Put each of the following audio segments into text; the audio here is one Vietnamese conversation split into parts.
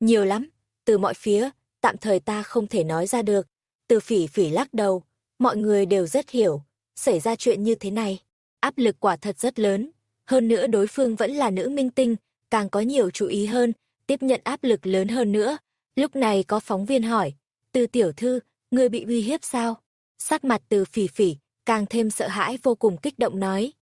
Nhiều lắm, từ mọi phía, tạm thời ta không thể nói ra được. Từ phỉ phỉ lắc đầu, mọi người đều rất hiểu, xảy ra chuyện như thế này. Áp lực quả thật rất lớn, hơn nữa đối phương vẫn là nữ minh tinh, càng có nhiều chú ý hơn, tiếp nhận áp lực lớn hơn nữa. Lúc này có phóng viên hỏi, từ tiểu thư, người bị uy hiếp sao? Sắc mặt từ phỉ phỉ, càng thêm sợ hãi vô cùng kích động nói.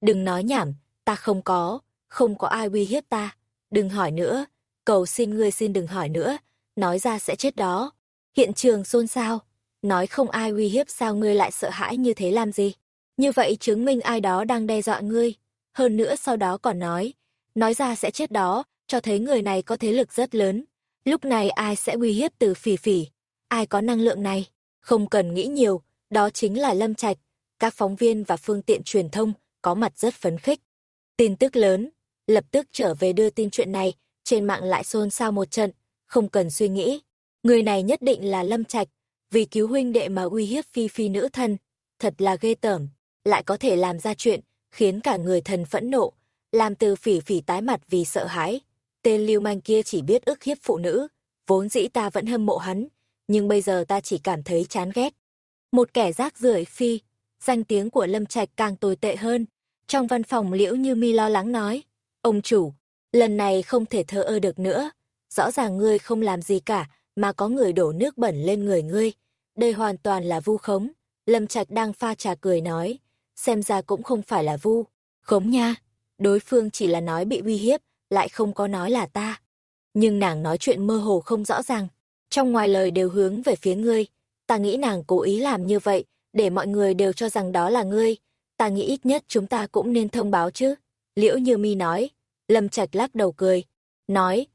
Đừng nói nhảm, ta không có, không có ai uy hiếp ta. Đừng hỏi nữa, cầu xin ngươi xin đừng hỏi nữa, nói ra sẽ chết đó. Hiện trường xôn xao, nói không ai uy hiếp sao ngươi lại sợ hãi như thế làm gì? Như vậy chứng minh ai đó đang đe dọa ngươi. Hơn nữa sau đó còn nói, nói ra sẽ chết đó, cho thấy người này có thế lực rất lớn. Lúc này ai sẽ uy hiếp từ phỉ phỉ? Ai có năng lượng này? Không cần nghĩ nhiều, đó chính là Lâm Trạch. Các phóng viên và phương tiện truyền thông có mặt rất phấn khích. Tin tức lớn, lập tức trở về đưa tin chuyện này, trên mạng lại xôn xao một trận, không cần suy nghĩ. Người này nhất định là Lâm Trạch, vì cứu huynh đệ mà uy hiếp phi phi nữ thân, thật là ghê tởm, lại có thể làm ra chuyện, khiến cả người thần phẫn nộ, làm từ phỉ phỉ tái mặt vì sợ hãi. Tên lưu manh kia chỉ biết ức hiếp phụ nữ, vốn dĩ ta vẫn hâm mộ hắn, nhưng bây giờ ta chỉ cảm thấy chán ghét. Một kẻ rác rưởi phi, danh tiếng của Lâm Trạch càng tồi tệ hơn. Trong văn phòng Liễu Như Mi lo lắng nói, ông chủ, lần này không thể thờ ơ được nữa, rõ ràng ngươi không làm gì cả, mà có người đổ nước bẩn lên người ngươi. Đây hoàn toàn là vu khống. Lâm Trạch đang pha trà cười nói, xem ra cũng không phải là vu, khống nha. Đối phương chỉ là nói bị uy hiếp, lại không có nói là ta. Nhưng nàng nói chuyện mơ hồ không rõ ràng, trong ngoài lời đều hướng về phía ngươi. Ta nghĩ nàng cố ý làm như vậy, để mọi người đều cho rằng đó là ngươi. Ta nghĩ ít nhất chúng ta cũng nên thông báo chứ. Liễu Như Mi nói. Lâm Trạch lắc đầu cười. Nói.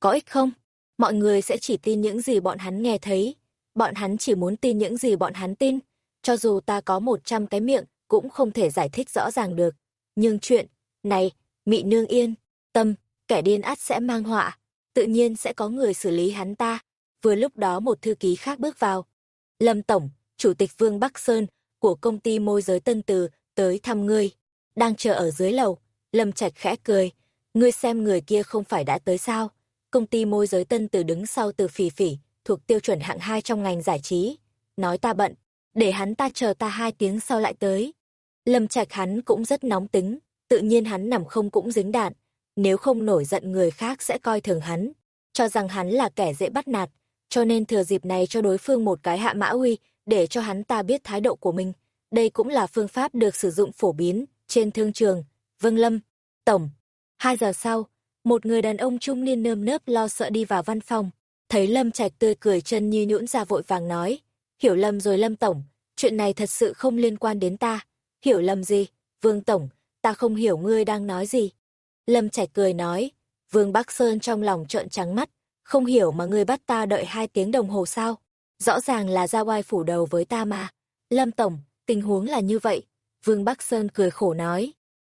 Có ích không? Mọi người sẽ chỉ tin những gì bọn hắn nghe thấy. Bọn hắn chỉ muốn tin những gì bọn hắn tin. Cho dù ta có một trăm cái miệng, cũng không thể giải thích rõ ràng được. Nhưng chuyện, này, mị nương yên, tâm, kẻ điên ắt sẽ mang họa. Tự nhiên sẽ có người xử lý hắn ta. Vừa lúc đó một thư ký khác bước vào. Lâm Tổng, Chủ tịch Vương Bắc Sơn của công ty môi giới Tân Từ tới thăm ngươi. Đang chờ ở dưới lầu. Lâm Trạch khẽ cười. Ngươi xem người kia không phải đã tới sao? Công ty môi giới Tân Từ đứng sau từ phỉ phỉ, thuộc tiêu chuẩn hạng hai trong ngành giải trí. Nói ta bận, để hắn ta chờ ta hai tiếng sau lại tới. Lâm Trạch hắn cũng rất nóng tính, tự nhiên hắn nằm không cũng dính đạn. Nếu không nổi giận người khác sẽ coi thường hắn, cho rằng hắn là kẻ dễ bắt nạt, cho nên thừa dịp này cho đối phương một cái hạ mã uy, để cho hắn ta biết thái độ của mình. Đây cũng là phương pháp được sử dụng phổ biến trên thương trường. Vâng Lâm, Tổng. Hai giờ sau, một người đàn ông trung niên nơm nớp lo sợ đi vào văn phòng. Thấy Lâm Trạch tươi cười chân như nhũn ra vội vàng nói. Hiểu lầm rồi Lâm Tổng, chuyện này thật sự không liên quan đến ta. Hiểu lầm gì? Vương Tổng, ta không hiểu ngươi đang nói gì. Lâm Trạch cười nói. Vương Bắc Sơn trong lòng trợn trắng mắt. Không hiểu mà ngươi bắt ta đợi hai tiếng đồng hồ sao? Rõ ràng là ra oai phủ đầu với ta mà. Lâm Tổng, tình huống là như vậy. Vương Bắc Sơn cười khổ nói.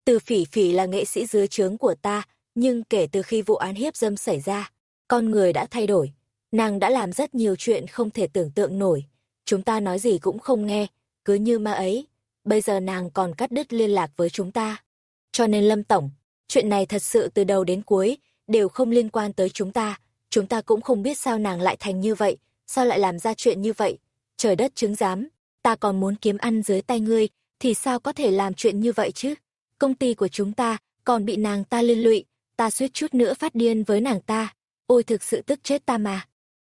Từ phỉ phỉ là nghệ sĩ dưới trướng của ta, nhưng kể từ khi vụ án hiếp dâm xảy ra, con người đã thay đổi. Nàng đã làm rất nhiều chuyện không thể tưởng tượng nổi. Chúng ta nói gì cũng không nghe, cứ như ma ấy. Bây giờ nàng còn cắt đứt liên lạc với chúng ta. Cho nên Lâm Tổng, chuyện này thật sự từ đầu đến cuối, đều không liên quan tới chúng ta. Chúng ta cũng không biết sao nàng lại thành như vậy, sao lại làm ra chuyện như vậy? Trời đất chứng giám, ta còn muốn kiếm ăn dưới tay ngươi, thì sao có thể làm chuyện như vậy chứ? Công ty của chúng ta còn bị nàng ta liên lụy, ta suýt chút nữa phát điên với nàng ta. Ôi thực sự tức chết ta mà.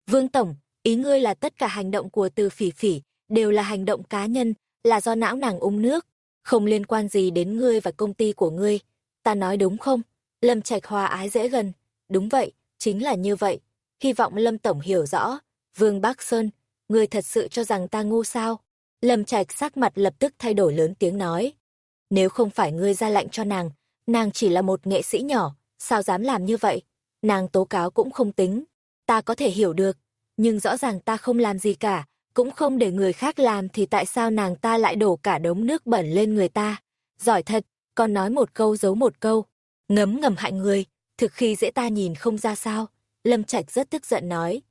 Vương Tổng, ý ngươi là tất cả hành động của từ phỉ phỉ, đều là hành động cá nhân, là do não nàng ung nước, không liên quan gì đến ngươi và công ty của ngươi. Ta nói đúng không? Lâm Trạch hòa ái dễ gần. Đúng vậy, chính là như vậy. Hy vọng Lâm Tổng hiểu rõ. Vương Bắc Sơn, ngươi thật sự cho rằng ta ngu sao? Lâm Trạch sắc mặt lập tức thay đổi lớn tiếng nói. Nếu không phải ngươi ra lệnh cho nàng, nàng chỉ là một nghệ sĩ nhỏ, sao dám làm như vậy? Nàng tố cáo cũng không tính. Ta có thể hiểu được, nhưng rõ ràng ta không làm gì cả, cũng không để người khác làm thì tại sao nàng ta lại đổ cả đống nước bẩn lên người ta? Giỏi thật, còn nói một câu giấu một câu. Ngấm ngầm hại người, thực khi dễ ta nhìn không ra sao. Lâm Trạch rất tức giận nói.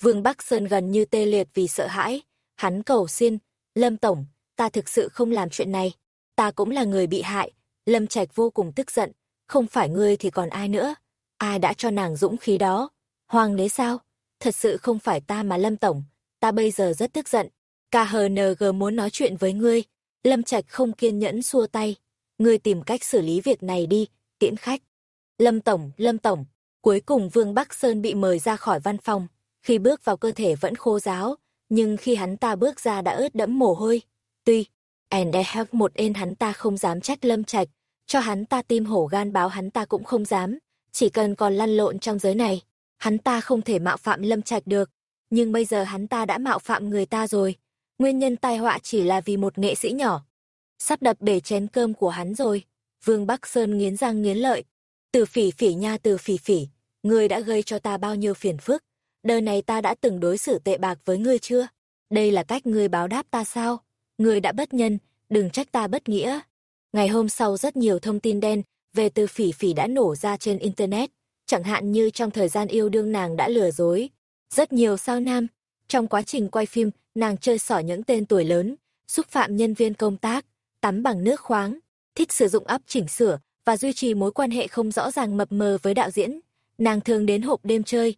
Vương Bắc Sơn gần như tê liệt vì sợ hãi. Hắn cầu xin, Lâm Tổng, ta thực sự không làm chuyện này. Ta cũng là người bị hại. Lâm Trạch vô cùng tức giận. Không phải ngươi thì còn ai nữa? Ai đã cho nàng dũng khí đó? Hoàng đế sao? Thật sự không phải ta mà Lâm Tổng, ta bây giờ rất tức giận. KHNG muốn nói chuyện với ngươi. Lâm Trạch không kiên nhẫn xua tay. Ngươi tìm cách xử lý việc này đi, tiễn khách. Lâm Tổng, Lâm Tổng. Cuối cùng Vương Bắc Sơn bị mời ra khỏi văn phòng. Khi bước vào cơ thể vẫn khô ráo, nhưng khi hắn ta bước ra đã ướt đẫm mồ hôi. Tuy, and một ên hắn ta không dám trách Lâm Trạch, cho hắn ta tim hổ gan báo hắn ta cũng không dám, chỉ cần còn lăn lộn trong giới này, hắn ta không thể mạo phạm Lâm Trạch được. Nhưng bây giờ hắn ta đã mạo phạm người ta rồi. Nguyên nhân tai họa chỉ là vì một nghệ sĩ nhỏ. Sắp đập bể chén cơm của hắn rồi. Vương Bắc Sơn nghiến răng nghiến lợi. Từ phỉ phỉ nha từ phỉ phỉ, ngươi đã gây cho ta bao nhiêu phiền phức. Đời này ta đã từng đối xử tệ bạc với ngươi chưa? Đây là cách ngươi báo đáp ta sao? Người đã bất nhân, đừng trách ta bất nghĩa. Ngày hôm sau rất nhiều thông tin đen về từ phỉ phỉ đã nổ ra trên Internet, chẳng hạn như trong thời gian yêu đương nàng đã lừa dối. Rất nhiều sao nam, trong quá trình quay phim, nàng chơi xỏ những tên tuổi lớn, xúc phạm nhân viên công tác, tắm bằng nước khoáng, thích sử dụng áp chỉnh sửa và duy trì mối quan hệ không rõ ràng mập mờ với đạo diễn. Nàng thường đến hộp đêm chơi.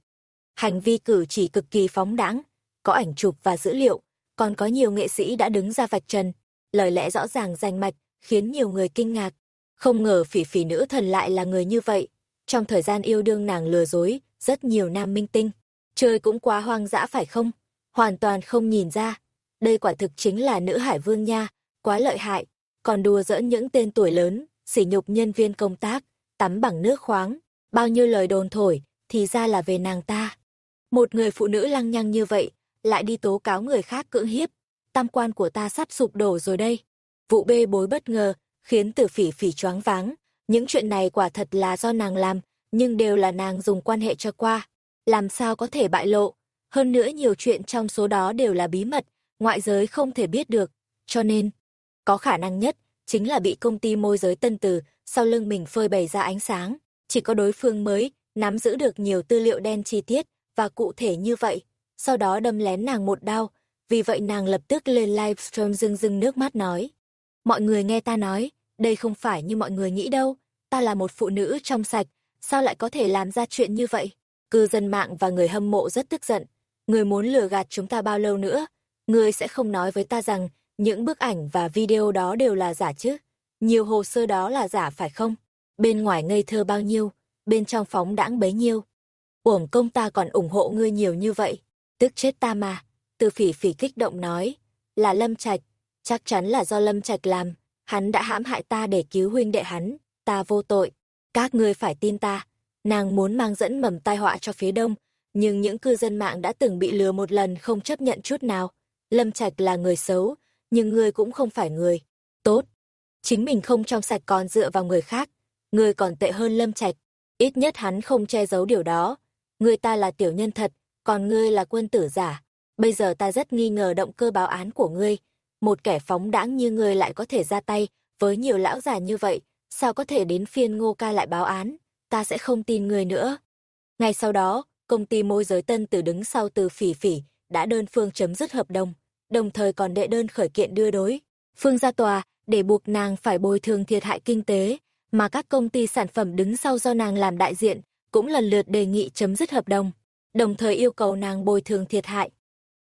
Hành vi cử chỉ cực kỳ phóng đãng, có ảnh chụp và dữ liệu, còn có nhiều nghệ sĩ đã đứng ra vạch trần. Lời lẽ rõ ràng rành mạch, khiến nhiều người kinh ngạc. Không ngờ phỉ phỉ nữ thần lại là người như vậy. Trong thời gian yêu đương nàng lừa dối, rất nhiều nam minh tinh. Chơi cũng quá hoang dã phải không? Hoàn toàn không nhìn ra. Đây quả thực chính là nữ hải vương nha, quá lợi hại. Còn đùa giỡn những tên tuổi lớn, sỉ nhục nhân viên công tác, tắm bằng nước khoáng. Bao nhiêu lời đồn thổi, thì ra là về nàng ta. Một người phụ nữ lăng nhăng như vậy, lại đi tố cáo người khác cưỡng hiếp. Tam quan của ta sắp sụp đổ rồi đây. Vụ bê bối bất ngờ, khiến tử phỉ phỉ choáng váng. Những chuyện này quả thật là do nàng làm, nhưng đều là nàng dùng quan hệ cho qua. Làm sao có thể bại lộ? Hơn nữa nhiều chuyện trong số đó đều là bí mật, ngoại giới không thể biết được. Cho nên, có khả năng nhất, chính là bị công ty môi giới tân từ, sau lưng mình phơi bày ra ánh sáng. Chỉ có đối phương mới, nắm giữ được nhiều tư liệu đen chi tiết, và cụ thể như vậy. Sau đó đâm lén nàng một đao, vì vậy nàng lập tức lên livestream rưng rưng nước mắt nói. Mọi người nghe ta nói, đây không phải như mọi người nghĩ đâu, ta là một phụ nữ trong sạch, sao lại có thể làm ra chuyện như vậy? Cư dân mạng và người hâm mộ rất tức giận. Người muốn lừa gạt chúng ta bao lâu nữa? Người sẽ không nói với ta rằng những bức ảnh và video đó đều là giả chứ? Nhiều hồ sơ đó là giả phải không? Bên ngoài ngây thơ bao nhiêu, bên trong phóng đãng bấy nhiêu. Uổng công ta còn ủng hộ ngươi nhiều như vậy. Tức chết ta mà. Từ phỉ phỉ kích động nói. Là Lâm Trạch, Chắc chắn là do Lâm Trạch làm, hắn đã hãm hại ta để cứu huynh đệ hắn, ta vô tội. Các ngươi phải tin ta, nàng muốn mang dẫn mầm tai họa cho phía đông, nhưng những cư dân mạng đã từng bị lừa một lần không chấp nhận chút nào. Lâm Trạch là người xấu, nhưng ngươi cũng không phải người. Tốt. Chính mình không trong sạch còn dựa vào người khác. Ngươi còn tệ hơn Lâm Trạch. Ít nhất hắn không che giấu điều đó. người ta là tiểu nhân thật, còn ngươi là quân tử giả. Bây giờ ta rất nghi ngờ động cơ báo án của ngươi một kẻ phóng đãng như ngươi lại có thể ra tay với nhiều lão già như vậy, sao có thể đến phiên ngô ca lại báo án, ta sẽ không tin ngươi nữa. Ngay sau đó, công ty môi giới tân từ đứng sau từ phỉ phỉ, đã đơn phương chấm dứt hợp đồng, đồng thời còn đệ đơn khởi kiện đưa đối. Phương ra tòa, để buộc nàng phải bồi thường thiệt hại kinh tế, mà các công ty sản phẩm đứng sau do nàng làm đại diện, cũng lần lượt đề nghị chấm dứt hợp đồng, đồng thời yêu cầu nàng bồi thường thiệt hại.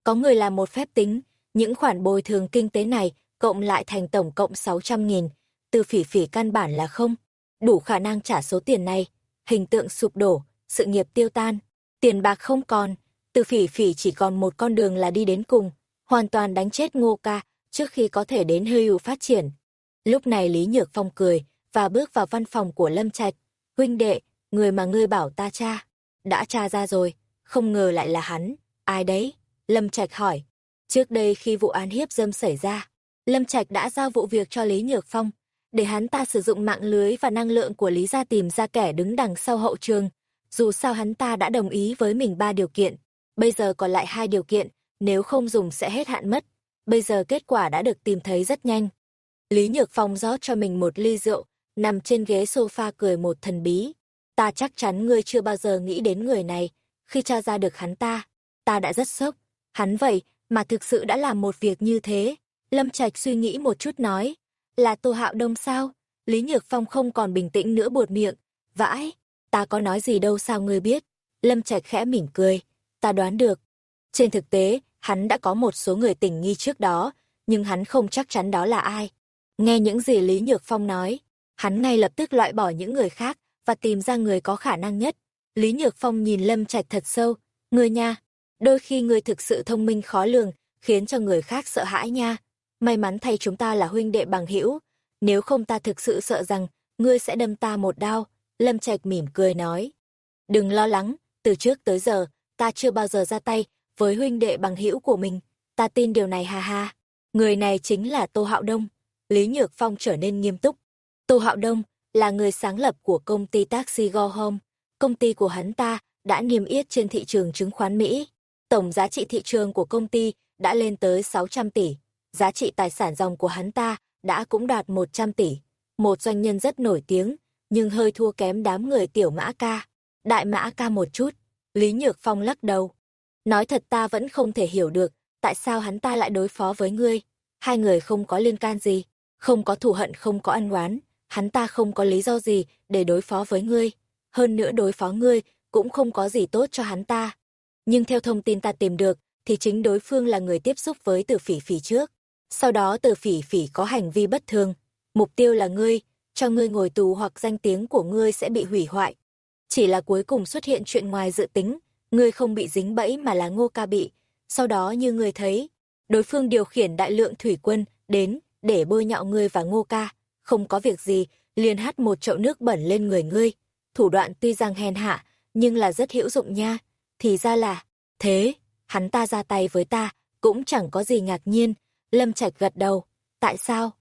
Có người làm một phép tính, những khoản bồi thường kinh tế này cộng lại thành tổng cộng 600.000, từ phỉ phỉ căn bản là không, đủ khả năng trả số tiền này, hình tượng sụp đổ, sự nghiệp tiêu tan, tiền bạc không còn, từ phỉ phỉ chỉ còn một con đường là đi đến cùng, hoàn toàn đánh chết ngô ca trước khi có thể đến hư hữu phát triển. Lúc này Lý Nhược Phong cười và bước vào văn phòng của Lâm Trạch. Huynh đệ, người mà ngươi bảo ta cha, đã tra ra rồi, không ngờ lại là hắn, ai đấy? Lâm Trạch hỏi, Trước đây khi vụ án hiếp dâm xảy ra, Lâm Trạch đã giao vụ việc cho Lý Nhược Phong, để hắn ta sử dụng mạng lưới và năng lượng của Lý gia tìm ra kẻ đứng đằng sau hậu trường. Dù sao hắn ta đã đồng ý với mình ba điều kiện, bây giờ còn lại hai điều kiện, nếu không dùng sẽ hết hạn mất. Bây giờ kết quả đã được tìm thấy rất nhanh. Lý Nhược Phong rót cho mình một ly rượu, nằm trên ghế sofa cười một thần bí. Ta chắc chắn ngươi chưa bao giờ nghĩ đến người này, khi tra ra được hắn ta, ta đã rất sốc. Hắn vậy mà thực sự đã làm một việc như thế. Lâm Trạch suy nghĩ một chút nói, là Tô Hạo Đông sao? Lý Nhược Phong không còn bình tĩnh nữa buột miệng, vãi, ta có nói gì đâu sao ngươi biết, Lâm Trạch khẽ mỉm cười, ta đoán được. Trên thực tế, hắn đã có một số người tình nghi trước đó, nhưng hắn không chắc chắn đó là ai. Nghe những gì Lý Nhược Phong nói, hắn ngay lập tức loại bỏ những người khác và tìm ra người có khả năng nhất. Lý Nhược Phong nhìn Lâm Trạch thật sâu, người nha, đôi khi người thực sự thông minh khó lường, khiến cho người khác sợ hãi nha. May mắn thay chúng ta là huynh đệ bằng hữu, nếu không ta thực sự sợ rằng ngươi sẽ đâm ta một đao. Lâm Trạch mỉm cười nói. Đừng lo lắng, từ trước tới giờ, ta chưa bao giờ ra tay với huynh đệ bằng hữu của mình. Ta tin điều này ha ha. Người này chính là Tô Hạo Đông. Lý Nhược Phong trở nên nghiêm túc. Tô Hạo Đông là người sáng lập của công ty taxi Go Home. Công ty của hắn ta đã niêm yết trên thị trường chứng khoán Mỹ. Tổng giá trị thị trường của công ty đã lên tới 600 tỷ. Giá trị tài sản dòng của hắn ta đã cũng đạt 100 tỷ. Một doanh nhân rất nổi tiếng, nhưng hơi thua kém đám người tiểu mã ca. Đại mã ca một chút. Lý Nhược Phong lắc đầu. Nói thật ta vẫn không thể hiểu được, tại sao hắn ta lại đối phó với ngươi. Hai người không có liên can gì, không có thù hận không có ăn oán, hắn ta không có lý do gì để đối phó với ngươi. Hơn nữa đối phó ngươi cũng không có gì tốt cho hắn ta. Nhưng theo thông tin ta tìm được, thì chính đối phương là người tiếp xúc với từ phỉ phỉ trước. Sau đó từ phỉ phỉ có hành vi bất thường. Mục tiêu là ngươi, cho ngươi ngồi tù hoặc danh tiếng của ngươi sẽ bị hủy hoại. Chỉ là cuối cùng xuất hiện chuyện ngoài dự tính, ngươi không bị dính bẫy mà là ngô ca bị. Sau đó như ngươi thấy, đối phương điều khiển đại lượng thủy quân đến để bôi nhọ ngươi và ngô ca. Không có việc gì, liền hát một chậu nước bẩn lên người ngươi. Thủ đoạn tuy rằng hèn hạ, nhưng là rất hữu dụng nha. Thì ra là, thế, hắn ta ra tay với ta, cũng chẳng có gì ngạc nhiên. Lâm Trạch gật đầu. Tại sao?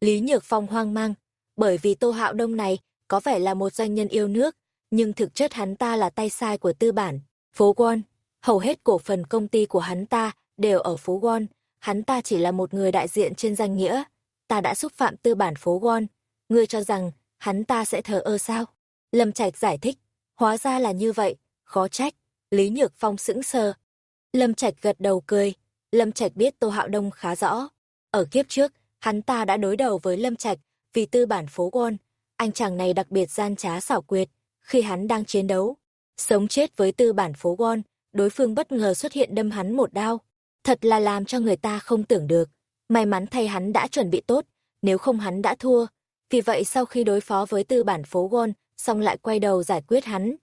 Lý Nhược Phong hoang mang. Bởi vì Tô Hạo Đông này có vẻ là một doanh nhân yêu nước, nhưng thực chất hắn ta là tay sai của tư bản. Phố Won, hầu hết cổ phần công ty của hắn ta đều ở phố Won, hắn ta chỉ là một người đại diện trên danh nghĩa. Ta đã xúc phạm tư bản phố Won, ngươi cho rằng hắn ta sẽ thờ ơ sao? Lâm Trạch giải thích, hóa ra là như vậy, khó trách. Lý Nhược Phong sững sờ. Lâm Trạch gật đầu cười, Lâm Trạch biết Tô Hạo Đông khá rõ. Ở kiếp trước, hắn ta đã đối đầu với Lâm Trạch vì tư bản phố Quân. Anh chàng này đặc biệt gian trá xảo quyệt, khi hắn đang chiến đấu, sống chết với tư bản phố Quân, đối phương bất ngờ xuất hiện đâm hắn một đao. Thật là làm cho người ta không tưởng được. May mắn thay hắn đã chuẩn bị tốt, nếu không hắn đã thua. Vì vậy sau khi đối phó với tư bản phố Quân xong lại quay đầu giải quyết hắn.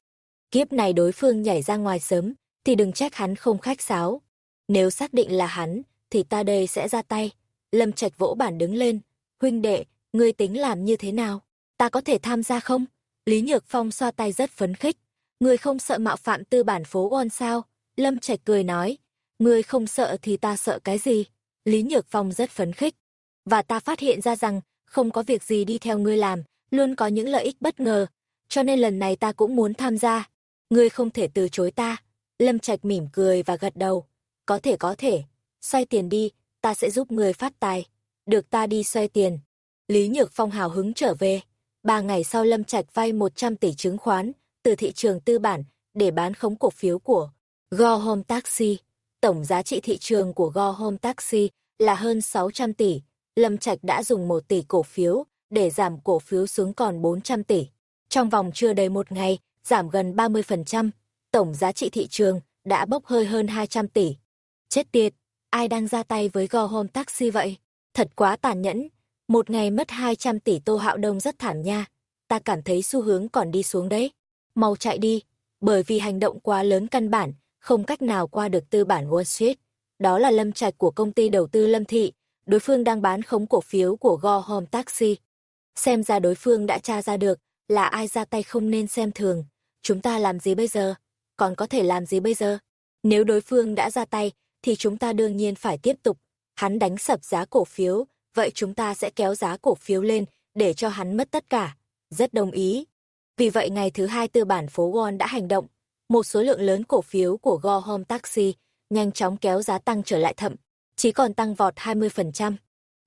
Kiếp này đối phương nhảy ra ngoài sớm, thì đừng trách hắn không khách sáo. Nếu xác định là hắn, thì ta đây sẽ ra tay. Lâm Trạch vỗ bản đứng lên. Huynh đệ, ngươi tính làm như thế nào? Ta có thể tham gia không? Lý Nhược Phong xoa tay rất phấn khích. Ngươi không sợ mạo phạm tư bản phố on sao? Lâm Trạch cười nói. Ngươi không sợ thì ta sợ cái gì? Lý Nhược Phong rất phấn khích. Và ta phát hiện ra rằng, không có việc gì đi theo ngươi làm, luôn có những lợi ích bất ngờ. Cho nên lần này ta cũng muốn tham gia. Ngươi không thể từ chối ta. Lâm Trạch mỉm cười và gật đầu. Có thể có thể. Xoay tiền đi, ta sẽ giúp ngươi phát tài. Được ta đi xoay tiền. Lý Nhược Phong hào hứng trở về. Ba ngày sau Lâm Trạch vay 100 tỷ chứng khoán từ thị trường tư bản để bán khống cổ phiếu của Go Home Taxi. Tổng giá trị thị trường của Go Home Taxi là hơn 600 tỷ. Lâm Trạch đã dùng 1 tỷ cổ phiếu để giảm cổ phiếu xuống còn 400 tỷ. Trong vòng chưa đầy một ngày, giảm gần 30%. Tổng giá trị thị trường đã bốc hơi hơn 200 tỷ. Chết tiệt, ai đang ra tay với Go Home Taxi vậy? Thật quá tàn nhẫn. Một ngày mất 200 tỷ Tô Hạo Đông rất thảm nha. Ta cảm thấy xu hướng còn đi xuống đấy. Mau chạy đi, bởi vì hành động quá lớn căn bản, không cách nào qua được tư bản Wall Street. Đó là lâm trạch của công ty đầu tư Lâm Thị, đối phương đang bán khống cổ phiếu của Go Home Taxi. Xem ra đối phương đã tra ra được là ai ra tay không nên xem thường. Chúng ta làm gì bây giờ? Còn có thể làm gì bây giờ? Nếu đối phương đã ra tay, thì chúng ta đương nhiên phải tiếp tục. Hắn đánh sập giá cổ phiếu, vậy chúng ta sẽ kéo giá cổ phiếu lên để cho hắn mất tất cả. Rất đồng ý. Vì vậy ngày thứ hai tư bản phố Wall đã hành động. Một số lượng lớn cổ phiếu của Go Home Taxi nhanh chóng kéo giá tăng trở lại thậm, chỉ còn tăng vọt 20%.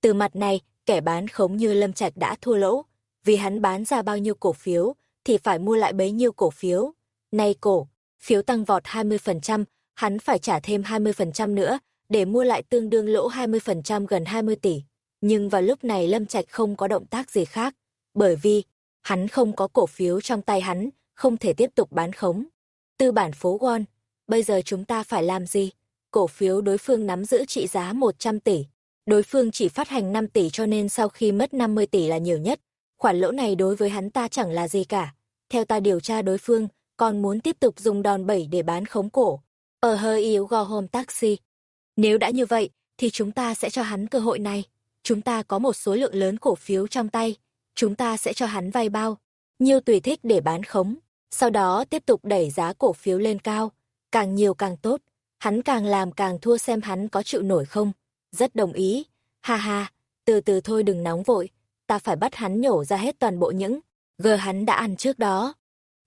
Từ mặt này, kẻ bán khống như Lâm Trạch đã thua lỗ, vì hắn bán ra bao nhiêu cổ phiếu thì phải mua lại bấy nhiêu cổ phiếu. Nay cổ, phiếu tăng vọt 20%, hắn phải trả thêm 20% nữa để mua lại tương đương lỗ 20% gần 20 tỷ. Nhưng vào lúc này Lâm Trạch không có động tác gì khác, bởi vì hắn không có cổ phiếu trong tay hắn, không thể tiếp tục bán khống. Tư bản phố Won, bây giờ chúng ta phải làm gì? Cổ phiếu đối phương nắm giữ trị giá 100 tỷ. Đối phương chỉ phát hành 5 tỷ cho nên sau khi mất 50 tỷ là nhiều nhất. Khoản lỗ này đối với hắn ta chẳng là gì cả. Theo ta điều tra đối phương, còn muốn tiếp tục dùng đòn bẩy để bán khống cổ. Ờ Ở hơi yếu go hôm taxi. Nếu đã như vậy, thì chúng ta sẽ cho hắn cơ hội này. Chúng ta có một số lượng lớn cổ phiếu trong tay. Chúng ta sẽ cho hắn vay bao. Nhiều tùy thích để bán khống. Sau đó tiếp tục đẩy giá cổ phiếu lên cao. Càng nhiều càng tốt. Hắn càng làm càng thua xem hắn có chịu nổi không. Rất đồng ý. Ha ha, từ từ thôi đừng nóng vội. Ta phải bắt hắn nhổ ra hết toàn bộ những gờ hắn đã ăn trước đó.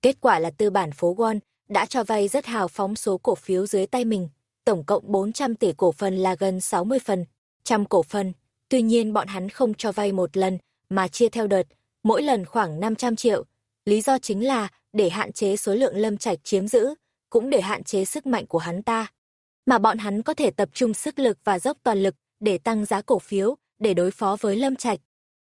Kết quả là tư bản phố Won đã cho vay rất hào phóng số cổ phiếu dưới tay mình, tổng cộng 400 tỷ cổ phần là gần 60 phần, trăm cổ phần. Tuy nhiên bọn hắn không cho vay một lần, mà chia theo đợt, mỗi lần khoảng 500 triệu. Lý do chính là để hạn chế số lượng lâm trạch chiếm giữ, cũng để hạn chế sức mạnh của hắn ta. Mà bọn hắn có thể tập trung sức lực và dốc toàn lực để tăng giá cổ phiếu, để đối phó với lâm trạch.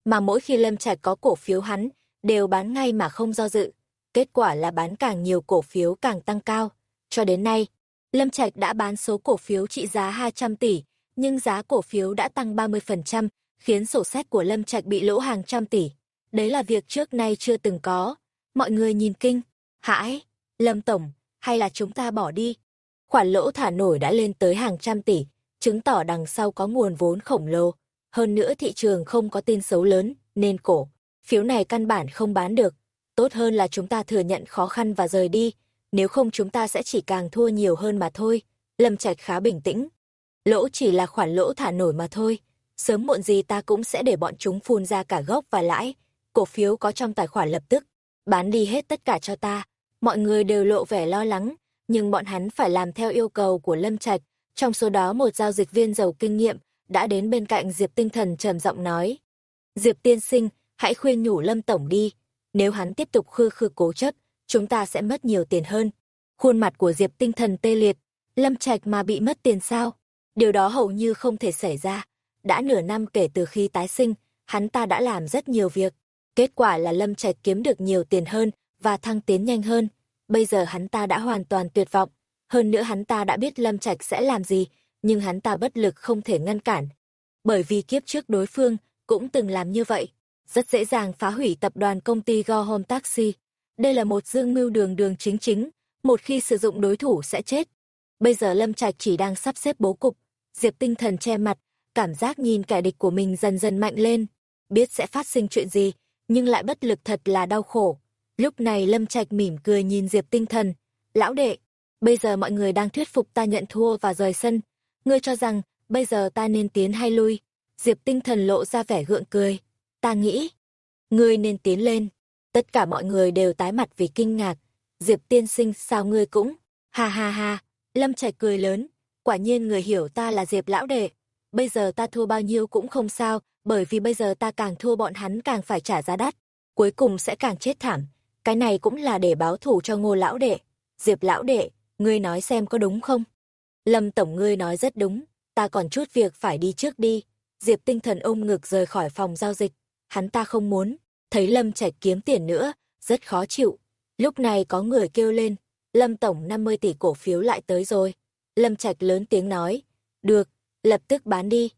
Mà mỗi khi lâm trạch có cổ phiếu hắn, đều bán ngay mà không do dự. Kết quả là bán càng nhiều cổ phiếu càng tăng cao. Cho đến nay, Lâm Trạch đã bán số cổ phiếu trị giá 200 tỷ, nhưng giá cổ phiếu đã tăng 30%, khiến sổ sách của Lâm Trạch bị lỗ hàng trăm tỷ. Đấy là việc trước nay chưa từng có. Mọi người nhìn kinh, hãi, Lâm Tổng, hay là chúng ta bỏ đi. Khoản lỗ thả nổi đã lên tới hàng trăm tỷ, chứng tỏ đằng sau có nguồn vốn khổng lồ. Hơn nữa thị trường không có tin xấu lớn, nên cổ, phiếu này căn bản không bán được tốt hơn là chúng ta thừa nhận khó khăn và rời đi, nếu không chúng ta sẽ chỉ càng thua nhiều hơn mà thôi. Lâm Trạch khá bình tĩnh. Lỗ chỉ là khoản lỗ thả nổi mà thôi, sớm muộn gì ta cũng sẽ để bọn chúng phun ra cả gốc và lãi, cổ phiếu có trong tài khoản lập tức, bán đi hết tất cả cho ta. Mọi người đều lộ vẻ lo lắng, nhưng bọn hắn phải làm theo yêu cầu của Lâm Trạch, trong số đó một giao dịch viên giàu kinh nghiệm đã đến bên cạnh Diệp Tinh Thần trầm giọng nói: "Diệp tiên sinh, hãy khuyên nhủ Lâm tổng đi, nếu hắn tiếp tục khư khư cố chấp, chúng ta sẽ mất nhiều tiền hơn. Khuôn mặt của Diệp tinh thần tê liệt, Lâm Trạch mà bị mất tiền sao? Điều đó hầu như không thể xảy ra. Đã nửa năm kể từ khi tái sinh, hắn ta đã làm rất nhiều việc. Kết quả là Lâm Trạch kiếm được nhiều tiền hơn và thăng tiến nhanh hơn. Bây giờ hắn ta đã hoàn toàn tuyệt vọng. Hơn nữa hắn ta đã biết Lâm Trạch sẽ làm gì, nhưng hắn ta bất lực không thể ngăn cản. Bởi vì kiếp trước đối phương cũng từng làm như vậy rất dễ dàng phá hủy tập đoàn công ty Go Home Taxi. Đây là một dương mưu đường đường chính chính, một khi sử dụng đối thủ sẽ chết. Bây giờ Lâm Trạch chỉ đang sắp xếp bố cục, Diệp tinh thần che mặt, cảm giác nhìn kẻ địch của mình dần dần mạnh lên, biết sẽ phát sinh chuyện gì, nhưng lại bất lực thật là đau khổ. Lúc này Lâm Trạch mỉm cười nhìn Diệp tinh thần, lão đệ, bây giờ mọi người đang thuyết phục ta nhận thua và rời sân, ngươi cho rằng bây giờ ta nên tiến hay lui? Diệp tinh thần lộ ra vẻ gượng cười ta nghĩ, ngươi nên tiến lên. Tất cả mọi người đều tái mặt vì kinh ngạc. Diệp tiên sinh sao ngươi cũng, ha ha ha, Lâm Trạch cười lớn, quả nhiên người hiểu ta là Diệp lão đệ. Bây giờ ta thua bao nhiêu cũng không sao, bởi vì bây giờ ta càng thua bọn hắn càng phải trả giá đắt, cuối cùng sẽ càng chết thảm. Cái này cũng là để báo thù cho ngô lão đệ. Diệp lão đệ, ngươi nói xem có đúng không? Lâm tổng ngươi nói rất đúng, ta còn chút việc phải đi trước đi. Diệp tinh thần ôm ngực rời khỏi phòng giao dịch hắn ta không muốn, thấy Lâm Trạch kiếm tiền nữa, rất khó chịu. Lúc này có người kêu lên, Lâm Tổng 50 tỷ cổ phiếu lại tới rồi. Lâm Trạch lớn tiếng nói, được, lập tức bán đi.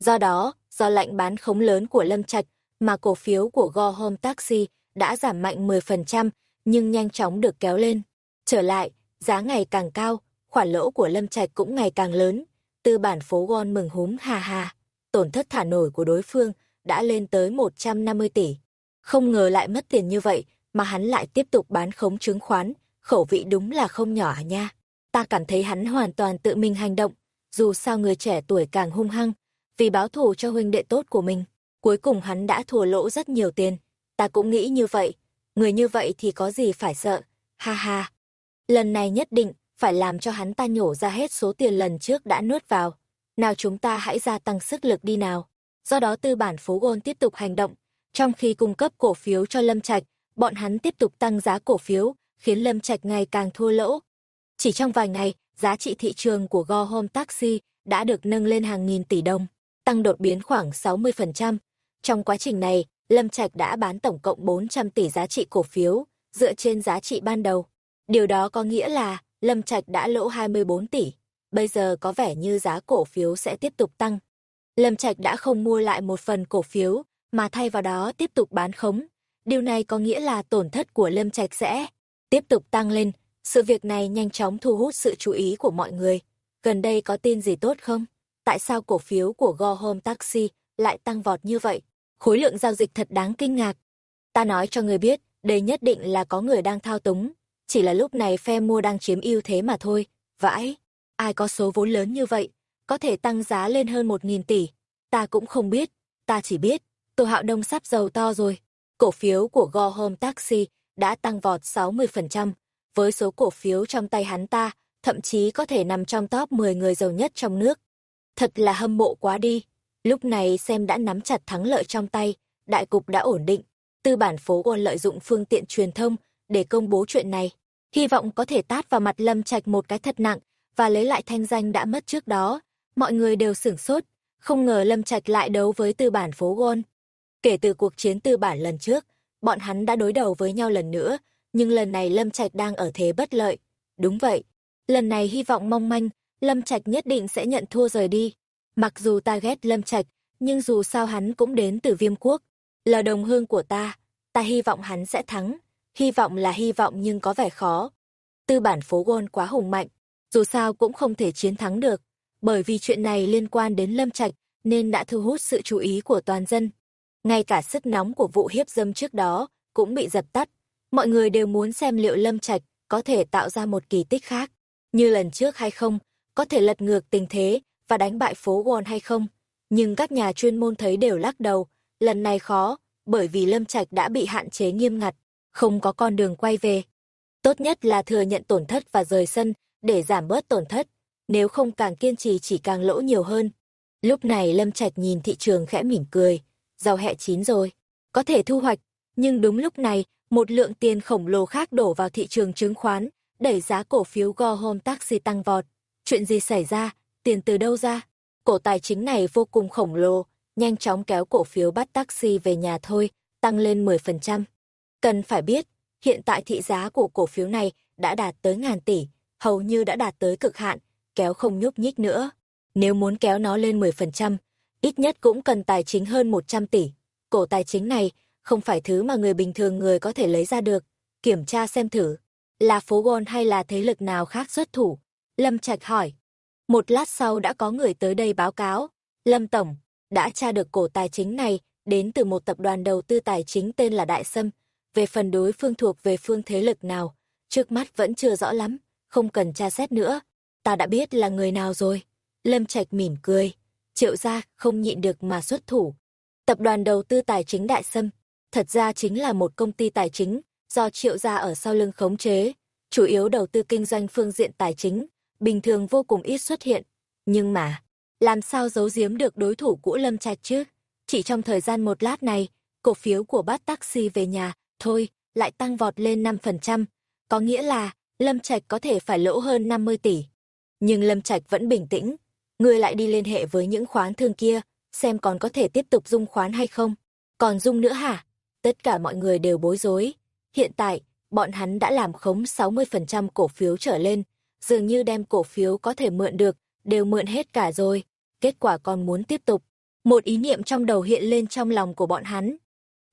Do đó, do lệnh bán khống lớn của Lâm Trạch, mà cổ phiếu của Go Home Taxi đã giảm mạnh 10%, nhưng nhanh chóng được kéo lên. Trở lại, giá ngày càng cao, khoản lỗ của Lâm Trạch cũng ngày càng lớn. Tư bản phố Gon mừng húm hà hà. Tổn thất thả nổi của đối phương đã lên tới 150 tỷ. Không ngờ lại mất tiền như vậy, mà hắn lại tiếp tục bán khống chứng khoán, khẩu vị đúng là không nhỏ à nha. Ta cảm thấy hắn hoàn toàn tự mình hành động, dù sao người trẻ tuổi càng hung hăng, vì báo thù cho huynh đệ tốt của mình. Cuối cùng hắn đã thua lỗ rất nhiều tiền. Ta cũng nghĩ như vậy, người như vậy thì có gì phải sợ, ha ha. Lần này nhất định phải làm cho hắn ta nhổ ra hết số tiền lần trước đã nuốt vào. Nào chúng ta hãy gia tăng sức lực đi nào. Do đó tư bản phố Gôn tiếp tục hành động, trong khi cung cấp cổ phiếu cho Lâm Trạch, bọn hắn tiếp tục tăng giá cổ phiếu, khiến Lâm Trạch ngày càng thua lỗ. Chỉ trong vài ngày, giá trị thị trường của Go Home Taxi đã được nâng lên hàng nghìn tỷ đồng, tăng đột biến khoảng 60%. Trong quá trình này, Lâm Trạch đã bán tổng cộng 400 tỷ giá trị cổ phiếu, dựa trên giá trị ban đầu. Điều đó có nghĩa là Lâm Trạch đã lỗ 24 tỷ. Bây giờ có vẻ như giá cổ phiếu sẽ tiếp tục tăng. Lâm Trạch đã không mua lại một phần cổ phiếu, mà thay vào đó tiếp tục bán khống. Điều này có nghĩa là tổn thất của Lâm Trạch sẽ tiếp tục tăng lên. Sự việc này nhanh chóng thu hút sự chú ý của mọi người. Gần đây có tin gì tốt không? Tại sao cổ phiếu của Go Home Taxi lại tăng vọt như vậy? Khối lượng giao dịch thật đáng kinh ngạc. Ta nói cho người biết, đây nhất định là có người đang thao túng. Chỉ là lúc này phe mua đang chiếm ưu thế mà thôi. Vãi, ai có số vốn lớn như vậy, có thể tăng giá lên hơn một nghìn tỷ. Ta cũng không biết, ta chỉ biết, Tô Hạo Đông sắp giàu to rồi. Cổ phiếu của Go Home Taxi đã tăng vọt 60%, với số cổ phiếu trong tay hắn ta, thậm chí có thể nằm trong top 10 người giàu nhất trong nước. Thật là hâm mộ quá đi. Lúc này xem đã nắm chặt thắng lợi trong tay, đại cục đã ổn định. Tư bản phố còn lợi dụng phương tiện truyền thông để công bố chuyện này. Hy vọng có thể tát vào mặt Lâm Trạch một cái thật nặng và lấy lại thanh danh đã mất trước đó. Mọi người đều sửng sốt, không ngờ Lâm Trạch lại đấu với tư bản phố Gôn. Kể từ cuộc chiến tư bản lần trước, bọn hắn đã đối đầu với nhau lần nữa, nhưng lần này Lâm Trạch đang ở thế bất lợi. Đúng vậy, lần này hy vọng mong manh, Lâm Trạch nhất định sẽ nhận thua rời đi. Mặc dù ta ghét Lâm Trạch, nhưng dù sao hắn cũng đến từ viêm quốc. Là đồng hương của ta, ta hy vọng hắn sẽ thắng. Hy vọng là hy vọng nhưng có vẻ khó. Tư bản phố gôn quá hùng mạnh, dù sao cũng không thể chiến thắng được. Bởi vì chuyện này liên quan đến Lâm Trạch, nên đã thu hút sự chú ý của toàn dân. Ngay cả sức nóng của vụ hiếp dâm trước đó cũng bị dập tắt. Mọi người đều muốn xem liệu Lâm Trạch có thể tạo ra một kỳ tích khác. Như lần trước hay không, có thể lật ngược tình thế và đánh bại phố gôn hay không. Nhưng các nhà chuyên môn thấy đều lắc đầu, lần này khó, bởi vì Lâm Trạch đã bị hạn chế nghiêm ngặt, không có con đường quay về. Tốt nhất là thừa nhận tổn thất và rời sân để giảm bớt tổn thất, nếu không càng kiên trì chỉ càng lỗ nhiều hơn. Lúc này Lâm Trạch nhìn thị trường khẽ mỉm cười, rau hẹ chín rồi, có thể thu hoạch, nhưng đúng lúc này, một lượng tiền khổng lồ khác đổ vào thị trường chứng khoán, đẩy giá cổ phiếu Go Home Taxi tăng vọt. Chuyện gì xảy ra? Tiền từ đâu ra? Cổ tài chính này vô cùng khổng lồ, nhanh chóng kéo cổ phiếu bắt taxi về nhà thôi, tăng lên 10%. Cần phải biết, hiện tại thị giá của cổ phiếu này đã đạt tới ngàn tỷ, hầu như đã đạt tới cực hạn, kéo không nhúc nhích nữa. Nếu muốn kéo nó lên 10%, ít nhất cũng cần tài chính hơn 100 tỷ. Cổ tài chính này không phải thứ mà người bình thường người có thể lấy ra được. Kiểm tra xem thử, là phố gôn hay là thế lực nào khác xuất thủ? Lâm Trạch hỏi. Một lát sau đã có người tới đây báo cáo. Lâm Tổng, đã tra được cổ tài chính này đến từ một tập đoàn đầu tư tài chính tên là Đại Sâm. Về phần đối phương thuộc về phương thế lực nào, trước mắt vẫn chưa rõ lắm, không cần tra xét nữa. Ta đã biết là người nào rồi. Lâm Trạch mỉm cười. Triệu gia không nhịn được mà xuất thủ. Tập đoàn đầu tư tài chính Đại Sâm, thật ra chính là một công ty tài chính, do triệu gia ở sau lưng khống chế, chủ yếu đầu tư kinh doanh phương diện tài chính, bình thường vô cùng ít xuất hiện. Nhưng mà, làm sao giấu giếm được đối thủ cũ Lâm Trạch chứ? Chỉ trong thời gian một lát này, cổ phiếu của bát taxi về nhà, thôi, lại tăng vọt lên 5%, có nghĩa là Lâm Trạch có thể phải lỗ hơn 50 tỷ. Nhưng Lâm Trạch vẫn bình tĩnh, người lại đi liên hệ với những khoán thương kia, xem còn có thể tiếp tục dung khoán hay không. Còn dung nữa hả? Tất cả mọi người đều bối rối. Hiện tại, bọn hắn đã làm khống 60% cổ phiếu trở lên, dường như đem cổ phiếu có thể mượn được, đều mượn hết cả rồi. Kết quả còn muốn tiếp tục. Một ý niệm trong đầu hiện lên trong lòng của bọn hắn.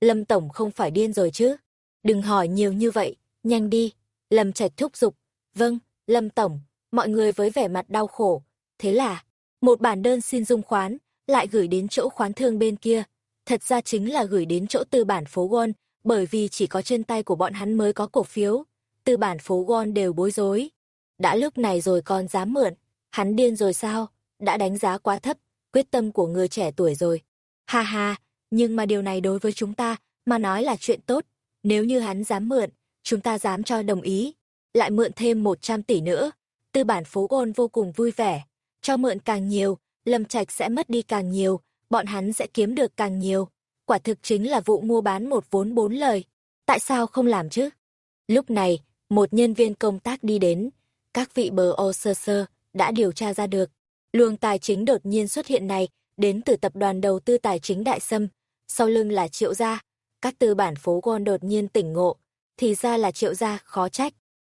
Lâm Tổng không phải điên rồi chứ? Đừng hỏi nhiều như vậy, nhanh đi. Lâm Trạch thúc giục. Vâng, Lâm Tổng, mọi người với vẻ mặt đau khổ. Thế là, một bản đơn xin dung khoán, lại gửi đến chỗ khoán thương bên kia. Thật ra chính là gửi đến chỗ tư bản phố Wall, bởi vì chỉ có trên tay của bọn hắn mới có cổ phiếu. Tư bản phố Wall đều bối rối. Đã lúc này rồi còn dám mượn, hắn điên rồi sao? Đã đánh giá quá thấp, quyết tâm của người trẻ tuổi rồi. Ha ha, nhưng mà điều này đối với chúng ta mà nói là chuyện tốt. Nếu như hắn dám mượn, chúng ta dám cho đồng ý. Lại mượn thêm 100 tỷ nữa. Tư bản phố ôn vô cùng vui vẻ. Cho mượn càng nhiều, Lâm Trạch sẽ mất đi càng nhiều, bọn hắn sẽ kiếm được càng nhiều. Quả thực chính là vụ mua bán một vốn bốn lời. Tại sao không làm chứ? Lúc này, một nhân viên công tác đi đến. Các vị bờ ô sơ sơ đã điều tra ra được. Luồng tài chính đột nhiên xuất hiện này đến từ tập đoàn đầu tư tài chính Đại Sâm. Sau lưng là triệu gia. Các tư bản phố gòn đột nhiên tỉnh ngộ. Thì ra là triệu gia khó trách.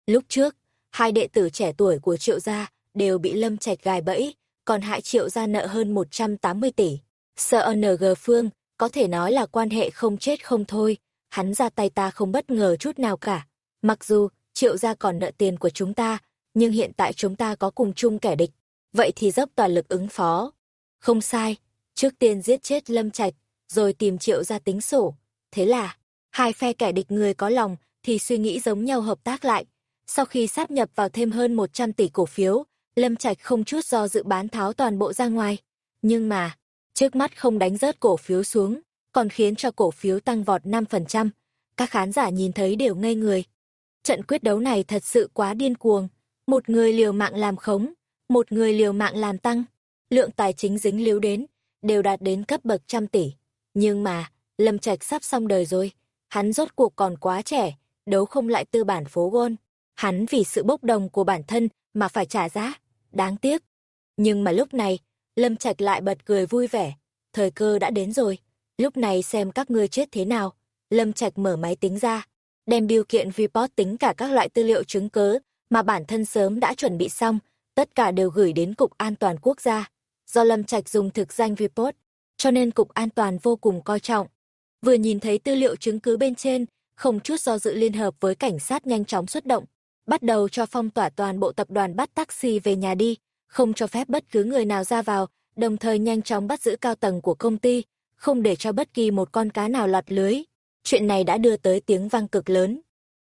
Lúc trước, hai đệ tử trẻ tuổi của triệu gia đều bị lâm trạch gài bẫy, còn hại triệu gia nợ hơn 180 tỷ. Sợ NG Phương, có thể nói là quan hệ không chết không thôi, hắn ra tay ta không bất ngờ chút nào cả. Mặc dù, triệu gia còn nợ tiền của chúng ta, nhưng hiện tại chúng ta có cùng chung kẻ địch, vậy thì dốc toàn lực ứng phó. Không sai, trước tiên giết chết Lâm Trạch, rồi tìm triệu gia tính sổ. Thế là, hai phe kẻ địch người có lòng thì suy nghĩ giống nhau hợp tác lại. Sau khi sáp nhập vào thêm hơn 100 tỷ cổ phiếu, Lâm Trạch không chút do dự bán tháo toàn bộ ra ngoài. Nhưng mà, trước mắt không đánh rớt cổ phiếu xuống, còn khiến cho cổ phiếu tăng vọt 5%. Các khán giả nhìn thấy đều ngây người. Trận quyết đấu này thật sự quá điên cuồng. Một người liều mạng làm khống, một người liều mạng làm tăng. Lượng tài chính dính líu đến, đều đạt đến cấp bậc trăm tỷ. Nhưng mà, Lâm Trạch sắp xong đời rồi. Hắn rốt cuộc còn quá trẻ, đấu không lại tư bản phố gôn. Hắn vì sự bốc đồng của bản thân mà phải trả giá. Đáng tiếc. Nhưng mà lúc này, Lâm Trạch lại bật cười vui vẻ. Thời cơ đã đến rồi. Lúc này xem các ngươi chết thế nào. Lâm Trạch mở máy tính ra, đem biêu kiện report tính cả các loại tư liệu chứng cớ mà bản thân sớm đã chuẩn bị xong, tất cả đều gửi đến Cục An toàn Quốc gia. Do Lâm Trạch dùng thực danh report, cho nên Cục An toàn vô cùng coi trọng. Vừa nhìn thấy tư liệu chứng cứ bên trên, không chút do dự liên hợp với cảnh sát nhanh chóng xuất động, bắt đầu cho phong tỏa toàn bộ tập đoàn bắt taxi về nhà đi, không cho phép bất cứ người nào ra vào, đồng thời nhanh chóng bắt giữ cao tầng của công ty, không để cho bất kỳ một con cá nào lọt lưới. Chuyện này đã đưa tới tiếng vang cực lớn.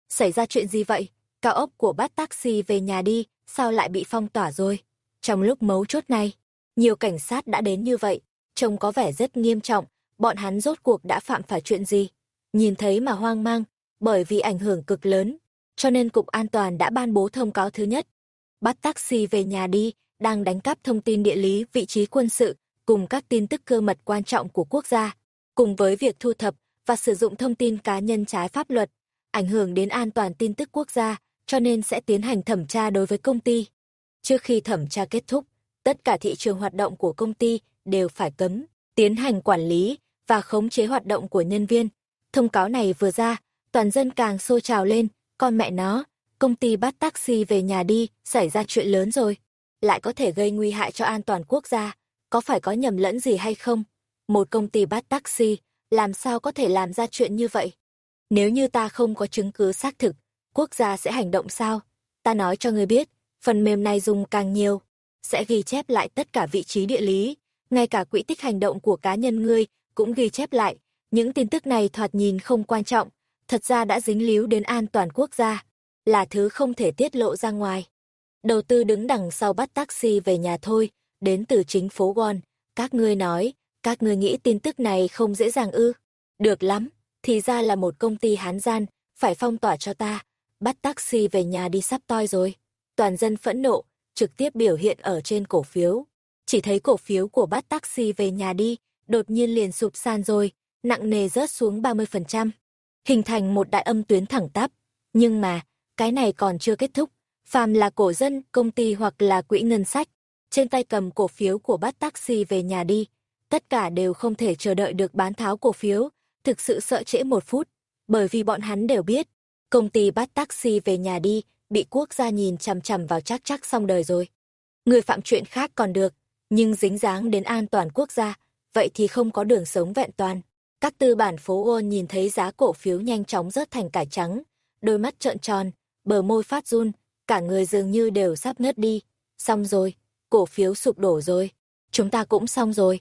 Xảy ra chuyện gì vậy? Cao ốc của bắt taxi về nhà đi, sao lại bị phong tỏa rồi? Trong lúc mấu chốt này, nhiều cảnh sát đã đến như vậy, trông có vẻ rất nghiêm trọng, bọn hắn rốt cuộc đã phạm phải chuyện gì? Nhìn thấy mà hoang mang, bởi vì ảnh hưởng cực lớn, cho nên Cục An toàn đã ban bố thông cáo thứ nhất. Bắt taxi về nhà đi, đang đánh cắp thông tin địa lý, vị trí quân sự, cùng các tin tức cơ mật quan trọng của quốc gia, cùng với việc thu thập và sử dụng thông tin cá nhân trái pháp luật, ảnh hưởng đến an toàn tin tức quốc gia, cho nên sẽ tiến hành thẩm tra đối với công ty. Trước khi thẩm tra kết thúc, tất cả thị trường hoạt động của công ty đều phải cấm, tiến hành quản lý và khống chế hoạt động của nhân viên. Thông cáo này vừa ra, toàn dân càng sôi trào lên, con mẹ nó, công ty bắt taxi về nhà đi, xảy ra chuyện lớn rồi. Lại có thể gây nguy hại cho an toàn quốc gia, có phải có nhầm lẫn gì hay không? Một công ty bắt taxi, làm sao có thể làm ra chuyện như vậy? Nếu như ta không có chứng cứ xác thực, quốc gia sẽ hành động sao? Ta nói cho ngươi biết, phần mềm này dùng càng nhiều, sẽ ghi chép lại tất cả vị trí địa lý, ngay cả quỹ tích hành động của cá nhân ngươi cũng ghi chép lại. Những tin tức này thoạt nhìn không quan trọng, thật ra đã dính líu đến an toàn quốc gia, là thứ không thể tiết lộ ra ngoài. Đầu tư đứng đằng sau bắt taxi về nhà thôi, đến từ chính phố Gon. Các ngươi nói, các ngươi nghĩ tin tức này không dễ dàng ư? Được lắm, thì ra là một công ty hán gian, phải phong tỏa cho ta, bắt taxi về nhà đi sắp toi rồi. Toàn dân phẫn nộ, trực tiếp biểu hiện ở trên cổ phiếu. Chỉ thấy cổ phiếu của bắt taxi về nhà đi, đột nhiên liền sụp san rồi, nặng nề rớt xuống 30%, hình thành một đại âm tuyến thẳng tắp. Nhưng mà, cái này còn chưa kết thúc, phàm là cổ dân, công ty hoặc là quỹ ngân sách, trên tay cầm cổ phiếu của bắt taxi về nhà đi, tất cả đều không thể chờ đợi được bán tháo cổ phiếu, thực sự sợ trễ một phút, bởi vì bọn hắn đều biết, công ty bắt taxi về nhà đi, bị quốc gia nhìn chằm chằm vào chắc chắc xong đời rồi. Người phạm chuyện khác còn được, nhưng dính dáng đến an toàn quốc gia, vậy thì không có đường sống vẹn toàn. Các tư bản phố ôn nhìn thấy giá cổ phiếu nhanh chóng rớt thành cải trắng, đôi mắt trợn tròn, bờ môi phát run, cả người dường như đều sắp ngất đi. Xong rồi, cổ phiếu sụp đổ rồi, chúng ta cũng xong rồi.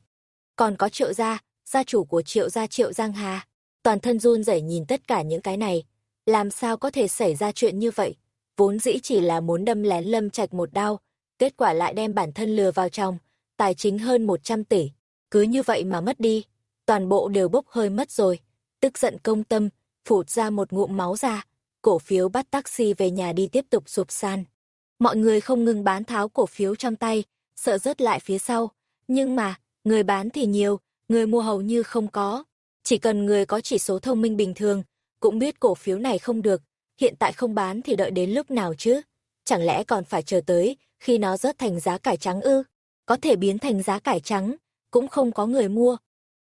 Còn có triệu gia, gia chủ của triệu gia triệu Giang Hà. Toàn thân run rẩy nhìn tất cả những cái này. Làm sao có thể xảy ra chuyện như vậy? Vốn dĩ chỉ là muốn đâm lén lâm trạch một đau kết quả lại đem bản thân lừa vào trong, tài chính hơn 100 tỷ. Cứ như vậy mà mất đi, toàn bộ đều bốc hơi mất rồi. Tức giận công tâm, phụt ra một ngụm máu ra, cổ phiếu bắt taxi về nhà đi tiếp tục sụp san. Mọi người không ngừng bán tháo cổ phiếu trong tay, sợ rớt lại phía sau. Nhưng mà, người bán thì nhiều, người mua hầu như không có. Chỉ cần người có chỉ số thông minh bình thường, cũng biết cổ phiếu này không được, hiện tại không bán thì đợi đến lúc nào chứ? Chẳng lẽ còn phải chờ tới khi nó rớt thành giá cải trắng ư? Có thể biến thành giá cải trắng, cũng không có người mua.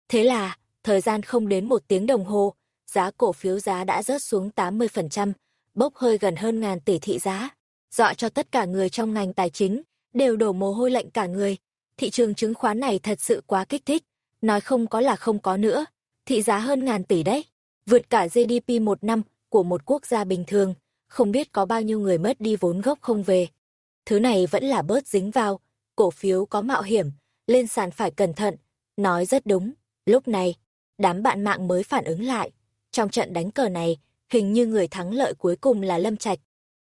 Thế là, thời gian không đến một tiếng đồng hồ, giá cổ phiếu giá đã rớt xuống 80%, bốc hơi gần hơn ngàn tỷ thị giá, dọa cho tất cả người trong ngành tài chính, đều đổ mồ hôi lạnh cả người. Thị trường chứng khoán này thật sự quá kích thích, nói không có là không có nữa, thị giá hơn ngàn tỷ đấy, vượt cả GDP một năm của một quốc gia bình thường, không biết có bao nhiêu người mất đi vốn gốc không về. Thứ này vẫn là bớt dính vào, cổ phiếu có mạo hiểm, lên sàn phải cẩn thận, nói rất đúng. Lúc này, đám bạn mạng mới phản ứng lại. Trong trận đánh cờ này, hình như người thắng lợi cuối cùng là Lâm Trạch.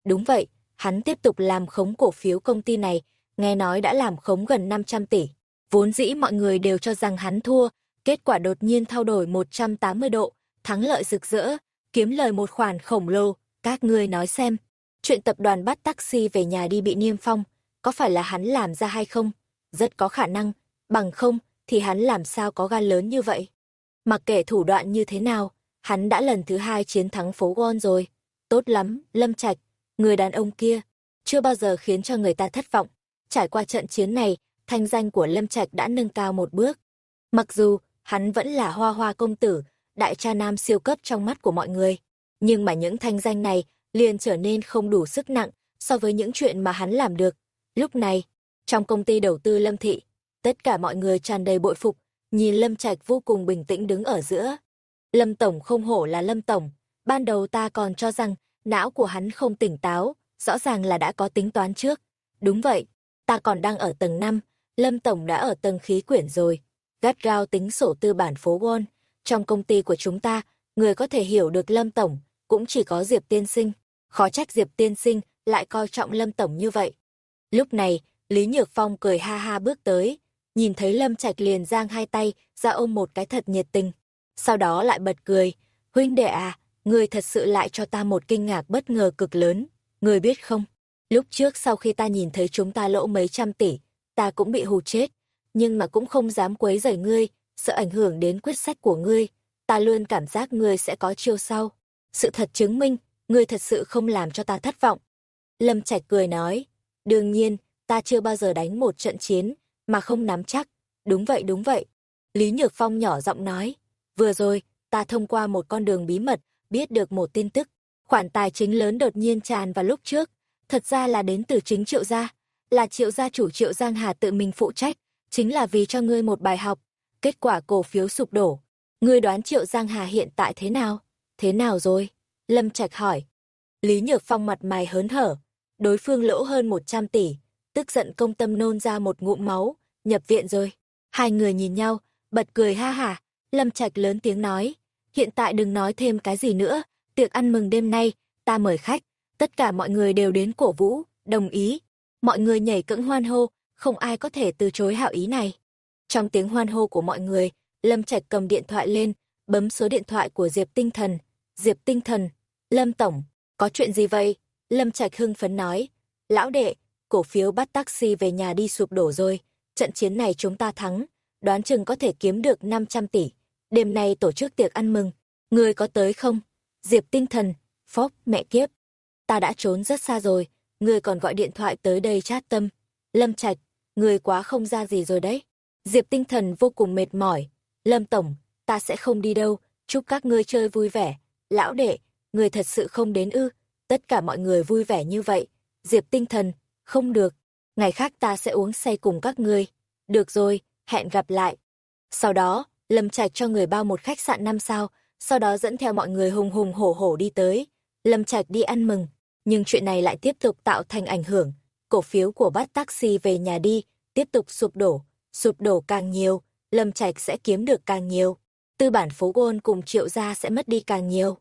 Đúng vậy, hắn tiếp tục làm khống cổ phiếu công ty này, nghe nói đã làm khống gần 500 tỷ. Vốn dĩ mọi người đều cho rằng hắn thua, kết quả đột nhiên thao đổi 180 độ, thắng lợi rực rỡ, kiếm lời một khoản khổng lồ, các ngươi nói xem. Chuyện tập đoàn bắt taxi về nhà đi bị niêm phong, có phải là hắn làm ra hay không? Rất có khả năng, bằng không, thì hắn làm sao có gan lớn như vậy? Mặc kệ thủ đoạn như thế nào, hắn đã lần thứ hai chiến thắng phố Gon rồi. Tốt lắm, Lâm Trạch, người đàn ông kia, chưa bao giờ khiến cho người ta thất vọng. Trải qua trận chiến này, thanh danh của Lâm Trạch đã nâng cao một bước. Mặc dù, hắn vẫn là hoa hoa công tử, đại cha nam siêu cấp trong mắt của mọi người. Nhưng mà những thanh danh này liền trở nên không đủ sức nặng so với những chuyện mà hắn làm được. Lúc này, trong công ty đầu tư Lâm Thị, tất cả mọi người tràn đầy bội phục, nhìn Lâm Trạch vô cùng bình tĩnh đứng ở giữa. Lâm Tổng không hổ là Lâm Tổng, ban đầu ta còn cho rằng não của hắn không tỉnh táo, rõ ràng là đã có tính toán trước. Đúng vậy, ta còn đang ở tầng 5, Lâm Tổng đã ở tầng khí quyển rồi. Gắt gao tính sổ tư bản phố Wall. Trong công ty của chúng ta, người có thể hiểu được Lâm Tổng, cũng chỉ có Diệp Tiên Sinh. Khó trách Diệp Tiên Sinh lại coi trọng Lâm Tổng như vậy. Lúc này, Lý Nhược Phong cười ha ha bước tới, nhìn thấy Lâm Trạch liền giang hai tay ra ôm một cái thật nhiệt tình. Sau đó lại bật cười, huynh đệ à, người thật sự lại cho ta một kinh ngạc bất ngờ cực lớn, người biết không? Lúc trước sau khi ta nhìn thấy chúng ta lỗ mấy trăm tỷ, ta cũng bị hù chết, nhưng mà cũng không dám quấy rầy ngươi, sợ ảnh hưởng đến quyết sách của ngươi, ta luôn cảm giác ngươi sẽ có chiêu sau. Sự thật chứng minh, ngươi thật sự không làm cho ta thất vọng. Lâm Trạch cười nói, đương nhiên, ta chưa bao giờ đánh một trận chiến, mà không nắm chắc. Đúng vậy đúng vậy. Lý Nhược Phong nhỏ giọng nói, vừa rồi, ta thông qua một con đường bí mật, biết được một tin tức. Khoản tài chính lớn đột nhiên tràn vào lúc trước, thật ra là đến từ chính triệu gia, là triệu gia chủ triệu Giang Hà tự mình phụ trách, chính là vì cho ngươi một bài học. Kết quả cổ phiếu sụp đổ. Ngươi đoán triệu Giang Hà hiện tại thế nào? Thế nào rồi? Lâm Trạch hỏi. Lý Nhược Phong mặt mày hớn hở. Đối phương lỗ hơn 100 tỷ, tức giận công tâm nôn ra một ngụm máu, nhập viện rồi. Hai người nhìn nhau, bật cười ha hả. Lâm Trạch lớn tiếng nói. Hiện tại đừng nói thêm cái gì nữa, tiệc ăn mừng đêm nay, ta mời khách. Tất cả mọi người đều đến cổ vũ, đồng ý. Mọi người nhảy cẫng hoan hô, không ai có thể từ chối hảo ý này. Trong tiếng hoan hô của mọi người, Lâm Trạch cầm điện thoại lên, bấm số điện thoại của Diệp Tinh Thần. Diệp Tinh Thần, Lâm Tổng, có chuyện gì vậy? Lâm Trạch hưng phấn nói. Lão đệ, cổ phiếu bắt taxi về nhà đi sụp đổ rồi. Trận chiến này chúng ta thắng, đoán chừng có thể kiếm được 500 tỷ. Đêm nay tổ chức tiệc ăn mừng. Người có tới không? Diệp Tinh Thần, Phóc, mẹ kiếp. Ta đã trốn rất xa rồi, người còn gọi điện thoại tới đây chát tâm. Lâm Trạch, người quá không ra gì rồi đấy. Diệp tinh thần vô cùng mệt mỏi. Lâm Tổng, ta sẽ không đi đâu, chúc các ngươi chơi vui vẻ. Lão đệ, người thật sự không đến ư. Tất cả mọi người vui vẻ như vậy. Diệp tinh thần, không được. Ngày khác ta sẽ uống say cùng các ngươi. Được rồi, hẹn gặp lại. Sau đó, Lâm Trạch cho người bao một khách sạn năm sao, sau đó dẫn theo mọi người hùng hùng hổ hổ đi tới. Lâm Trạch đi ăn mừng, nhưng chuyện này lại tiếp tục tạo thành ảnh hưởng cổ phiếu của bắt taxi về nhà đi, tiếp tục sụp đổ, sụp đổ càng nhiều, Lâm Trạch sẽ kiếm được càng nhiều. Tư bản phố gôn cùng triệu gia sẽ mất đi càng nhiều.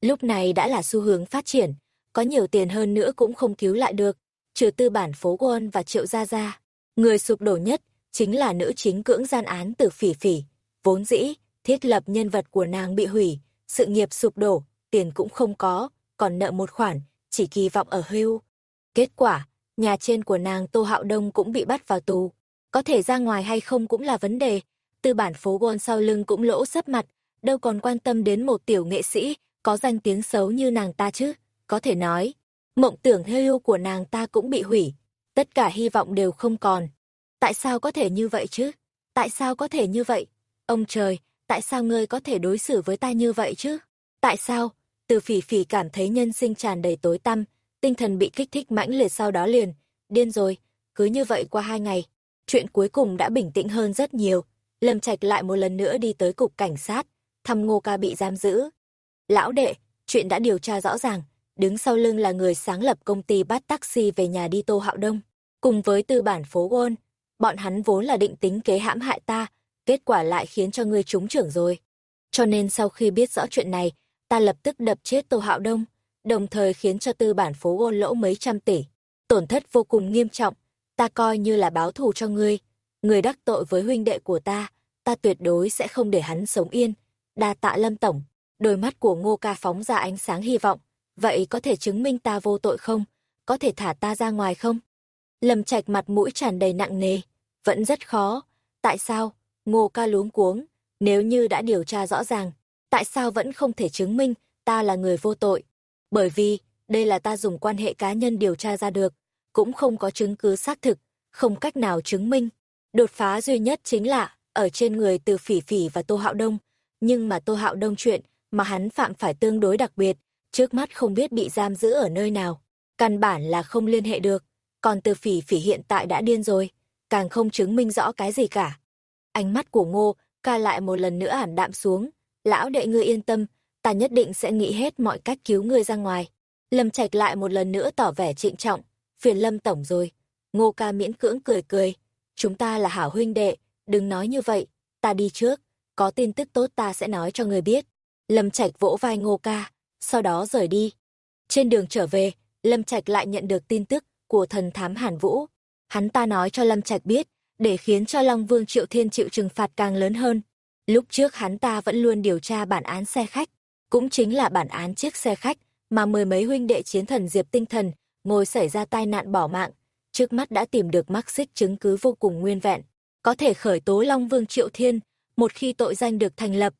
Lúc này đã là xu hướng phát triển, có nhiều tiền hơn nữa cũng không cứu lại được, trừ tư bản phố Won và triệu gia gia. Người sụp đổ nhất chính là nữ chính cưỡng gian án từ phỉ phỉ. Vốn dĩ, thiết lập nhân vật của nàng bị hủy, sự nghiệp sụp đổ, tiền cũng không có, còn nợ một khoản, chỉ kỳ vọng ở hưu. Kết quả, nhà trên của nàng Tô Hạo Đông cũng bị bắt vào tù. Có thể ra ngoài hay không cũng là vấn đề. Tư bản phố Won sau lưng cũng lỗ sấp mặt, đâu còn quan tâm đến một tiểu nghệ sĩ có danh tiếng xấu như nàng ta chứ. Có thể nói, mộng tưởng hưu của nàng ta cũng bị hủy. Tất cả hy vọng đều không còn. Tại sao có thể như vậy chứ? Tại sao có thể như vậy? Ông trời, tại sao ngươi có thể đối xử với ta như vậy chứ? Tại sao? Từ phỉ phỉ cảm thấy nhân sinh tràn đầy tối tăm, tinh thần bị kích thích mãnh liệt sau đó liền, điên rồi, cứ như vậy qua hai ngày. Chuyện cuối cùng đã bình tĩnh hơn rất nhiều, Lâm Trạch lại một lần nữa đi tới cục cảnh sát, thăm ngô ca bị giam giữ. Lão đệ, chuyện đã điều tra rõ ràng, đứng sau lưng là người sáng lập công ty bắt taxi về nhà đi Tô Hạo Đông, cùng với tư bản phố gôn Bọn hắn vốn là định tính kế hãm hại ta, kết quả lại khiến cho ngươi trúng trưởng rồi. Cho nên sau khi biết rõ chuyện này, ta lập tức đập chết Tô Hạo Đông, đồng thời khiến cho tư bản phố gôn lỗ mấy trăm tỷ. Tổn thất vô cùng nghiêm trọng, ta coi như là báo thù cho ngươi. Người đắc tội với huynh đệ của ta, ta tuyệt đối sẽ không để hắn sống yên. Đa tạ lâm tổng, đôi mắt của ngô ca phóng ra ánh sáng hy vọng. Vậy có thể chứng minh ta vô tội không? Có thể thả ta ra ngoài không? Lâm Trạch mặt mũi tràn đầy nặng nề. Vẫn rất khó. Tại sao? Ngô ca luống cuống. Nếu như đã điều tra rõ ràng, tại sao vẫn không thể chứng minh ta là người vô tội? Bởi vì, đây là ta dùng quan hệ cá nhân điều tra ra được, cũng không có chứng cứ xác thực, không cách nào chứng minh. Đột phá duy nhất chính là ở trên người từ Phỉ Phỉ và Tô Hạo Đông, nhưng mà Tô Hạo Đông chuyện mà hắn phạm phải tương đối đặc biệt, trước mắt không biết bị giam giữ ở nơi nào, căn bản là không liên hệ được, còn từ Phỉ Phỉ hiện tại đã điên rồi, càng không chứng minh rõ cái gì cả. Ánh mắt của Ngô ca lại một lần nữa ảm đạm xuống, lão đệ ngươi yên tâm, ta nhất định sẽ nghĩ hết mọi cách cứu ngươi ra ngoài. Lâm Trạch lại một lần nữa tỏ vẻ trịnh trọng, phiền Lâm tổng rồi. Ngô ca miễn cưỡng cười cười, chúng ta là hảo huynh đệ, đừng nói như vậy, ta đi trước, có tin tức tốt ta sẽ nói cho người biết. Lâm Trạch vỗ vai Ngô Ca, sau đó rời đi. Trên đường trở về, Lâm Trạch lại nhận được tin tức của thần thám Hàn Vũ. Hắn ta nói cho Lâm Trạch biết, để khiến cho Long Vương Triệu Thiên chịu trừng phạt càng lớn hơn. Lúc trước hắn ta vẫn luôn điều tra bản án xe khách, cũng chính là bản án chiếc xe khách mà mười mấy huynh đệ chiến thần Diệp Tinh Thần ngồi xảy ra tai nạn bỏ mạng, trước mắt đã tìm được mắc xích chứng cứ vô cùng nguyên vẹn có thể khởi tố Long Vương Triệu Thiên, một khi tội danh được thành lập.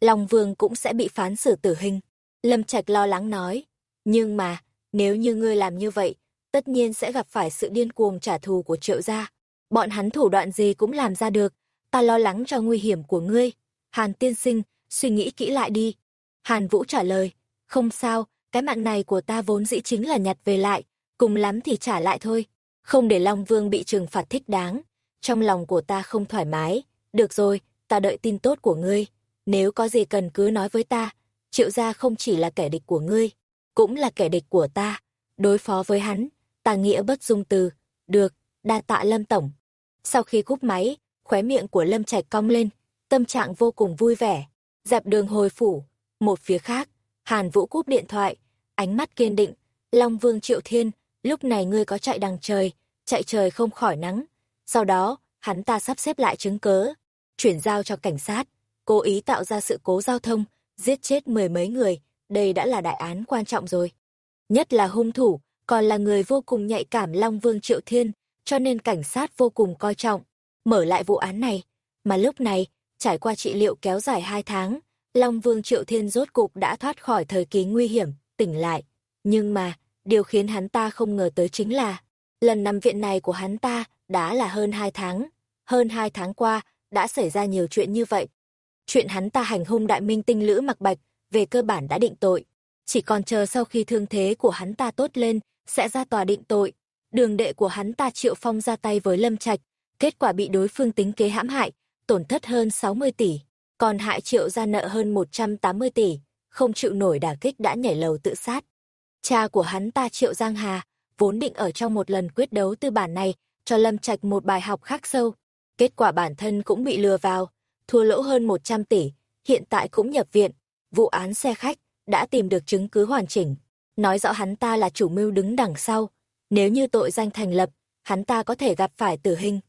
Long Vương cũng sẽ bị phán xử tử hình. Lâm Trạch lo lắng nói, nhưng mà, nếu như ngươi làm như vậy, tất nhiên sẽ gặp phải sự điên cuồng trả thù của triệu gia. Bọn hắn thủ đoạn gì cũng làm ra được, ta lo lắng cho nguy hiểm của ngươi. Hàn tiên sinh, suy nghĩ kỹ lại đi. Hàn Vũ trả lời, không sao, cái mạng này của ta vốn dĩ chính là nhặt về lại, cùng lắm thì trả lại thôi. Không để Long Vương bị trừng phạt thích đáng, trong lòng của ta không thoải mái. Được rồi, ta đợi tin tốt của ngươi. Nếu có gì cần cứ nói với ta. Triệu gia không chỉ là kẻ địch của ngươi, cũng là kẻ địch của ta. Đối phó với hắn, ta nghĩa bất dung từ. Được, đa tạ Lâm Tổng. Sau khi cúp máy, khóe miệng của Lâm Trạch cong lên, tâm trạng vô cùng vui vẻ. Dẹp đường hồi phủ. Một phía khác, Hàn Vũ cúp điện thoại, ánh mắt kiên định. Long Vương Triệu Thiên, lúc này ngươi có chạy đằng trời, chạy trời không khỏi nắng sau đó, hắn ta sắp xếp lại chứng cớ, chuyển giao cho cảnh sát, cố ý tạo ra sự cố giao thông, giết chết mười mấy người, đây đã là đại án quan trọng rồi. Nhất là hung thủ, còn là người vô cùng nhạy cảm Long Vương Triệu Thiên, cho nên cảnh sát vô cùng coi trọng, mở lại vụ án này. Mà lúc này, trải qua trị liệu kéo dài hai tháng, Long Vương Triệu Thiên rốt cục đã thoát khỏi thời kỳ nguy hiểm, tỉnh lại. Nhưng mà, điều khiến hắn ta không ngờ tới chính là, lần nằm viện này của hắn ta đã là hơn hai tháng. Hơn hai tháng qua, đã xảy ra nhiều chuyện như vậy. Chuyện hắn ta hành hung đại minh tinh lữ mặc bạch, về cơ bản đã định tội. Chỉ còn chờ sau khi thương thế của hắn ta tốt lên, sẽ ra tòa định tội. Đường đệ của hắn ta Triệu Phong ra tay với Lâm Trạch, kết quả bị đối phương tính kế hãm hại, tổn thất hơn 60 tỷ, còn hại Triệu ra nợ hơn 180 tỷ, không chịu nổi đả kích đã nhảy lầu tự sát. Cha của hắn ta Triệu Giang Hà, vốn định ở trong một lần quyết đấu tư bản này, cho Lâm Trạch một bài học khắc sâu. Kết quả bản thân cũng bị lừa vào, thua lỗ hơn 100 tỷ, hiện tại cũng nhập viện. Vụ án xe khách đã tìm được chứng cứ hoàn chỉnh, nói rõ hắn ta là chủ mưu đứng đằng sau. Nếu như tội danh thành lập, hắn ta có thể gặp phải tử hình.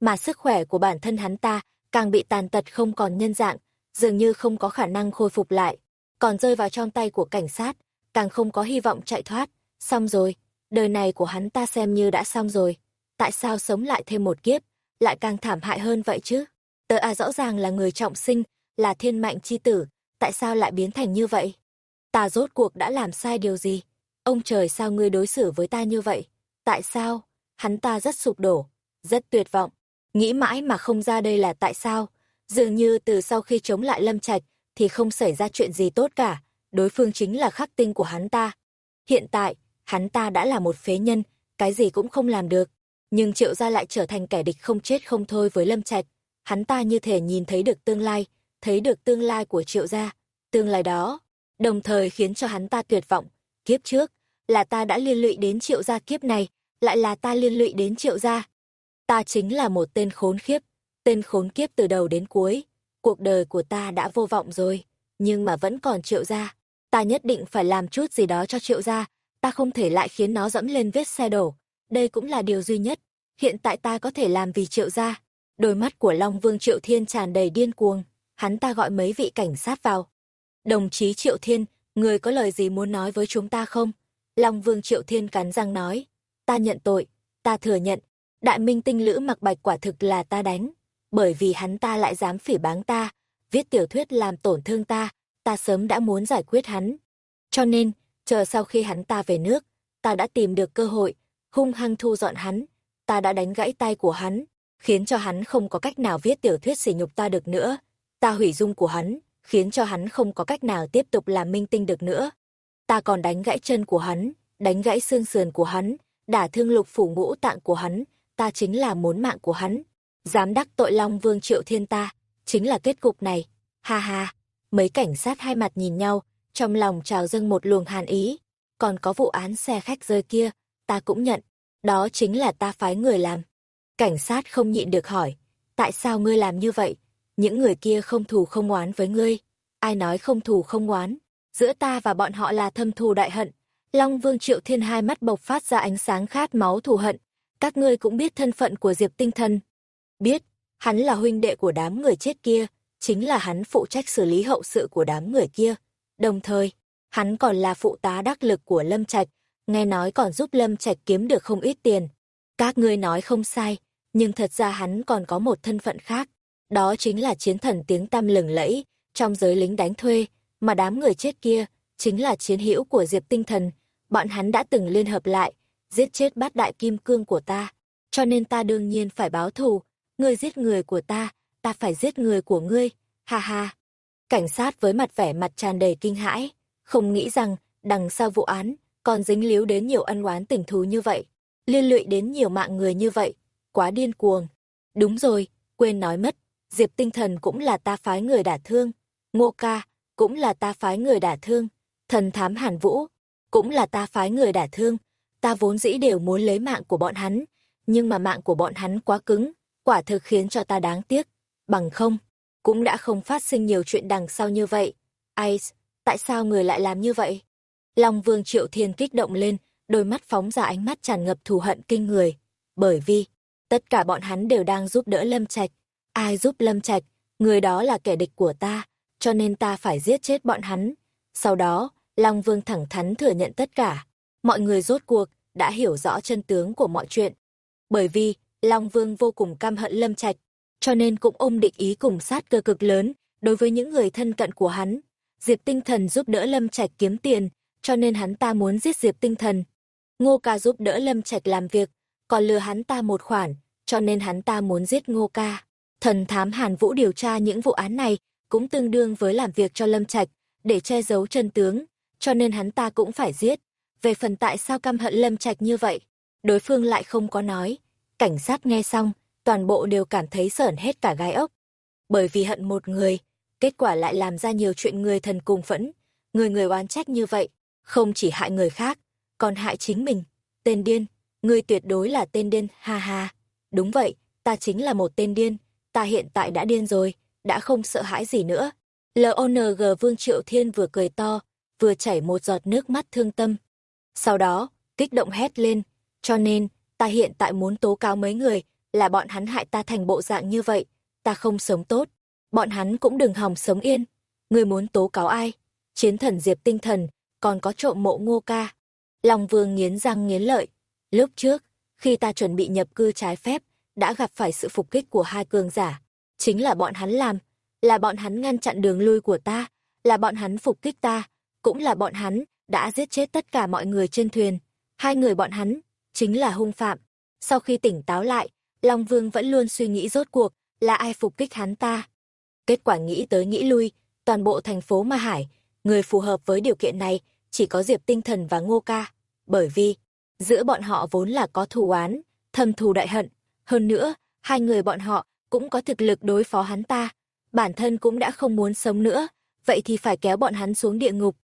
Mà sức khỏe của bản thân hắn ta càng bị tàn tật không còn nhân dạng, dường như không có khả năng khôi phục lại, còn rơi vào trong tay của cảnh sát, càng không có hy vọng chạy thoát. Xong rồi, đời này của hắn ta xem như đã xong rồi tại sao sống lại thêm một kiếp, lại càng thảm hại hơn vậy chứ? Tớ à rõ ràng là người trọng sinh, là thiên mạnh chi tử, tại sao lại biến thành như vậy? Ta rốt cuộc đã làm sai điều gì? Ông trời sao ngươi đối xử với ta như vậy? Tại sao? Hắn ta rất sụp đổ, rất tuyệt vọng. Nghĩ mãi mà không ra đây là tại sao? Dường như từ sau khi chống lại Lâm Trạch thì không xảy ra chuyện gì tốt cả. đối phương chính là khắc tinh của hắn ta. Hiện tại, hắn ta đã là một phế nhân, cái gì cũng không làm được. Nhưng triệu gia lại trở thành kẻ địch không chết không thôi với Lâm Trạch. Hắn ta như thể nhìn thấy được tương lai, thấy được tương lai của triệu gia. Tương lai đó, đồng thời khiến cho hắn ta tuyệt vọng. Kiếp trước, là ta đã liên lụy đến triệu gia kiếp này, lại là ta liên lụy đến triệu gia. Ta chính là một tên khốn khiếp, tên khốn kiếp từ đầu đến cuối. Cuộc đời của ta đã vô vọng rồi, nhưng mà vẫn còn triệu gia. Ta nhất định phải làm chút gì đó cho triệu gia, ta không thể lại khiến nó dẫm lên vết xe đổ. Đây cũng là điều duy nhất, hiện tại ta có thể làm vì triệu gia. Đôi mắt của Long Vương Triệu Thiên tràn đầy điên cuồng, hắn ta gọi mấy vị cảnh sát vào. Đồng chí Triệu Thiên, người có lời gì muốn nói với chúng ta không? Long Vương Triệu Thiên cắn răng nói, ta nhận tội, ta thừa nhận, đại minh tinh lữ mặc bạch quả thực là ta đánh, bởi vì hắn ta lại dám phỉ báng ta, viết tiểu thuyết làm tổn thương ta, ta sớm đã muốn giải quyết hắn. Cho nên, chờ sau khi hắn ta về nước, ta đã tìm được cơ hội, hung hăng thu dọn hắn, ta đã đánh gãy tay của hắn, khiến cho hắn không có cách nào viết tiểu thuyết sỉ nhục ta được nữa. Ta hủy dung của hắn, khiến cho hắn không có cách nào tiếp tục làm minh tinh được nữa. Ta còn đánh gãy chân của hắn, đánh gãy xương sườn của hắn, đả thương lục phủ ngũ tạng của hắn, ta chính là muốn mạng của hắn. Dám đắc tội Long Vương Triệu Thiên ta, chính là kết cục này. Ha ha, mấy cảnh sát hai mặt nhìn nhau, trong lòng trào dâng một luồng hàn ý. Còn có vụ án xe khách rơi kia, ta cũng nhận, đó chính là ta phái người làm. Cảnh sát không nhịn được hỏi, tại sao ngươi làm như vậy? Những người kia không thù không oán với ngươi. Ai nói không thù không oán? Giữa ta và bọn họ là thâm thù đại hận. Long Vương Triệu Thiên hai mắt bộc phát ra ánh sáng khát máu thù hận. Các ngươi cũng biết thân phận của Diệp Tinh Thần. Biết, hắn là huynh đệ của đám người chết kia, chính là hắn phụ trách xử lý hậu sự của đám người kia. Đồng thời, hắn còn là phụ tá đắc lực của Lâm Trạch, nghe nói còn giúp Lâm Trạch kiếm được không ít tiền. Các ngươi nói không sai, nhưng thật ra hắn còn có một thân phận khác, đó chính là chiến thần tiếng tăm lừng lẫy trong giới lính đánh thuê, mà đám người chết kia chính là chiến hữu của Diệp Tinh Thần, bọn hắn đã từng liên hợp lại, giết chết bát đại kim cương của ta, cho nên ta đương nhiên phải báo thù, ngươi giết người của ta, ta phải giết người của ngươi, ha ha. Cảnh sát với mặt vẻ mặt tràn đầy kinh hãi, không nghĩ rằng đằng sau vụ án còn dính líu đến nhiều ân oán tình thù như vậy, liên lụy đến nhiều mạng người như vậy, quá điên cuồng. Đúng rồi, quên nói mất, Diệp Tinh Thần cũng là ta phái người đả thương, Ngô Ca cũng là ta phái người đả thương, Thần Thám Hàn Vũ cũng là ta phái người đả thương, ta vốn dĩ đều muốn lấy mạng của bọn hắn, nhưng mà mạng của bọn hắn quá cứng, quả thực khiến cho ta đáng tiếc, bằng không, cũng đã không phát sinh nhiều chuyện đằng sau như vậy. ice tại sao người lại làm như vậy? Long Vương Triệu Thiên kích động lên, đôi mắt phóng ra ánh mắt tràn ngập thù hận kinh người. Bởi vì, tất cả bọn hắn đều đang giúp đỡ Lâm Trạch. Ai giúp Lâm Trạch, người đó là kẻ địch của ta, cho nên ta phải giết chết bọn hắn. Sau đó, Long Vương thẳng thắn thừa nhận tất cả. Mọi người rốt cuộc, đã hiểu rõ chân tướng của mọi chuyện. Bởi vì, Long Vương vô cùng căm hận Lâm Trạch, cho nên cũng ôm định ý cùng sát cơ cực lớn đối với những người thân cận của hắn. Diệp Tinh Thần giúp đỡ Lâm Trạch kiếm tiền, cho nên hắn ta muốn giết Diệp Tinh Thần. Ngô Ca giúp đỡ Lâm Trạch làm việc, còn lừa hắn ta một khoản, cho nên hắn ta muốn giết Ngô Ca. Thần thám Hàn Vũ điều tra những vụ án này, cũng tương đương với làm việc cho Lâm Trạch, để che giấu chân tướng, cho nên hắn ta cũng phải giết. Về phần tại sao căm hận Lâm Trạch như vậy, đối phương lại không có nói. Cảnh sát nghe xong, toàn bộ đều cảm thấy sởn hết cả gai ốc. Bởi vì hận một người, kết quả lại làm ra nhiều chuyện người thần cùng phẫn. Người người oán trách như vậy, không chỉ hại người khác, còn hại chính mình. Tên điên, ngươi tuyệt đối là tên điên, ha ha. Đúng vậy, ta chính là một tên điên, ta hiện tại đã điên rồi, đã không sợ hãi gì nữa. LONG Vương Triệu Thiên vừa cười to, vừa chảy một giọt nước mắt thương tâm. Sau đó, kích động hét lên, cho nên, ta hiện tại muốn tố cáo mấy người, là bọn hắn hại ta thành bộ dạng như vậy, ta không sống tốt, bọn hắn cũng đừng hòng sống yên. Người muốn tố cáo ai? Chiến thần Diệp Tinh Thần, còn có trộm mộ ngô ca. Long Vương nghiến răng nghiến lợi. Lúc trước, khi ta chuẩn bị nhập cư trái phép, đã gặp phải sự phục kích của hai cường giả. Chính là bọn hắn làm, là bọn hắn ngăn chặn đường lui của ta, là bọn hắn phục kích ta, cũng là bọn hắn đã giết chết tất cả mọi người trên thuyền. Hai người bọn hắn, chính là hung phạm. Sau khi tỉnh táo lại, Long Vương vẫn luôn suy nghĩ rốt cuộc là ai phục kích hắn ta. Kết quả nghĩ tới nghĩ lui, toàn bộ thành phố Ma Hải, người phù hợp với điều kiện này chỉ có Diệp Tinh Thần và Ngô Ca, bởi vì giữa bọn họ vốn là có thù oán, thâm thù đại hận, hơn nữa, hai người bọn họ cũng có thực lực đối phó hắn ta, bản thân cũng đã không muốn sống nữa, vậy thì phải kéo bọn hắn xuống địa ngục.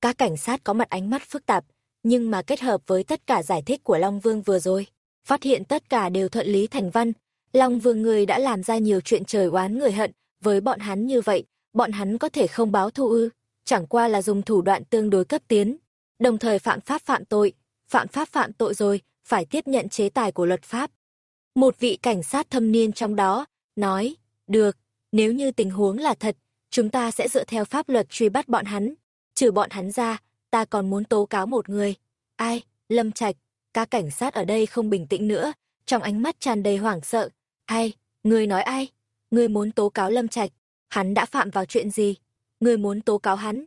Các cảnh sát có mặt ánh mắt phức tạp, nhưng mà kết hợp với tất cả giải thích của Long Vương vừa rồi, phát hiện tất cả đều thuận lý thành văn. Long Vương người đã làm ra nhiều chuyện trời oán người hận, với bọn hắn như vậy, bọn hắn có thể không báo thù ư, chẳng qua là dùng thủ đoạn tương đối cấp tiến, đồng thời phạm pháp phạm tội, phạm pháp phạm tội rồi, phải tiếp nhận chế tài của luật pháp. Một vị cảnh sát thâm niên trong đó, nói, được, nếu như tình huống là thật, chúng ta sẽ dựa theo pháp luật truy bắt bọn hắn. Trừ bọn hắn ra, ta còn muốn tố cáo một người. Ai? Lâm Trạch. Các cảnh sát ở đây không bình tĩnh nữa, trong ánh mắt tràn đầy hoảng sợ. Ai? Người nói ai? Người muốn tố cáo Lâm Trạch. Hắn đã phạm vào chuyện gì? Người muốn tố cáo hắn?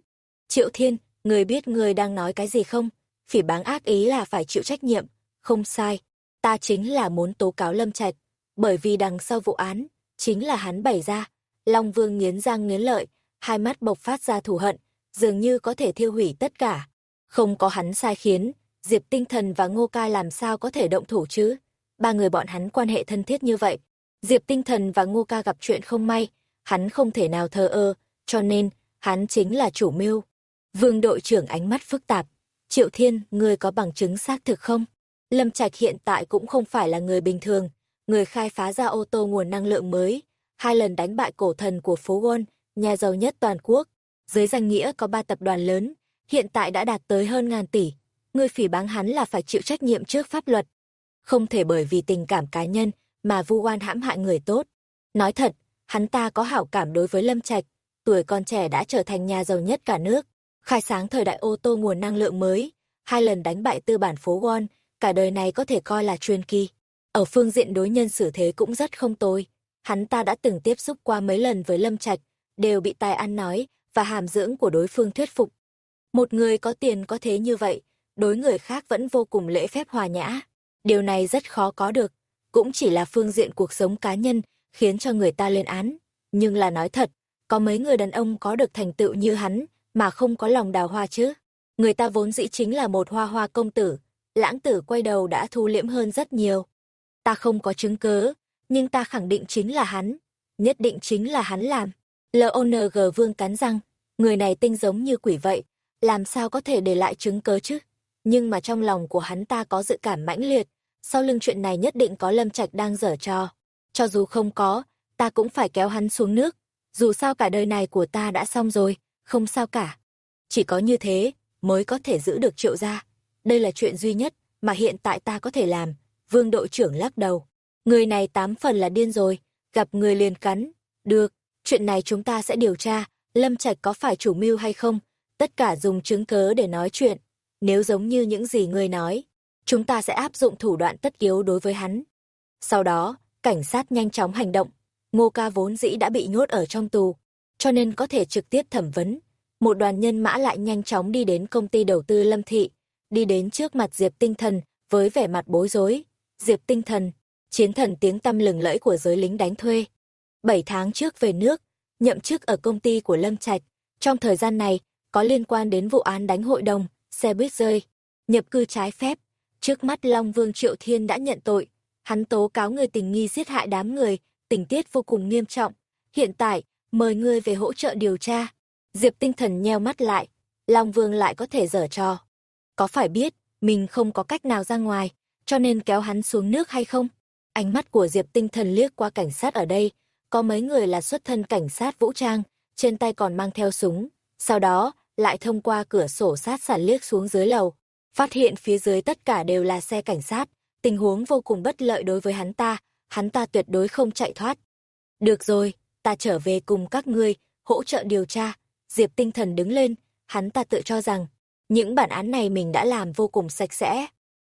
Triệu Thiên, người biết người đang nói cái gì không? Phỉ báng ác ý là phải chịu trách nhiệm. Không sai. Ta chính là muốn tố cáo Lâm Trạch. Bởi vì đằng sau vụ án, chính là hắn bày ra. Long Vương nghiến răng nghiến lợi, hai mắt bộc phát ra thù hận, dường như có thể thiêu hủy tất cả. Không có hắn sai khiến, Diệp Tinh Thần và Ngô Ca làm sao có thể động thủ chứ? Ba người bọn hắn quan hệ thân thiết như vậy. Diệp Tinh Thần và Ngô Ca gặp chuyện không may, hắn không thể nào thờ ơ, cho nên, hắn chính là chủ mưu. Vương đội trưởng ánh mắt phức tạp. Triệu Thiên, ngươi có bằng chứng xác thực không? Lâm Trạch hiện tại cũng không phải là người bình thường, người khai phá ra ô tô nguồn năng lượng mới, hai lần đánh bại cổ thần của phố Wall, nhà giàu nhất toàn quốc. Dưới danh nghĩa có ba tập đoàn lớn, hiện tại đã đạt tới hơn ngàn tỷ. Người phỉ báng hắn là phải chịu trách nhiệm trước pháp luật. Không thể bởi vì tình cảm cá nhân mà vu oan hãm hại người tốt. Nói thật, hắn ta có hảo cảm đối với Lâm Trạch, tuổi còn trẻ đã trở thành nhà giàu nhất cả nước, khai sáng thời đại ô tô nguồn năng lượng mới, hai lần đánh bại tư bản phố Won, cả đời này có thể coi là truyền kỳ. Ở phương diện đối nhân xử thế cũng rất không tồi. Hắn ta đã từng tiếp xúc qua mấy lần với Lâm Trạch, đều bị tài ăn nói và hàm dưỡng của đối phương thuyết phục. Một người có tiền có thế như vậy, đối người khác vẫn vô cùng lễ phép hòa nhã. Điều này rất khó có được, cũng chỉ là phương diện cuộc sống cá nhân khiến cho người ta lên án. Nhưng là nói thật, có mấy người đàn ông có được thành tựu như hắn mà không có lòng đào hoa chứ. Người ta vốn dĩ chính là một hoa hoa công tử, lãng tử quay đầu đã thu liễm hơn rất nhiều. Ta không có chứng cớ, nhưng ta khẳng định chính là hắn, nhất định chính là hắn làm. LONG vương cắn răng, người này tinh giống như quỷ vậy, làm sao có thể để lại chứng cớ chứ? Nhưng mà trong lòng của hắn ta có dự cảm mãnh liệt, sau lưng chuyện này nhất định có Lâm Trạch đang dở trò. Cho dù không có, ta cũng phải kéo hắn xuống nước. Dù sao cả đời này của ta đã xong rồi, không sao cả. Chỉ có như thế, mới có thể giữ được triệu gia. Đây là chuyện duy nhất mà hiện tại ta có thể làm. Vương đội trưởng lắc đầu. Người này tám phần là điên rồi, gặp người liền cắn. Được, chuyện này chúng ta sẽ điều tra, Lâm Trạch có phải chủ mưu hay không, tất cả dùng chứng cớ để nói chuyện. Nếu giống như những gì người nói, chúng ta sẽ áp dụng thủ đoạn tất yếu đối với hắn. Sau đó, cảnh sát nhanh chóng hành động. Ngô ca vốn dĩ đã bị nhốt ở trong tù, cho nên có thể trực tiếp thẩm vấn. Một đoàn nhân mã lại nhanh chóng đi đến công ty đầu tư Lâm Thị, đi đến trước mặt Diệp Tinh Thần với vẻ mặt bối rối. Diệp Tinh Thần, chiến thần tiếng tăm lừng lẫy của giới lính đánh thuê. Bảy tháng trước về nước, nhậm chức ở công ty của Lâm Trạch. Trong thời gian này, có liên quan đến vụ án đánh hội đồng, xe buýt rơi, nhập cư trái phép. Trước mắt Long Vương Triệu Thiên đã nhận tội. Hắn tố cáo người tình nghi giết hại đám người, tình tiết vô cùng nghiêm trọng. Hiện tại, mời ngươi về hỗ trợ điều tra. Diệp tinh thần nheo mắt lại, Long Vương lại có thể dở trò. Có phải biết, mình không có cách nào ra ngoài, cho nên kéo hắn xuống nước hay không? Ánh mắt của Diệp tinh thần liếc qua cảnh sát ở đây, có mấy người là xuất thân cảnh sát vũ trang, trên tay còn mang theo súng, sau đó lại thông qua cửa sổ sát sản liếc xuống dưới lầu, phát hiện phía dưới tất cả đều là xe cảnh sát, tình huống vô cùng bất lợi đối với hắn ta, hắn ta tuyệt đối không chạy thoát. Được rồi, ta trở về cùng các ngươi, hỗ trợ điều tra. Diệp tinh thần đứng lên, hắn ta tự cho rằng, những bản án này mình đã làm vô cùng sạch sẽ.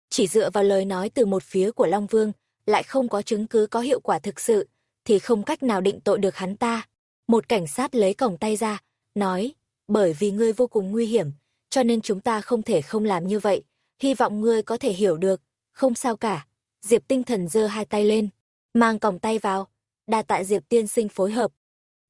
Chỉ dựa vào lời nói từ một phía của Long Vương, lại không có chứng cứ có hiệu quả thực sự, thì không cách nào định tội được hắn ta. Một cảnh sát lấy cổng tay ra, nói, bởi vì ngươi vô cùng nguy hiểm, cho nên chúng ta không thể không làm như vậy, hy vọng ngươi có thể hiểu được, không sao cả. Diệp tinh thần giơ hai tay lên, mang còng tay vào, đa tạ Diệp tiên sinh phối hợp.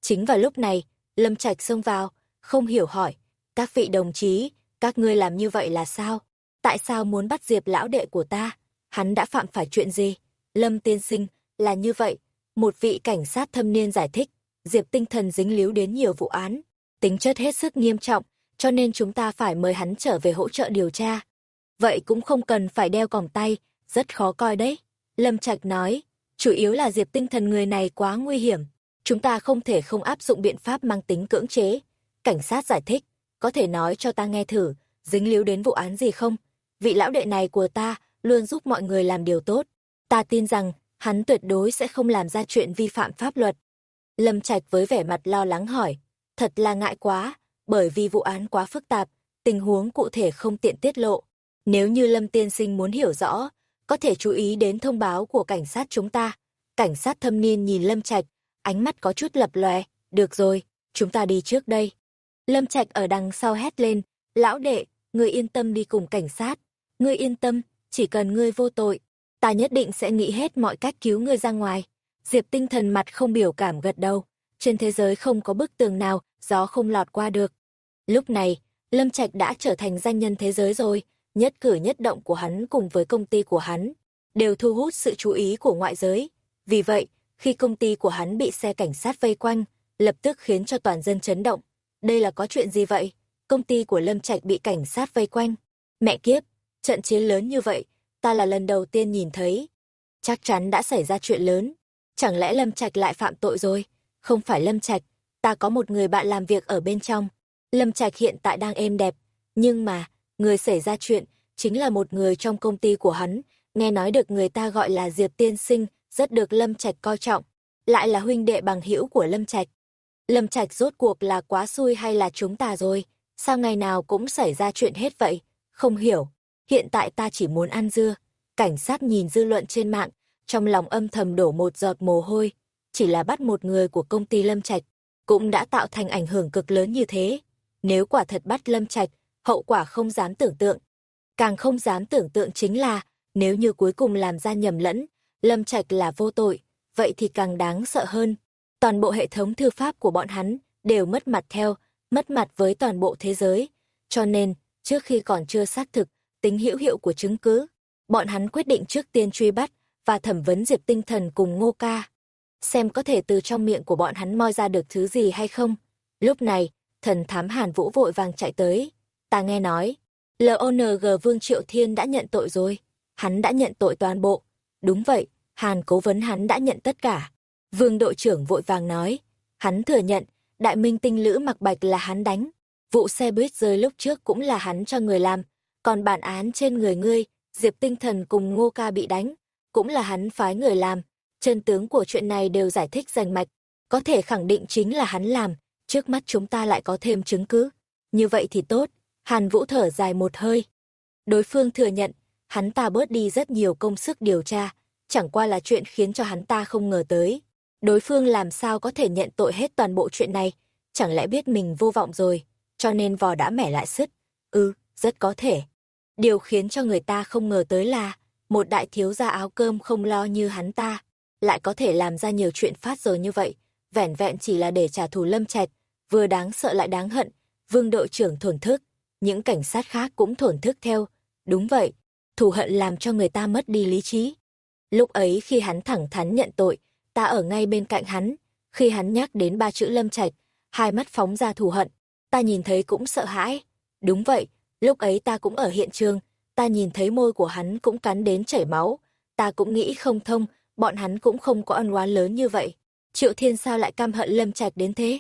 Chính vào lúc này, Lâm Trạch xông vào, không hiểu hỏi, Các vị đồng chí, các ngươi làm như vậy là sao? Tại sao muốn bắt Diệp lão đệ của ta? Hắn đã phạm phải chuyện gì? Lâm tiên sinh, là như vậy. Một vị cảnh sát thâm niên giải thích, Diệp tinh thần dính líu đến nhiều vụ án, tính chất hết sức nghiêm trọng, cho nên chúng ta phải mời hắn trở về hỗ trợ điều tra. Vậy cũng không cần phải đeo còng tay, rất khó coi đấy. Lâm Trạch nói, chủ yếu là Diệp tinh thần người này quá nguy hiểm. Chúng ta không thể không áp dụng biện pháp mang tính cưỡng chế. Cảnh sát giải thích, có thể nói cho ta nghe thử, dính líu đến vụ án gì không? Vị lão đệ này của ta luôn giúp mọi người làm điều tốt. Ta tin rằng, hắn tuyệt đối sẽ không làm ra chuyện vi phạm pháp luật. Lâm Trạch với vẻ mặt lo lắng hỏi, thật là ngại quá, bởi vì vụ án quá phức tạp, tình huống cụ thể không tiện tiết lộ. Nếu như Lâm Tiên Sinh muốn hiểu rõ, có thể chú ý đến thông báo của cảnh sát chúng ta. Cảnh sát thâm niên nhìn Lâm Trạch, ánh mắt có chút lập lòe, được rồi, chúng ta đi trước đây. Lâm Trạch ở đằng sau hét lên, lão đệ, ngươi yên tâm đi cùng cảnh sát. Ngươi yên tâm, chỉ cần ngươi vô tội, ta nhất định sẽ nghĩ hết mọi cách cứu ngươi ra ngoài. Diệp tinh thần mặt không biểu cảm gật đầu. Trên thế giới không có bức tường nào, gió không lọt qua được. Lúc này, Lâm Trạch đã trở thành danh nhân thế giới rồi, nhất cử nhất động của hắn cùng với công ty của hắn, đều thu hút sự chú ý của ngoại giới. Vì vậy, khi công ty của hắn bị xe cảnh sát vây quanh, lập tức khiến cho toàn dân chấn động. Đây là có chuyện gì vậy? Công ty của Lâm Trạch bị cảnh sát vây quanh. Mẹ kiếp, trận chiến lớn như vậy, ta là lần đầu tiên nhìn thấy. Chắc chắn đã xảy ra chuyện lớn. Chẳng lẽ Lâm Trạch lại phạm tội rồi? Không phải Lâm Trạch, ta có một người bạn làm việc ở bên trong. Lâm Trạch hiện tại đang êm đẹp, nhưng mà, người xảy ra chuyện, chính là một người trong công ty của hắn, nghe nói được người ta gọi là Diệp Tiên Sinh, rất được Lâm Trạch coi trọng, lại là huynh đệ bằng hữu của Lâm Trạch. Lâm Trạch rốt cuộc là quá xui hay là chúng ta rồi, sao ngày nào cũng xảy ra chuyện hết vậy, không hiểu, hiện tại ta chỉ muốn ăn dưa. Cảnh sát nhìn dư luận trên mạng, trong lòng âm thầm đổ một giọt mồ hôi, chỉ là bắt một người của công ty Lâm Trạch, cũng đã tạo thành ảnh hưởng cực lớn như thế. Nếu quả thật bắt Lâm Trạch, hậu quả không dám tưởng tượng. Càng không dám tưởng tượng chính là, nếu như cuối cùng làm ra nhầm lẫn, Lâm Trạch là vô tội, vậy thì càng đáng sợ hơn. Toàn bộ hệ thống thư pháp của bọn hắn đều mất mặt theo, mất mặt với toàn bộ thế giới. Cho nên, trước khi còn chưa xác thực tính hữu hiệu của chứng cứ, bọn hắn quyết định trước tiên truy bắt và thẩm vấn Diệp Tinh Thần cùng Ngô Ca, xem có thể từ trong miệng của bọn hắn moi ra được thứ gì hay không. Lúc này, thần thám Hàn Vũ vội vàng chạy tới. Ta nghe nói, LONG Vương Triệu Thiên đã nhận tội rồi. Hắn đã nhận tội toàn bộ. Đúng vậy, Hàn cố vấn hắn đã nhận tất cả. Vương đội trưởng vội vàng nói. Hắn thừa nhận, đại minh tinh lữ mặc bạch là hắn đánh. Vụ xe buýt rơi lúc trước cũng là hắn cho người làm. Còn bản án trên người ngươi, Diệp Tinh Thần cùng Ngô Ca bị đánh, cũng là hắn phái người làm. Chân tướng của chuyện này đều giải thích rành mạch. Có thể khẳng định chính là hắn làm, trước mắt chúng ta lại có thêm chứng cứ. Như vậy thì tốt, Hàn Vũ thở dài một hơi. Đối phương thừa nhận, hắn ta bớt đi rất nhiều công sức điều tra, chẳng qua là chuyện khiến cho hắn ta không ngờ tới. Đối phương làm sao có thể nhận tội hết toàn bộ chuyện này, chẳng lẽ biết mình vô vọng rồi, cho nên vò đã mẻ lại sứt. Ừ, rất có thể. Điều khiến cho người ta không ngờ tới là, một đại thiếu gia áo cơm không lo như hắn ta, lại có thể làm ra nhiều chuyện phát rồi như vậy, vẻn vẹn chỉ là để trả thù lâm trạch, vừa đáng sợ lại đáng hận, vương đội trưởng thổn thức, những cảnh sát khác cũng thổn thức theo, đúng vậy, thù hận làm cho người ta mất đi lý trí. Lúc ấy khi hắn thẳng thắn nhận tội, ta ở ngay bên cạnh hắn, khi hắn nhắc đến ba chữ lâm trạch, hai mắt phóng ra thù hận, ta nhìn thấy cũng sợ hãi. Đúng vậy, lúc ấy ta cũng ở hiện trường, ta nhìn thấy môi của hắn cũng cắn đến chảy máu, ta cũng nghĩ không thông, bọn hắn cũng không có ân oán lớn như vậy. Triệu Thiên sao lại căm hận Lâm Trạch đến thế?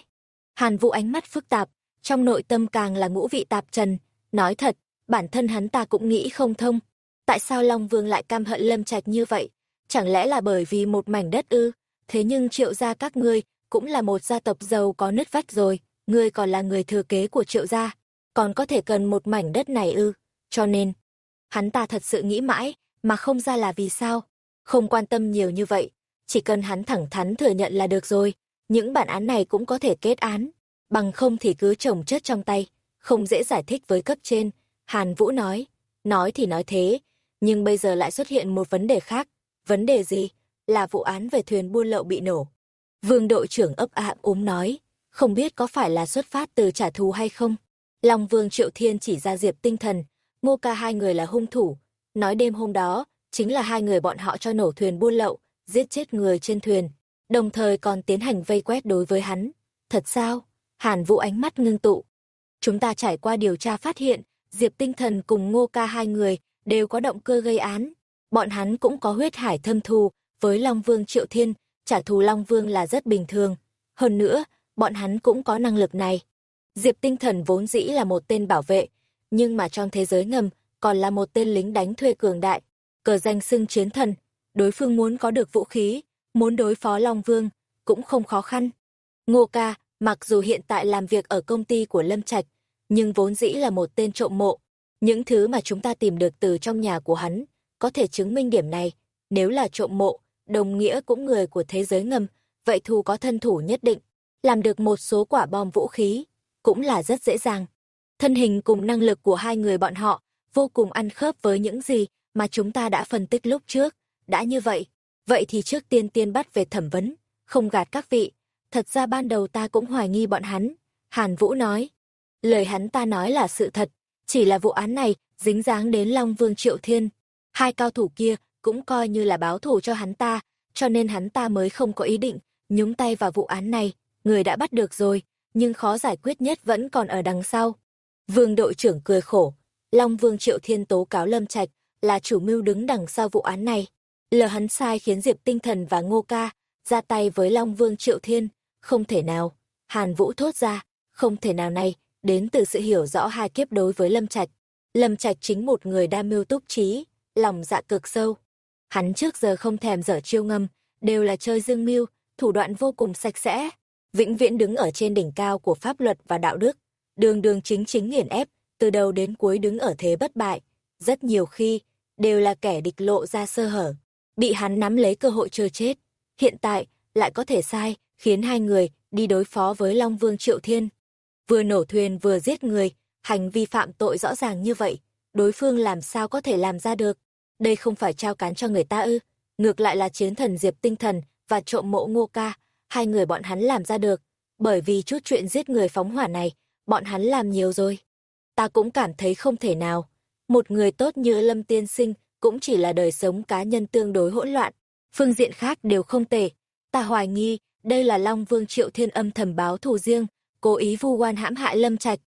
Hàn Vũ ánh mắt phức tạp, trong nội tâm càng là ngũ vị tạp trần, nói thật, bản thân hắn ta cũng nghĩ không thông. Tại sao Long Vương lại cam hận Lâm Trạch như vậy? Chẳng lẽ là bởi vì một mảnh đất ư? Thế nhưng triệu gia các ngươi cũng là một gia tộc giàu có nứt vách rồi, ngươi còn là người thừa kế của triệu gia, còn có thể cần một mảnh đất này ư? Cho nên, hắn ta thật sự nghĩ mãi, mà không ra là vì sao. Không quan tâm nhiều như vậy, chỉ cần hắn thẳng thắn thừa nhận là được rồi, những bản án này cũng có thể kết án, bằng không thì cứ trồng chất trong tay, không dễ giải thích với cấp trên. Hàn Vũ nói, nói thì nói thế, nhưng bây giờ lại xuất hiện một vấn đề khác. Vấn đề gì? Là vụ án về thuyền buôn lậu bị nổ. Vương đội trưởng ấp ạ ốm nói, không biết có phải là xuất phát từ trả thù hay không? Long Vương Triệu Thiên chỉ ra Diệp Tinh Thần, Ngô Ca hai người là hung thủ. Nói đêm hôm đó, chính là hai người bọn họ cho nổ thuyền buôn lậu, giết chết người trên thuyền, đồng thời còn tiến hành vây quét đối với hắn. Thật sao? Hàn Vũ ánh mắt ngưng tụ. Chúng ta trải qua điều tra phát hiện, Diệp Tinh Thần cùng Ngô Ca hai người đều có động cơ gây án. Bọn hắn cũng có huyết hải thâm thù với Long Vương Triệu Thiên, trả thù Long Vương là rất bình thường. Hơn nữa, bọn hắn cũng có năng lực này. Diệp Tinh Thần vốn dĩ là một tên bảo vệ, nhưng mà trong thế giới ngầm còn là một tên lính đánh thuê cường đại, cờ danh xưng chiến thần. Đối phương muốn có được vũ khí, muốn đối phó Long Vương, cũng không khó khăn. Ngô Ca, mặc dù hiện tại làm việc ở công ty của Lâm Trạch, nhưng vốn dĩ là một tên trộm mộ. Những thứ mà chúng ta tìm được từ trong nhà của hắn, có thể chứng minh điểm này. Nếu là trộm mộ, đồng nghĩa cũng người của thế giới ngầm, vậy thù có thân thủ nhất định. Làm được một số quả bom vũ khí, cũng là rất dễ dàng. Thân hình cùng năng lực của hai người bọn họ, vô cùng ăn khớp với những gì mà chúng ta đã phân tích lúc trước. Đã như vậy, vậy thì trước tiên tiên bắt về thẩm vấn, không gạt các vị. Thật ra ban đầu ta cũng hoài nghi bọn hắn. Hàn Vũ nói, lời hắn ta nói là sự thật, chỉ là vụ án này dính dáng đến Long Vương Triệu Thiên. Hai cao thủ kia cũng coi như là báo thù cho hắn ta, cho nên hắn ta mới không có ý định nhúng tay vào vụ án này. Người đã bắt được rồi, nhưng khó giải quyết nhất vẫn còn ở đằng sau. Vương đội trưởng cười khổ, Long Vương Triệu Thiên tố cáo Lâm Trạch là chủ mưu đứng đằng sau vụ án này. Lờ hắn sai khiến Diệp Tinh Thần và Ngô Ca ra tay với Long Vương Triệu Thiên, không thể nào. Hàn Vũ thốt ra, không thể nào này, đến từ sự hiểu rõ hai kiếp đối với Lâm Trạch. Lâm Trạch chính một người đa mưu túc trí, lòng dạ cực sâu. Hắn trước giờ không thèm dở chiêu ngâm, đều là chơi dương mưu, thủ đoạn vô cùng sạch sẽ, vĩnh viễn đứng ở trên đỉnh cao của pháp luật và đạo đức, đường đường chính chính nghiền ép, từ đầu đến cuối đứng ở thế bất bại. Rất nhiều khi, đều là kẻ địch lộ ra sơ hở, bị hắn nắm lấy cơ hội chơi chết. Hiện tại, lại có thể sai, khiến hai người đi đối phó với Long Vương Triệu Thiên. Vừa nổ thuyền vừa giết người, hành vi phạm tội rõ ràng như vậy, đối phương làm sao có thể làm ra được. Đây không phải trao cán cho người ta ư, ngược lại là chiến thần Diệp Tinh Thần và trộm mộ Ngô Ca, hai người bọn hắn làm ra được, bởi vì chút chuyện giết người phóng hỏa này, bọn hắn làm nhiều rồi. Ta cũng cảm thấy không thể nào, một người tốt như Lâm Tiên Sinh cũng chỉ là đời sống cá nhân tương đối hỗn loạn, phương diện khác đều không tệ. Ta hoài nghi, đây là Long Vương Triệu Thiên âm thầm báo thù riêng, cố ý vu oan hãm hại Lâm Trạch.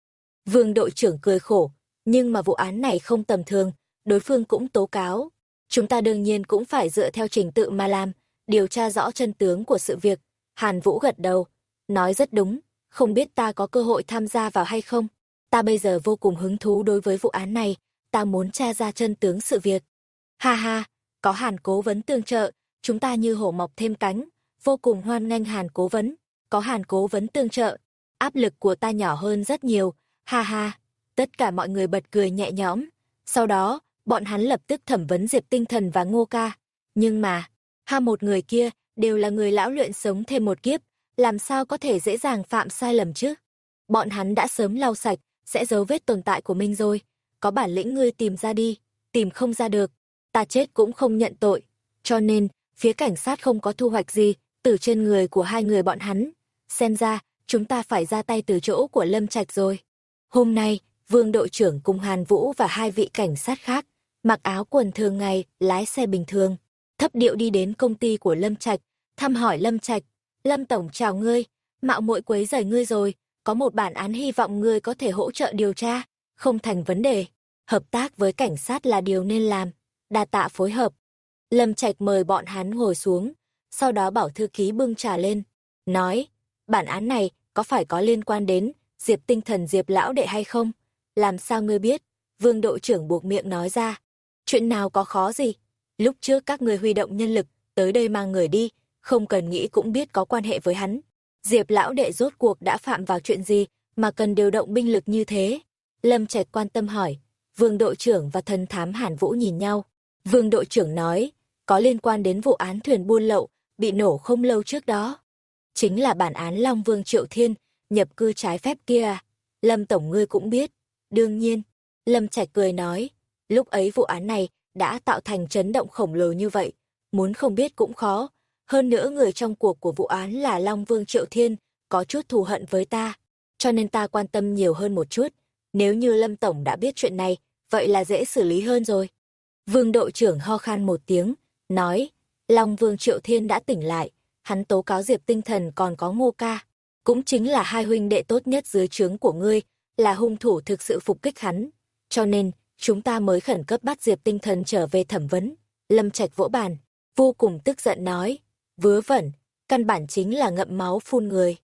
Vương đội trưởng cười khổ, nhưng mà vụ án này không tầm thường, đối phương cũng tố cáo. Chúng ta đương nhiên cũng phải dựa theo trình tự mà làm, điều tra rõ chân tướng của sự việc. Hàn Vũ gật đầu, nói rất đúng, không biết ta có cơ hội tham gia vào hay không. Ta bây giờ vô cùng hứng thú đối với vụ án này, ta muốn tra ra chân tướng sự việc. Ha ha, có Hàn cố vấn tương trợ, chúng ta như hổ mọc thêm cánh, vô cùng hoan nghênh Hàn cố vấn, có Hàn cố vấn tương trợ, áp lực của ta nhỏ hơn rất nhiều, ha ha. Tất cả mọi người bật cười nhẹ nhõm. Sau đó, bọn hắn lập tức thẩm vấn Diệp Tinh Thần và Ngô Ca. Nhưng mà, ha một người kia, đều là người lão luyện sống thêm một kiếp, làm sao có thể dễ dàng phạm sai lầm chứ? Bọn hắn đã sớm lau sạch, sẽ giấu vết tồn tại của mình rồi. Có bản lĩnh ngươi tìm ra đi, tìm không ra được. Ta chết cũng không nhận tội. Cho nên, phía cảnh sát không có thu hoạch gì từ trên người của hai người bọn hắn. Xem ra, chúng ta phải ra tay từ chỗ của Lâm Trạch rồi. Hôm nay, Vương đội trưởng cùng Hàn Vũ và hai vị cảnh sát khác, mặc áo quần thường ngày, lái xe bình thường, thấp điệu đi đến công ty của Lâm Trạch, thăm hỏi Lâm Trạch. Lâm Tổng chào ngươi, mạo muội quấy rầy ngươi rồi, có một bản án hy vọng ngươi có thể hỗ trợ điều tra, không thành vấn đề. Hợp tác với cảnh sát là điều nên làm, đa tạ phối hợp. Lâm Trạch mời bọn hắn ngồi xuống, sau đó bảo thư ký bưng trà lên, nói, bản án này có phải có liên quan đến Diệp tinh thần Diệp lão đệ hay không? Làm sao ngươi biết? Vương đội trưởng buộc miệng nói ra. Chuyện nào có khó gì? Lúc trước các ngươi huy động nhân lực, tới đây mang người đi, không cần nghĩ cũng biết có quan hệ với hắn. Diệp lão đệ rốt cuộc đã phạm vào chuyện gì mà cần điều động binh lực như thế? Lâm Trạch quan tâm hỏi. Vương đội trưởng và thần thám Hàn Vũ nhìn nhau. Vương đội trưởng nói, có liên quan đến vụ án thuyền buôn lậu, bị nổ không lâu trước đó. Chính là bản án Long Vương Triệu Thiên, nhập cư trái phép kia? Lâm Tổng ngươi cũng biết. Đương nhiên, Lâm Trạch cười nói, lúc ấy vụ án này đã tạo thành chấn động khổng lồ như vậy, muốn không biết cũng khó. Hơn nữa người trong cuộc của vụ án là Long Vương Triệu Thiên, có chút thù hận với ta, cho nên ta quan tâm nhiều hơn một chút. nếu như Lâm Tổng đã biết chuyện này, vậy là dễ xử lý hơn rồi. Vương đội trưởng ho khan một tiếng, nói, Long Vương Triệu Thiên đã tỉnh lại, hắn tố cáo Diệp Tinh Thần còn có Ngô Ca, cũng chính là hai huynh đệ tốt nhất dưới trướng của ngươi, là hung thủ thực sự phục kích hắn. Cho nên, chúng ta mới khẩn cấp bắt Diệp Tinh Thần trở về thẩm vấn. Lâm Trạch vỗ bàn, vô cùng tức giận nói, vớ vẩn, căn bản chính là ngậm máu phun người.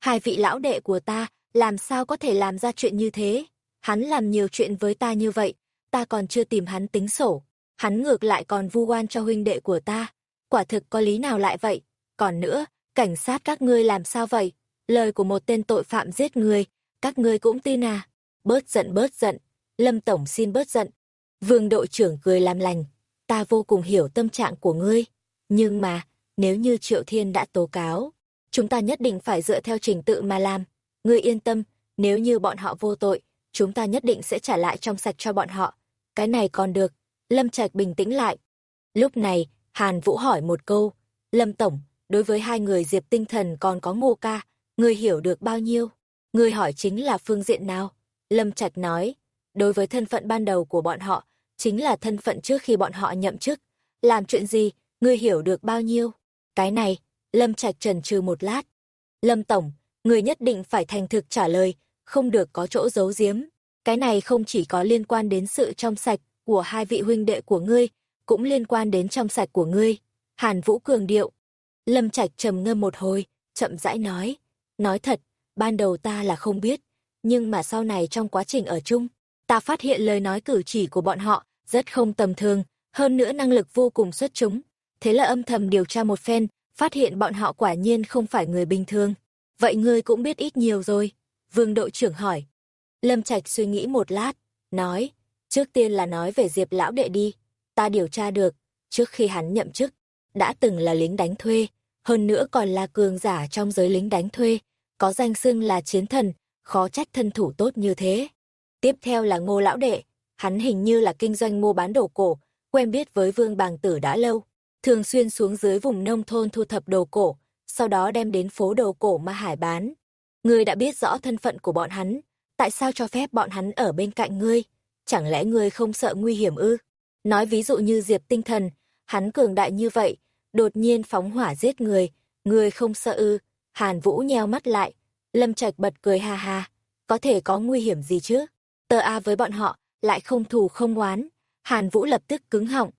Hai vị lão đệ của ta, làm sao có thể làm ra chuyện như thế? Hắn làm nhiều chuyện với ta như vậy, ta còn chưa tìm hắn tính sổ. Hắn ngược lại còn vu oan cho huynh đệ của ta. Quả thực có lý nào lại vậy? Còn nữa, cảnh sát các ngươi làm sao vậy? Lời của một tên tội phạm giết người, các ngươi cũng tin à? Bớt giận bớt giận, Lâm Tổng xin bớt giận. Vương đội trưởng cười làm lành, ta vô cùng hiểu tâm trạng của ngươi. Nhưng mà, nếu như Triệu Thiên đã tố cáo, chúng ta nhất định phải dựa theo trình tự mà làm. Ngươi yên tâm, nếu như bọn họ vô tội, chúng ta nhất định sẽ trả lại trong sạch cho bọn họ. Cái này còn được. Lâm Trạch bình tĩnh lại. Lúc này, Hàn Vũ hỏi một câu. Lâm Tổng, đối với hai người Diệp Tinh Thần còn có ngô ca, người hiểu được bao nhiêu? Người hỏi chính là phương diện nào? Lâm Trạch nói, đối với thân phận ban đầu của bọn họ, chính là thân phận trước khi bọn họ nhậm chức. Làm chuyện gì, ngươi hiểu được bao nhiêu? Cái này, Lâm Trạch trần trừ một lát. Lâm Tổng, người nhất định phải thành thực trả lời, không được có chỗ giấu giếm. Cái này không chỉ có liên quan đến sự trong sạch của hai vị huynh đệ của ngươi, cũng liên quan đến trong sạch của ngươi. Hàn Vũ cường điệu. Lâm Trạch trầm ngâm một hồi, chậm rãi nói. Nói thật, ban đầu ta là không biết, nhưng mà sau này trong quá trình ở chung, ta phát hiện lời nói cử chỉ của bọn họ rất không tầm thường, hơn nữa năng lực vô cùng xuất chúng. Thế là âm thầm điều tra một phen, phát hiện bọn họ quả nhiên không phải người bình thường. Vậy ngươi cũng biết ít nhiều rồi. Vương đội trưởng hỏi. Lâm Trạch suy nghĩ một lát, nói, trước tiên là nói về Diệp lão đệ đi. Ta điều tra được, trước khi hắn nhậm chức, đã từng là lính đánh thuê, hơn nữa còn là cường giả trong giới lính đánh thuê, có danh xưng là chiến thần, khó trách thân thủ tốt như thế. Tiếp theo là ngô lão đệ, hắn hình như là kinh doanh mua bán đồ cổ, quen biết với vương bàng tử đã lâu, thường xuyên xuống dưới vùng nông thôn thu thập đồ cổ, sau đó đem đến phố đồ cổ mà hải bán. Ngươi đã biết rõ thân phận của bọn hắn, tại sao cho phép bọn hắn ở bên cạnh ngươi? Chẳng lẽ ngươi không sợ nguy hiểm ư? Nói ví dụ như Diệp Tinh Thần, hắn cường đại như vậy, đột nhiên phóng hỏa giết người, người không sợ ư? Hàn Vũ nheo mắt lại, Lâm Trạch bật cười ha ha, có thể có nguy hiểm gì chứ? Tờ A với bọn họ, lại không thù không oán. Hàn Vũ lập tức cứng họng.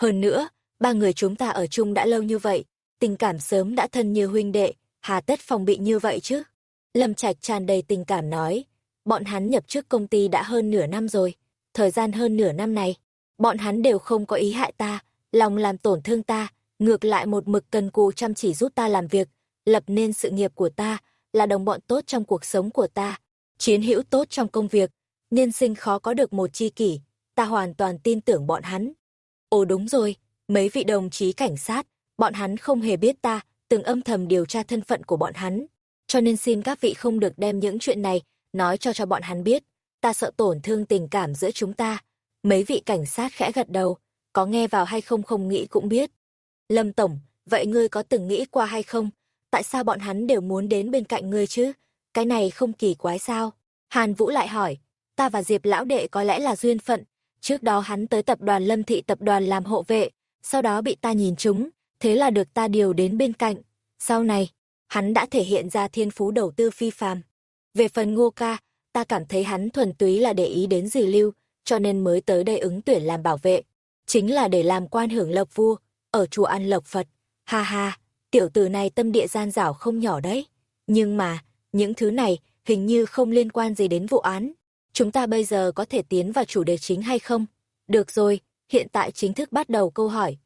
Hơn nữa, ba người chúng ta ở chung đã lâu như vậy, tình cảm sớm đã thân như huynh đệ, hà tất phòng bị như vậy chứ? Lâm Trạch tràn đầy tình cảm nói, bọn hắn nhập trước công ty đã hơn nửa năm rồi, thời gian hơn nửa năm này, bọn hắn đều không có ý hại ta, lòng làm tổn thương ta, ngược lại một mực cần cù chăm chỉ giúp ta làm việc, lập nên sự nghiệp của ta, là đồng bọn tốt trong cuộc sống của ta, chiến hữu tốt trong công việc, nhân sinh khó có được một chi kỷ, ta hoàn toàn tin tưởng bọn hắn. Ồ đúng rồi, mấy vị đồng chí cảnh sát, bọn hắn không hề biết ta, từng âm thầm điều tra thân phận của bọn hắn, cho nên xin các vị không được đem những chuyện này nói cho cho bọn hắn biết, ta sợ tổn thương tình cảm giữa chúng ta. Mấy vị cảnh sát khẽ gật đầu, có nghe vào hay không không nghĩ cũng biết. Lâm Tổng, vậy ngươi có từng nghĩ qua hay không? Tại sao bọn hắn đều muốn đến bên cạnh ngươi chứ? Cái này không kỳ quái sao? Hàn Vũ lại hỏi, ta và Diệp lão đệ có lẽ là duyên phận. Trước đó hắn tới tập đoàn Lâm Thị tập đoàn làm hộ vệ, sau đó bị ta nhìn trúng, thế là được ta điều đến bên cạnh. Sau này, hắn đã thể hiện ra thiên phú đầu tư phi phàm. Về phần ngô ca, ta cảm thấy hắn thuần túy là để ý đến dì lưu, cho nên mới tới đây ứng tuyển làm bảo vệ. Chính là để làm quan hưởng lộc vua, ở chùa ăn lộc Phật. Ha ha, tiểu tử này tâm địa gian dảo không nhỏ đấy. Nhưng mà, những thứ này hình như không liên quan gì đến vụ án. Chúng ta bây giờ có thể tiến vào chủ đề chính hay không? Được rồi, hiện tại chính thức bắt đầu câu hỏi.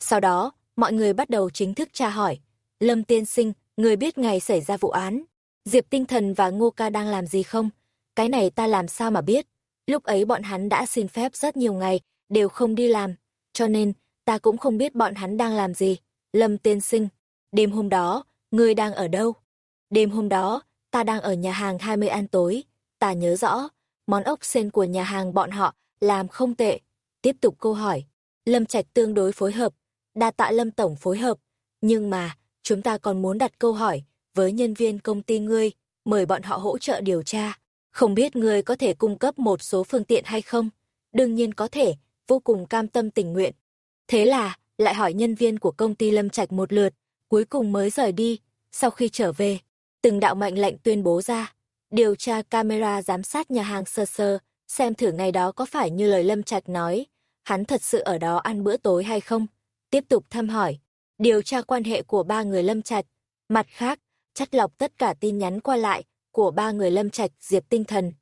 Sau đó, mọi người bắt đầu chính thức tra hỏi. Lâm tiên sinh, người biết ngày xảy ra vụ án. Diệp tinh thần và ngô ca đang làm gì không? Cái này ta làm sao mà biết? Lúc ấy bọn hắn đã xin phép rất nhiều ngày, đều không đi làm. Cho nên, ta cũng không biết bọn hắn đang làm gì. Lâm tiên sinh, đêm hôm đó, ngươi đang ở đâu? Đêm hôm đó, ta đang ở nhà hàng 20 ăn tối. Ta nhớ rõ, món ốc sen của nhà hàng bọn họ làm không tệ. Tiếp tục câu hỏi. Lâm Trạch tương đối phối hợp, đa tạ Lâm Tổng phối hợp. Nhưng mà, chúng ta còn muốn đặt câu hỏi với nhân viên công ty ngươi, mời bọn họ hỗ trợ điều tra. Không biết ngươi có thể cung cấp một số phương tiện hay không? Đương nhiên có thể, vô cùng cam tâm tình nguyện. Thế là, lại hỏi nhân viên của công ty Lâm Trạch một lượt, cuối cùng mới rời đi. Sau khi trở về, từng đạo mệnh lệnh tuyên bố ra. Điều tra camera giám sát nhà hàng sơ sơ, xem thử ngày đó có phải như lời Lâm Trạch nói, hắn thật sự ở đó ăn bữa tối hay không. Tiếp tục thăm hỏi, điều tra quan hệ của ba người Lâm Trạch. Mặt khác, chắt lọc tất cả tin nhắn qua lại của ba người Lâm Trạch, Diệp Tinh Thần.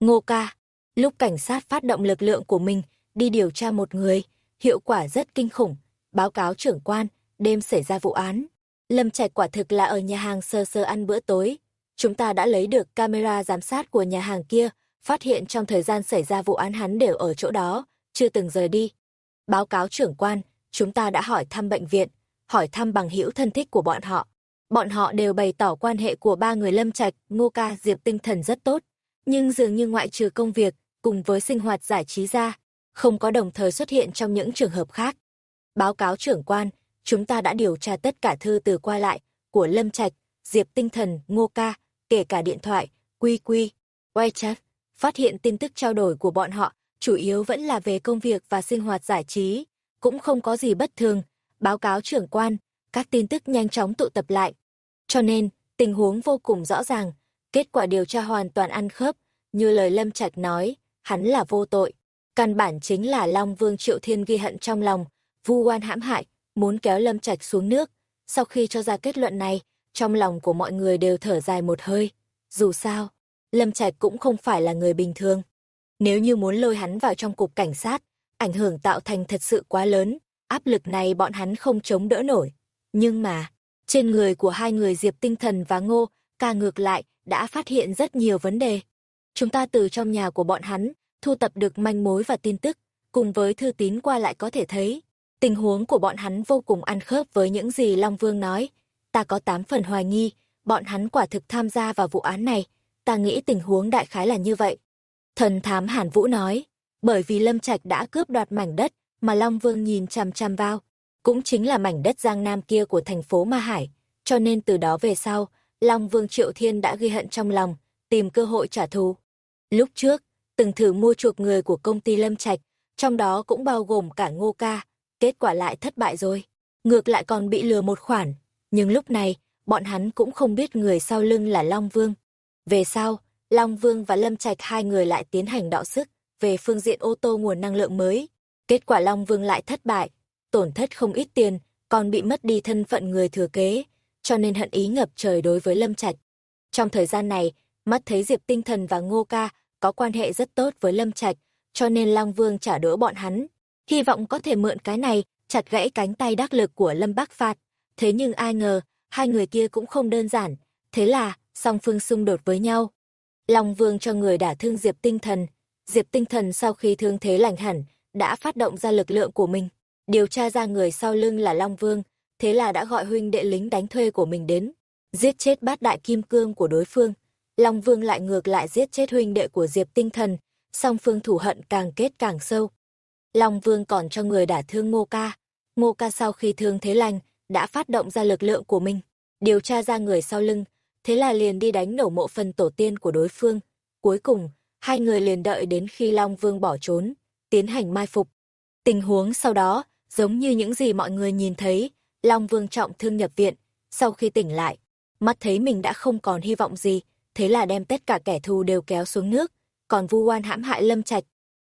Ngô ca, lúc cảnh sát phát động lực lượng của mình đi điều tra một người, hiệu quả rất kinh khủng. Báo cáo trưởng quan, đêm xảy ra vụ án. Lâm Trạch quả thực là ở nhà hàng sơ sơ ăn bữa tối. Chúng ta đã lấy được camera giám sát của nhà hàng kia, phát hiện trong thời gian xảy ra vụ án hắn đều ở chỗ đó, chưa từng rời đi. Báo cáo trưởng quan, chúng ta đã hỏi thăm bệnh viện, hỏi thăm bằng hữu thân thích của bọn họ. Bọn họ đều bày tỏ quan hệ của ba người Lâm Trạch, Ngô Ca, Diệp tinh thần rất tốt, nhưng dường như ngoại trừ công việc, cùng với sinh hoạt giải trí ra, không có đồng thời xuất hiện trong những trường hợp khác. Báo cáo trưởng quan, chúng ta đã điều tra tất cả thư từ qua lại của Lâm Trạch, Diệp Tinh Thần, Ngô Ca, kể cả điện thoại, quy quy, WeChat, phát hiện tin tức trao đổi của bọn họ, chủ yếu vẫn là về công việc và sinh hoạt giải trí, cũng không có gì bất thường. Báo cáo trưởng quan, các tin tức nhanh chóng tụ tập lại. Cho nên, tình huống vô cùng rõ ràng, kết quả điều tra hoàn toàn ăn khớp, như lời Lâm Trạch nói, hắn là vô tội. Căn bản chính là Long Vương Triệu Thiên ghi hận trong lòng, vu oan hãm hại, muốn kéo Lâm Trạch xuống nước. Sau khi cho ra kết luận này, trong lòng của mọi người đều thở dài một hơi. Dù sao, Lâm Trạch cũng không phải là người bình thường. Nếu như muốn lôi hắn vào trong cục cảnh sát, ảnh hưởng tạo thành thật sự quá lớn, áp lực này bọn hắn không chống đỡ nổi. Nhưng mà, trên người của hai người Diệp Tinh Thần và Ngô, ca ngược lại, đã phát hiện rất nhiều vấn đề. Chúng ta từ trong nhà của bọn hắn, thu tập được manh mối và tin tức, cùng với thư tín qua lại có thể thấy. Tình huống của bọn hắn vô cùng ăn khớp với những gì Long Vương nói. Ta có tám phần hoài nghi, bọn hắn quả thực tham gia vào vụ án này. Ta nghĩ tình huống đại khái là như vậy. Thần thám Hàn Vũ nói, bởi vì Lâm Trạch đã cướp đoạt mảnh đất mà Long Vương nhìn chằm chằm vào, cũng chính là mảnh đất Giang Nam kia của thành phố Ma Hải, cho nên từ đó về sau, Long Vương Triệu Thiên đã ghi hận trong lòng, tìm cơ hội trả thù. Lúc trước, từng thử mua chuộc người của công ty Lâm Trạch, trong đó cũng bao gồm cả Ngô Ca, kết quả lại thất bại rồi. Ngược lại còn bị lừa một khoản, nhưng lúc này, bọn hắn cũng không biết người sau lưng là Long Vương. Về sau, Long Vương và Lâm Trạch hai người lại tiến hành đọ sức về phương diện ô tô nguồn năng lượng mới. Kết quả Long Vương lại thất bại, tổn thất không ít tiền, còn bị mất đi thân phận người thừa kế, cho nên hận ý ngập trời đối với Lâm Trạch. Trong thời gian này, mắt thấy Diệp Tinh Thần và Ngô Ca có quan hệ rất tốt với Lâm Trạch, cho nên Long Vương trả đỡ bọn hắn, hy vọng có thể mượn cái này chặt gãy cánh tay đắc lực của Lâm Bắc Phạt. Thế nhưng ai ngờ, hai người kia cũng không đơn giản, thế là song phương xung đột với nhau. Long Vương cho người đả thương Diệp Tinh Thần, Diệp Tinh Thần sau khi thương thế lành hẳn, đã phát động ra lực lượng của mình, điều tra ra người sau lưng là Long Vương, thế là đã gọi huynh đệ lính đánh thuê của mình đến, giết chết bát đại kim cương của đối phương. Long Vương lại ngược lại giết chết huynh đệ của Diệp Tinh Thần, song phương thủ hận càng kết càng sâu. Long Vương còn cho người đả thương Ngô Ca. Ngô Ca sau khi thương thế lành, đã phát động ra lực lượng của mình, điều tra ra người sau lưng, thế là liền đi đánh nổ mộ phần tổ tiên của đối phương. Cuối cùng, hai người liền đợi đến khi Long Vương bỏ trốn, tiến hành mai phục. Tình huống sau đó, giống như những gì mọi người nhìn thấy, Long Vương trọng thương nhập viện, sau khi tỉnh lại, mắt thấy mình đã không còn hy vọng gì, thế là đem tất cả kẻ thù đều kéo xuống nước, còn vu oan hãm hại Lâm Trạch.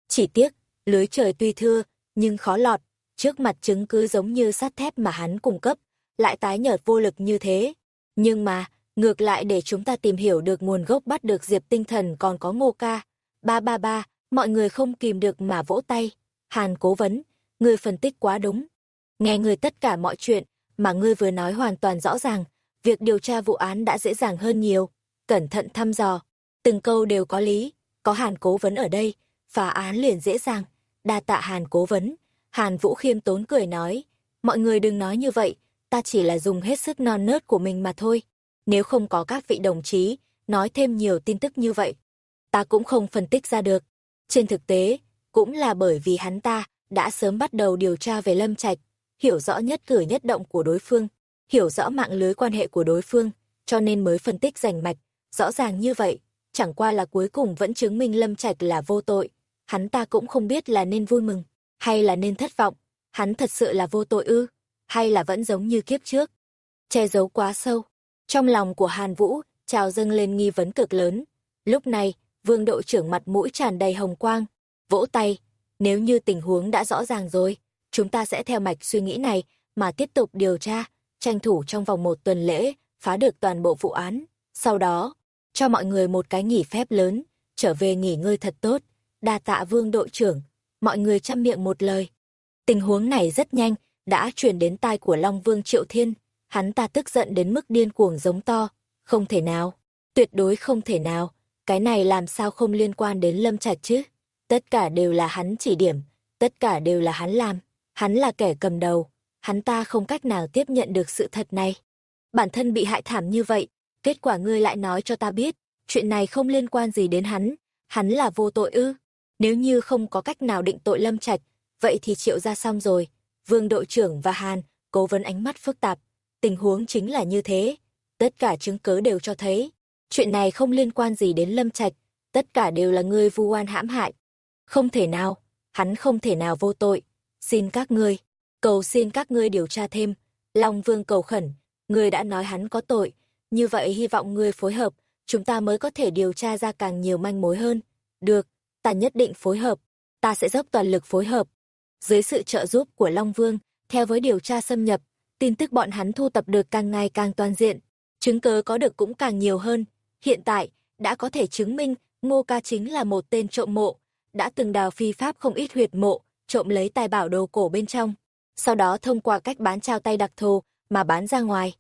Chỉ tiếc, lưới trời tuy thưa, nhưng khó lọt, trước mặt chứng cứ giống như sắt thép mà hắn cung cấp, lại tái nhợt vô lực như thế. Nhưng mà, ngược lại để chúng ta tìm hiểu được nguồn gốc bắt được Diệp Tinh Thần còn có Ngô Ca. Ba ba ba, mọi người không kìm được mà vỗ tay. Hàn cố vấn, người phân tích quá đúng. Nghe người tất cả mọi chuyện mà ngươi vừa nói hoàn toàn rõ ràng, việc điều tra vụ án đã dễ dàng hơn nhiều. Cẩn thận thăm dò, từng câu đều có lý, có Hàn cố vấn ở đây, phá án liền dễ dàng. Đa tạ Hàn cố vấn. Hàn Vũ khiêm tốn cười nói, mọi người đừng nói như vậy, ta chỉ là dùng hết sức non nớt của mình mà thôi. Nếu không có các vị đồng chí, nói thêm nhiều tin tức như vậy, ta cũng không phân tích ra được. Trên thực tế, cũng là bởi vì hắn ta đã sớm bắt đầu điều tra về Lâm Trạch, hiểu rõ nhất cử nhất động của đối phương, hiểu rõ mạng lưới quan hệ của đối phương, cho nên mới phân tích rành mạch, rõ ràng như vậy. chẳng qua là cuối cùng vẫn chứng minh Lâm Trạch là vô tội. Hắn ta cũng không biết là nên vui mừng, hay là nên thất vọng. Hắn thật sự là vô tội ư, hay là vẫn giống như kiếp trước. Che giấu quá sâu. Trong lòng của Hàn Vũ, trào dâng lên nghi vấn cực lớn. Lúc này, vương đội trưởng mặt mũi tràn đầy hồng quang, vỗ tay. Nếu như tình huống đã rõ ràng rồi, chúng ta sẽ theo mạch suy nghĩ này mà tiếp tục điều tra, tranh thủ trong vòng một tuần lễ, phá được toàn bộ vụ án. Sau đó, cho mọi người một cái nghỉ phép lớn, trở về nghỉ ngơi thật tốt. Đa tạ vương đội trưởng, mọi người chăm miệng một lời. Tình huống này rất nhanh, đã truyền đến tai của Long Vương Triệu Thiên. Hắn ta tức giận đến mức điên cuồng giống to. Không thể nào, tuyệt đối không thể nào. Cái này làm sao không liên quan đến Lâm Trạch chứ? Tất cả đều là hắn chỉ điểm, tất cả đều là hắn làm. Hắn là kẻ cầm đầu, hắn ta không cách nào tiếp nhận được sự thật này. Bản thân bị hại thảm như vậy, kết quả ngươi lại nói cho ta biết, chuyện này không liên quan gì đến hắn, hắn là vô tội ư. Nếu như không có cách nào định tội Lâm Trạch, vậy thì triệu ra xong rồi. Vương đội trưởng và Hàn, cố vấn ánh mắt phức tạp. Tình huống chính là như thế. Tất cả chứng cứ đều cho thấy. Chuyện này không liên quan gì đến Lâm Trạch. Tất cả đều là ngươi vu oan hãm hại. Không thể nào. Hắn không thể nào vô tội. Xin các ngươi. Cầu xin các ngươi điều tra thêm. Long Vương cầu khẩn. Ngươi đã nói hắn có tội. Như vậy hy vọng ngươi phối hợp. Chúng ta mới có thể điều tra ra càng nhiều manh mối hơn. Được. Ta nhất định phối hợp. Ta sẽ dốc toàn lực phối hợp dưới sự trợ giúp của Long Vương, theo với điều tra xâm nhập, tin tức bọn hắn thu tập được càng ngày càng toàn diện, chứng cứ có được cũng càng nhiều hơn. Hiện tại, đã có thể chứng minh Ngô Ca chính là một tên trộm mộ, đã từng đào phi pháp không ít huyệt mộ, trộm lấy tài bảo đồ cổ bên trong, sau đó thông qua cách bán trao tay đặc thù mà bán ra ngoài.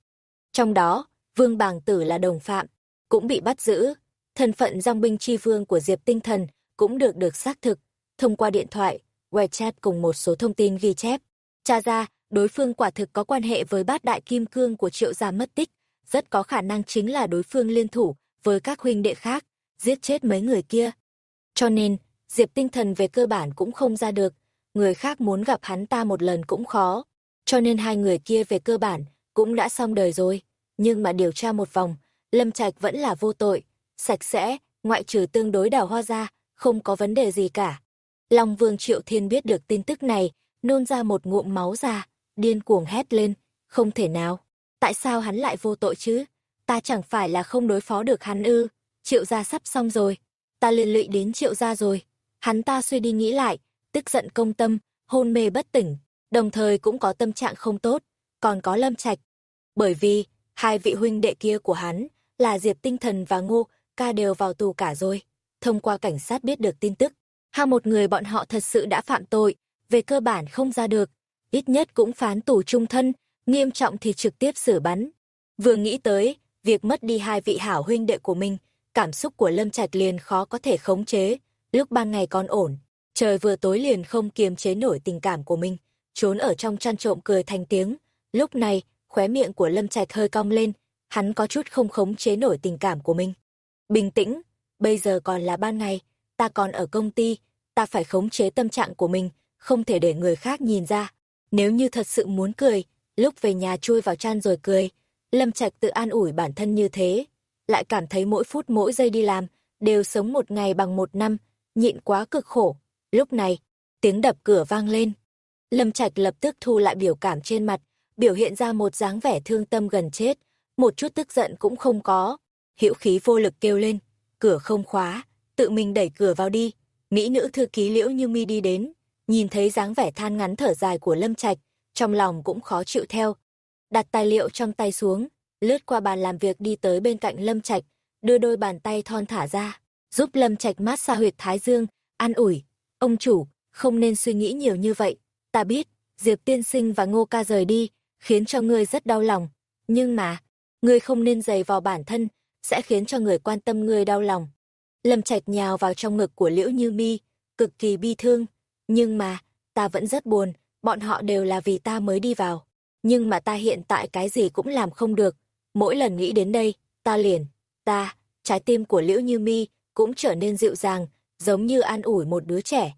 Trong đó, Vương Bàng Tử là đồng phạm, cũng bị bắt giữ. Thân phận dòng binh chi vương của Diệp Tinh Thần cũng được được xác thực. Thông qua điện thoại, WeChat cùng một số thông tin ghi chép. Tra ra, đối phương quả thực có quan hệ với bát đại kim cương của triệu gia mất tích, rất có khả năng chính là đối phương liên thủ với các huynh đệ khác, giết chết mấy người kia. Cho nên, Diệp tinh thần về cơ bản cũng không ra được, người khác muốn gặp hắn ta một lần cũng khó. Cho nên hai người kia về cơ bản cũng đã xong đời rồi. Nhưng mà điều tra một vòng, Lâm Trạch vẫn là vô tội, sạch sẽ, ngoại trừ tương đối đào hoa ra, không có vấn đề gì cả. Long Vương Triệu Thiên biết được tin tức này, nôn ra một ngụm máu ra, điên cuồng hét lên, không thể nào. Tại sao hắn lại vô tội chứ? Ta chẳng phải là không đối phó được hắn ư? Triệu gia sắp xong rồi, ta liên lụy đến triệu gia rồi. Hắn ta suy đi nghĩ lại, tức giận công tâm, hôn mê bất tỉnh, đồng thời cũng có tâm trạng không tốt, còn có lâm trạch. Bởi vì, hai vị huynh đệ kia của hắn, là Diệp Tinh Thần và Ngô, ca đều vào tù cả rồi. Thông qua cảnh sát biết được tin tức, hai một người bọn họ thật sự đã phạm tội, về cơ bản không ra được, ít nhất cũng phán tù trung thân, nghiêm trọng thì trực tiếp xử bắn. Vừa nghĩ tới, việc mất đi hai vị hảo huynh đệ của mình, cảm xúc của Lâm Trạch liền khó có thể khống chế, lúc ban ngày còn ổn, trời vừa tối liền không kiềm chế nổi tình cảm của mình, trốn ở trong chăn trộm cười thành tiếng, lúc này, khóe miệng của Lâm Trạch hơi cong lên, hắn có chút không khống chế nổi tình cảm của mình. Bình tĩnh, bây giờ còn là ban ngày, ta còn ở công ty, ta phải khống chế tâm trạng của mình, không thể để người khác nhìn ra. Nếu như thật sự muốn cười, lúc về nhà chui vào chăn rồi cười, Lâm Trạch tự an ủi bản thân như thế, lại cảm thấy mỗi phút mỗi giây đi làm, đều sống một ngày bằng một năm, nhịn quá cực khổ. Lúc này, tiếng đập cửa vang lên. Lâm Trạch lập tức thu lại biểu cảm trên mặt, biểu hiện ra một dáng vẻ thương tâm gần chết, một chút tức giận cũng không có. Hữu khí vô lực kêu lên, cửa không khóa, tự mình đẩy cửa vào đi. Mỹ nữ thư ký Liễu Như Mi đi đến, nhìn thấy dáng vẻ than ngắn thở dài của Lâm Trạch, trong lòng cũng khó chịu theo. Đặt tài liệu trong tay xuống, lướt qua bàn làm việc đi tới bên cạnh Lâm Trạch, đưa đôi bàn tay thon thả ra, giúp Lâm Trạch mát xa huyệt thái dương, an ủi, "Ông chủ, không nên suy nghĩ nhiều như vậy, ta biết, Diệp tiên sinh và Ngô Ca rời đi, khiến cho ngươi rất đau lòng, nhưng mà, ngươi không nên dày vào bản thân, sẽ khiến cho người quan tâm ngươi đau lòng." Lâm Trạch nhào vào trong ngực của Liễu Như Mi, cực kỳ bi thương. Nhưng mà, ta vẫn rất buồn, bọn họ đều là vì ta mới đi vào. Nhưng mà ta hiện tại cái gì cũng làm không được. Mỗi lần nghĩ đến đây, ta liền, ta, trái tim của Liễu Như Mi cũng trở nên dịu dàng, giống như an ủi một đứa trẻ.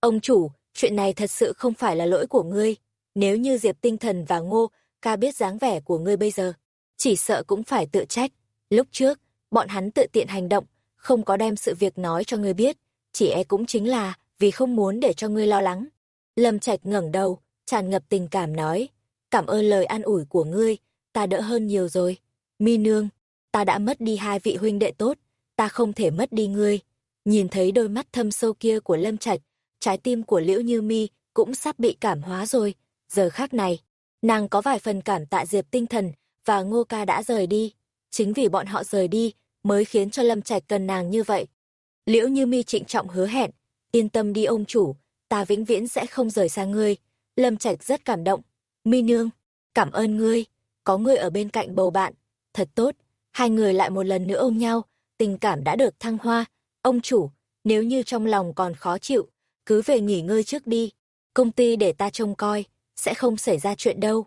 Ông chủ, chuyện này thật sự không phải là lỗi của ngươi. Nếu như Diệp Tinh Thần và Ngô, ca biết dáng vẻ của ngươi bây giờ, chỉ sợ cũng phải tự trách. Lúc trước, bọn hắn tự tiện hành động, không có đem sự việc nói cho ngươi biết, chỉ e cũng chính là vì không muốn để cho ngươi lo lắng. Lâm Trạch ngẩng đầu, tràn ngập tình cảm nói, cảm ơn lời an ủi của ngươi, ta đỡ hơn nhiều rồi. Mi nương, ta đã mất đi hai vị huynh đệ tốt, ta không thể mất đi ngươi. Nhìn thấy đôi mắt thâm sâu kia của Lâm Trạch, trái tim của Liễu Như Mi cũng sắp bị cảm hóa rồi. Giờ khác này, nàng có vài phần cảm tạ Diệp tinh thần và Ngô Ca đã rời đi. Chính vì bọn họ rời đi, mới khiến cho Lâm Trạch cần nàng như vậy. Liễu Như Mi trịnh trọng hứa hẹn, yên tâm đi ông chủ, ta vĩnh viễn sẽ không rời xa ngươi. Lâm Trạch rất cảm động. Mi nương, cảm ơn ngươi, có ngươi ở bên cạnh bầu bạn. Thật tốt, hai người lại một lần nữa ôm nhau, tình cảm đã được thăng hoa. Ông chủ, nếu như trong lòng còn khó chịu, cứ về nghỉ ngơi trước đi. Công ty để ta trông coi, sẽ không xảy ra chuyện đâu.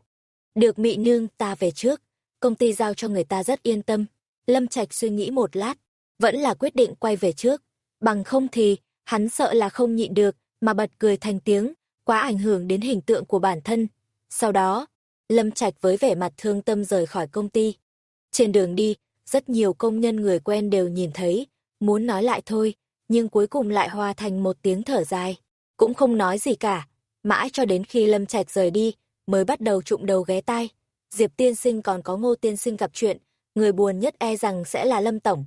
Được mị nương ta về trước, công ty giao cho người ta rất yên tâm. Lâm Trạch suy nghĩ một lát, vẫn là quyết định quay về trước. Bằng không thì, hắn sợ là không nhịn được, mà bật cười thành tiếng, quá ảnh hưởng đến hình tượng của bản thân. Sau đó, Lâm Trạch với vẻ mặt thương tâm rời khỏi công ty. Trên đường đi, rất nhiều công nhân người quen đều nhìn thấy, muốn nói lại thôi, nhưng cuối cùng lại hòa thành một tiếng thở dài. Cũng không nói gì cả, mãi cho đến khi Lâm Trạch rời đi, mới bắt đầu trụng đầu ghé tai. Diệp tiên sinh còn có ngô tiên sinh gặp chuyện, người buồn nhất e rằng sẽ là Lâm Tổng.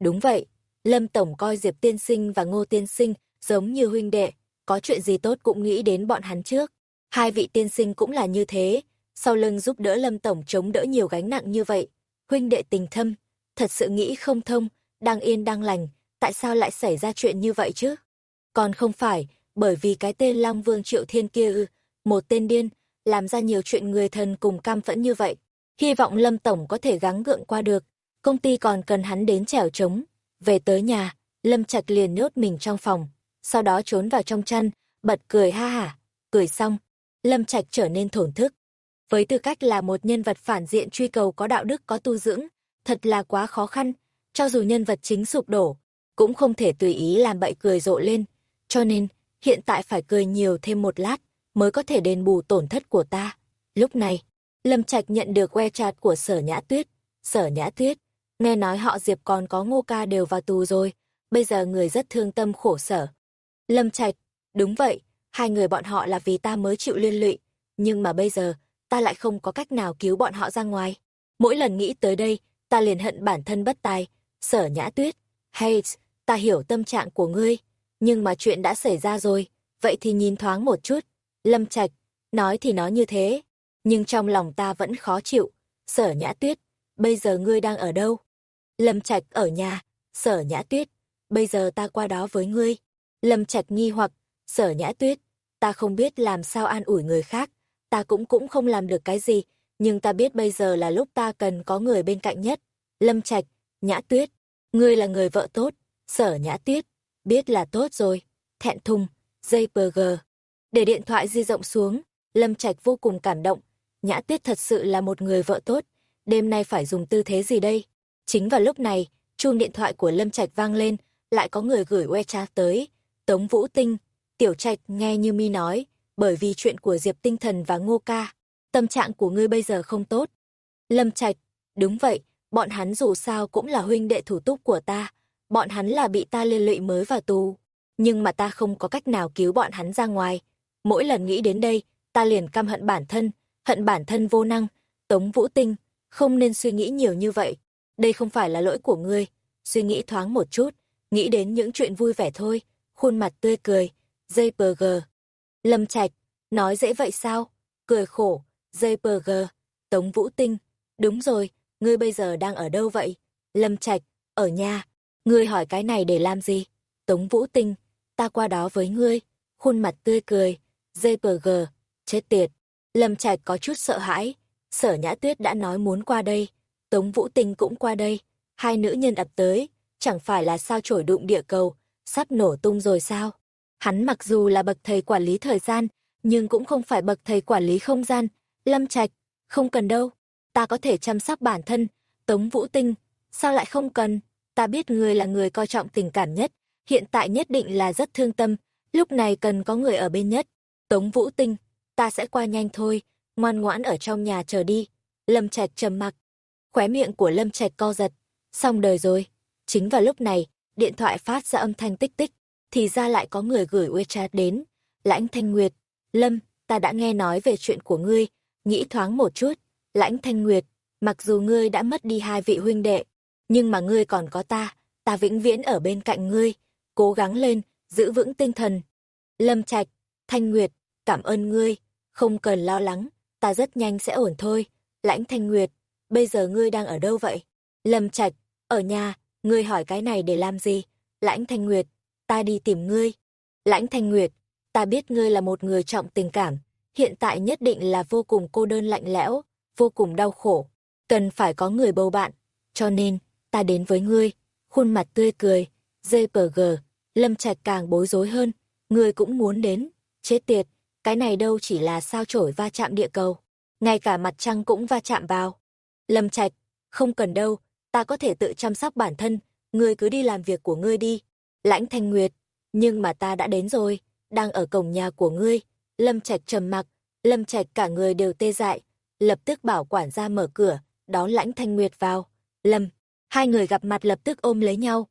Đúng vậy, Lâm Tổng coi Diệp tiên sinh và ngô tiên sinh giống như huynh đệ, có chuyện gì tốt cũng nghĩ đến bọn hắn trước. Hai vị tiên sinh cũng là như thế, sau lưng giúp đỡ Lâm Tổng chống đỡ nhiều gánh nặng như vậy. Huynh đệ tình thâm, thật sự nghĩ không thông, đang yên đang lành, tại sao lại xảy ra chuyện như vậy chứ? Còn không phải, bởi vì cái tên Long Vương Triệu Thiên kia ư, một tên điên, làm ra nhiều chuyện người thần cùng cam phẫn như vậy. Hy vọng Lâm Tổng có thể gắng gượng qua được, công ty còn cần hắn đến trèo trống. Về tới nhà, Lâm Trạch liền nhốt mình trong phòng, sau đó trốn vào trong chăn, bật cười ha hả. Cười xong, Lâm Trạch trở nên thổn thức. Với tư cách là một nhân vật phản diện truy cầu có đạo đức có tu dưỡng, thật là quá khó khăn, cho dù nhân vật chính sụp đổ, cũng không thể tùy ý làm bậy cười rộ lên. Cho nên, hiện tại phải cười nhiều thêm một lát, mới có thể đền bù tổn thất của ta. Lúc này, Lâm Trạch nhận được que chat của Sở Nhã Tuyết. Sở Nhã Tuyết, nghe nói họ Diệp còn có ngô ca đều vào tù rồi, bây giờ người rất thương tâm khổ sở. Lâm Trạch, đúng vậy, hai người bọn họ là vì ta mới chịu liên lụy, nhưng mà bây giờ, ta lại không có cách nào cứu bọn họ ra ngoài. Mỗi lần nghĩ tới đây, ta liền hận bản thân bất tài. Sở Nhã Tuyết, hay, ta hiểu tâm trạng của ngươi, nhưng mà chuyện đã xảy ra rồi, vậy thì nhìn thoáng một chút. Lâm Trạch, nói thì nói như thế, nhưng trong lòng ta vẫn khó chịu. Sở Nhã Tuyết, bây giờ ngươi đang ở đâu? Lâm Trạch ở nhà, Sở Nhã Tuyết, bây giờ ta qua đó với ngươi. Lâm Trạch nghi hoặc, Sở Nhã Tuyết, ta không biết làm sao an ủi người khác, ta cũng cũng không làm được cái gì, nhưng ta biết bây giờ là lúc ta cần có người bên cạnh nhất. Lâm Trạch, Nhã Tuyết, ngươi là người vợ tốt, Sở Nhã Tuyết, biết là tốt rồi. Thẹn thùng, dây bờ gờ Để điện thoại di rộng xuống, Lâm Trạch vô cùng cảm động. Nhã Tuyết thật sự là một người vợ tốt. Đêm nay phải dùng tư thế gì đây? Chính vào lúc này, chuông điện thoại của Lâm Trạch vang lên, lại có người gửi WeChat tới. Tống Vũ Tinh, Tiểu Trạch nghe như mi nói, bởi vì chuyện của Diệp Tinh Thần và Ngô Ca, tâm trạng của ngươi bây giờ không tốt. Lâm Trạch, đúng vậy, bọn hắn dù sao cũng là huynh đệ thủ túc của ta, bọn hắn là bị ta liên lụy mới vào tù, nhưng mà ta không có cách nào cứu bọn hắn ra ngoài. Mỗi lần nghĩ đến đây, ta liền căm hận bản thân, hận bản thân vô năng, Tống Vũ Tinh, không nên suy nghĩ nhiều như vậy. Đây không phải là lỗi của ngươi, suy nghĩ thoáng một chút, nghĩ đến những chuyện vui vẻ thôi, khuôn mặt tươi cười, dây pờ gờ Lâm Trạch, nói dễ vậy sao? Cười khổ, JPG, Tống Vũ Tinh, đúng rồi, ngươi bây giờ đang ở đâu vậy? Lâm Trạch, ở nhà, ngươi hỏi cái này để làm gì? Tống Vũ Tinh, ta qua đó với ngươi, khuôn mặt tươi cười, JPG, chết tiệt. Lâm Trạch có chút sợ hãi, sở nhã tuyết đã nói muốn qua đây, Tống Vũ Tinh cũng qua đây, hai nữ nhân ập tới, chẳng phải là sao trổi đụng địa cầu, sắp nổ tung rồi sao? Hắn mặc dù là bậc thầy quản lý thời gian, nhưng cũng không phải bậc thầy quản lý không gian. Lâm Trạch, không cần đâu, ta có thể chăm sóc bản thân. Tống Vũ Tinh, sao lại không cần? Ta biết người là người coi trọng tình cảm nhất, hiện tại nhất định là rất thương tâm, lúc này cần có người ở bên nhất. Tống Vũ Tinh, ta sẽ qua nhanh thôi, ngoan ngoãn ở trong nhà chờ đi. Lâm Trạch trầm mặc, khóe miệng của Lâm Trạch co giật, xong đời rồi. Chính vào lúc này, điện thoại phát ra âm thanh tích tích, thì ra lại có người gửi WeChat đến. Lãnh Thanh Nguyệt, Lâm, ta đã nghe nói về chuyện của ngươi, nghĩ thoáng một chút. Lãnh Thanh Nguyệt, mặc dù ngươi đã mất đi hai vị huynh đệ, nhưng mà ngươi còn có ta, ta vĩnh viễn ở bên cạnh ngươi, cố gắng lên, giữ vững tinh thần. Lâm Trạch, Thanh Nguyệt, cảm ơn ngươi, không cần lo lắng, ta rất nhanh sẽ ổn thôi. Lãnh Thanh Nguyệt, bây giờ ngươi đang ở đâu vậy? Lâm Trạch, ở nhà, ngươi hỏi cái này để làm gì? Lãnh Thanh Nguyệt, ta đi tìm ngươi. Lãnh Thanh Nguyệt, ta biết ngươi là một người trọng tình cảm, hiện tại nhất định là vô cùng cô đơn lạnh lẽo, vô cùng đau khổ, cần phải có người bầu bạn, cho nên, ta đến với ngươi, khuôn mặt tươi cười, JPG, Lâm Trạch càng bối rối hơn, ngươi cũng muốn đến, chết tiệt, cái này đâu chỉ là sao chổi va chạm địa cầu, ngay cả mặt trăng cũng va chạm vào. Lâm Trạch, không cần đâu, ta có thể tự chăm sóc bản thân, ngươi cứ đi làm việc của ngươi đi. Lãnh Thanh Nguyệt, nhưng mà ta đã đến rồi, đang ở cổng nhà của ngươi. Lâm Trạch trầm mặc, Lâm Trạch cả người đều tê dại, lập tức bảo quản gia mở cửa, đón Lãnh Thanh Nguyệt vào. Lâm, hai người gặp mặt lập tức ôm lấy nhau.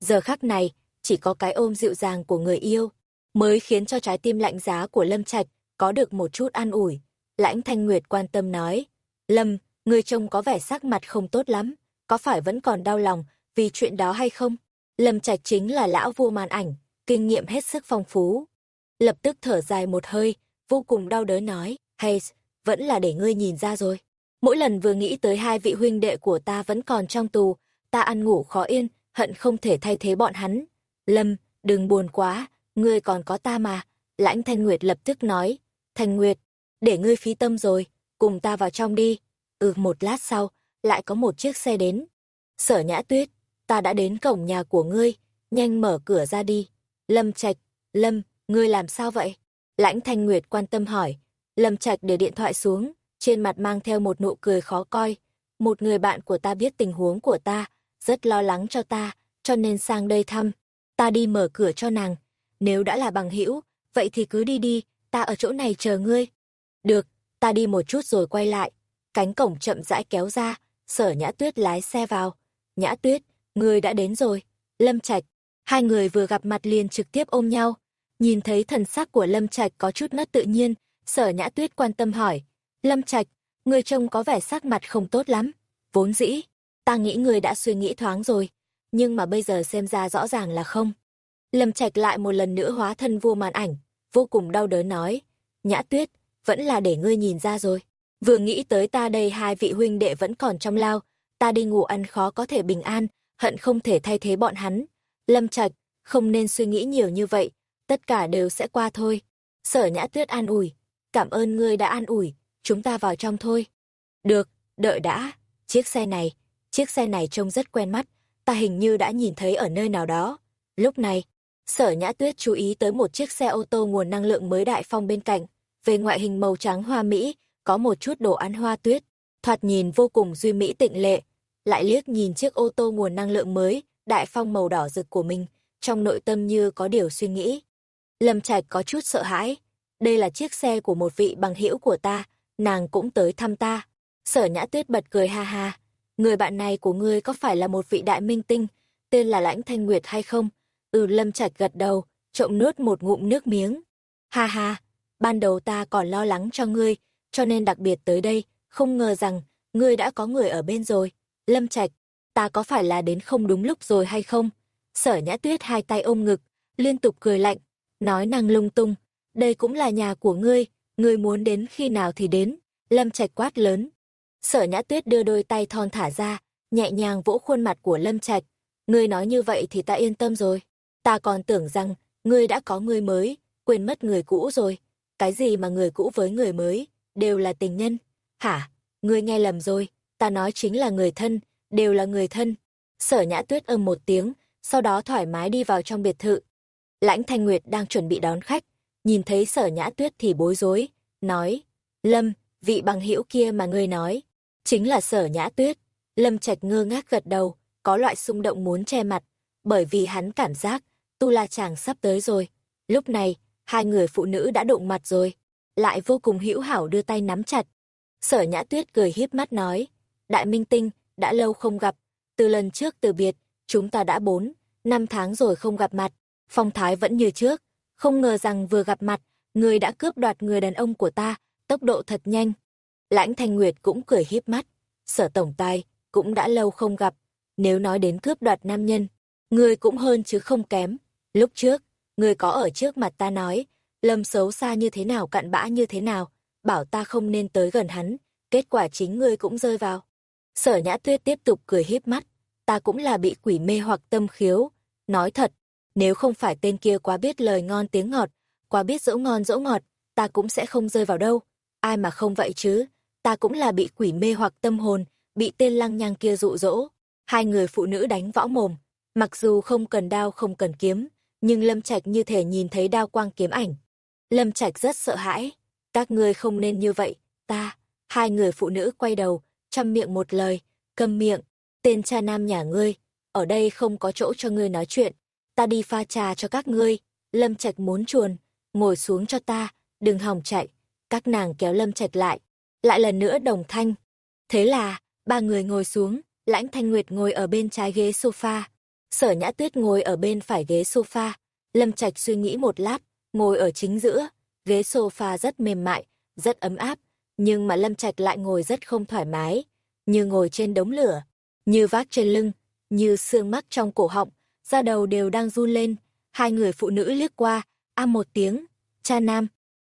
Giờ khắc này, chỉ có cái ôm dịu dàng của người yêu, mới khiến cho trái tim lạnh giá của Lâm Trạch có được một chút an ủi. Lãnh Thanh Nguyệt quan tâm nói, Lâm, người trông có vẻ sắc mặt không tốt lắm, có phải vẫn còn đau lòng vì chuyện đó hay không? Lâm Trạch chính là lão vua màn ảnh, kinh nghiệm hết sức phong phú. Lập tức thở dài một hơi, vô cùng đau đớn nói, Hayes, vẫn là để ngươi nhìn ra rồi. Mỗi lần vừa nghĩ tới hai vị huynh đệ của ta vẫn còn trong tù, ta ăn ngủ khó yên, hận không thể thay thế bọn hắn. Lâm, đừng buồn quá, ngươi còn có ta mà. Lãnh Thanh Nguyệt lập tức nói, Thanh Nguyệt, để ngươi phí tâm rồi, cùng ta vào trong đi. Ừ một lát sau, lại có một chiếc xe đến. Sở nhã tuyết, ta đã đến cổng nhà của ngươi, nhanh mở cửa ra đi. Lâm Trạch, Lâm, ngươi làm sao vậy? Lãnh Thanh Nguyệt quan tâm hỏi. Lâm Trạch để điện thoại xuống, trên mặt mang theo một nụ cười khó coi. Một người bạn của ta biết tình huống của ta, rất lo lắng cho ta, cho nên sang đây thăm. Ta đi mở cửa cho nàng. Nếu đã là bằng hữu, vậy thì cứ đi đi, ta ở chỗ này chờ ngươi. Được, ta đi một chút rồi quay lại. Cánh cổng chậm rãi kéo ra, sở nhã tuyết lái xe vào. Nhã tuyết, ngươi đã đến rồi. Lâm Trạch, hai người vừa gặp mặt liền trực tiếp ôm nhau. Nhìn thấy thần sắc của Lâm Trạch có chút mất tự nhiên, sở nhã tuyết quan tâm hỏi. Lâm Trạch, người trông có vẻ sắc mặt không tốt lắm. Vốn dĩ, ta nghĩ người đã suy nghĩ thoáng rồi, nhưng mà bây giờ xem ra rõ ràng là không. Lâm Trạch lại một lần nữa hóa thân vua màn ảnh, vô cùng đau đớn nói. Nhã tuyết, vẫn là để ngươi nhìn ra rồi. Vừa nghĩ tới ta đây hai vị huynh đệ vẫn còn trong lao, ta đi ngủ ăn khó có thể bình an, hận không thể thay thế bọn hắn. Lâm Trạch, không nên suy nghĩ nhiều như vậy, tất cả đều sẽ qua thôi. Sở Nhã Tuyết an ủi, cảm ơn ngươi đã an ủi, chúng ta vào trong thôi. Được, đợi đã, chiếc xe này, chiếc xe này trông rất quen mắt, ta hình như đã nhìn thấy ở nơi nào đó. Lúc này, Sở Nhã Tuyết chú ý tới một chiếc xe ô tô nguồn năng lượng mới đại phong bên cạnh, về ngoại hình màu trắng hoa mỹ, có một chút đồ án hoa tuyết, thoạt nhìn vô cùng duy mỹ tịnh lệ, lại liếc nhìn chiếc ô tô nguồn năng lượng mới, đại phong màu đỏ rực của mình, trong nội tâm như có điều suy nghĩ. Lâm Trạch có chút sợ hãi, đây là chiếc xe của một vị bằng hữu của ta, nàng cũng tới thăm ta. Sở Nhã Tuyết bật cười ha ha, người bạn này của ngươi có phải là một vị đại minh tinh, tên là Lãnh Thanh Nguyệt hay không? Ừ Lâm Trạch gật đầu, trộm nuốt một ngụm nước miếng. Ha ha, ban đầu ta còn lo lắng cho ngươi, cho nên đặc biệt tới đây, không ngờ rằng, ngươi đã có người ở bên rồi. Lâm Trạch, ta có phải là đến không đúng lúc rồi hay không? Sở Nhã Tuyết hai tay ôm ngực, liên tục cười lạnh, nói năng lung tung, đây cũng là nhà của ngươi, ngươi muốn đến khi nào thì đến, Lâm Trạch quát lớn. Sở Nhã Tuyết đưa đôi tay thon thả ra, nhẹ nhàng vỗ khuôn mặt của Lâm Trạch, ngươi nói như vậy thì ta yên tâm rồi, ta còn tưởng rằng, ngươi đã có người mới, quên mất người cũ rồi, cái gì mà người cũ với người mới, đều là tình nhân, hả, ngươi nghe lầm rồi, ta nói chính là người thân, đều là người thân. Sở Nhã Tuyết âm một tiếng, sau đó thoải mái đi vào trong biệt thự. Lãnh Thanh Nguyệt đang chuẩn bị đón khách, nhìn thấy Sở Nhã Tuyết thì bối rối, nói: "Lâm, vị bằng hữu kia mà ngươi nói, chính là Sở Nhã Tuyết." Lâm Trạch ngơ ngác gật đầu, có loại xung động muốn che mặt, bởi vì hắn cảm giác Tu La chàng sắp tới rồi. Lúc này, hai người phụ nữ đã đụng mặt rồi, lại vô cùng hữu hảo đưa tay nắm chặt. Sở Nhã Tuyết cười hiếp mắt nói: "Đại Minh Tinh, đã lâu không gặp, từ lần trước từ biệt, chúng ta đã bốn năm tháng rồi không gặp mặt, phong thái vẫn như trước, không ngờ rằng vừa gặp mặt, người đã cướp đoạt người đàn ông của ta, tốc độ thật nhanh. Lãnh Thanh Nguyệt cũng cười híp mắt, sở tổng tài, cũng đã lâu không gặp, nếu nói đến cướp đoạt nam nhân, người cũng hơn chứ không kém. Lúc trước, người có ở trước mặt ta nói, lâm xấu xa như thế nào cặn bã như thế nào, bảo ta không nên tới gần hắn, kết quả chính ngươi cũng rơi vào. Sở nhã tuyết tiếp tục cười híp mắt, ta cũng là bị quỷ mê hoặc tâm khiếu. Nói thật, nếu không phải tên kia quá biết lời ngon tiếng ngọt, quá biết dỗ ngon dỗ ngọt, ta cũng sẽ không rơi vào đâu. Ai mà không vậy chứ, ta cũng là bị quỷ mê hoặc tâm hồn, bị tên lăng nhăng kia dụ dỗ. Hai người phụ nữ đánh võ mồm, mặc dù không cần đao không cần kiếm, nhưng Lâm Trạch như thể nhìn thấy đao quang kiếm ảnh. Lâm Trạch rất sợ hãi, các ngươi không nên như vậy, ta, hai người phụ nữ quay đầu, chăm miệng một lời, cầm miệng, tên cha nam nhà ngươi, ở đây không có chỗ cho ngươi nói chuyện, ta đi pha trà cho các ngươi, Lâm Trạch muốn chuồn, ngồi xuống cho ta, đừng hòng chạy, các nàng kéo Lâm Trạch lại, lại lần nữa đồng thanh. Thế là, ba người ngồi xuống, Lãnh Thanh Nguyệt ngồi ở bên trái ghế sofa, Sở Nhã Tuyết ngồi ở bên phải ghế sofa, Lâm Trạch suy nghĩ một lát, ngồi ở chính giữa, ghế sofa rất mềm mại, rất ấm áp, nhưng mà Lâm Trạch lại ngồi rất không thoải mái, như ngồi trên đống lửa, như vác trên lưng, như xương mắc trong cổ họng, da đầu đều đang run lên. Hai người phụ nữ liếc qua, a một tiếng, cha nam.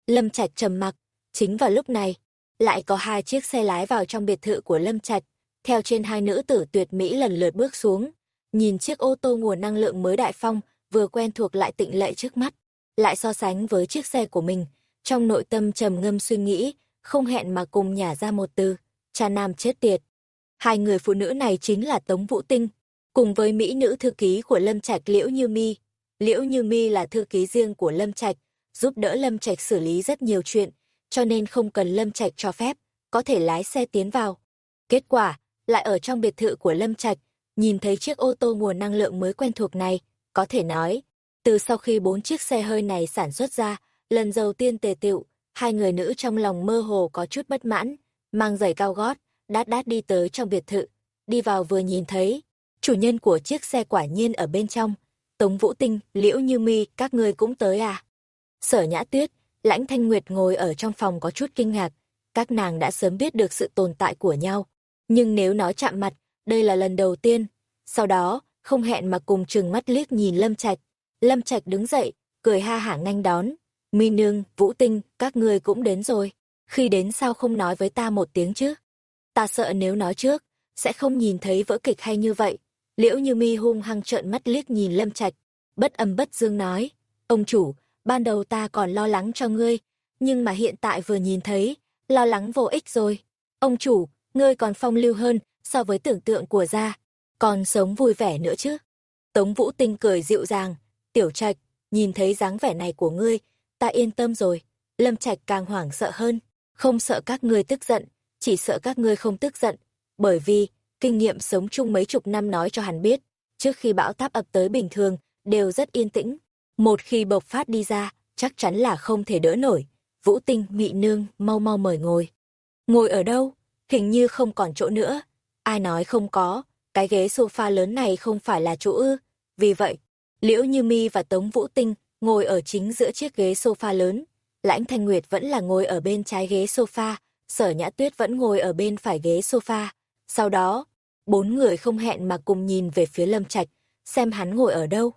Lâm Trạch trầm mặc, chính vào lúc này, lại có hai chiếc xe lái vào trong biệt thự của Lâm Trạch, theo trên hai nữ tử tuyệt mỹ lần lượt bước xuống, nhìn chiếc ô tô nguồn năng lượng mới đại phong, vừa quen thuộc lại tịnh lệ trước mắt, lại so sánh với chiếc xe của mình, trong nội tâm trầm ngâm suy nghĩ, không hẹn mà cùng nhả ra một từ, cha nam chết tiệt. Hai người phụ nữ này chính là Tống Vũ Tinh, cùng với mỹ nữ thư ký của Lâm Trạch Liễu Như Mi. Liễu Như Mi là thư ký riêng của Lâm Trạch, giúp đỡ Lâm Trạch xử lý rất nhiều chuyện, cho nên không cần Lâm Trạch cho phép, có thể lái xe tiến vào. Kết quả, lại ở trong biệt thự của Lâm Trạch, nhìn thấy chiếc ô tô nguồn năng lượng mới quen thuộc này, có thể nói, từ sau khi bốn chiếc xe hơi này sản xuất ra, lần đầu tiên tề tựu, hai người nữ trong lòng mơ hồ có chút bất mãn, mang giày cao gót, đát đát đi tới trong biệt thự, đi vào vừa nhìn thấy, chủ nhân của chiếc xe quả nhiên ở bên trong, Tống Vũ Tinh, Liễu Như Mi, các ngươi cũng tới à? Sở Nhã Tuyết, Lãnh Thanh Nguyệt ngồi ở trong phòng có chút kinh ngạc, các nàng đã sớm biết được sự tồn tại của nhau, nhưng nếu nói chạm mặt, đây là lần đầu tiên. Sau đó, không hẹn mà cùng chừng mắt liếc nhìn Lâm Trạch. Lâm Trạch đứng dậy, cười ha hả nhanh đón. Mi Nương, Vũ Tinh, các ngươi cũng đến rồi. Khi đến sao không nói với ta một tiếng chứ? Ta sợ nếu nói trước, sẽ không nhìn thấy vỡ kịch hay như vậy. Liễu Như Mi hung hăng trợn mắt liếc nhìn Lâm Trạch, bất âm bất dương nói: "Ông chủ, ban đầu ta còn lo lắng cho ngươi, nhưng mà hiện tại vừa nhìn thấy, lo lắng vô ích rồi. Ông chủ, ngươi còn phong lưu hơn so với tưởng tượng của gia, còn sống vui vẻ nữa chứ. Tống Vũ Tinh cười dịu dàng, tiểu trạch, nhìn thấy dáng vẻ này của ngươi, ta yên tâm rồi. Lâm Trạch càng hoảng sợ hơn, không sợ các ngươi tức giận, chỉ sợ các ngươi không tức giận, bởi vì, kinh nghiệm sống chung mấy chục năm nói cho hắn biết, trước khi bão táp ập tới bình thường, đều rất yên tĩnh. Một khi bộc phát đi ra, chắc chắn là không thể đỡ nổi. Vũ Tinh, Mị Nương, mau mau mời ngồi. Ngồi ở đâu? hình như không còn chỗ nữa. Ai nói không có, cái ghế sofa lớn này không phải là chỗ ư. Vì vậy, Liễu Như Mi và Tống Vũ Tinh ngồi ở chính giữa chiếc ghế sofa lớn. Lãnh Thanh Nguyệt vẫn là ngồi ở bên trái ghế sofa, Sở Nhã Tuyết vẫn ngồi ở bên phải ghế sofa. Sau đó, bốn người không hẹn mà cùng nhìn về phía Lâm Trạch, xem hắn ngồi ở đâu.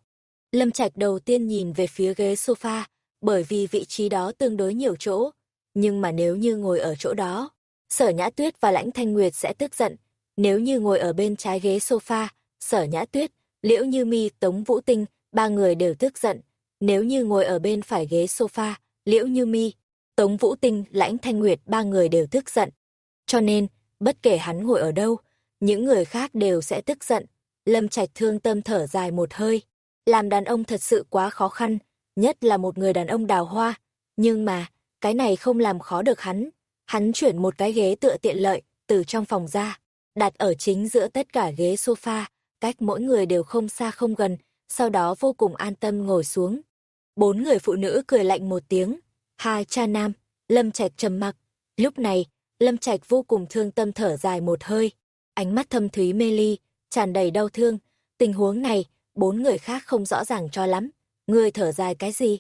Lâm Trạch đầu tiên nhìn về phía ghế sofa, bởi vì vị trí đó tương đối nhiều chỗ. Nhưng mà nếu như ngồi ở chỗ đó, Sở Nhã Tuyết và Lãnh Thanh Nguyệt sẽ tức giận. Nếu như ngồi ở bên trái ghế sofa, Sở Nhã Tuyết, Liễu Như Mi, Tống Vũ Tinh, ba người đều tức giận. Nếu như ngồi ở bên phải ghế sofa, Liễu Như Mi, Tống Vũ Tinh, Lãnh Thanh Nguyệt ba người đều tức giận. Cho nên, bất kể hắn ngồi ở đâu, những người khác đều sẽ tức giận. Lâm Trạch thương tâm thở dài một hơi. Làm đàn ông thật sự quá khó khăn, nhất là một người đàn ông đào hoa. Nhưng mà, cái này không làm khó được hắn. Hắn chuyển một cái ghế tựa tiện lợi từ trong phòng ra, đặt ở chính giữa tất cả ghế sofa, cách mỗi người đều không xa không gần, sau đó vô cùng an tâm ngồi xuống. Bốn người phụ nữ cười lạnh một tiếng, hai cha nam, Lâm Trạch trầm mặc. Lúc này, Lâm Trạch vô cùng thương tâm thở dài một hơi, ánh mắt thâm thúy mê ly, tràn đầy đau thương. Tình huống này, bốn người khác không rõ ràng cho lắm. Ngươi thở dài cái gì?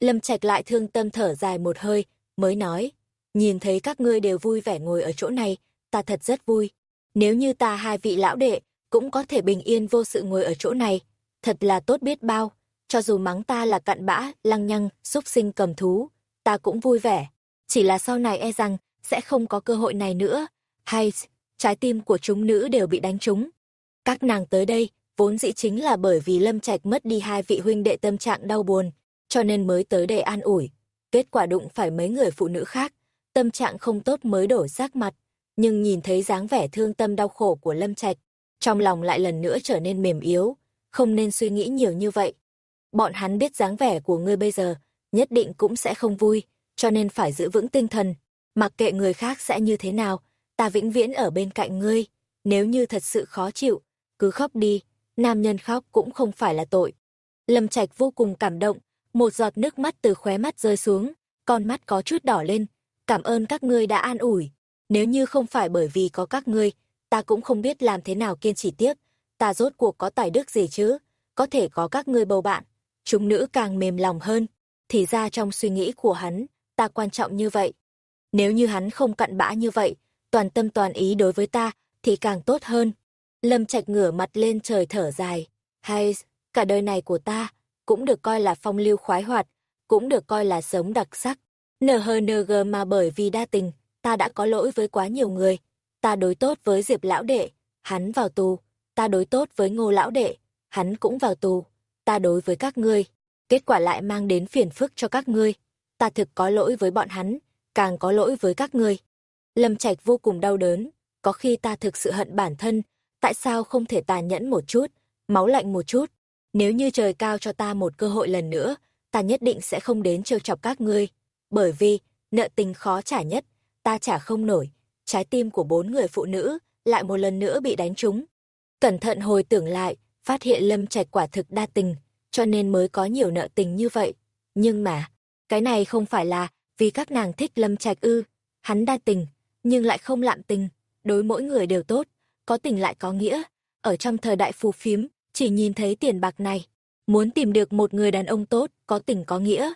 Lâm Trạch lại thương tâm thở dài một hơi, mới nói, nhìn thấy các ngươi đều vui vẻ ngồi ở chỗ này, ta thật rất vui. Nếu như ta hai vị lão đệ, cũng có thể bình yên vô sự ngồi ở chỗ này, thật là tốt biết bao, cho dù mắng ta là cặn bã, lăng nhăng, xúc sinh cầm thú, ta cũng vui vẻ. Chỉ là sau này e rằng, sẽ không có cơ hội này nữa. Hay, trái tim của chúng nữ đều bị đánh trúng. Các nàng tới đây, vốn dĩ chính là bởi vì Lâm Trạch mất đi hai vị huynh đệ tâm trạng đau buồn, cho nên mới tới đây an ủi. Kết quả đụng phải mấy người phụ nữ khác, tâm trạng không tốt mới đổi sắc mặt, nhưng nhìn thấy dáng vẻ thương tâm đau khổ của Lâm Trạch, trong lòng lại lần nữa trở nên mềm yếu, không nên suy nghĩ nhiều như vậy. Bọn hắn biết dáng vẻ của ngươi bây giờ, nhất định cũng sẽ không vui, cho nên phải giữ vững tinh thần, mặc kệ người khác sẽ như thế nào, ta vĩnh viễn ở bên cạnh ngươi, nếu như thật sự khó chịu, cứ khóc đi, nam nhân khóc cũng không phải là tội. Lâm Trạch vô cùng cảm động, một giọt nước mắt từ khóe mắt rơi xuống, con mắt có chút đỏ lên, cảm ơn các ngươi đã an ủi, nếu như không phải bởi vì có các ngươi, ta cũng không biết làm thế nào kiên trì tiếp, ta rốt cuộc có tài đức gì chứ, có thể có các ngươi bầu bạn. Chúng nữ càng mềm lòng hơn, thì ra trong suy nghĩ của hắn, ta quan trọng như vậy. Nếu như hắn không cặn bã như vậy, toàn tâm toàn ý đối với ta, thì càng tốt hơn. Lâm Trạch ngửa mặt lên trời thở dài, hay, cả đời này của ta, cũng được coi là phong lưu khoái hoạt, cũng được coi là sống đặc sắc. Nờ hờ nờ gờ mà bởi vì đa tình, ta đã có lỗi với quá nhiều người. Ta đối tốt với Diệp lão đệ, hắn vào tù. Ta đối tốt với Ngô lão đệ, hắn cũng vào tù. Ta đối với các ngươi, kết quả lại mang đến phiền phức cho các ngươi. Ta thực có lỗi với bọn hắn, càng có lỗi với các ngươi. Lâm Trạch vô cùng đau đớn, có khi ta thực sự hận bản thân, tại sao không thể tàn nhẫn một chút, máu lạnh một chút. Nếu như trời cao cho ta một cơ hội lần nữa, ta nhất định sẽ không đến trêu chọc các ngươi. Bởi vì, nợ tình khó trả nhất, ta trả không nổi. Trái tim của bốn người phụ nữ lại một lần nữa bị đánh trúng. Cẩn thận hồi tưởng lại, phát hiện Lâm Trạch quả thực đa tình, cho nên mới có nhiều nợ tình như vậy. Nhưng mà, cái này không phải là vì các nàng thích Lâm Trạch ư. Hắn đa tình, nhưng lại không lạm tình, đối mỗi người đều tốt, có tình lại có nghĩa. Ở trong thời đại phù phiếm, chỉ nhìn thấy tiền bạc này. Muốn tìm được một người đàn ông tốt, có tình có nghĩa.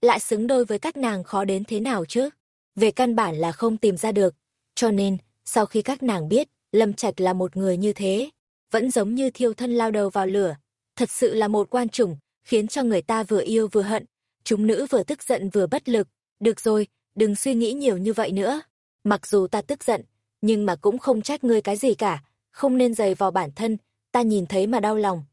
Lại xứng đôi với các nàng khó đến thế nào chứ? Về căn bản là không tìm ra được. Cho nên, sau khi các nàng biết, Lâm Trạch là một người như thế, vẫn giống như thiêu thân lao đầu vào lửa. Thật sự là một quan trùng, khiến cho người ta vừa yêu vừa hận. Chúng nữ vừa tức giận vừa bất lực. Được rồi, đừng suy nghĩ nhiều như vậy nữa. Mặc dù ta tức giận, nhưng mà cũng không trách ngươi cái gì cả. Không nên dày vào bản thân, ta nhìn thấy mà đau lòng.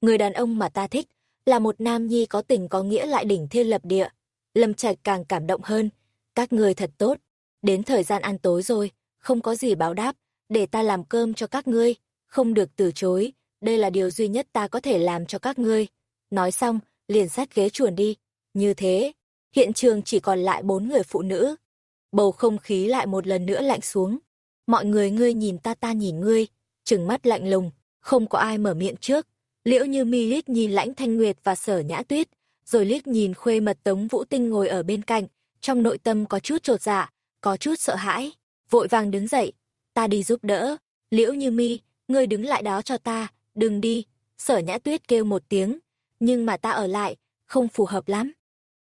Người đàn ông mà ta thích, là một nam nhi có tình có nghĩa lại đỉnh thiên lập địa. Lâm Trạch càng cảm động hơn. Các người thật tốt. Đến thời gian ăn tối rồi, không có gì báo đáp, để ta làm cơm cho các ngươi. Không được từ chối, đây là điều duy nhất ta có thể làm cho các ngươi. Nói xong, liền sát ghế chuồn đi. Như thế, hiện trường chỉ còn lại bốn người phụ nữ. Bầu không khí lại một lần nữa lạnh xuống. Mọi người ngươi nhìn ta ta nhìn ngươi, trừng mắt lạnh lùng, không có ai mở miệng trước. Liễu như mi liếc nhìn lãnh thanh nguyệt và sở nhã tuyết, rồi liếc nhìn khuê mật tống vũ tinh ngồi ở bên cạnh, trong nội tâm có chút trột dạ, có chút sợ hãi, vội vàng đứng dậy, ta đi giúp đỡ, liễu như mi, ngươi đứng lại đó cho ta, đừng đi, sở nhã tuyết kêu một tiếng, nhưng mà ta ở lại, không phù hợp lắm.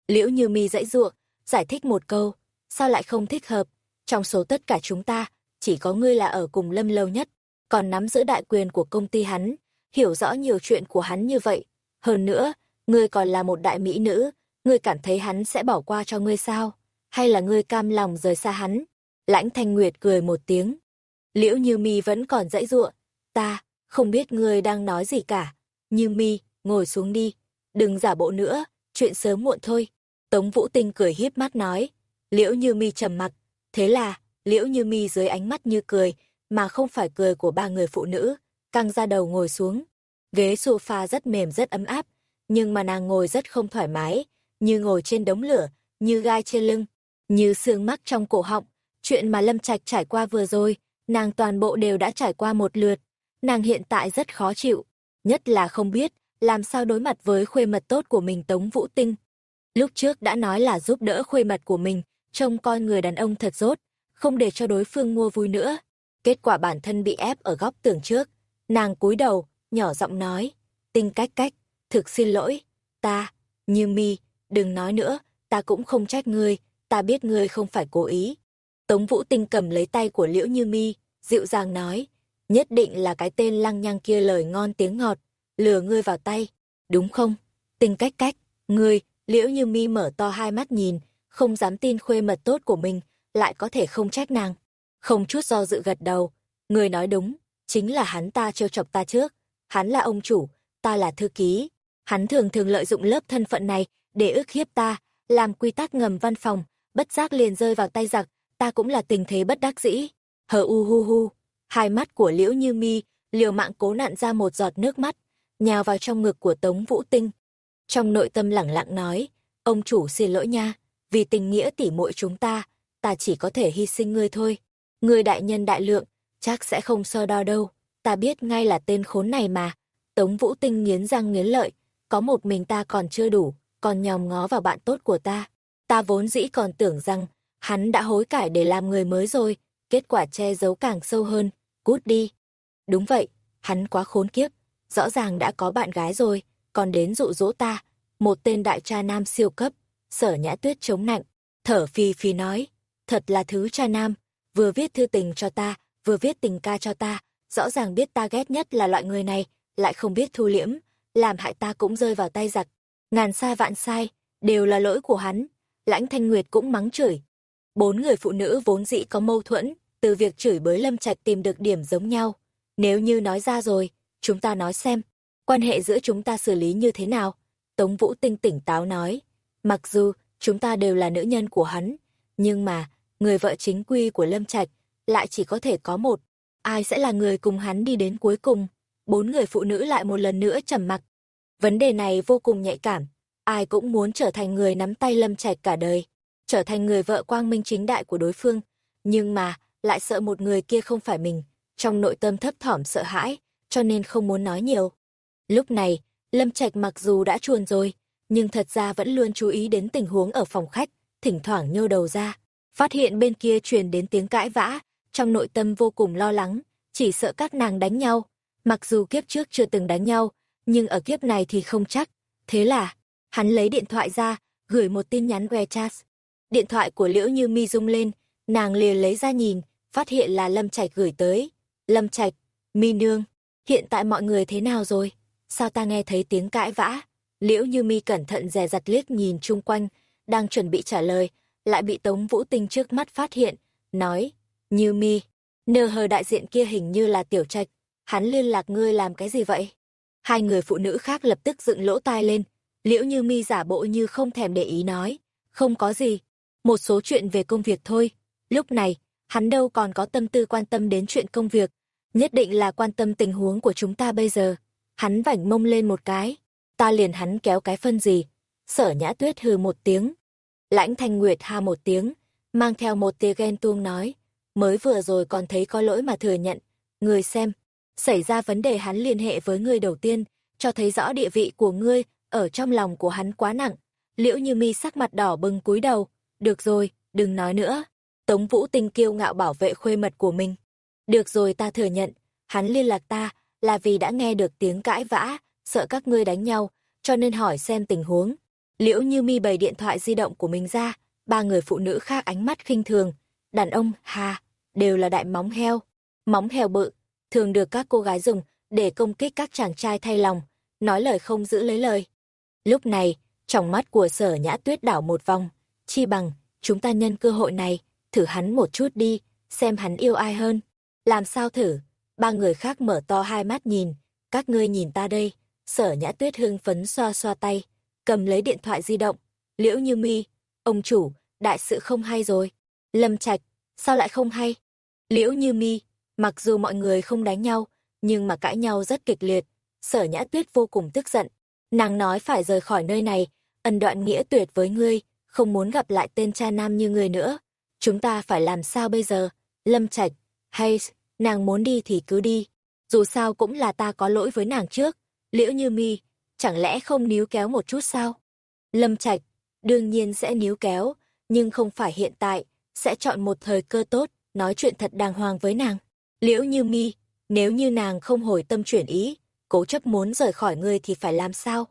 Liễu như mi dãy ruộng, giải thích một câu, sao lại không thích hợp, trong số tất cả chúng ta, chỉ có ngươi là ở cùng lâm lâu nhất, còn nắm giữ đại quyền của công ty hắn, hiểu rõ nhiều chuyện của hắn như vậy. Hơn nữa, ngươi còn là một đại mỹ nữ, ngươi cảm thấy hắn sẽ bỏ qua cho ngươi sao? Hay là ngươi cam lòng rời xa hắn? Lãnh Thanh Nguyệt cười một tiếng. Liễu Như Mi vẫn còn dãy dụa. Ta, không biết ngươi đang nói gì cả. Như Mi, ngồi xuống đi. Đừng giả bộ nữa, chuyện sớm muộn thôi. Tống Vũ Tinh cười hiếp mắt nói. Liễu Như Mi trầm mặc. Thế là, Liễu Như Mi dưới ánh mắt như cười, mà không phải cười của ba người phụ nữ, căng ra đầu ngồi xuống. Ghế sofa rất mềm rất ấm áp, nhưng mà nàng ngồi rất không thoải mái, như ngồi trên đống lửa, như gai trên lưng, như xương mắc trong cổ họng. Chuyện mà Lâm Trạch trải qua vừa rồi, nàng toàn bộ đều đã trải qua một lượt. Nàng hiện tại rất khó chịu, nhất là không biết làm sao đối mặt với khuê mật tốt của mình Tống Vũ Tinh. Lúc trước đã nói là giúp đỡ khuê mật của mình, trông coi người đàn ông thật rốt, không để cho đối phương mua vui nữa. Kết quả bản thân bị ép ở góc tường trước, nàng cúi đầu, nhỏ giọng nói, tinh cách cách, thực xin lỗi, ta, như mi, đừng nói nữa, ta cũng không trách ngươi, ta biết ngươi không phải cố ý. Tống Vũ Tinh cầm lấy tay của Liễu Như Mi, dịu dàng nói, nhất định là cái tên lăng nhăng kia lời ngon tiếng ngọt, lừa ngươi vào tay, đúng không? Tinh cách cách, ngươi, Liễu Như Mi mở to hai mắt nhìn, không dám tin khuê mật tốt của mình, lại có thể không trách nàng. Không chút do dự gật đầu, người nói đúng, chính là hắn ta trêu chọc ta trước, hắn là ông chủ, ta là thư ký. Hắn thường thường lợi dụng lớp thân phận này để ức hiếp ta, làm quy tắc ngầm văn phòng, bất giác liền rơi vào tay giặc, ta cũng là tình thế bất đắc dĩ. Hờ u hu hu, hai mắt của Liễu Như Mi liều mạng cố nặn ra một giọt nước mắt, nhào vào trong ngực của Tống Vũ Tinh. Trong nội tâm lẳng lặng nói, ông chủ xin lỗi nha, vì tình nghĩa tỉ muội chúng ta, ta chỉ có thể hy sinh ngươi thôi. Ngươi đại nhân đại lượng, chắc sẽ không so đo đâu, ta biết ngay là tên khốn này mà. Tống Vũ Tinh nghiến răng nghiến lợi, có một mình ta còn chưa đủ, còn nhòm ngó vào bạn tốt của ta. Ta vốn dĩ còn tưởng rằng, hắn đã hối cải để làm người mới rồi, kết quả che giấu càng sâu hơn, cút đi. Đúng vậy, hắn quá khốn kiếp, rõ ràng đã có bạn gái rồi, còn đến dụ dỗ ta, một tên đại cha nam siêu cấp, sở nhã tuyết chống nạnh, thở phì phì nói, thật là thứ cha nam, vừa viết thư tình cho ta, vừa viết tình ca cho ta, rõ ràng biết ta ghét nhất là loại người này, lại không biết thu liễm, làm hại ta cũng rơi vào tay giặc. Ngàn sai vạn sai, đều là lỗi của hắn. Lãnh Thanh Nguyệt cũng mắng chửi. Bốn người phụ nữ vốn dĩ có mâu thuẫn, từ việc chửi bới Lâm Trạch tìm được điểm giống nhau. Nếu như nói ra rồi, chúng ta nói xem, quan hệ giữa chúng ta xử lý như thế nào? Tống Vũ Tinh tỉnh táo nói, mặc dù chúng ta đều là nữ nhân của hắn, nhưng mà, người vợ chính quy của Lâm Trạch lại chỉ có thể có một. Ai sẽ là người cùng hắn đi đến cuối cùng? Bốn người phụ nữ lại một lần nữa trầm mặc. Vấn đề này vô cùng nhạy cảm, ai cũng muốn trở thành người nắm tay Lâm Trạch cả đời, trở thành người vợ quang minh chính đại của đối phương, nhưng mà lại sợ một người kia không phải mình, trong nội tâm thấp thỏm sợ hãi, cho nên không muốn nói nhiều. Lúc này, Lâm Trạch mặc dù đã chuồn rồi, nhưng thật ra vẫn luôn chú ý đến tình huống ở phòng khách, thỉnh thoảng nhô đầu ra, phát hiện bên kia truyền đến tiếng cãi vã, trong nội tâm vô cùng lo lắng, chỉ sợ các nàng đánh nhau. Mặc dù kiếp trước chưa từng đánh nhau, nhưng ở kiếp này thì không chắc. Thế là, hắn lấy điện thoại ra, gửi một tin nhắn WeChat. Điện thoại của Liễu Như Mi rung lên, nàng liền lấy ra nhìn, phát hiện là Lâm Trạch gửi tới. Lâm Trạch, Mi nương, hiện tại mọi người thế nào rồi? Sao ta nghe thấy tiếng cãi vã? Liễu Như Mi cẩn thận dè dặt liếc nhìn chung quanh, đang chuẩn bị trả lời, lại bị Tống Vũ Tinh trước mắt phát hiện, nói, Như Mi, nờ hờ đại diện kia hình như là Tiểu Trạch, hắn liên lạc ngươi làm cái gì vậy? Hai người phụ nữ khác lập tức dựng lỗ tai lên, liễu như mi giả bộ như không thèm để ý nói, không có gì, một số chuyện về công việc thôi. Lúc này, hắn đâu còn có tâm tư quan tâm đến chuyện công việc, nhất định là quan tâm tình huống của chúng ta bây giờ. Hắn vảnh mông lên một cái, ta liền hắn kéo cái phân gì. Sở nhã tuyết hừ một tiếng, lãnh thanh nguyệt ha một tiếng, mang theo một tia ghen tuông nói, mới vừa rồi còn thấy có lỗi mà thừa nhận, người xem, xảy ra vấn đề hắn liên hệ với người đầu tiên, cho thấy rõ địa vị của ngươi ở trong lòng của hắn quá nặng. Liễu Như Mi sắc mặt đỏ bừng cúi đầu, "Được rồi, đừng nói nữa." Tống Vũ Tinh kiêu ngạo bảo vệ khuê mật của mình. "Được rồi, ta thừa nhận, hắn liên lạc ta là vì đã nghe được tiếng cãi vã, sợ các ngươi đánh nhau, cho nên hỏi xem tình huống." Liễu Như Mi bày điện thoại di động của mình ra, ba người phụ nữ khác ánh mắt khinh thường, đàn ông, hà, đều là đại móng heo, móng heo bự, thường được các cô gái dùng để công kích các chàng trai thay lòng, nói lời không giữ lấy lời. Lúc này, trong mắt của sở nhã tuyết đảo một vòng, chi bằng, chúng ta nhân cơ hội này, thử hắn một chút đi, xem hắn yêu ai hơn. Làm sao thử? Ba người khác mở to hai mắt nhìn, các ngươi nhìn ta đây. Sở nhã tuyết hưng phấn xoa xoa tay, cầm lấy điện thoại di động. Liễu như mi, ông chủ, đại sự không hay rồi. Lâm Trạch, sao lại không hay? Liễu như mi, Mặc dù mọi người không đánh nhau, nhưng mà cãi nhau rất kịch liệt. Sở Nhã Tuyết vô cùng tức giận. Nàng nói phải rời khỏi nơi này, ân đoạn nghĩa tuyệt với ngươi, không muốn gặp lại tên cha nam như ngươi nữa. Chúng ta phải làm sao bây giờ? Lâm Trạch, hay, nàng muốn đi thì cứ đi. Dù sao cũng là ta có lỗi với nàng trước. Liễu Như Mi, chẳng lẽ không níu kéo một chút sao? Lâm Trạch, đương nhiên sẽ níu kéo, nhưng không phải hiện tại, sẽ chọn một thời cơ tốt, nói chuyện thật đàng hoàng với nàng. Liễu như mi, nếu như nàng không hồi tâm chuyển ý, cố chấp muốn rời khỏi ngươi thì phải làm sao?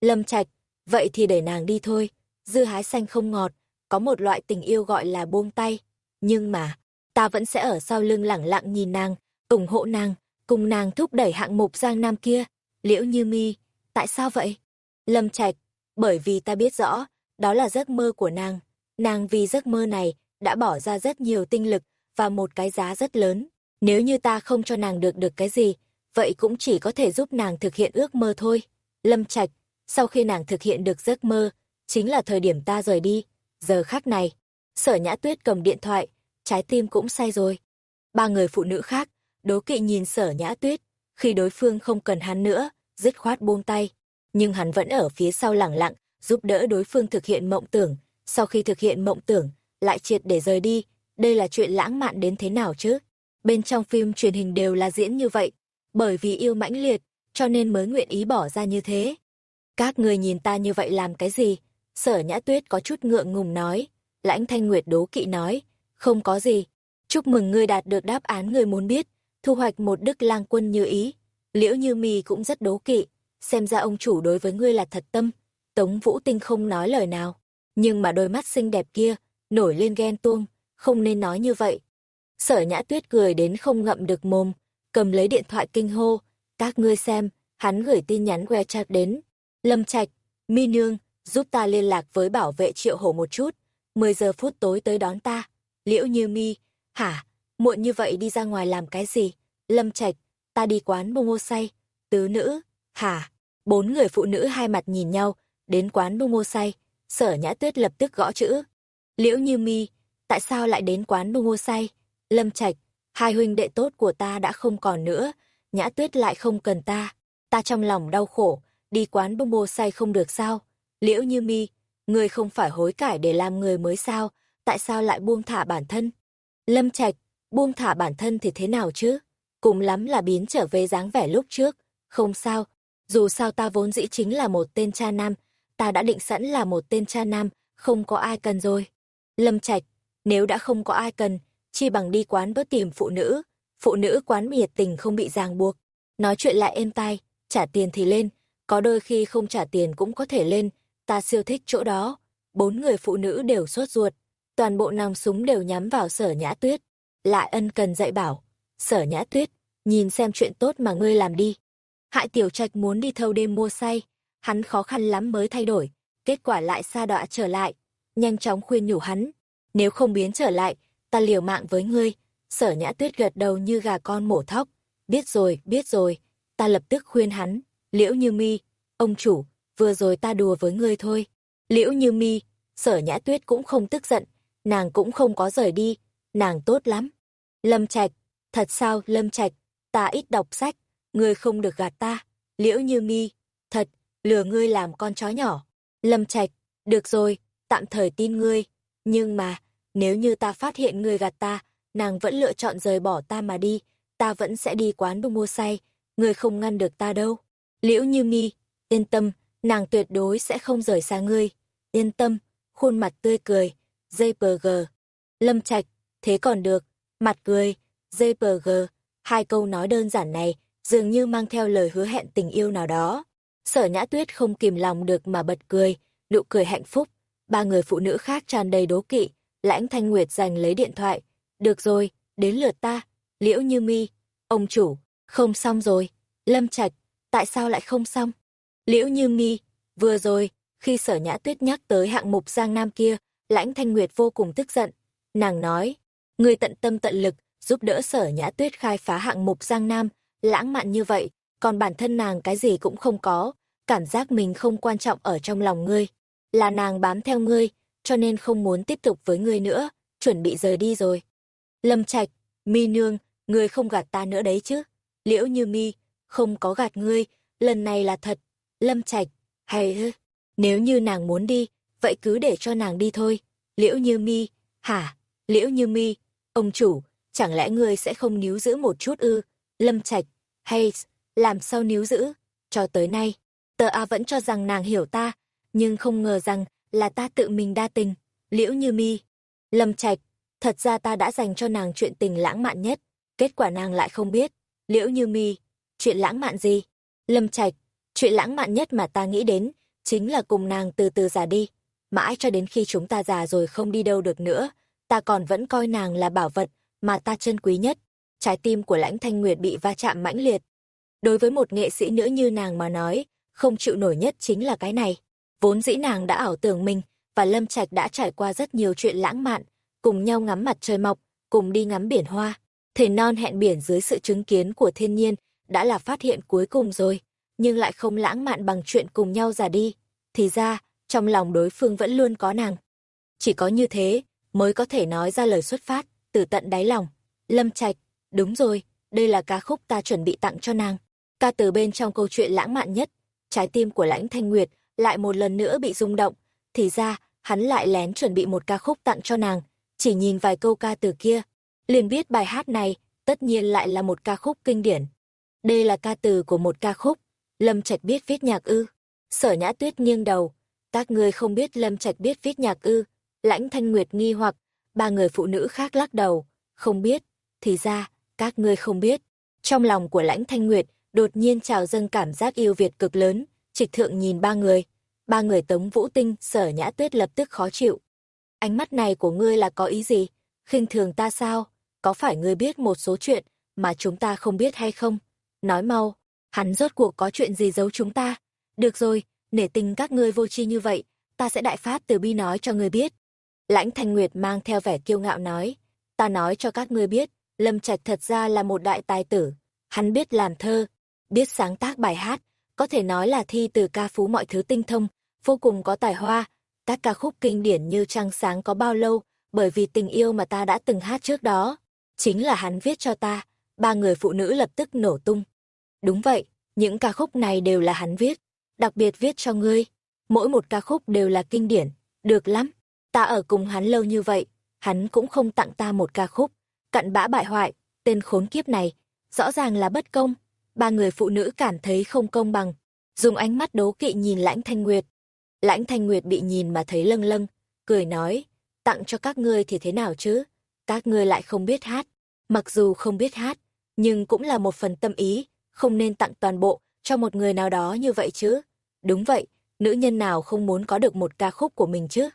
Lâm Trạch, vậy thì để nàng đi thôi. Dư hái xanh không ngọt, có một loại tình yêu gọi là buông tay. Nhưng mà, ta vẫn sẽ ở sau lưng lẳng lặng nhìn nàng, ủng hộ nàng, cùng nàng thúc đẩy hạng mục Giang Nam kia. Liễu Như Mi, tại sao vậy? Lâm Trạch, bởi vì ta biết rõ, đó là giấc mơ của nàng. Nàng vì giấc mơ này đã bỏ ra rất nhiều tinh lực và một cái giá rất lớn. Nếu như ta không cho nàng được được cái gì, vậy cũng chỉ có thể giúp nàng thực hiện ước mơ thôi. Lâm Trạch, sau khi nàng thực hiện được giấc mơ, chính là thời điểm ta rời đi. Giờ khác này, sở nhã tuyết cầm điện thoại, trái tim cũng say rồi. Ba người phụ nữ khác, đố kỵ nhìn sở nhã tuyết, khi đối phương không cần hắn nữa, dứt khoát buông tay. Nhưng hắn vẫn ở phía sau lẳng lặng, giúp đỡ đối phương thực hiện mộng tưởng. Sau khi thực hiện mộng tưởng, lại triệt để rời đi. Đây là chuyện lãng mạn đến thế nào chứ? Bên trong phim truyền hình đều là diễn như vậy. Bởi vì yêu mãnh liệt, cho nên mới nguyện ý bỏ ra như thế. Các người nhìn ta như vậy làm cái gì? Sở Nhã Tuyết có chút ngượng ngùng nói. Lãnh Thanh Nguyệt đố kỵ nói. Không có gì. Chúc mừng ngươi đạt được đáp án người muốn biết. Thu hoạch một đức lang quân như ý. Liễu Như Mì cũng rất đố kỵ. Xem ra ông chủ đối với ngươi là thật tâm. Tống Vũ Tinh không nói lời nào. Nhưng mà đôi mắt xinh đẹp kia, nổi lên ghen tuông. Không nên nói như vậy. Sở Nhã Tuyết cười đến không ngậm được mồm. Cầm lấy điện thoại kinh hô. Các ngươi xem, hắn gửi tin nhắn WeChat đến. Lâm Trạch, Mi Nương, giúp ta liên lạc với bảo vệ triệu hổ một chút. 10 giờ phút tối tới đón ta. Liễu Như Mi, hả, muộn như vậy đi ra ngoài làm cái gì? Lâm Trạch, ta đi quán bông ngô say. Tứ nữ, hả? Bốn người phụ nữ hai mặt nhìn nhau, đến quán bông ngô say. Sở Nhã Tuyết lập tức gõ chữ. Liễu Như Mi, tại sao lại đến quán bông ngô say? Lâm Trạch, hai huynh đệ tốt của ta đã không còn nữa, Nhã Tuyết lại không cần ta. Ta trong lòng đau khổ, đi quán bông ngô say không được sao? Liễu Như Mi, người không phải hối cải để làm người mới sao, tại sao lại buông thả bản thân? Lâm Trạch, buông thả bản thân thì thế nào chứ? Cùng lắm là biến trở về dáng vẻ lúc trước, không sao, dù sao ta vốn dĩ chính là một tên cha nam, ta đã định sẵn là một tên cha nam, không có ai cần rồi. Lâm Trạch, nếu đã không có ai cần, chi bằng đi quán bớt tìm phụ nữ, phụ nữ quán nhiệt tình không bị ràng buộc. Nói chuyện lại êm tai, trả tiền thì lên, có đôi khi không trả tiền cũng có thể lên, ta siêu thích chỗ đó. Bốn người phụ nữ đều sốt ruột, toàn bộ nòng súng đều nhắm vào sở nhã tuyết. Lại ân cần dạy bảo, sở nhã tuyết, nhìn xem chuyện tốt mà ngươi làm đi. Hại tiểu trạch muốn đi thâu đêm mua say, hắn khó khăn lắm mới thay đổi, kết quả lại xa đọa trở lại. Nhanh chóng khuyên nhủ hắn, nếu không biến trở lại, ta liều mạng với ngươi. Sở nhã tuyết gật đầu như gà con mổ thóc. Biết rồi, biết rồi, ta lập tức khuyên hắn, liễu như mi, ông chủ, vừa rồi ta đùa với ngươi thôi. Liễu như mi, sở nhã tuyết cũng không tức giận, nàng cũng không có rời đi, nàng tốt lắm. Lâm Trạch, thật sao Lâm Trạch, ta ít đọc sách, ngươi không được gạt ta. Liễu như mi, thật, lừa ngươi làm con chó nhỏ. Lâm Trạch, được rồi, tạm thời tin ngươi, nhưng mà, nếu như ta phát hiện ngươi gạt ta, nàng vẫn lựa chọn rời bỏ ta mà đi, ta vẫn sẽ đi quán đồ mua say, ngươi không ngăn được ta đâu. Liễu như mi, yên tâm, nàng tuyệt đối sẽ không rời xa ngươi. Yên tâm, khuôn mặt tươi cười, JPG. Lâm Trạch, thế còn được, mặt cười, JPG. Hai câu nói đơn giản này, dường như mang theo lời hứa hẹn tình yêu nào đó. Sở nhã tuyết không kìm lòng được mà bật cười, nụ cười hạnh phúc. Ba người phụ nữ khác tràn đầy đố kỵ, lãnh thanh nguyệt giành lấy điện thoại. Được rồi, đến lượt ta, liễu như mi. Ông chủ, không xong rồi. Lâm Trạch, tại sao lại không xong? Liễu Như Mi, vừa rồi, khi sở nhã tuyết nhắc tới hạng mục Giang Nam kia, lãnh thanh nguyệt vô cùng tức giận. Nàng nói, người tận tâm tận lực, giúp đỡ sở nhã tuyết khai phá hạng mục Giang Nam, lãng mạn như vậy, còn bản thân nàng cái gì cũng không có, cảm giác mình không quan trọng ở trong lòng ngươi. Là nàng bám theo ngươi, cho nên không muốn tiếp tục với ngươi nữa, chuẩn bị rời đi rồi. Lâm Trạch, Mi Nương, ngươi không gạt ta nữa đấy chứ? Liễu Như Mi, không có gạt ngươi, lần này là thật. Lâm Trạch, hay hư. nếu như nàng muốn đi, vậy cứ để cho nàng đi thôi. Liễu Như Mi, hả? Liễu Như Mi, ông chủ, chẳng lẽ ngươi sẽ không níu giữ một chút ư? Lâm Trạch, hay làm sao níu giữ? Cho tới nay, tờ A vẫn cho rằng nàng hiểu ta, nhưng không ngờ rằng là ta tự mình đa tình. Liễu Như Mi, Lâm Trạch, thật ra ta đã dành cho nàng chuyện tình lãng mạn nhất, kết quả nàng lại không biết. Liễu Như Mi, chuyện lãng mạn gì? Lâm Trạch, chuyện lãng mạn nhất mà ta nghĩ đến, chính là cùng nàng từ từ già đi. Mãi cho đến khi chúng ta già rồi không đi đâu được nữa, ta còn vẫn coi nàng là bảo vật mà ta trân quý nhất. Trái tim của lãnh thanh nguyệt bị va chạm mãnh liệt. Đối với một nghệ sĩ nữ như nàng mà nói, không chịu nổi nhất chính là cái này. Vốn dĩ nàng đã ảo tưởng mình, và Lâm Trạch đã trải qua rất nhiều chuyện lãng mạn, cùng nhau ngắm mặt trời mọc, cùng đi ngắm biển hoa. Thể non hẹn biển dưới sự chứng kiến của thiên nhiên, đã là phát hiện cuối cùng rồi, nhưng lại không lãng mạn bằng chuyện cùng nhau già đi. Thì ra, trong lòng đối phương vẫn luôn có nàng. Chỉ có như thế, mới có thể nói ra lời xuất phát, từ tận đáy lòng. Lâm Trạch, đúng rồi, đây là ca khúc ta chuẩn bị tặng cho nàng. Ca từ bên trong câu chuyện lãng mạn nhất, trái tim của lãnh thanh nguyệt lại một lần nữa bị rung động. Thì ra, hắn lại lén chuẩn bị một ca khúc tặng cho nàng, chỉ nhìn vài câu ca từ kia. Liền biết bài hát này, tất nhiên lại là một ca khúc kinh điển. Đây là ca từ của một ca khúc. Lâm Trạch biết viết nhạc ư. Sở nhã tuyết nghiêng đầu. Các ngươi không biết Lâm Trạch biết viết nhạc ư. Lãnh Thanh Nguyệt nghi hoặc, ba người phụ nữ khác lắc đầu. Không biết. Thì ra, các ngươi không biết. Trong lòng của Lãnh Thanh Nguyệt, đột nhiên trào dâng cảm giác yêu Việt cực lớn. Trịch thượng nhìn ba người. Ba người tống vũ tinh, sở nhã tuyết lập tức khó chịu. Ánh mắt này của ngươi là có ý gì? khinh thường ta sao? Có phải ngươi biết một số chuyện mà chúng ta không biết hay không? Nói mau, hắn rốt cuộc có chuyện gì giấu chúng ta? Được rồi, nể tình các ngươi vô tri như vậy, ta sẽ đại phát từ bi nói cho ngươi biết. Lãnh Thanh Nguyệt mang theo vẻ kiêu ngạo nói, ta nói cho các ngươi biết, Lâm Trạch thật ra là một đại tài tử, hắn biết làm thơ, biết sáng tác bài hát, có thể nói là thi từ ca phú mọi thứ tinh thông, vô cùng có tài hoa, các ca khúc kinh điển như Trăng sáng có bao lâu, bởi vì tình yêu mà ta đã từng hát trước đó, chính là hắn viết cho ta, ba người phụ nữ lập tức nổ tung. Đúng vậy, những ca khúc này đều là hắn viết, đặc biệt viết cho ngươi. Mỗi một ca khúc đều là kinh điển, được lắm. Ta ở cùng hắn lâu như vậy, hắn cũng không tặng ta một ca khúc. Cặn bã bại hoại, tên khốn kiếp này, rõ ràng là bất công. Ba người phụ nữ cảm thấy không công bằng, dùng ánh mắt đố kỵ nhìn Lãnh Thanh Nguyệt. Lãnh Thanh Nguyệt bị nhìn mà thấy lâng lâng, cười nói, tặng cho các ngươi thì thế nào chứ? Các ngươi lại không biết hát. Mặc dù không biết hát, nhưng cũng là một phần tâm ý, không nên tặng toàn bộ cho một người nào đó như vậy chứ. Đúng vậy, nữ nhân nào không muốn có được một ca khúc của mình chứ?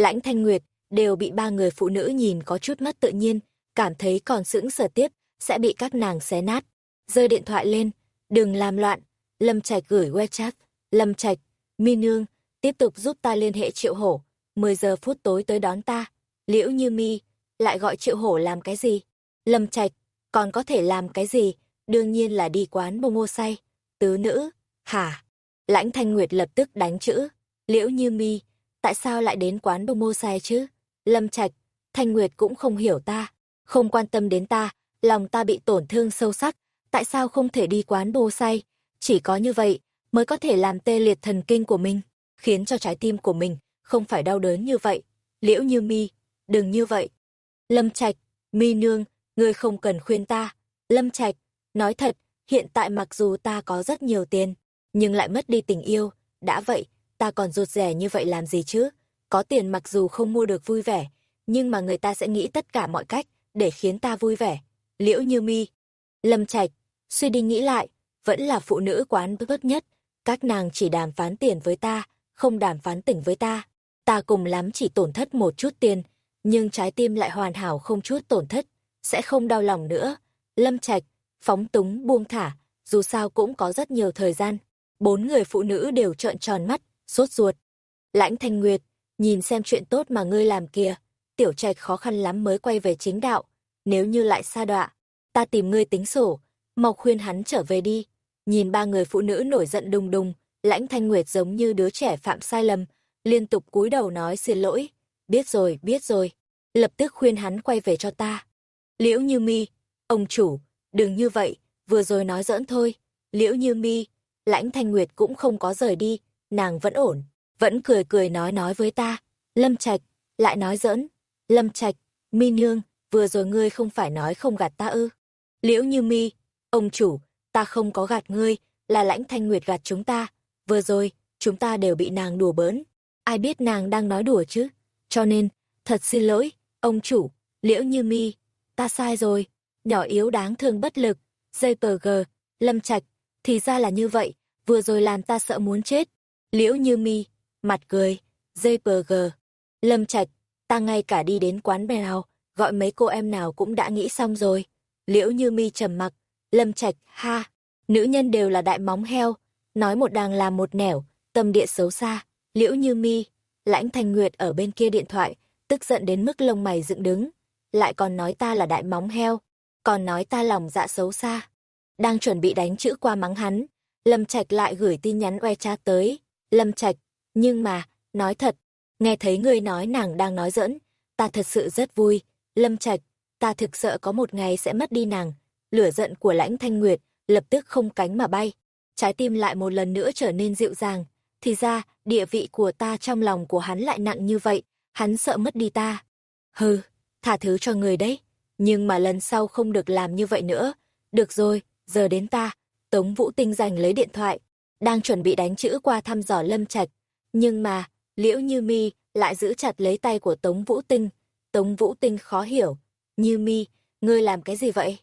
Lãnh Thanh Nguyệt đều bị ba người phụ nữ nhìn có chút mất tự nhiên, cảm thấy còn sững sờ tiếp, sẽ bị các nàng xé nát. Rơi điện thoại lên, đừng làm loạn. Lâm Trạch gửi WeChat. Lâm Trạch, Mi Nương, tiếp tục giúp ta liên hệ Triệu Hổ. 10 giờ phút tối tới đón ta. Liễu Như Mi, lại gọi Triệu Hổ làm cái gì? Lâm Trạch, còn có thể làm cái gì? Đương nhiên là đi quán bông ngô say. Tứ nữ, hả? Lãnh Thanh Nguyệt lập tức đánh chữ. Liễu Như Mi, tại sao lại đến quán đông mô xe chứ? Lâm Trạch, Thanh Nguyệt cũng không hiểu ta, không quan tâm đến ta, lòng ta bị tổn thương sâu sắc, tại sao không thể đi quán bô say? Chỉ có như vậy mới có thể làm tê liệt thần kinh của mình, khiến cho trái tim của mình không phải đau đớn như vậy. Liễu Như Mi, đừng như vậy. Lâm Trạch, Mi nương, ngươi không cần khuyên ta. Lâm Trạch, nói thật, hiện tại mặc dù ta có rất nhiều tiền, nhưng lại mất đi tình yêu, đã vậy, ta còn rụt rẻ như vậy làm gì chứ? Có tiền mặc dù không mua được vui vẻ, nhưng mà người ta sẽ nghĩ tất cả mọi cách để khiến ta vui vẻ. Liễu Như Mi, Lâm Trạch, suy đi nghĩ lại, vẫn là phụ nữ quán tốt nhất, các nàng chỉ đàm phán tiền với ta, không đàm phán tình với ta. Ta cùng lắm chỉ tổn thất một chút tiền, nhưng trái tim lại hoàn hảo không chút tổn thất, sẽ không đau lòng nữa. Lâm Trạch, phóng túng buông thả, dù sao cũng có rất nhiều thời gian. Bốn người phụ nữ đều trợn tròn mắt, sốt ruột. Lãnh Thanh Nguyệt, nhìn xem chuyện tốt mà ngươi làm kìa. Tiểu Trạch khó khăn lắm mới quay về chính đạo. Nếu như lại xa đọa, ta tìm ngươi tính sổ, mau khuyên hắn trở về đi. Nhìn ba người phụ nữ nổi giận đùng đùng, Lãnh Thanh Nguyệt giống như đứa trẻ phạm sai lầm, liên tục cúi đầu nói xin lỗi. Biết rồi, biết rồi. Lập tức khuyên hắn quay về cho ta. Liễu Như Mi, ông chủ, đừng như vậy, vừa rồi nói giỡn thôi. Liễu Như Mi, Lãnh Thanh Nguyệt cũng không có rời đi, nàng vẫn ổn, vẫn cười cười nói nói với ta. Lâm Trạch, lại nói giỡn. Lâm Trạch, Mi Nương, vừa rồi ngươi không phải nói không gạt ta ư? Liễu Như Mi, ông chủ, ta không có gạt ngươi, là Lãnh Thanh Nguyệt gạt chúng ta. Vừa rồi, chúng ta đều bị nàng đùa bỡn. Ai biết nàng đang nói đùa chứ? Cho nên, thật xin lỗi, ông chủ, Liễu Như Mi, ta sai rồi, nhỏ yếu đáng thương bất lực, dây tờ gờ, lâm trạch, thì ra là như vậy, vừa rồi làm ta sợ muốn chết. Liễu Như Mi, mặt cười, JPG. Lâm Trạch, ta ngay cả đi đến quán bèo gọi mấy cô em nào cũng đã nghĩ xong rồi. Liễu Như Mi trầm mặc, Lâm Trạch, ha, nữ nhân đều là đại móng heo, nói một đàng là một nẻo, tâm địa xấu xa. Liễu Như Mi, Lãnh Thanh Nguyệt ở bên kia điện thoại, tức giận đến mức lông mày dựng đứng, lại còn nói ta là đại móng heo, còn nói ta lòng dạ xấu xa. Đang chuẩn bị đánh chữ qua mắng hắn, Lâm Trạch lại gửi tin nhắn oe chat tới. Lâm Trạch, nhưng mà, nói thật, nghe thấy ngươi nói nàng đang nói giỡn, ta thật sự rất vui. Lâm Trạch, ta thực sợ có một ngày sẽ mất đi nàng. Lửa giận của lãnh thanh nguyệt, lập tức không cánh mà bay. Trái tim lại một lần nữa trở nên dịu dàng. Thì ra, địa vị của ta trong lòng của hắn lại nặng như vậy, hắn sợ mất đi ta. Hừ, thả thứ cho người đấy. Nhưng mà lần sau không được làm như vậy nữa. Được rồi, giờ đến ta. Tống Vũ Tinh giành lấy điện thoại, đang chuẩn bị đánh chữ qua thăm dò Lâm Trạch. Nhưng mà, Liễu Như Mi lại giữ chặt lấy tay của Tống Vũ Tinh. Tống Vũ Tinh khó hiểu. Như Mi, ngươi làm cái gì vậy?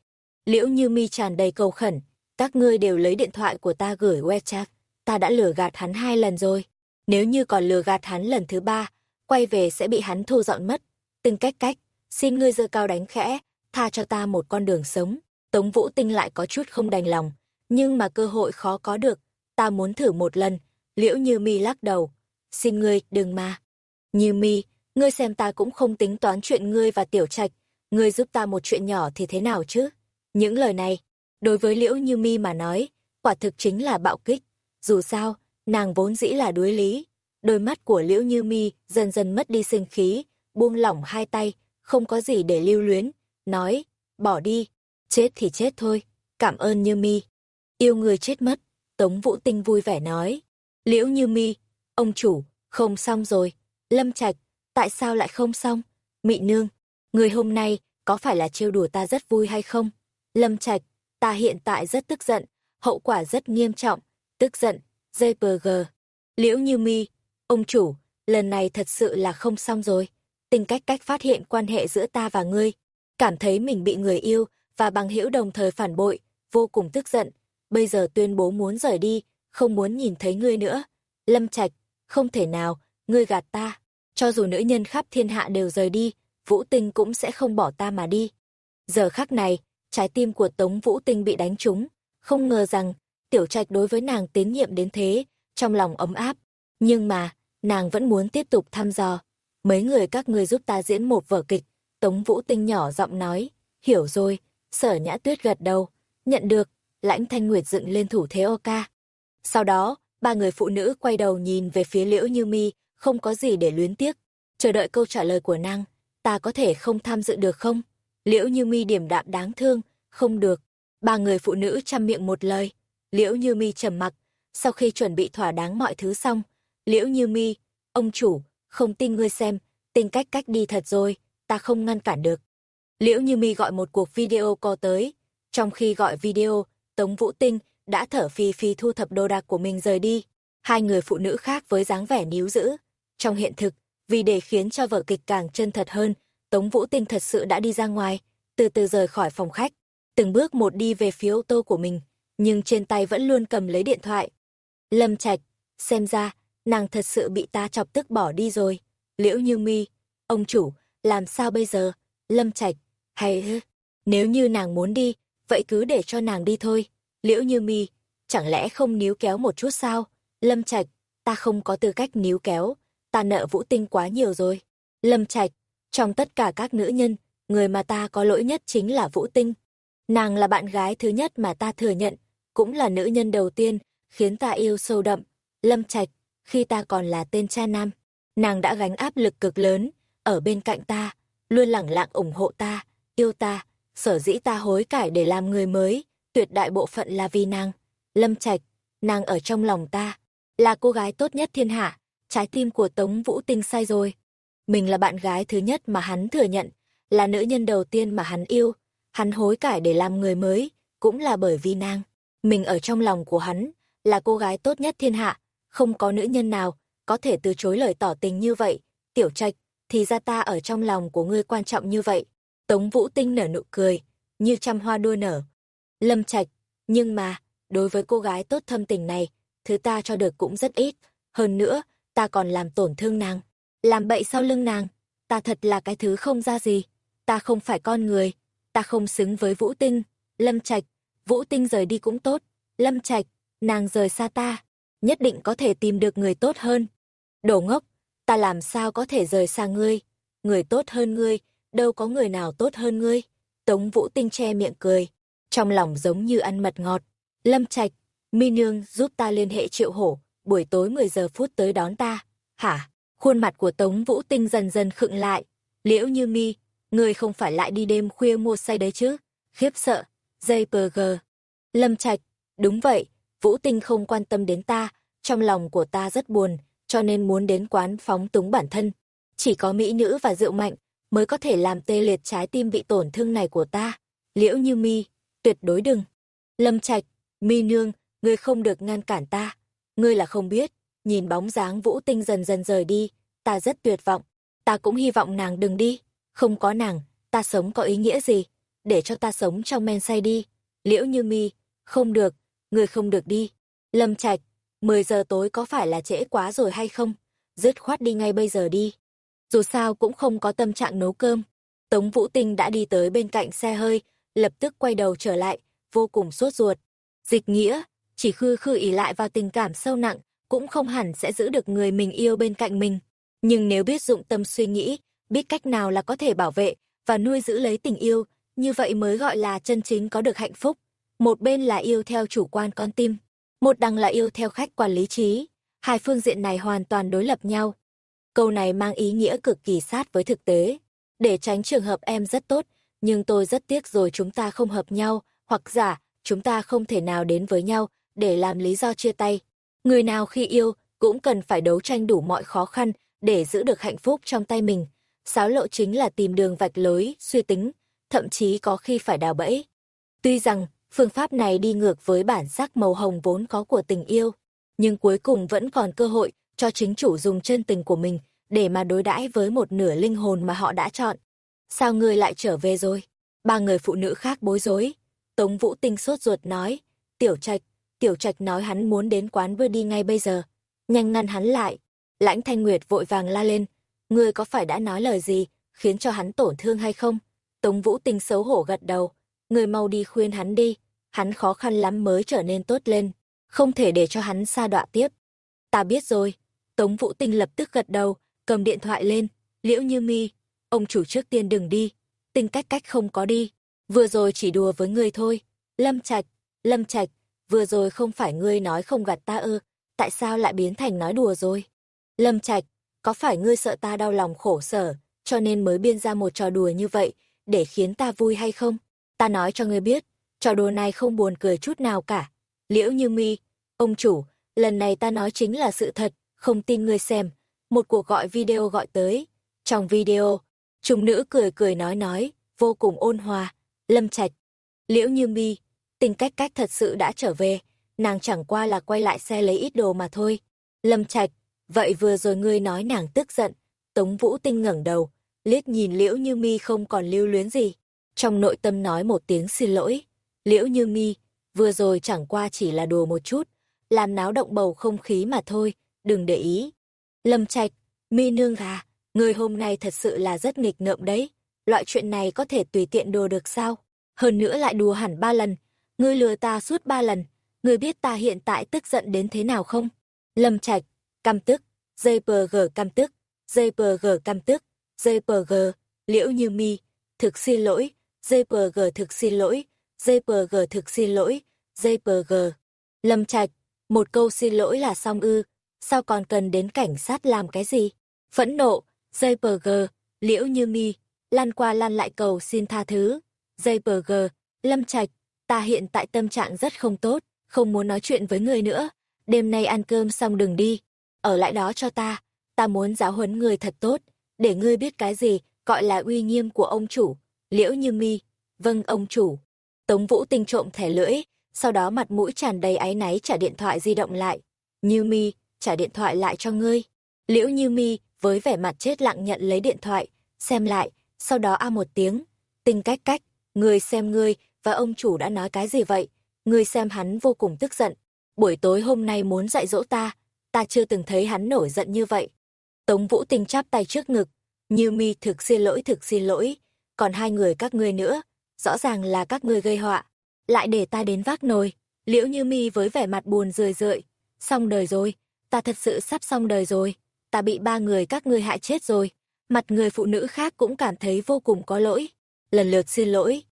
Liễu Như Mi tràn đầy cầu khẩn. Các ngươi đều lấy điện thoại của ta gửi WeChat. Ta đã lừa gạt hắn hai lần rồi. Nếu như còn lừa gạt hắn lần thứ ba, quay về sẽ bị hắn thu dọn mất. Từng cách cách, xin ngươi giơ cao đánh khẽ, tha cho ta một con đường sống. Tống Vũ Tinh lại có chút không đành lòng, nhưng mà cơ hội khó có được, ta muốn thử một lần. Liễu Như Mi lắc đầu, xin ngươi đừng mà. Như Mi, ngươi xem ta cũng không tính toán chuyện ngươi và Tiểu Trạch, ngươi giúp ta một chuyện nhỏ thì thế nào chứ? Những lời này, đối với Liễu Như Mi mà nói, quả thực chính là bạo kích. Dù sao, nàng vốn dĩ là đuối lý. Đôi mắt của Liễu Như Mi dần dần mất đi sinh khí, buông lỏng hai tay, không có gì để lưu luyến, nói, bỏ đi, chết thì chết thôi, cảm ơn Như Mi. Yêu người chết mất, Tống Vũ Tinh vui vẻ nói. Liễu Như Mi, ông chủ, không xong rồi. Lâm Trạch, tại sao lại không xong? Mị Nương, người hôm nay có phải là trêu đùa ta rất vui hay không? Lâm Trạch, ta hiện tại rất tức giận, hậu quả rất nghiêm trọng, tức giận, JPG. Liễu Như Mi, ông chủ, lần này thật sự là không xong rồi. Tình cách cách phát hiện quan hệ giữa ta và ngươi, cảm thấy mình bị người yêu và bằng hữu đồng thời phản bội, vô cùng tức giận, bây giờ tuyên bố muốn rời đi, không muốn nhìn thấy ngươi nữa. Lâm Trạch, không thể nào, ngươi gạt ta. Cho dù nữ nhân khắp thiên hạ đều rời đi, Vũ Tinh cũng sẽ không bỏ ta mà đi. Giờ khắc này, trái tim của Tống Vũ Tinh bị đánh trúng, không ngờ rằng Tiểu Trạch đối với nàng tín nhiệm đến thế, trong lòng ấm áp. Nhưng mà, nàng vẫn muốn tiếp tục thăm dò. Mấy người các ngươi giúp ta diễn một vở kịch. Tống Vũ Tinh nhỏ giọng nói, hiểu rồi, sở nhã tuyết gật đầu, nhận được, lãnh thanh nguyệt dựng lên thủ thế ô ca. Sau đó, ba người phụ nữ quay đầu nhìn về phía liễu như mi, không có gì để luyến tiếc. Chờ đợi câu trả lời của nàng, ta có thể không tham dự được không? Liễu như mi điểm đạm đáng thương, không được. Ba người phụ nữ chăm miệng một lời. Liễu như mi trầm mặc, sau khi chuẩn bị thỏa đáng mọi thứ xong. Liễu như mi, ông chủ, không tin ngươi xem, tình cách cách đi thật rồi, ta không ngăn cản được. Liễu như mi gọi một cuộc video call tới. Trong khi gọi video, Tống Vũ Tinh đã thở phì phì thu thập đồ đạc của mình rời đi. Hai người phụ nữ khác với dáng vẻ níu giữ. Trong hiện thực, vì để khiến cho vở kịch càng chân thật hơn, Tống Vũ Tinh thật sự đã đi ra ngoài, từ từ rời khỏi phòng khách, từng bước một đi về phía ô tô của mình, nhưng trên tay vẫn luôn cầm lấy điện thoại. Lâm Trạch, xem ra, nàng thật sự bị ta chọc tức bỏ đi rồi. Liễu Như Mi, ông chủ, làm sao bây giờ? Lâm Trạch, hay nếu như nàng muốn đi, vậy cứ để cho nàng đi thôi. Liễu Như Mi, chẳng lẽ không níu kéo một chút sao? Lâm Trạch, ta không có tư cách níu kéo, ta nợ Vũ Tinh quá nhiều rồi. Lâm Trạch, trong tất cả các nữ nhân, người mà ta có lỗi nhất chính là Vũ Tinh. Nàng là bạn gái thứ nhất mà ta thừa nhận, cũng là nữ nhân đầu tiên, khiến ta yêu sâu đậm. Lâm Trạch, khi ta còn là tên cha nam, nàng đã gánh áp lực cực lớn, ở bên cạnh ta, luôn lẳng lặng ủng hộ ta, yêu ta, sở dĩ ta hối cải để làm người mới, tuyệt đại bộ phận là vì nàng. Lâm Trạch, nàng ở trong lòng ta, là cô gái tốt nhất thiên hạ, trái tim của Tống Vũ Tinh sai rồi. Mình là bạn gái thứ nhất mà hắn thừa nhận, là nữ nhân đầu tiên mà hắn yêu, hắn hối cải để làm người mới, cũng là bởi vì nàng. Mình ở trong lòng của hắn, là cô gái tốt nhất thiên hạ, không có nữ nhân nào có thể từ chối lời tỏ tình như vậy. Tiểu Trạch, thì ra ta ở trong lòng của ngươi quan trọng như vậy. Tống Vũ Tinh nở nụ cười, như trăm hoa đua nở. Lâm Trạch, nhưng mà, đối với cô gái tốt thâm tình này, thứ ta cho được cũng rất ít. Hơn nữa, ta còn làm tổn thương nàng. Làm bậy sau lưng nàng. Ta thật là cái thứ không ra gì. Ta không phải con người. Ta không xứng với Vũ Tinh. Lâm Trạch. Vũ Tinh rời đi cũng tốt. Lâm Trạch. Nàng rời xa ta. Nhất định có thể tìm được người tốt hơn. Đồ ngốc. Ta làm sao có thể rời xa ngươi. Người tốt hơn ngươi. Đâu có người nào tốt hơn ngươi. Tống Vũ Tinh che miệng cười. Trong lòng giống như ăn mật ngọt. Lâm Trạch. Mi Nương giúp ta liên hệ triệu hổ, buổi tối 10 giờ phút tới đón ta. Hả? Khuôn mặt của Tống Vũ Tinh dần dần khựng lại. Liễu như mi, người không phải lại đi đêm khuya mua say đấy chứ? Khiếp sợ. Gây bờ gờ. Lâm Trạch. Đúng vậy, Vũ Tinh không quan tâm đến ta, trong lòng của ta rất buồn, cho nên muốn đến quán phóng túng bản thân. Chỉ có mỹ nữ và rượu mạnh mới có thể làm tê liệt trái tim bị tổn thương này của ta. Liễu như mi, tuyệt đối đừng. Lâm Trạch, mi nương, ngươi không được ngăn cản ta. Ngươi là không biết, nhìn bóng dáng vũ tinh dần dần rời đi, ta rất tuyệt vọng. Ta cũng hy vọng nàng đừng đi. Không có nàng, ta sống có ý nghĩa gì? Để cho ta sống trong men say đi. Liễu như mi, không được, ngươi không được đi. Lâm Trạch, 10 giờ tối có phải là trễ quá rồi hay không? Dứt khoát đi ngay bây giờ đi. Dù sao cũng không có tâm trạng nấu cơm. Tống Vũ Tinh đã đi tới bên cạnh xe hơi, lập tức quay đầu trở lại, vô cùng sốt ruột. Dịch nghĩa, chỉ khư khư ý lại vào tình cảm sâu nặng, cũng không hẳn sẽ giữ được người mình yêu bên cạnh mình. Nhưng nếu biết dụng tâm suy nghĩ, biết cách nào là có thể bảo vệ và nuôi giữ lấy tình yêu, như vậy mới gọi là chân chính có được hạnh phúc. Một bên là yêu theo chủ quan con tim, một đằng là yêu theo khách quan lý trí. Hai phương diện này hoàn toàn đối lập nhau. Câu này mang ý nghĩa cực kỳ sát với thực tế. Để tránh trường hợp em rất tốt, nhưng tôi rất tiếc rồi chúng ta không hợp nhau, hoặc giả, chúng ta không thể nào đến với nhau, để làm lý do chia tay. Người nào khi yêu, cũng cần phải đấu tranh đủ mọi khó khăn, để giữ được hạnh phúc trong tay mình. Sáo lộ chính là tìm đường vạch lối, suy tính, thậm chí có khi phải đào bẫy. Tuy rằng, phương pháp này đi ngược với bản sắc màu hồng vốn có của tình yêu, nhưng cuối cùng vẫn còn cơ hội cho chính chủ dùng chân tình của mình để mà đối đãi với một nửa linh hồn mà họ đã chọn. Sao ngươi lại trở về rồi? Ba người phụ nữ khác bối rối. Tống Vũ Tinh sốt ruột nói, Tiểu Trạch, Tiểu Trạch nói hắn muốn đến quán vừa đi ngay bây giờ. Nhanh ngăn hắn lại. Lãnh Thanh Nguyệt vội vàng la lên, ngươi có phải đã nói lời gì, khiến cho hắn tổn thương hay không? Tống Vũ Tinh xấu hổ gật đầu, ngươi mau đi khuyên hắn đi, hắn khó khăn lắm mới trở nên tốt lên, không thể để cho hắn xa đọa tiếp. Ta biết rồi. Tống Vũ Tinh lập tức gật đầu, cầm điện thoại lên, liễu như mi, ông chủ trước tiên đừng đi, tinh cách cách không có đi, vừa rồi chỉ đùa với ngươi thôi, lâm trạch, lâm trạch, vừa rồi không phải ngươi nói không gạt ta ư, tại sao lại biến thành nói đùa rồi? Lâm trạch, có phải ngươi sợ ta đau lòng khổ sở, cho nên mới biên ra một trò đùa như vậy, để khiến ta vui hay không? Ta nói cho ngươi biết, trò đùa này không buồn cười chút nào cả. Liễu như mi, ông chủ, lần này ta nói chính là sự thật, không tin ngươi xem. Một cuộc gọi video gọi tới. Trong video, trùng nữ cười cười nói nói, vô cùng ôn hòa. Lâm Trạch, Liễu Như Mi, tình cách cách thật sự đã trở về, nàng chẳng qua là quay lại xe lấy ít đồ mà thôi. Lâm Trạch, vậy vừa rồi ngươi nói nàng tức giận. Tống Vũ Tinh ngẩng đầu, liếc nhìn Liễu Như Mi không còn lưu luyến gì. Trong nội tâm nói một tiếng xin lỗi. Liễu Như Mi, vừa rồi chẳng qua chỉ là đùa một chút, làm náo động bầu không khí mà thôi, đừng để ý. Lâm Trạch, Mi nương gà, người hôm nay thật sự là rất nghịch ngợm đấy. Loại chuyện này có thể tùy tiện đùa được sao? Hơn nữa lại đùa hẳn ba lần. Ngươi lừa ta suốt ba lần. Ngươi biết ta hiện tại tức giận đến thế nào không? Lâm Trạch, căm tức, JPG căm tức, JPG căm tức, JPG, liễu như mi, thực xin lỗi, JPG thực xin lỗi, JPG thực xin lỗi, JPG. Lâm Trạch, một câu xin lỗi là xong ư, sao còn cần đến cảnh sát làm cái gì? Phẫn nộ, JPG, liễu như mi, lan qua lan lại cầu xin tha thứ. JPG, Lâm Trạch, ta hiện tại tâm trạng rất không tốt, không muốn nói chuyện với người nữa. Đêm nay ăn cơm xong đừng đi, ở lại đó cho ta. Ta muốn giáo huấn người thật tốt, để ngươi biết cái gì gọi là uy nghiêm của ông chủ. Liễu như mi, vâng ông chủ. Tống Vũ Tinh trộm thẻ lưỡi, sau đó mặt mũi tràn đầy áy náy trả điện thoại di động lại. Như mi, trả điện thoại lại cho ngươi. Liễu Như Mi với vẻ mặt chết lặng nhận lấy điện thoại, xem lại, sau đó a một tiếng, tinh cách cách, ngươi xem ngươi và ông chủ đã nói cái gì vậy? Ngươi xem hắn vô cùng tức giận. Buổi tối hôm nay muốn dạy dỗ ta, ta chưa từng thấy hắn nổi giận như vậy. Tống Vũ Tinh chắp tay trước ngực, như mi thực xin lỗi thực xin lỗi, còn hai người các ngươi nữa, rõ ràng là các ngươi gây họa, lại để ta đến vác nồi. Liễu Như Mi với vẻ mặt buồn rười rượi, xong đời rồi, ta thật sự sắp xong đời rồi, ta bị ba người các ngươi hại chết rồi. Mặt người phụ nữ khác cũng cảm thấy vô cùng có lỗi, lần lượt xin lỗi.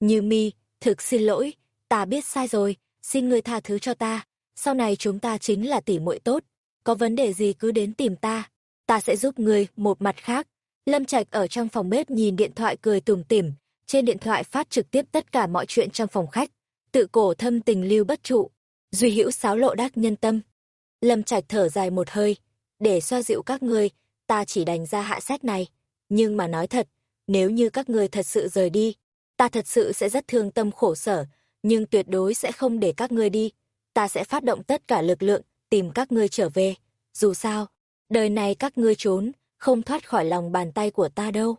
Như Mi, thực xin lỗi, ta biết sai rồi, xin ngươi tha thứ cho ta, sau này chúng ta chính là tỷ muội tốt, có vấn đề gì cứ đến tìm ta, ta sẽ giúp ngươi một mặt khác. Lâm Trạch ở trong phòng bếp nhìn điện thoại cười tủm tỉm, trên điện thoại phát trực tiếp tất cả mọi chuyện trong phòng khách, tự cổ thâm tình lưu bất trụ, duy hữu sáo lộ đắc nhân tâm. Lâm Trạch thở dài một hơi, để xoa dịu các ngươi, ta chỉ đành ra hạ sách này, nhưng mà nói thật, nếu như các ngươi thật sự rời đi, ta thật sự sẽ rất thương tâm khổ sở, nhưng tuyệt đối sẽ không để các ngươi đi. Ta sẽ phát động tất cả lực lượng, tìm các ngươi trở về. Dù sao, đời này các ngươi trốn, không thoát khỏi lòng bàn tay của ta đâu.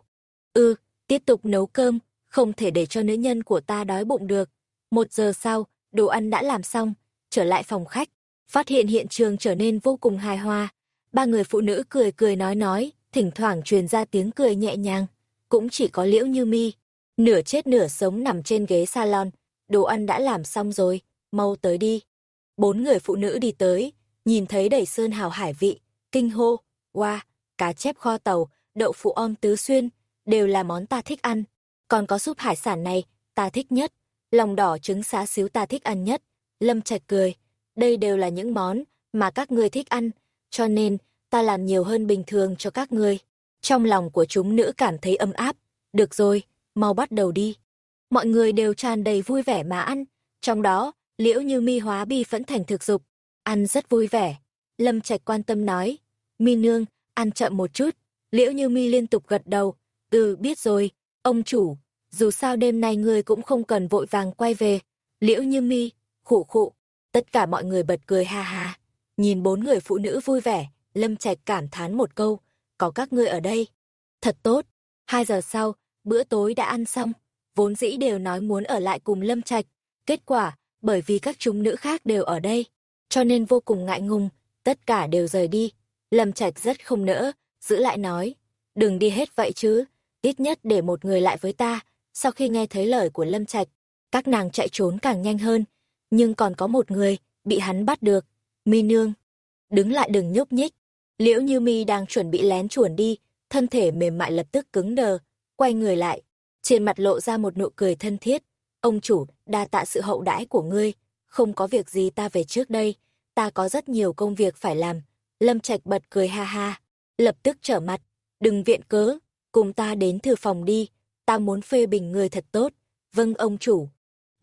Ừ, tiếp tục nấu cơm, không thể để cho nữ nhân của ta đói bụng được. Một giờ sau, đồ ăn đã làm xong, trở lại phòng khách, phát hiện hiện trường trở nên vô cùng hài hòa. Ba người phụ nữ cười cười nói nói, thỉnh thoảng truyền ra tiếng cười nhẹ nhàng. Cũng chỉ có liễu như mi, nửa chết nửa sống nằm trên ghế salon. Đồ ăn đã làm xong rồi, mau tới đi. Bốn người phụ nữ đi tới, nhìn thấy đầy sơn hào hải vị, kinh hô, wow, cá chép kho tàu, đậu phụ om tứ xuyên, đều là món ta thích ăn. Còn có súp hải sản này, ta thích nhất, lòng đỏ trứng xá xíu ta thích ăn nhất. Lâm Trạch cười, đây đều là những món mà các ngươi thích ăn, cho nên ta làm nhiều hơn bình thường cho các ngươi. Trong lòng của chúng nữ cảm thấy ấm áp, được rồi, mau bắt đầu đi. Mọi người đều tràn đầy vui vẻ mà ăn, trong đó, liễu như mi hóa bi phẫn thành thực dục, ăn rất vui vẻ. Lâm Trạch quan tâm nói, mi nương, ăn chậm một chút, liễu như mi liên tục gật đầu, ừ biết rồi, ông chủ, dù sao đêm nay ngươi cũng không cần vội vàng quay về. Liễu như mi, khụ khụ, tất cả mọi người bật cười ha ha. Nhìn bốn người phụ nữ vui vẻ, Lâm Trạch cảm thán một câu, có các ngươi ở đây. Thật tốt. Hai giờ sau, bữa tối đã ăn xong, vốn dĩ đều nói muốn ở lại cùng Lâm Trạch. Kết quả, bởi vì các chúng nữ khác đều ở đây, cho nên vô cùng ngại ngùng, tất cả đều rời đi. Lâm Trạch rất không nỡ, giữ lại nói, đừng đi hết vậy chứ, ít nhất để một người lại với ta, sau khi nghe thấy lời của Lâm Trạch, các nàng chạy trốn càng nhanh hơn, nhưng còn có một người bị hắn bắt được, Mi Nương. Đứng lại đừng nhúc nhích. Liễu Như Mi đang chuẩn bị lén chuồn đi, thân thể mềm mại lập tức cứng đờ, quay người lại, trên mặt lộ ra một nụ cười thân thiết. Ông chủ, đa tạ sự hậu đãi của ngươi, không có việc gì ta về trước đây, ta có rất nhiều công việc phải làm. Lâm Trạch bật cười ha ha, lập tức trở mặt, đừng viện cớ, cùng ta đến thư phòng đi, ta muốn phê bình người thật tốt. Vâng ông chủ.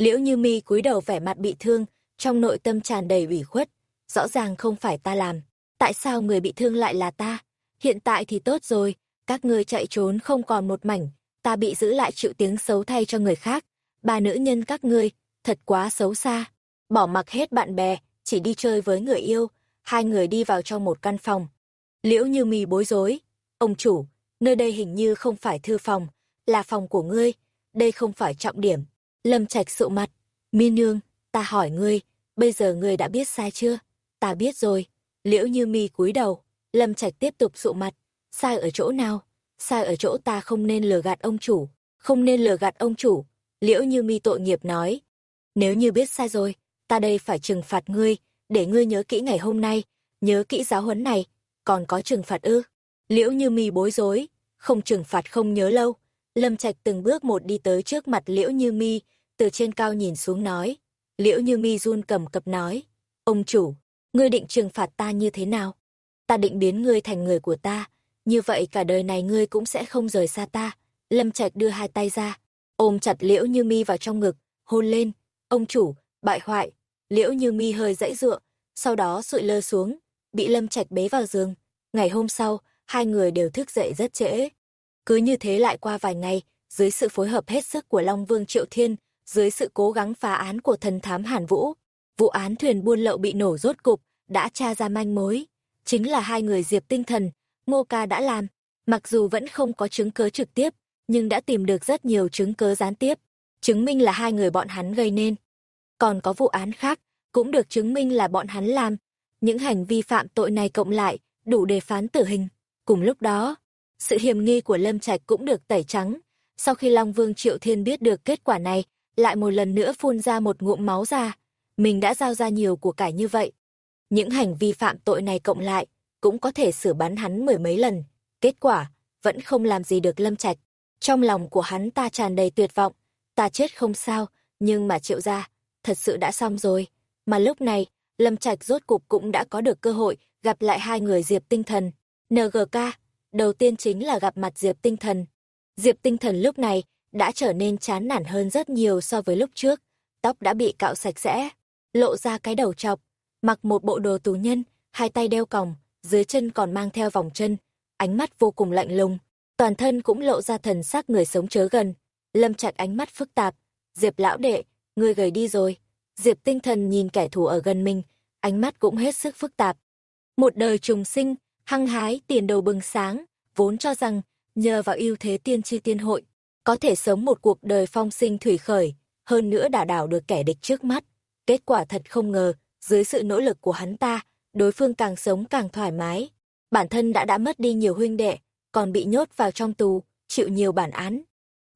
Liễu Như Mi cúi đầu vẻ mặt bị thương, trong nội tâm tràn đầy ủy khuất. Rõ ràng không phải ta làm. Tại sao người bị thương lại là ta? Hiện tại thì tốt rồi, các ngươi chạy trốn không còn một mảnh, ta bị giữ lại chịu tiếng xấu thay cho người khác. Ba nữ nhân các ngươi, thật quá xấu xa. Bỏ mặc hết bạn bè, chỉ đi chơi với người yêu. Hai người đi vào trong một căn phòng. Liễu Như Mi bối rối. Ông chủ, nơi đây hình như không phải thư phòng, là phòng của ngươi, đây không phải trọng điểm. Lâm Trạch sụ mặt, mi nương, ta hỏi ngươi, bây giờ ngươi đã biết sai chưa? Ta biết rồi. Liễu như mi cúi đầu, Lâm Trạch tiếp tục sụ mặt, sai ở chỗ nào? Sai ở chỗ ta không nên lừa gạt ông chủ, không nên lừa gạt ông chủ. Liễu như mi tội nghiệp nói, nếu như biết sai rồi, ta đây phải trừng phạt ngươi, để ngươi nhớ kỹ ngày hôm nay, nhớ kỹ giáo huấn này, còn có trừng phạt ư? Liễu như mi bối rối, không trừng phạt không nhớ lâu, Lâm Trạch từng bước một đi tới trước mặt Liễu Như Mi, từ trên cao nhìn xuống nói. Liễu Như Mi run cầm cập nói, ông chủ, ngươi định trừng phạt ta như thế nào? Ta định biến ngươi thành người của ta, như vậy cả đời này ngươi cũng sẽ không rời xa ta. Lâm Trạch đưa hai tay ra, ôm chặt Liễu Như Mi vào trong ngực, hôn lên, ông chủ, bại hoại. Liễu Như Mi hơi dãy dựa, sau đó sụi lơ xuống, bị Lâm Trạch bế vào giường. Ngày hôm sau, hai người đều thức dậy rất trễ. Cứ như thế lại qua vài ngày, dưới sự phối hợp hết sức của Long Vương Triệu Thiên, dưới sự cố gắng phá án của thần thám Hàn Vũ, vụ án thuyền buôn lậu bị nổ rốt cục, đã tra ra manh mối. Chính là hai người Diệp Tinh Thần, Ngô Ca đã làm. Mặc dù vẫn không có chứng cớ trực tiếp, nhưng đã tìm được rất nhiều chứng cớ gián tiếp, chứng minh là hai người bọn hắn gây nên. còn có vụ án khác, cũng được chứng minh là bọn hắn làm. Những hành vi phạm tội này cộng lại, đủ để phán tử hình. Cùng lúc đó, sự hiểm nghi của Lâm Trạch cũng được tẩy trắng. Sau khi Long Vương Triệu Thiên biết được kết quả này, lại một lần nữa phun ra một ngụm máu ra. Mình đã giao ra nhiều của cải như vậy. Những hành vi phạm tội này cộng lại, cũng có thể xử bắn hắn mười mấy lần. Kết quả, vẫn không làm gì được Lâm Trạch. Trong lòng của hắn ta tràn đầy tuyệt vọng, ta chết không sao, nhưng mà triệu ra, thật sự đã xong rồi. Mà lúc này, Lâm Trạch rốt cục cũng đã có được cơ hội gặp lại hai người Diệp Tinh Thần. NGK, đầu tiên chính là gặp mặt Diệp Tinh Thần. Diệp Tinh Thần lúc này đã trở nên chán nản hơn rất nhiều so với lúc trước, tóc đã bị cạo sạch sẽ, lộ ra cái đầu chọc, mặc một bộ đồ tù nhân, hai tay đeo còng, dưới chân còn mang theo vòng chân, ánh mắt vô cùng lạnh lùng, toàn thân cũng lộ ra thần sắc người sống chớ gần. Lâm chặt ánh mắt phức tạp, "Diệp lão đệ, ngươi gầy đi rồi." Diệp Tinh Thần nhìn kẻ thù ở gần mình, ánh mắt cũng hết sức phức tạp. Một đời trùng sinh, hăng hái, tiền đầu bừng sáng, vốn cho rằng nhờ vào ưu thế tiên tri tiên hội, có thể sống một cuộc đời phong sinh thủy khởi, hơn nữa đả đảo được kẻ địch trước mắt. Kết quả thật không ngờ, dưới sự nỗ lực của hắn ta, đối phương càng sống càng thoải mái. Bản thân đã đã mất đi nhiều huynh đệ, còn bị nhốt vào trong tù, chịu nhiều bản án.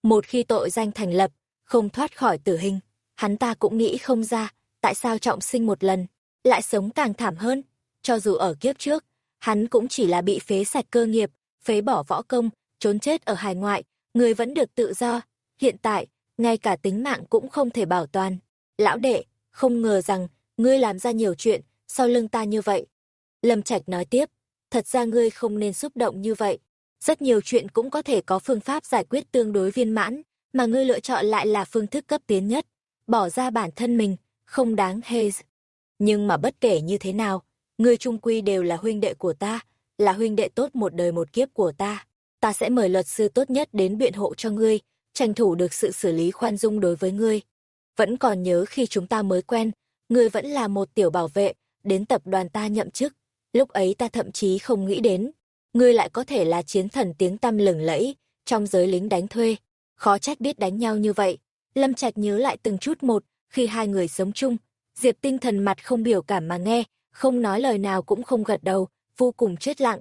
Một khi tội danh thành lập, không thoát khỏi tử hình, hắn ta cũng nghĩ không ra, tại sao trọng sinh một lần, lại sống càng thảm hơn. Cho dù ở kiếp trước, hắn cũng chỉ là bị phế sạch cơ nghiệp, phế bỏ võ công, trốn chết ở hải ngoại, người vẫn được tự do. Hiện tại, ngay cả tính mạng cũng không thể bảo toàn. Lão đệ, không ngờ rằng, ngươi làm ra nhiều chuyện, sau lưng ta như vậy. Lâm Trạch nói tiếp, thật ra ngươi không nên xúc động như vậy. Rất nhiều chuyện cũng có thể có phương pháp giải quyết tương đối viên mãn, mà ngươi lựa chọn lại là phương thức cấp tiến nhất. Bỏ ra bản thân mình, không đáng hề. Nhưng mà bất kể như thế nào, ngươi trung quy đều là huynh đệ của ta, là huynh đệ tốt một đời một kiếp của ta. Ta sẽ mời luật sư tốt nhất đến biện hộ cho ngươi, tranh thủ được sự xử lý khoan dung đối với ngươi. Vẫn còn nhớ khi chúng ta mới quen, ngươi vẫn là một tiểu bảo vệ, đến tập đoàn ta nhậm chức. Lúc ấy ta thậm chí không nghĩ đến, ngươi lại có thể là chiến thần tiếng tăm lừng lẫy, trong giới lính đánh thuê. Khó trách biết đánh nhau như vậy. Lâm Trạch nhớ lại từng chút một, khi hai người sống chung. Diệp tinh thần mặt không biểu cảm mà nghe, không nói lời nào cũng không gật đầu, vô cùng chết lặng.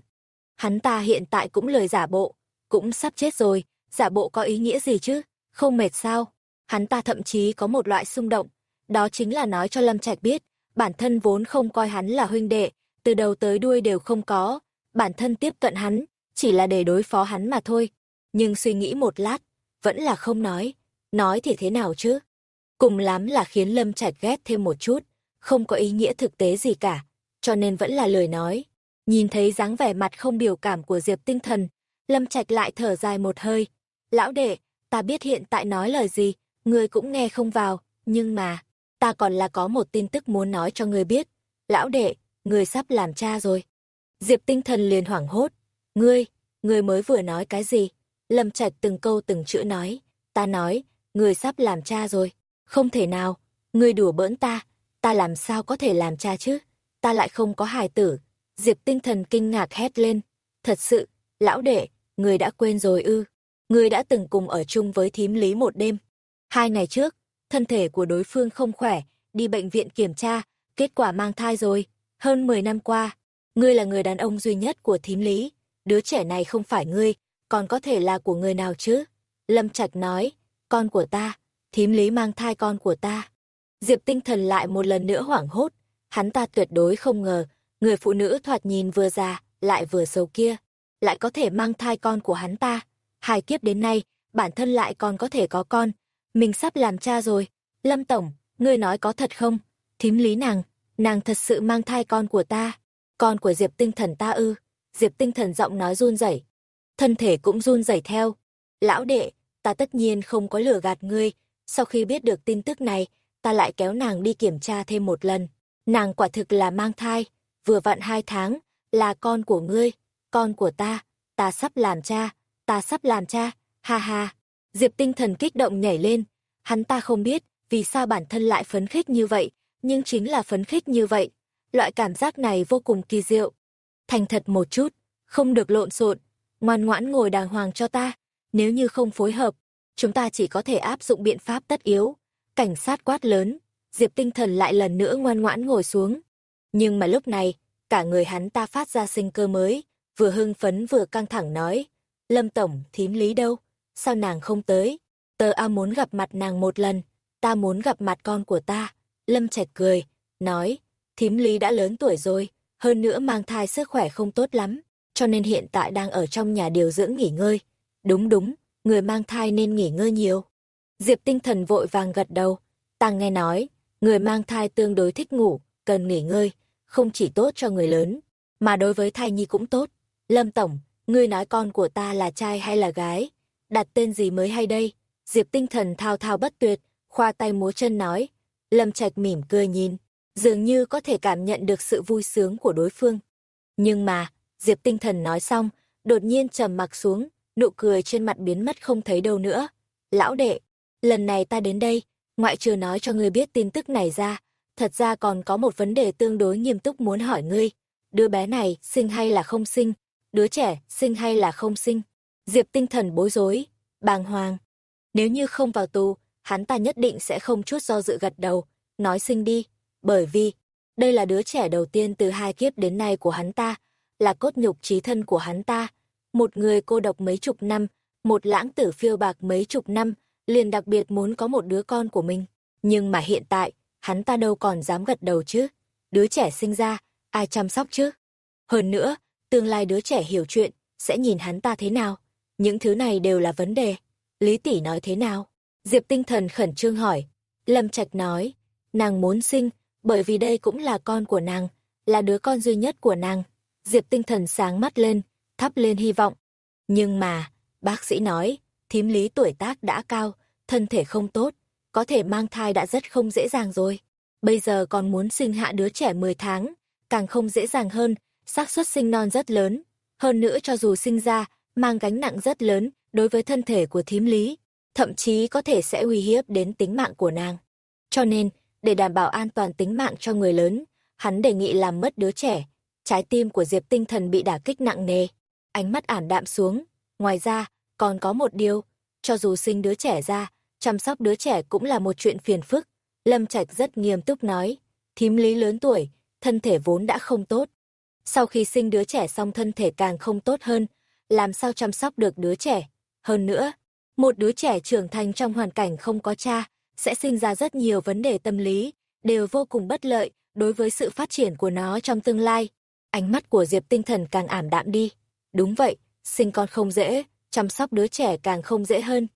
Hắn ta hiện tại cũng lời giả bộ, cũng sắp chết rồi, giả bộ có ý nghĩa gì chứ, không mệt sao? Hắn ta thậm chí có một loại xung động, đó chính là nói cho Lâm Trạch biết, bản thân vốn không coi hắn là huynh đệ, từ đầu tới đuôi đều không có, bản thân tiếp cận hắn, chỉ là để đối phó hắn mà thôi. Nhưng suy nghĩ một lát, vẫn là không nói, nói thì thế nào chứ? Cùng lắm là khiến Lâm Trạch ghét thêm một chút, không có ý nghĩa thực tế gì cả, cho nên vẫn là lời nói. Nhìn thấy dáng vẻ mặt không biểu cảm của Diệp Tinh Thần, Lâm Trạch lại thở dài một hơi. Lão đệ, ta biết hiện tại nói lời gì, ngươi cũng nghe không vào, nhưng mà, ta còn là có một tin tức muốn nói cho ngươi biết. Lão đệ, ngươi sắp làm cha rồi. Diệp tinh thần liền hoảng hốt. Ngươi, ngươi mới vừa nói cái gì? Lâm Trạch từng câu từng chữ nói. Ta nói, ngươi sắp làm cha rồi. Không thể nào, ngươi đùa bỡn ta. Ta làm sao có thể làm cha chứ? Ta lại không có hài tử. Diệp tinh thần kinh ngạc hét lên. Thật sự, lão đệ, người đã quên rồi ư. người đã từng cùng ở chung với thím lý một đêm. Hai ngày trước, thân thể của đối phương không khỏe, đi bệnh viện kiểm tra, kết quả mang thai rồi. Hơn 10 năm qua, ngươi là người đàn ông duy nhất của thím lý. Đứa trẻ này không phải ngươi, còn có thể là của người nào chứ? Lâm Trạch nói, con của ta, thím lý mang thai con của ta. Diệp tinh thần lại một lần nữa hoảng hốt, hắn ta tuyệt đối không ngờ, người phụ nữ thoạt nhìn vừa già, lại vừa xấu kia, lại có thể mang thai con của hắn ta. Hai kiếp đến nay, bản thân lại còn có thể có con, mình sắp làm cha rồi. Lâm Tổng, ngươi nói có thật không? Thím lý nàng, nàng thật sự mang thai con của ta. Con của Diệp tinh thần ta ư. Diệp tinh thần giọng nói run rẩy Thân thể cũng run rẩy theo. Lão đệ, ta tất nhiên không có lừa gạt ngươi. Sau khi biết được tin tức này, ta lại kéo nàng đi kiểm tra thêm một lần. Nàng quả thực là mang thai, vừa vặn hai tháng, là con của ngươi, con của ta, ta sắp làm cha, ta sắp làm cha, ha ha. Diệp tinh thần kích động nhảy lên, hắn ta không biết vì sao bản thân lại phấn khích như vậy, nhưng chính là phấn khích như vậy. Loại cảm giác này vô cùng kỳ diệu. Thành thật một chút, không được lộn xộn, ngoan ngoãn ngồi đàng hoàng cho ta, nếu như không phối hợp, chúng ta chỉ có thể áp dụng biện pháp tất yếu. Cảnh sát quát lớn, Diệp tinh thần lại lần nữa ngoan ngoãn ngồi xuống. Nhưng mà lúc này, cả người hắn ta phát ra sinh cơ mới, vừa hưng phấn vừa căng thẳng nói. Lâm Tổng, thím lý đâu? Sao nàng không tới? Tờ A muốn gặp mặt nàng một lần, ta muốn gặp mặt con của ta. Lâm Trạch cười, nói, thím lý đã lớn tuổi rồi, hơn nữa mang thai sức khỏe không tốt lắm, cho nên hiện tại đang ở trong nhà điều dưỡng nghỉ ngơi. Đúng đúng, người mang thai nên nghỉ ngơi nhiều. Diệp tinh thần vội vàng gật đầu, ta nghe nói, người mang thai tương đối thích ngủ, cần nghỉ ngơi, không chỉ tốt cho người lớn, mà đối với thai nhi cũng tốt. Lâm Tổng, ngươi nói con của ta là trai hay là gái? Đặt tên gì mới hay đây? Diệp tinh thần thao thao bất tuyệt, khoa tay múa chân nói. Lâm Trạch mỉm cười nhìn, dường như có thể cảm nhận được sự vui sướng của đối phương. Nhưng mà, Diệp tinh thần nói xong, đột nhiên trầm mặc xuống, nụ cười trên mặt biến mất không thấy đâu nữa. Lão đệ, lần này ta đến đây, ngoại trừ nói cho ngươi biết tin tức này ra, thật ra còn có một vấn đề tương đối nghiêm túc muốn hỏi ngươi. Đứa bé này sinh hay là không sinh? Đứa trẻ sinh hay là không sinh? Diệp tinh thần bối rối, bàng hoàng. Nếu như không vào tù, hắn ta nhất định sẽ không chút do dự gật đầu, nói sinh đi, bởi vì đây là đứa trẻ đầu tiên từ hai kiếp đến nay của hắn ta, là cốt nhục trí thân của hắn ta. Một người cô độc mấy chục năm, một lãng tử phiêu bạc mấy chục năm, liền đặc biệt muốn có một đứa con của mình. Nhưng mà hiện tại, hắn ta đâu còn dám gật đầu chứ. Đứa trẻ sinh ra, ai chăm sóc chứ? Hơn nữa, tương lai đứa trẻ hiểu chuyện, sẽ nhìn hắn ta thế nào? Những thứ này đều là vấn đề. Lý tỷ nói thế nào? Diệp tinh thần khẩn trương hỏi. Lâm Trạch nói, nàng muốn sinh, bởi vì đây cũng là con của nàng, là đứa con duy nhất của nàng. Diệp tinh thần sáng mắt lên, thắp lên hy vọng. Nhưng mà, bác sĩ nói, thím lý tuổi tác đã cao, thân thể không tốt, có thể mang thai đã rất không dễ dàng rồi. Bây giờ còn muốn sinh hạ đứa trẻ 10 tháng, càng không dễ dàng hơn, xác suất sinh non rất lớn. Hơn nữa cho dù sinh ra, mang gánh nặng rất lớn đối với thân thể của thím lý, thậm chí có thể sẽ uy hiếp đến tính mạng của nàng. Cho nên, để đảm bảo an toàn tính mạng cho người lớn, hắn đề nghị làm mất đứa trẻ. Trái tim của Diệp tinh thần bị đả kích nặng nề, ánh mắt ảm đạm xuống. Ngoài ra, còn có một điều, cho dù sinh đứa trẻ ra, chăm sóc đứa trẻ cũng là một chuyện phiền phức. Lâm Trạch rất nghiêm túc nói, thím lý lớn tuổi, thân thể vốn đã không tốt. Sau khi sinh đứa trẻ xong thân thể càng không tốt hơn, làm sao chăm sóc được đứa trẻ. Hơn nữa, một đứa trẻ trưởng thành trong hoàn cảnh không có cha, sẽ sinh ra rất nhiều vấn đề tâm lý, đều vô cùng bất lợi đối với sự phát triển của nó trong tương lai. Ánh mắt của Diệp tinh thần càng ảm đạm đi. Đúng vậy, sinh con không dễ, chăm sóc đứa trẻ càng không dễ hơn.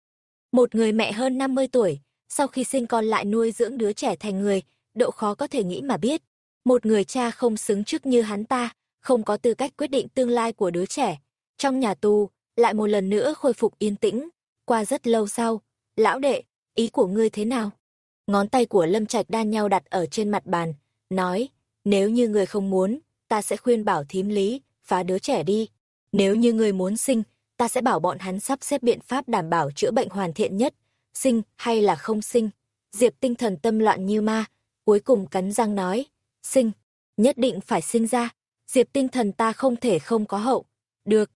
Một người mẹ hơn 50 tuổi, sau khi sinh con lại nuôi dưỡng đứa trẻ thành người, độ khó có thể nghĩ mà biết. Một người cha không xứng chức như hắn ta, không có tư cách quyết định tương lai của đứa trẻ. Trong nhà tù, lại một lần nữa khôi phục yên tĩnh. Qua rất lâu sau, lão đệ, ý của ngươi thế nào? Ngón tay của Lâm Trạch đan nhau đặt ở trên mặt bàn, nói, nếu như người không muốn, ta sẽ khuyên bảo thím lý, phá đứa trẻ đi. Nếu như người muốn sinh, ta sẽ bảo bọn hắn sắp xếp biện pháp đảm bảo chữa bệnh hoàn thiện nhất, sinh hay là không sinh. Diệp tinh thần tâm loạn như ma, cuối cùng cắn răng nói, sinh, nhất định phải sinh ra. Diệp tinh thần ta không thể không có hậu. Được.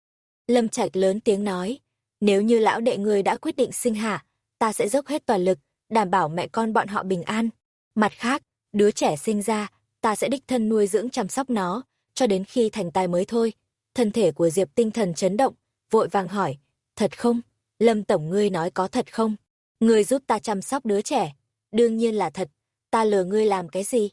Lâm Trạch lớn tiếng nói, nếu như lão đệ người đã quyết định sinh hạ, ta sẽ dốc hết toàn lực, đảm bảo mẹ con bọn họ bình an. Mặt khác, đứa trẻ sinh ra, ta sẽ đích thân nuôi dưỡng chăm sóc nó, cho đến khi thành tài mới thôi. Thân thể của Diệp tinh thần chấn động, vội vàng hỏi, thật không? Lâm Tổng ngươi nói có thật không? Ngươi giúp ta chăm sóc đứa trẻ. Đương nhiên là thật, ta lừa ngươi làm cái gì?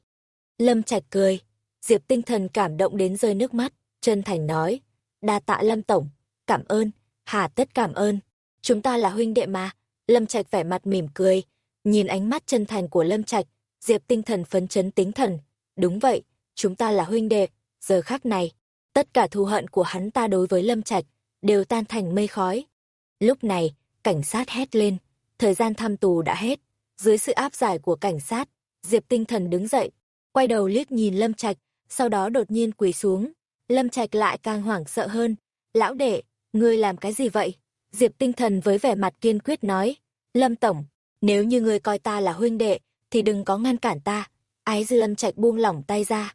Lâm Trạch cười, Diệp tinh thần cảm động đến rơi nước mắt, chân thành nói, đa tạ Lâm Tổng, cảm ơn, hà tất cảm ơn, chúng ta là huynh đệ mà. Lâm Trạch vẻ mặt mỉm cười, nhìn ánh mắt chân thành của Lâm Trạch, Diệp tinh thần phấn chấn tính thần, đúng vậy, chúng ta là huynh đệ, giờ khắc này, tất cả thù hận của hắn ta đối với Lâm Trạch đều tan thành mây khói. Lúc này, cảnh sát hét lên, thời gian thăm tù đã hết, dưới sự áp giải của cảnh sát, Diệp Tinh Thần đứng dậy, quay đầu liếc nhìn Lâm Trạch, sau đó đột nhiên quỳ xuống. Lâm Trạch lại càng hoảng sợ hơn, "Lão đệ, ngươi làm cái gì vậy?" Diệp Tinh Thần với vẻ mặt kiên quyết nói, "Lâm tổng, nếu như ngươi coi ta là huynh đệ thì đừng có ngăn cản ta." Ái Dư Lâm Trạch buông lỏng tay ra.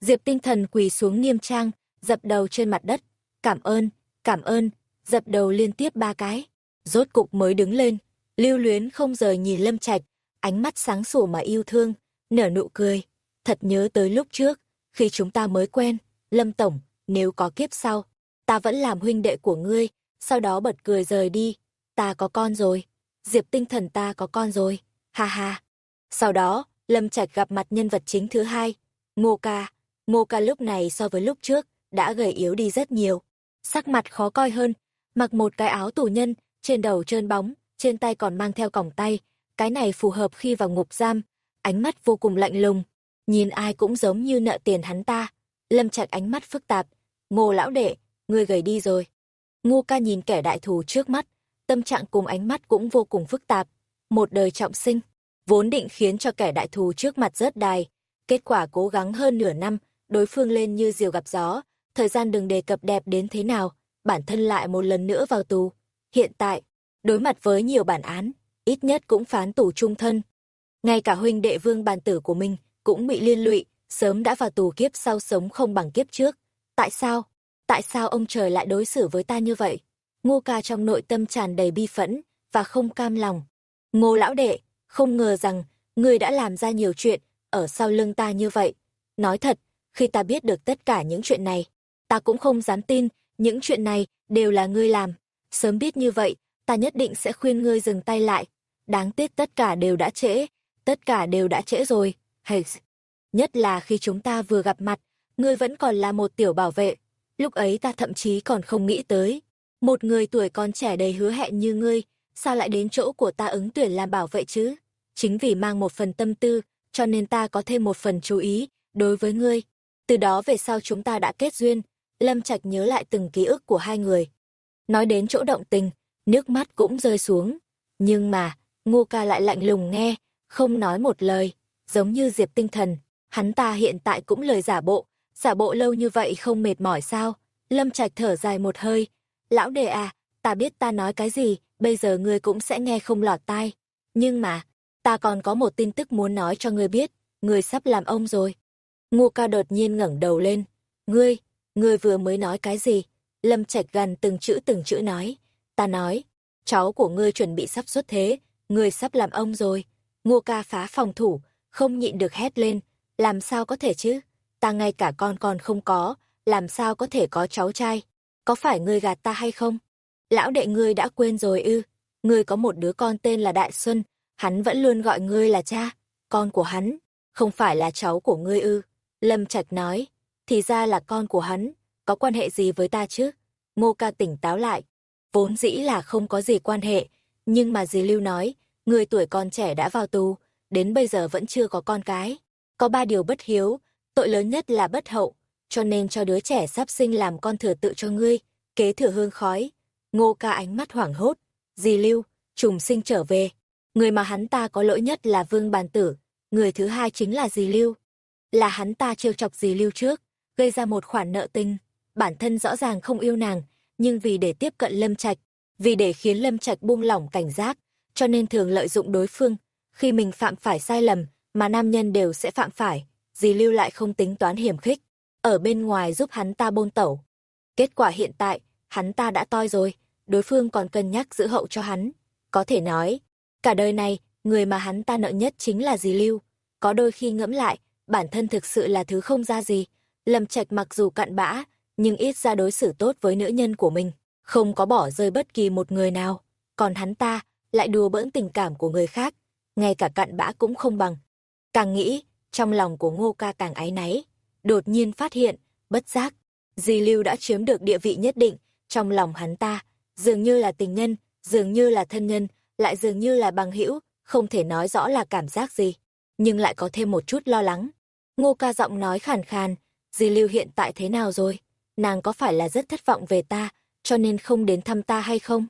Diệp Tinh Thần quỳ xuống nghiêm trang, dập đầu trên mặt đất, "Cảm ơn, cảm ơn, dập đầu liên tiếp ba cái. Rốt cục mới đứng lên, lưu luyến không rời nhìn Lâm Trạch, ánh mắt sáng sủa mà yêu thương, nở nụ cười. Thật nhớ tới lúc trước, khi chúng ta mới quen, Lâm Tổng, nếu có kiếp sau, ta vẫn làm huynh đệ của ngươi, sau đó bật cười rời đi. Ta có con rồi. Diệp tinh thần ta có con rồi. Ha ha. Sau đó, Lâm Trạch gặp mặt nhân vật chính thứ hai, Ngô Ca. Ngô Ca lúc này so với lúc trước, đã gầy yếu đi rất nhiều. Sắc mặt khó coi hơn, mặc một cái áo tù nhân, trên đầu trơn bóng, trên tay còn mang theo còng tay. Cái này phù hợp khi vào ngục giam, ánh mắt vô cùng lạnh lùng. Nhìn ai cũng giống như nợ tiền hắn ta. Lâm Trạch ánh mắt phức tạp. Ngô lão đệ, ngươi gầy đi rồi. Ngô ca nhìn kẻ đại thù trước mắt, tâm trạng cùng ánh mắt cũng vô cùng phức tạp. Một đời trọng sinh, vốn định khiến cho kẻ đại thù trước mặt rớt đài. Kết quả cố gắng hơn nửa năm, đối phương lên như diều gặp gió, thời gian đừng đề cập đẹp đến thế nào, bản thân lại một lần nữa vào tù. Hiện tại, đối mặt với nhiều bản án, ít nhất cũng phán tù trung thân. Ngay cả huynh đệ vương bàn tử của mình cũng bị liên lụy, sớm đã vào tù kiếp sau sống không bằng kiếp trước. Tại sao? Tại sao ông trời lại đối xử với ta như vậy? Ngô ca trong nội tâm tràn đầy bi phẫn và không cam lòng. Ngô lão đệ, không ngờ rằng ngươi đã làm ra nhiều chuyện ở sau lưng ta như vậy. Nói thật, khi ta biết được tất cả những chuyện này, ta cũng không dám tin những chuyện này đều là ngươi làm. Sớm biết như vậy, ta nhất định sẽ khuyên ngươi dừng tay lại. Đáng tiếc tất cả đều đã trễ, tất cả đều đã trễ rồi. Hey. Nhất là khi chúng ta vừa gặp mặt, ngươi vẫn còn là một tiểu bảo vệ. Lúc ấy ta thậm chí còn không nghĩ tới. Một người tuổi còn trẻ đầy hứa hẹn như ngươi, sao lại đến chỗ của ta ứng tuyển làm bảo vệ chứ? Chính vì mang một phần tâm tư, cho nên ta có thêm một phần chú ý đối với ngươi. Từ đó về sau chúng ta đã kết duyên, Lâm Trạch nhớ lại từng ký ức của hai người. Nói đến chỗ động tình, nước mắt cũng rơi xuống. Nhưng mà, Ngô ca lại lạnh lùng nghe, không nói một lời, giống như Diệp tinh thần. Hắn ta hiện tại cũng lời giả bộ, giả bộ lâu như vậy không mệt mỏi sao? Lâm Trạch thở dài một hơi. Lão đề à, ta biết ta nói cái gì, bây giờ ngươi cũng sẽ nghe không lọt tai. Nhưng mà, ta còn có một tin tức muốn nói cho ngươi biết, ngươi sắp làm ông rồi. Ngô ca đột nhiên ngẩng đầu lên. Ngươi, ngươi vừa mới nói cái gì? Lâm Trạch gần từng chữ từng chữ nói. Ta nói, cháu của ngươi chuẩn bị sắp xuất thế, ngươi sắp làm ông rồi. Ngô ca phá phòng thủ, không nhịn được hét lên. Làm sao có thể chứ? Ta ngay cả con còn không có, làm sao có thể có cháu trai? Có phải ngươi gạt ta hay không? Lão đệ ngươi đã quên rồi ư? Ngươi có một đứa con tên là Đại Xuân, hắn vẫn luôn gọi ngươi là cha, con của hắn, không phải là cháu của ngươi ư? Lâm Trạch nói, thì ra là con của hắn, có quan hệ gì với ta chứ? Ngô ca tỉnh táo lại, vốn dĩ là không có gì quan hệ, nhưng mà dì Lưu nói, người tuổi còn trẻ đã vào tù, đến bây giờ vẫn chưa có con cái. Có ba điều bất hiếu, tội lớn nhất là bất hậu, cho nên cho đứa trẻ sắp sinh làm con thừa tự cho ngươi, kế thừa hương khói. Ngô ca ánh mắt hoảng hốt, dì Lưu, trùng sinh trở về. Người mà hắn ta có lỗi nhất là Vương Bàn Tử, người thứ hai chính là dì Lưu. Là hắn ta trêu chọc dì Lưu trước, gây ra một khoản nợ tình. Bản thân rõ ràng không yêu nàng, nhưng vì để tiếp cận Lâm Trạch, vì để khiến Lâm Trạch buông lỏng cảnh giác, cho nên thường lợi dụng đối phương. Khi mình phạm phải sai lầm, mà nam nhân đều sẽ phạm phải, dì Lưu lại không tính toán hiểm khích, ở bên ngoài giúp hắn ta bôn tẩu. Kết quả hiện tại, hắn ta đã toi rồi, đối phương còn cân nhắc giữ hậu cho hắn. Có thể nói, cả đời này, người mà hắn ta nợ nhất chính là dì Lưu. Có đôi khi ngẫm lại, bản thân thực sự là thứ không ra gì. Lâm Trạch mặc dù cặn bã, nhưng ít ra đối xử tốt với nữ nhân của mình, không có bỏ rơi bất kỳ một người nào. Còn hắn ta, lại đùa bỡn tình cảm của người khác, ngay cả cặn bã cũng không bằng. Càng nghĩ, trong lòng của ngô ca càng áy náy, đột nhiên phát hiện, bất giác, Di Lưu đã chiếm được địa vị nhất định trong lòng hắn ta, dường như là tình nhân, dường như là thân nhân, lại dường như là bằng hữu, không thể nói rõ là cảm giác gì, nhưng lại có thêm một chút lo lắng. Ngô ca giọng nói khàn khàn, Di Lưu hiện tại thế nào rồi? Nàng có phải là rất thất vọng về ta, cho nên không đến thăm ta hay không?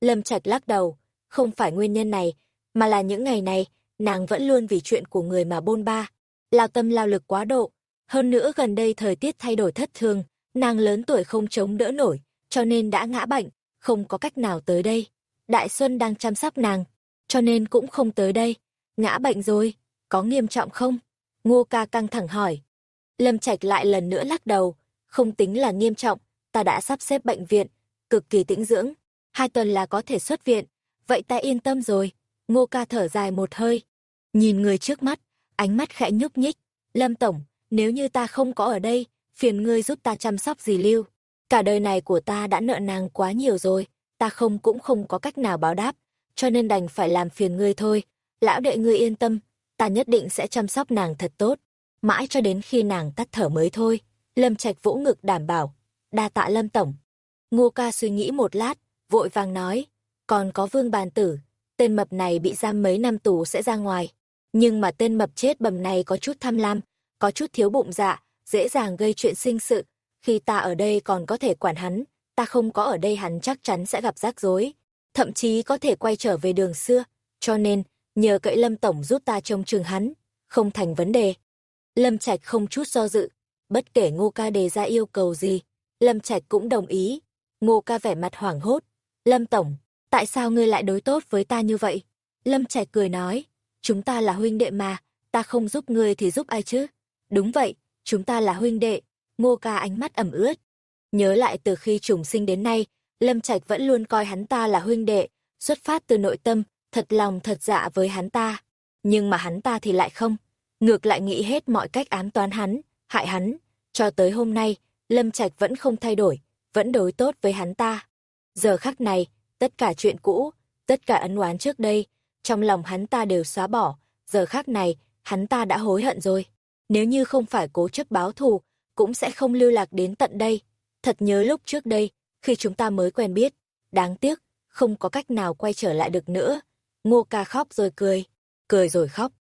Lâm Trạch lắc đầu, không phải nguyên nhân này, mà là những ngày này, nàng vẫn luôn vì chuyện của người mà bôn ba, lao tâm lao lực quá độ. Hơn nữa gần đây thời tiết thay đổi thất thường, nàng lớn tuổi không chống đỡ nổi, cho nên đã ngã bệnh, không có cách nào tới đây. Đại Xuân đang chăm sóc nàng, cho nên cũng không tới đây. Ngã bệnh rồi, có nghiêm trọng không? Ngô ca căng thẳng hỏi. Lâm Trạch lại lần nữa lắc đầu, không tính là nghiêm trọng, ta đã sắp xếp bệnh viện, cực kỳ tĩnh dưỡng, hai tuần là có thể xuất viện, vậy ta yên tâm rồi. Ngô ca thở dài một hơi, nhìn người trước mắt, ánh mắt khẽ nhúc nhích. Lâm Tổng, nếu như ta không có ở đây, phiền ngươi giúp ta chăm sóc dì Lưu. Cả đời này của ta đã nợ nàng quá nhiều rồi, ta không cũng không có cách nào báo đáp, cho nên đành phải làm phiền ngươi thôi. Lão đệ ngươi yên tâm, ta nhất định sẽ chăm sóc nàng thật tốt, mãi cho đến khi nàng tắt thở mới thôi. Lâm Trạch vỗ ngực đảm bảo, đa tạ Lâm Tổng. Ngô ca suy nghĩ một lát, vội vàng nói, còn có vương bàn tử, tên mập này bị giam mấy năm tù sẽ ra ngoài. Nhưng mà tên mập chết bầm này có chút tham lam, có chút thiếu bụng dạ, dễ dàng gây chuyện sinh sự. Khi ta ở đây còn có thể quản hắn, ta không có ở đây hắn chắc chắn sẽ gặp rắc rối. Thậm chí có thể quay trở về đường xưa. Cho nên, nhờ cậy Lâm Tổng giúp ta trông chừng hắn, không thành vấn đề. Lâm Trạch không chút do dự, bất kể Ngô Ca đề ra yêu cầu gì, Lâm Trạch cũng đồng ý. Ngô Ca vẻ mặt hoảng hốt. Lâm Tổng, tại sao ngươi lại đối tốt với ta như vậy? Lâm Trạch cười nói, chúng ta là huynh đệ mà, ta không giúp ngươi thì giúp ai chứ? Đúng vậy, chúng ta là huynh đệ. Ngô Ca ánh mắt ẩm ướt. Nhớ lại từ khi trùng sinh đến nay, Lâm Trạch vẫn luôn coi hắn ta là huynh đệ, xuất phát từ nội tâm, thật lòng thật dạ với hắn ta. Nhưng mà hắn ta thì lại không, ngược lại nghĩ hết mọi cách ám toán hắn, hại hắn. Cho tới hôm nay, Lâm Trạch vẫn không thay đổi, vẫn đối tốt với hắn ta. Giờ khắc này, tất cả chuyện cũ, tất cả ân oán trước đây, trong lòng hắn ta đều xóa bỏ, giờ khắc này, hắn ta đã hối hận rồi. Nếu như không phải cố chấp báo thù, cũng sẽ không lưu lạc đến tận đây. Thật nhớ lúc trước đây, khi chúng ta mới quen biết, đáng tiếc, không có cách nào quay trở lại được nữa. Ngô ca khóc rồi cười, cười rồi khóc.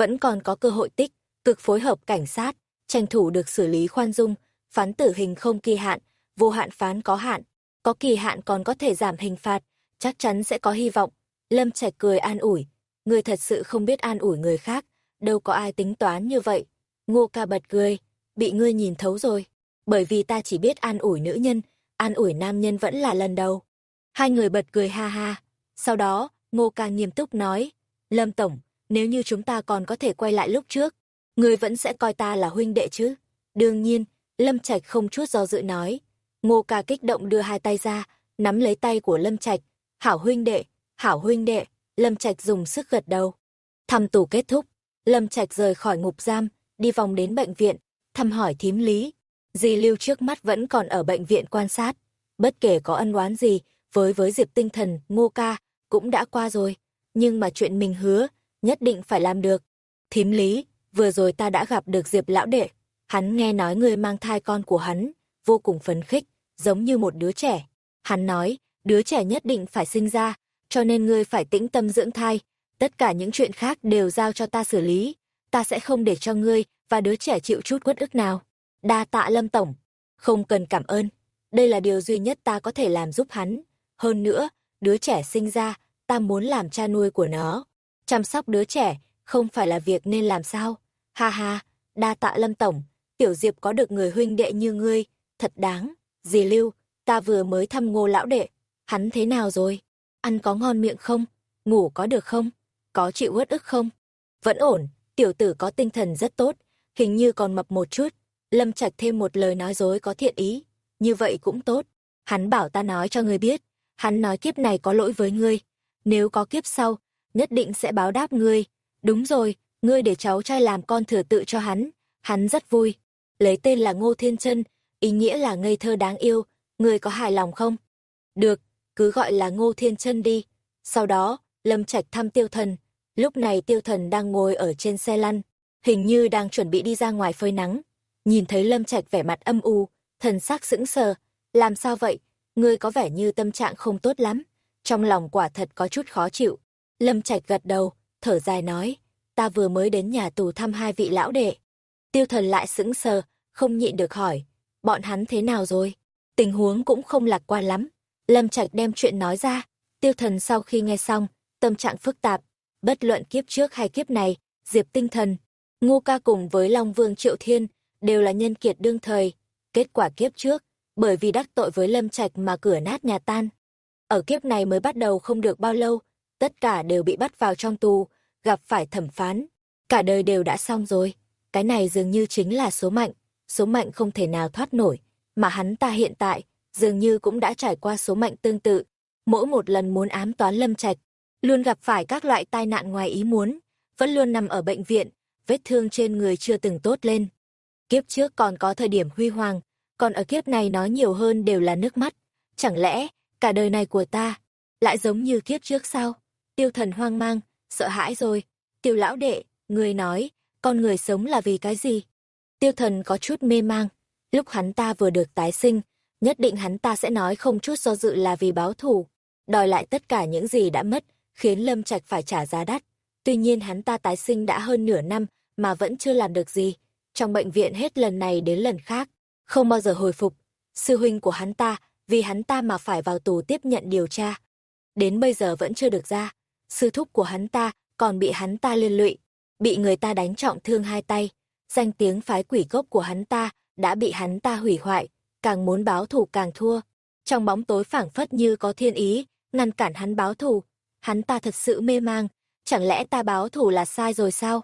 Vẫn còn có cơ hội tích, cực phối hợp cảnh sát, tranh thủ được xử lý khoan dung, phán tử hình không kỳ hạn, vô hạn phán có hạn, có kỳ hạn còn có thể giảm hình phạt, chắc chắn sẽ có hy vọng. Lâm Trạch cười an ủi, người thật sự không biết an ủi người khác, đâu có ai tính toán như vậy. Ngô ca bật cười, bị ngươi nhìn thấu rồi, bởi vì ta chỉ biết an ủi nữ nhân, an ủi nam nhân vẫn là lần đầu. Hai người bật cười ha ha, sau đó, Ngô ca nghiêm túc nói, Lâm Tổng, nếu như chúng ta còn có thể quay lại lúc trước, ngươi vẫn sẽ coi ta là huynh đệ chứ? Đương nhiên, Lâm Trạch không chút do dự nói. Ngô ca kích động đưa hai tay ra, nắm lấy tay của Lâm Trạch. Hảo huynh đệ, hảo huynh đệ, Lâm Trạch dùng sức gật đầu. Thăm tù kết thúc, Lâm Trạch rời khỏi ngục giam, đi vòng đến bệnh viện, thăm hỏi thím lý. Dì Lưu trước mắt vẫn còn ở bệnh viện quan sát. Bất kể có ân oán gì, với với Diệp tinh thần, ngô ca, cũng đã qua rồi. Nhưng mà chuyện mình hứa, nhất định phải làm được. Thím lý, vừa rồi ta đã gặp được Diệp lão đệ. Hắn nghe nói người mang thai con của hắn, vô cùng phấn khích, giống như một đứa trẻ. Hắn nói, đứa trẻ nhất định phải sinh ra, cho nên ngươi phải tĩnh tâm dưỡng thai. Tất cả những chuyện khác đều giao cho ta xử lý. Ta sẽ không để cho ngươi và đứa trẻ chịu chút quất ức nào. Đa tạ Lâm Tổng. Không cần cảm ơn. Đây là điều duy nhất ta có thể làm giúp hắn. Hơn nữa, đứa trẻ sinh ra, ta muốn làm cha nuôi của nó. Chăm sóc đứa trẻ, không phải là việc nên làm sao. Ha ha, đa tạ Lâm Tổng. Tiểu Diệp có được người huynh đệ như ngươi, thật đáng. Dì Lưu, ta vừa mới thăm ngô lão đệ. Hắn thế nào rồi? Ăn có ngon miệng không? Ngủ có được không? Có chịu uất ức không? Vẫn ổn, tiểu tử có tinh thần rất tốt, hình như còn mập một chút. Lâm Trạch thêm một lời nói dối có thiện ý, như vậy cũng tốt. Hắn bảo ta nói cho ngươi biết, hắn nói kiếp này có lỗi với ngươi, nếu có kiếp sau, nhất định sẽ báo đáp ngươi. Đúng rồi, ngươi để cháu trai làm con thừa tự cho hắn, hắn rất vui. Lấy tên là Ngô Thiên Trân ý nghĩa là ngây thơ đáng yêu, ngươi có hài lòng không? Được, cứ gọi là Ngô Thiên Trân đi. Sau đó, Lâm Trạch thăm Tiêu Thần, lúc này Tiêu Thần đang ngồi ở trên xe lăn, hình như đang chuẩn bị đi ra ngoài phơi nắng. Nhìn thấy Lâm Trạch vẻ mặt âm u, thần sắc sững sờ, làm sao vậy? Ngươi có vẻ như tâm trạng không tốt lắm, trong lòng quả thật có chút khó chịu. Lâm Trạch gật đầu, thở dài nói, ta vừa mới đến nhà tù thăm hai vị lão đệ. Tiêu thần lại sững sờ, không nhịn được hỏi, bọn hắn thế nào rồi? Tình huống cũng không lạc quan lắm. Lâm Trạch đem chuyện nói ra, tiêu thần sau khi nghe xong, tâm trạng phức tạp, bất luận kiếp trước hay kiếp này, Diệp tinh thần, Ngô ca cùng với Long Vương Triệu Thiên, đều là nhân kiệt đương thời. Kết quả kiếp trước, bởi vì đắc tội với Lâm Trạch mà cửa nát nhà tan. Ở kiếp này mới bắt đầu không được bao lâu, tất cả đều bị bắt vào trong tù, gặp phải thẩm phán. Cả đời đều đã xong rồi. Cái này dường như chính là số mạnh, số mạnh không thể nào thoát nổi, mà hắn ta hiện tại, dường như cũng đã trải qua số mạnh tương tự. Mỗi một lần muốn ám toán Lâm Trạch, luôn gặp phải các loại tai nạn ngoài ý muốn, vẫn luôn nằm ở bệnh viện, vết thương trên người chưa từng tốt lên. Kiếp trước còn có thời điểm huy hoàng, còn ở kiếp này nói nhiều hơn đều là nước mắt. Chẳng lẽ, cả đời này của ta, lại giống như kiếp trước sao? Tiêu thần hoang mang, sợ hãi rồi. Tiêu lão đệ, người nói, con người sống là vì cái gì? Tiêu thần có chút mê mang. Lúc hắn ta vừa được tái sinh, nhất định hắn ta sẽ nói không chút do dự là vì báo thù, đòi lại tất cả những gì đã mất, khiến Lâm Trạch phải trả giá đắt. Tuy nhiên hắn ta tái sinh đã hơn nửa năm mà vẫn chưa làm được gì. Trong bệnh viện hết lần này đến lần khác, không bao giờ hồi phục. Sư huynh của hắn ta, vì hắn ta mà phải vào tù tiếp nhận điều tra. Đến bây giờ vẫn chưa được ra. Sư thúc của hắn ta còn bị hắn ta liên lụy, bị người ta đánh trọng thương hai tay. Danh tiếng phái quỷ gốc của hắn ta đã bị hắn ta hủy hoại, càng muốn báo thù càng thua. Trong bóng tối phảng phất như có thiên ý, ngăn cản hắn báo thù. Hắn ta thật sự mê mang, chẳng lẽ ta báo thù là sai rồi sao?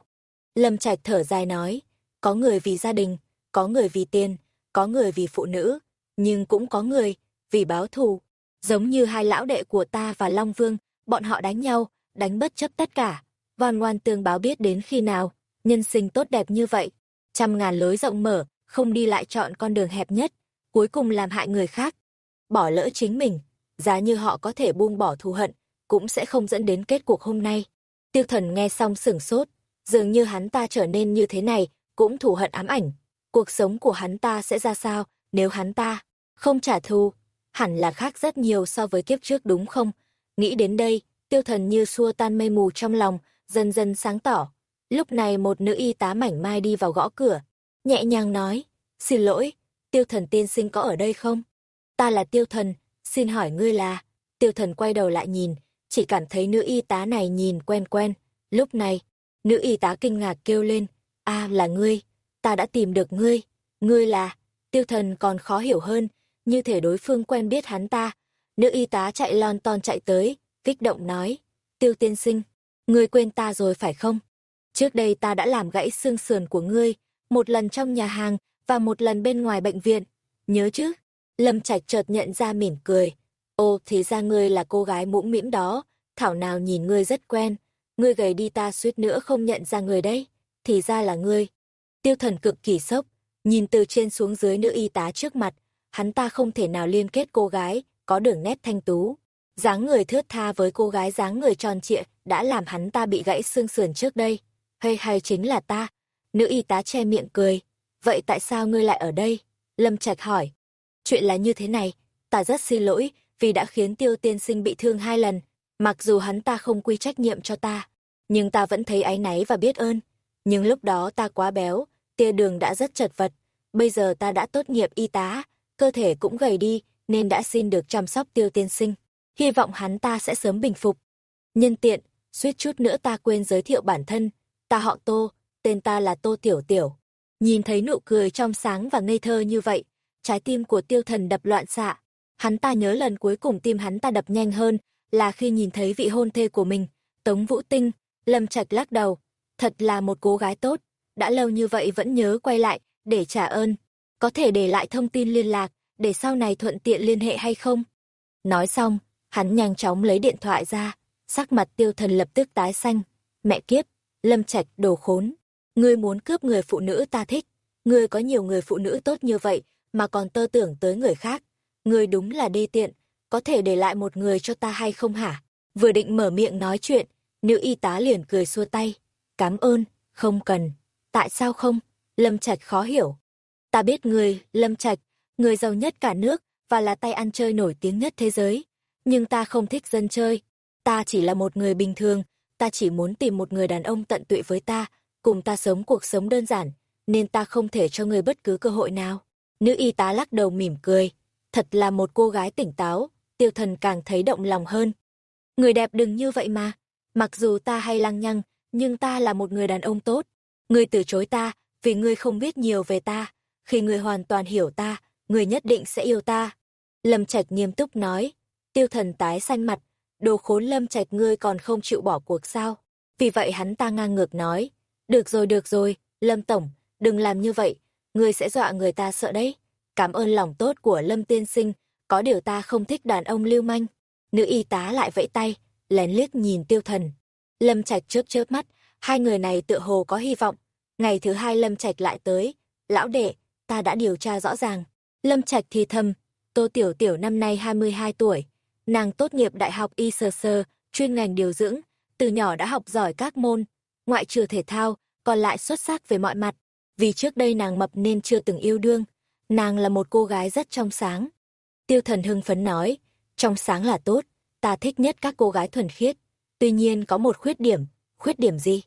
Lâm Trạch thở dài nói, có người vì gia đình, có người vì tiền, có người vì phụ nữ, nhưng cũng có người vì báo thù. Giống như hai lão đệ của ta và Long Vương, bọn họ đánh nhau, đánh bất chấp tất cả. ngoan ngoan tương báo biết đến khi nào, nhân sinh tốt đẹp như vậy. Trăm ngàn lối rộng mở, không đi lại chọn con đường hẹp nhất, cuối cùng làm hại người khác. Bỏ lỡ chính mình, giá như họ có thể buông bỏ thù hận, cũng sẽ không dẫn đến kết cuộc hôm nay. Tiêu thần nghe xong sửng sốt, dường như hắn ta trở nên như thế này, cũng thù hận ám ảnh. Cuộc sống của hắn ta sẽ ra sao nếu hắn ta không trả thù? Hẳn là khác rất nhiều so với kiếp trước đúng không? Nghĩ đến đây, tiêu thần như xua tan mây mù trong lòng, dần dần sáng tỏ. Lúc này một nữ y tá mảnh mai đi vào gõ cửa, nhẹ nhàng nói, xin lỗi, tiêu thần tiên sinh có ở đây không? Ta là tiêu thần, xin hỏi ngươi là... Tiêu thần quay đầu lại nhìn, chỉ cảm thấy nữ y tá này nhìn quen quen. Lúc này, nữ y tá kinh ngạc kêu lên, a là ngươi, ta đã tìm được ngươi, ngươi là... Tiêu thần còn khó hiểu hơn, như thể đối phương quen biết hắn ta. Nữ y tá chạy lon ton chạy tới, kích động nói, tiêu tiên sinh, ngươi quên ta rồi phải không? Trước đây ta đã làm gãy xương sườn của ngươi, một lần trong nhà hàng và một lần bên ngoài bệnh viện. Nhớ chứ? Lâm Trạch chợt nhận ra mỉm cười. Ô, thì ra ngươi là cô gái mũm mĩm đó, thảo nào nhìn ngươi rất quen. Ngươi gầy đi ta suýt nữa không nhận ra người đấy. Thì ra là ngươi. Tiêu thần cực kỳ sốc, nhìn từ trên xuống dưới nữ y tá trước mặt, hắn ta không thể nào liên kết cô gái, có đường nét thanh tú dáng người thướt tha với cô gái dáng người tròn trịa đã làm hắn ta bị gãy xương sườn trước đây. Hay hay chính là ta, Nữ y tá che miệng cười. Vậy tại sao ngươi lại ở đây? Lâm Trạch hỏi. Chuyện là như thế này, ta rất xin lỗi vì đã khiến tiêu tiên sinh bị thương hai lần. Mặc dù hắn ta không quy trách nhiệm cho ta, nhưng ta vẫn thấy áy náy và biết ơn. Nhưng lúc đó ta quá béo, tia đường đã rất chật vật. Bây giờ ta đã tốt nghiệp y tá, cơ thể cũng gầy đi, nên đã xin được chăm sóc tiêu tiên sinh. Hy vọng hắn ta sẽ sớm bình phục. Nhân tiện, suýt chút nữa ta quên giới thiệu bản thân. Ta họ Tô, tên ta là Tô Tiểu Tiểu. Nhìn thấy nụ cười trong sáng và ngây thơ như vậy, trái tim của tiêu thần đập loạn xạ. Hắn ta nhớ lần cuối cùng tim hắn ta đập nhanh hơn là khi nhìn thấy vị hôn thê của mình, Tống Vũ Tinh, Lâm Trạch lắc đầu. Thật là một cô gái tốt, đã lâu như vậy vẫn nhớ quay lại, để trả ơn. Có thể để lại thông tin liên lạc, để sau này thuận tiện liên hệ hay không? Nói xong, hắn nhanh chóng lấy điện thoại ra, sắc mặt tiêu thần lập tức tái xanh. Mẹ kiếp, Lâm Trạch đồ khốn. Ngươi muốn cướp người phụ nữ ta thích. Ngươi có nhiều người phụ nữ tốt như vậy, mà còn tơ tưởng tới người khác. Ngươi đúng là đê tiện, có thể để lại một người cho ta hay không hả? Vừa định mở miệng nói chuyện, nữ y tá liền cười xua tay. cám ơn, không cần. Tại sao không? Lâm Trạch khó hiểu. Ta biết người, Lâm Trạch, người giàu nhất cả nước, và là tay ăn chơi nổi tiếng nhất thế giới. Nhưng ta không thích dân chơi. Ta chỉ là một người bình thường, ta chỉ muốn tìm một người đàn ông tận tụy với ta, cùng ta sống cuộc sống đơn giản, nên ta không thể cho người bất cứ cơ hội nào. Nữ y tá lắc đầu mỉm cười, thật là một cô gái tỉnh táo, tiêu thần càng thấy động lòng hơn. Người đẹp đừng như vậy mà, mặc dù ta hay lăng nhăng, nhưng ta là một người đàn ông tốt. Ngươi từ chối ta, vì ngươi không biết nhiều về ta, khi ngươi hoàn toàn hiểu ta, ngươi nhất định sẽ yêu ta. Lâm Trạch nghiêm túc nói, tiêu thần tái xanh mặt, đồ khốn Lâm Trạch ngươi còn không chịu bỏ cuộc sao. Vì vậy hắn ta ngang ngược nói, được rồi được rồi, Lâm Tổng, đừng làm như vậy, ngươi sẽ dọa người ta sợ đấy. Cảm ơn lòng tốt của Lâm Tiên Sinh, có điều ta không thích đàn ông lưu manh. Nữ y tá lại vẫy tay, lén liếc nhìn tiêu thần. Lâm Trạch chớp chớp mắt, hai người này tựa hồ có hy vọng, Ngày thứ hai Lâm Trạch lại tới, lão đệ, ta đã điều tra rõ ràng. Lâm Trạch thì thầm, Tô Tiểu Tiểu năm nay 22 tuổi, nàng tốt nghiệp đại học y sơ sơ, chuyên ngành điều dưỡng, từ nhỏ đã học giỏi các môn, ngoại trừ thể thao, còn lại xuất sắc về mọi mặt. Vì trước đây nàng mập nên chưa từng yêu đương, nàng là một cô gái rất trong sáng. Tiêu thần hưng phấn nói, trong sáng là tốt, ta thích nhất các cô gái thuần khiết. Tuy nhiên có một khuyết điểm, khuyết điểm gì?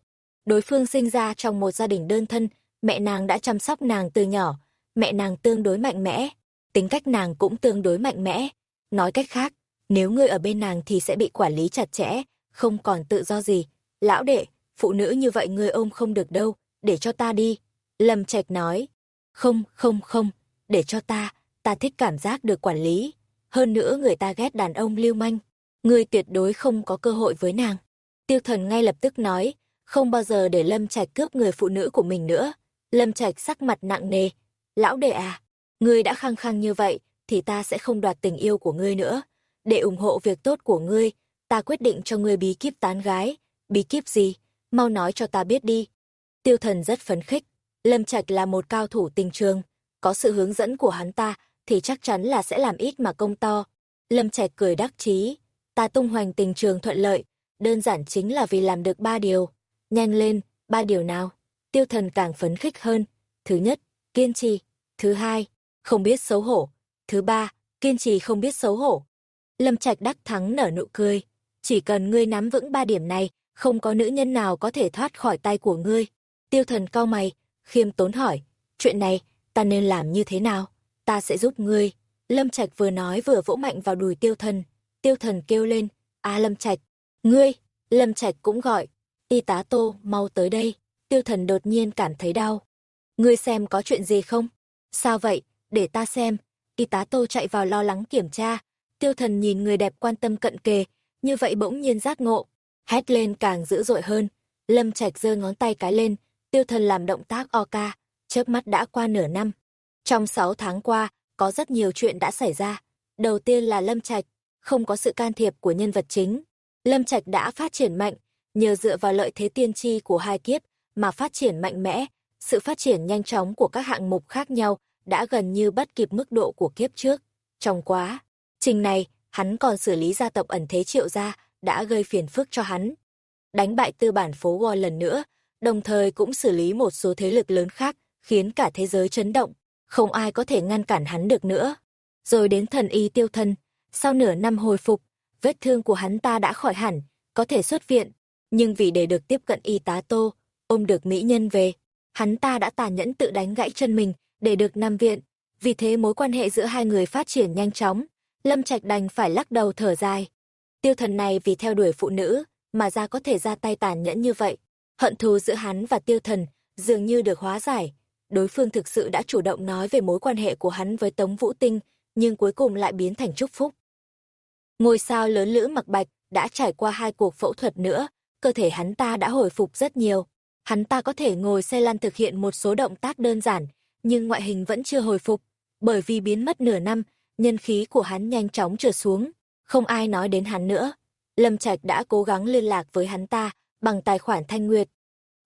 Đối phương sinh ra trong một gia đình đơn thân, mẹ nàng đã chăm sóc nàng từ nhỏ, mẹ nàng tương đối mạnh mẽ, tính cách nàng cũng tương đối mạnh mẽ. Nói cách khác, nếu ngươi ở bên nàng thì sẽ bị quản lý chặt chẽ, không còn tự do gì. Lão đệ, phụ nữ như vậy ngươi ôm không được đâu, để cho ta đi. Lâm Trạch nói, không, không, không, để cho ta, ta thích cảm giác được quản lý. Hơn nữa người ta ghét đàn ông lưu manh, ngươi tuyệt đối không có cơ hội với nàng. Tiêu thần ngay lập tức nói, không bao giờ để Lâm Trạch cướp người phụ nữ của mình nữa. Lâm Trạch sắc mặt nặng nề, lão đệ à, ngươi đã khăng khăng như vậy, thì ta sẽ không đoạt tình yêu của ngươi nữa. Để ủng hộ việc tốt của ngươi, ta quyết định cho ngươi bí kíp tán gái. Bí kíp gì? Mau nói cho ta biết đi. Tiêu thần rất phấn khích. Lâm Trạch là một cao thủ tình trường. Có sự hướng dẫn của hắn ta, thì chắc chắn là sẽ làm ít mà công to. Lâm Trạch cười đắc chí. Ta tung hoành tình trường thuận lợi, đơn giản chính là vì làm được ba điều. Nhanh lên, ba điều nào? Tiêu thần càng phấn khích hơn. Thứ nhất, kiên trì. Thứ hai, không biết xấu hổ. Thứ ba, kiên trì không biết xấu hổ. Lâm Trạch đắc thắng nở nụ cười. Chỉ cần ngươi nắm vững ba điểm này, không có nữ nhân nào có thể thoát khỏi tay của ngươi. Tiêu thần cau mày, khiêm tốn hỏi, chuyện này, ta nên làm như thế nào? Ta sẽ giúp ngươi. Lâm Trạch vừa nói vừa vỗ mạnh vào đùi tiêu thần. Tiêu thần kêu lên, a Lâm Trạch, ngươi, Lâm Trạch cũng gọi, y tá tô, mau tới đây. Tiêu thần đột nhiên cảm thấy đau. Ngươi xem có chuyện gì không? Sao vậy? Để ta xem. Y tá tô chạy vào lo lắng kiểm tra. Tiêu thần nhìn người đẹp quan tâm cận kề, như vậy bỗng nhiên giác ngộ. Hét lên càng dữ dội hơn. Lâm Trạch giơ ngón tay cái lên, tiêu thần làm động tác o ca, chớp mắt đã qua nửa năm. Trong sáu tháng qua, có rất nhiều chuyện đã xảy ra. Đầu tiên là Lâm Trạch, không có sự can thiệp của nhân vật chính. Lâm Trạch đã phát triển mạnh, nhờ dựa vào lợi thế tiên tri của hai kiếp mà phát triển mạnh mẽ, sự phát triển nhanh chóng của các hạng mục khác nhau đã gần như bắt kịp mức độ của kiếp trước. Trong quá trình này, hắn còn xử lý gia tộc ẩn thế triệu gia, đã gây phiền phức cho hắn. Đánh bại tư bản phố Wall lần nữa, đồng thời cũng xử lý một số thế lực lớn khác, khiến cả thế giới chấn động, không ai có thể ngăn cản hắn được nữa. Rồi đến thần y tiêu thân, sau nửa năm hồi phục, vết thương của hắn ta đã khỏi hẳn, có thể xuất viện, nhưng vì để được tiếp cận y tá Tô, ôm được mỹ nhân về, hắn ta đã tàn nhẫn tự đánh gãy chân mình để được nằm viện. Vì thế mối quan hệ giữa hai người phát triển nhanh chóng, Lâm Trạch đành phải lắc đầu thở dài. Tiêu thần này vì theo đuổi phụ nữ, mà ra có thể ra tay tàn nhẫn như vậy. Hận thù giữa hắn và tiêu thần dường như được hóa giải. Đối phương thực sự đã chủ động nói về mối quan hệ của hắn với Tống Vũ Tinh, nhưng cuối cùng lại biến thành chúc phúc. Ngôi sao lớn lữ mặc bạch đã trải qua hai cuộc phẫu thuật nữa, cơ thể hắn ta đã hồi phục rất nhiều. Hắn ta có thể ngồi xe lăn thực hiện một số động tác đơn giản, nhưng ngoại hình vẫn chưa hồi phục. Bởi vì biến mất nửa năm, nhân khí của hắn nhanh chóng trượt xuống, không ai nói đến hắn nữa. Lâm Trạch đã cố gắng liên lạc với hắn ta bằng tài khoản Thanh Nguyệt.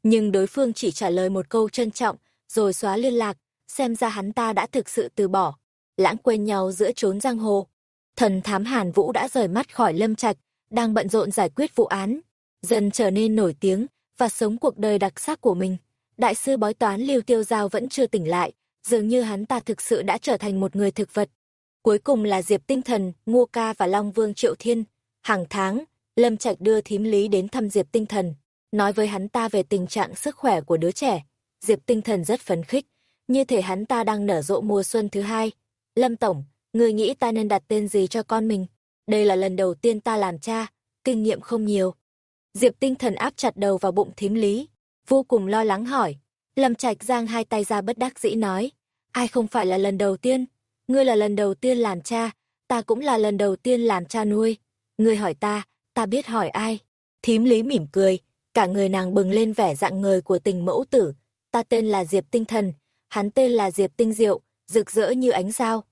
Nhưng đối phương chỉ trả lời một câu trân trọng, rồi xóa liên lạc, xem ra hắn ta đã thực sự từ bỏ. Lãng quên nhau giữa trốn giang hồ. Thần thám Hàn Vũ đã rời mắt khỏi Lâm Trạch, đang bận rộn giải quyết vụ án, dần trở nên nổi tiếng và sống cuộc đời đặc sắc của mình. Đại sư bói toán Lưu Tiêu Giao vẫn chưa tỉnh lại, dường như hắn ta thực sự đã trở thành một người thực vật. Cuối cùng là Diệp Tinh Thần, Ngô Ca và Long Vương Triệu Thiên. Hàng tháng, Lâm Trạch đưa thím lý đến thăm Diệp Tinh Thần, nói với hắn ta về tình trạng sức khỏe của đứa trẻ. Diệp Tinh Thần rất phấn khích, như thể hắn ta đang nở rộ mùa xuân thứ hai. Lâm Tổng, người nghĩ ta nên đặt tên gì cho con mình? Đây là lần đầu tiên ta làm cha, kinh nghiệm không nhiều. Diệp Tinh Thần áp chặt đầu vào bụng thím lý, vô cùng lo lắng hỏi. Lâm Trạch giang hai tay ra bất đắc dĩ nói, ai không phải là lần đầu tiên, ngươi là lần đầu tiên làm cha, ta cũng là lần đầu tiên làm cha nuôi. Ngươi hỏi ta, ta biết hỏi ai. Thím lý mỉm cười, cả người nàng bừng lên vẻ dạng người của tình mẫu tử. Ta tên là Diệp Tinh Thần, hắn tên là Diệp Tinh Diệu, rực rỡ như ánh sao.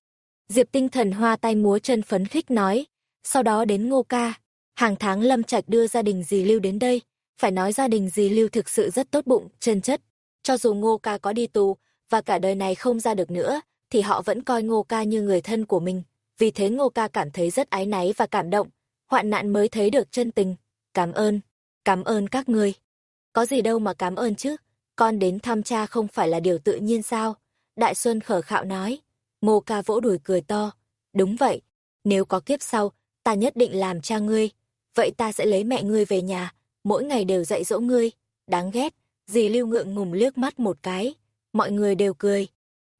Diệp Tinh Thần hoa tay múa chân phấn khích nói, sau đó đến ngô ca. Hàng tháng Lâm Trạch đưa gia đình dì Lưu đến đây, phải nói gia đình dì Lưu thực sự rất tốt bụng, chân chất. Cho dù Ngô Ca có đi tù, và cả đời này không ra được nữa, thì họ vẫn coi Ngô Ca như người thân của mình. Vì thế Ngô Ca cảm thấy rất ái náy và cảm động, hoạn nạn mới thấy được chân tình. Cảm ơn, cảm ơn các ngươi. Có gì đâu mà cảm ơn chứ, con đến thăm cha không phải là điều tự nhiên sao? Đại Xuân khở khạo nói. Ngô Ca vỗ đùi cười to. Đúng vậy, nếu có kiếp sau, ta nhất định làm cha ngươi. Vậy ta sẽ lấy mẹ ngươi về nhà, mỗi ngày đều dạy dỗ ngươi. Đáng ghét, dì lưu ngượng ngùng liếc mắt một cái. Mọi người đều cười.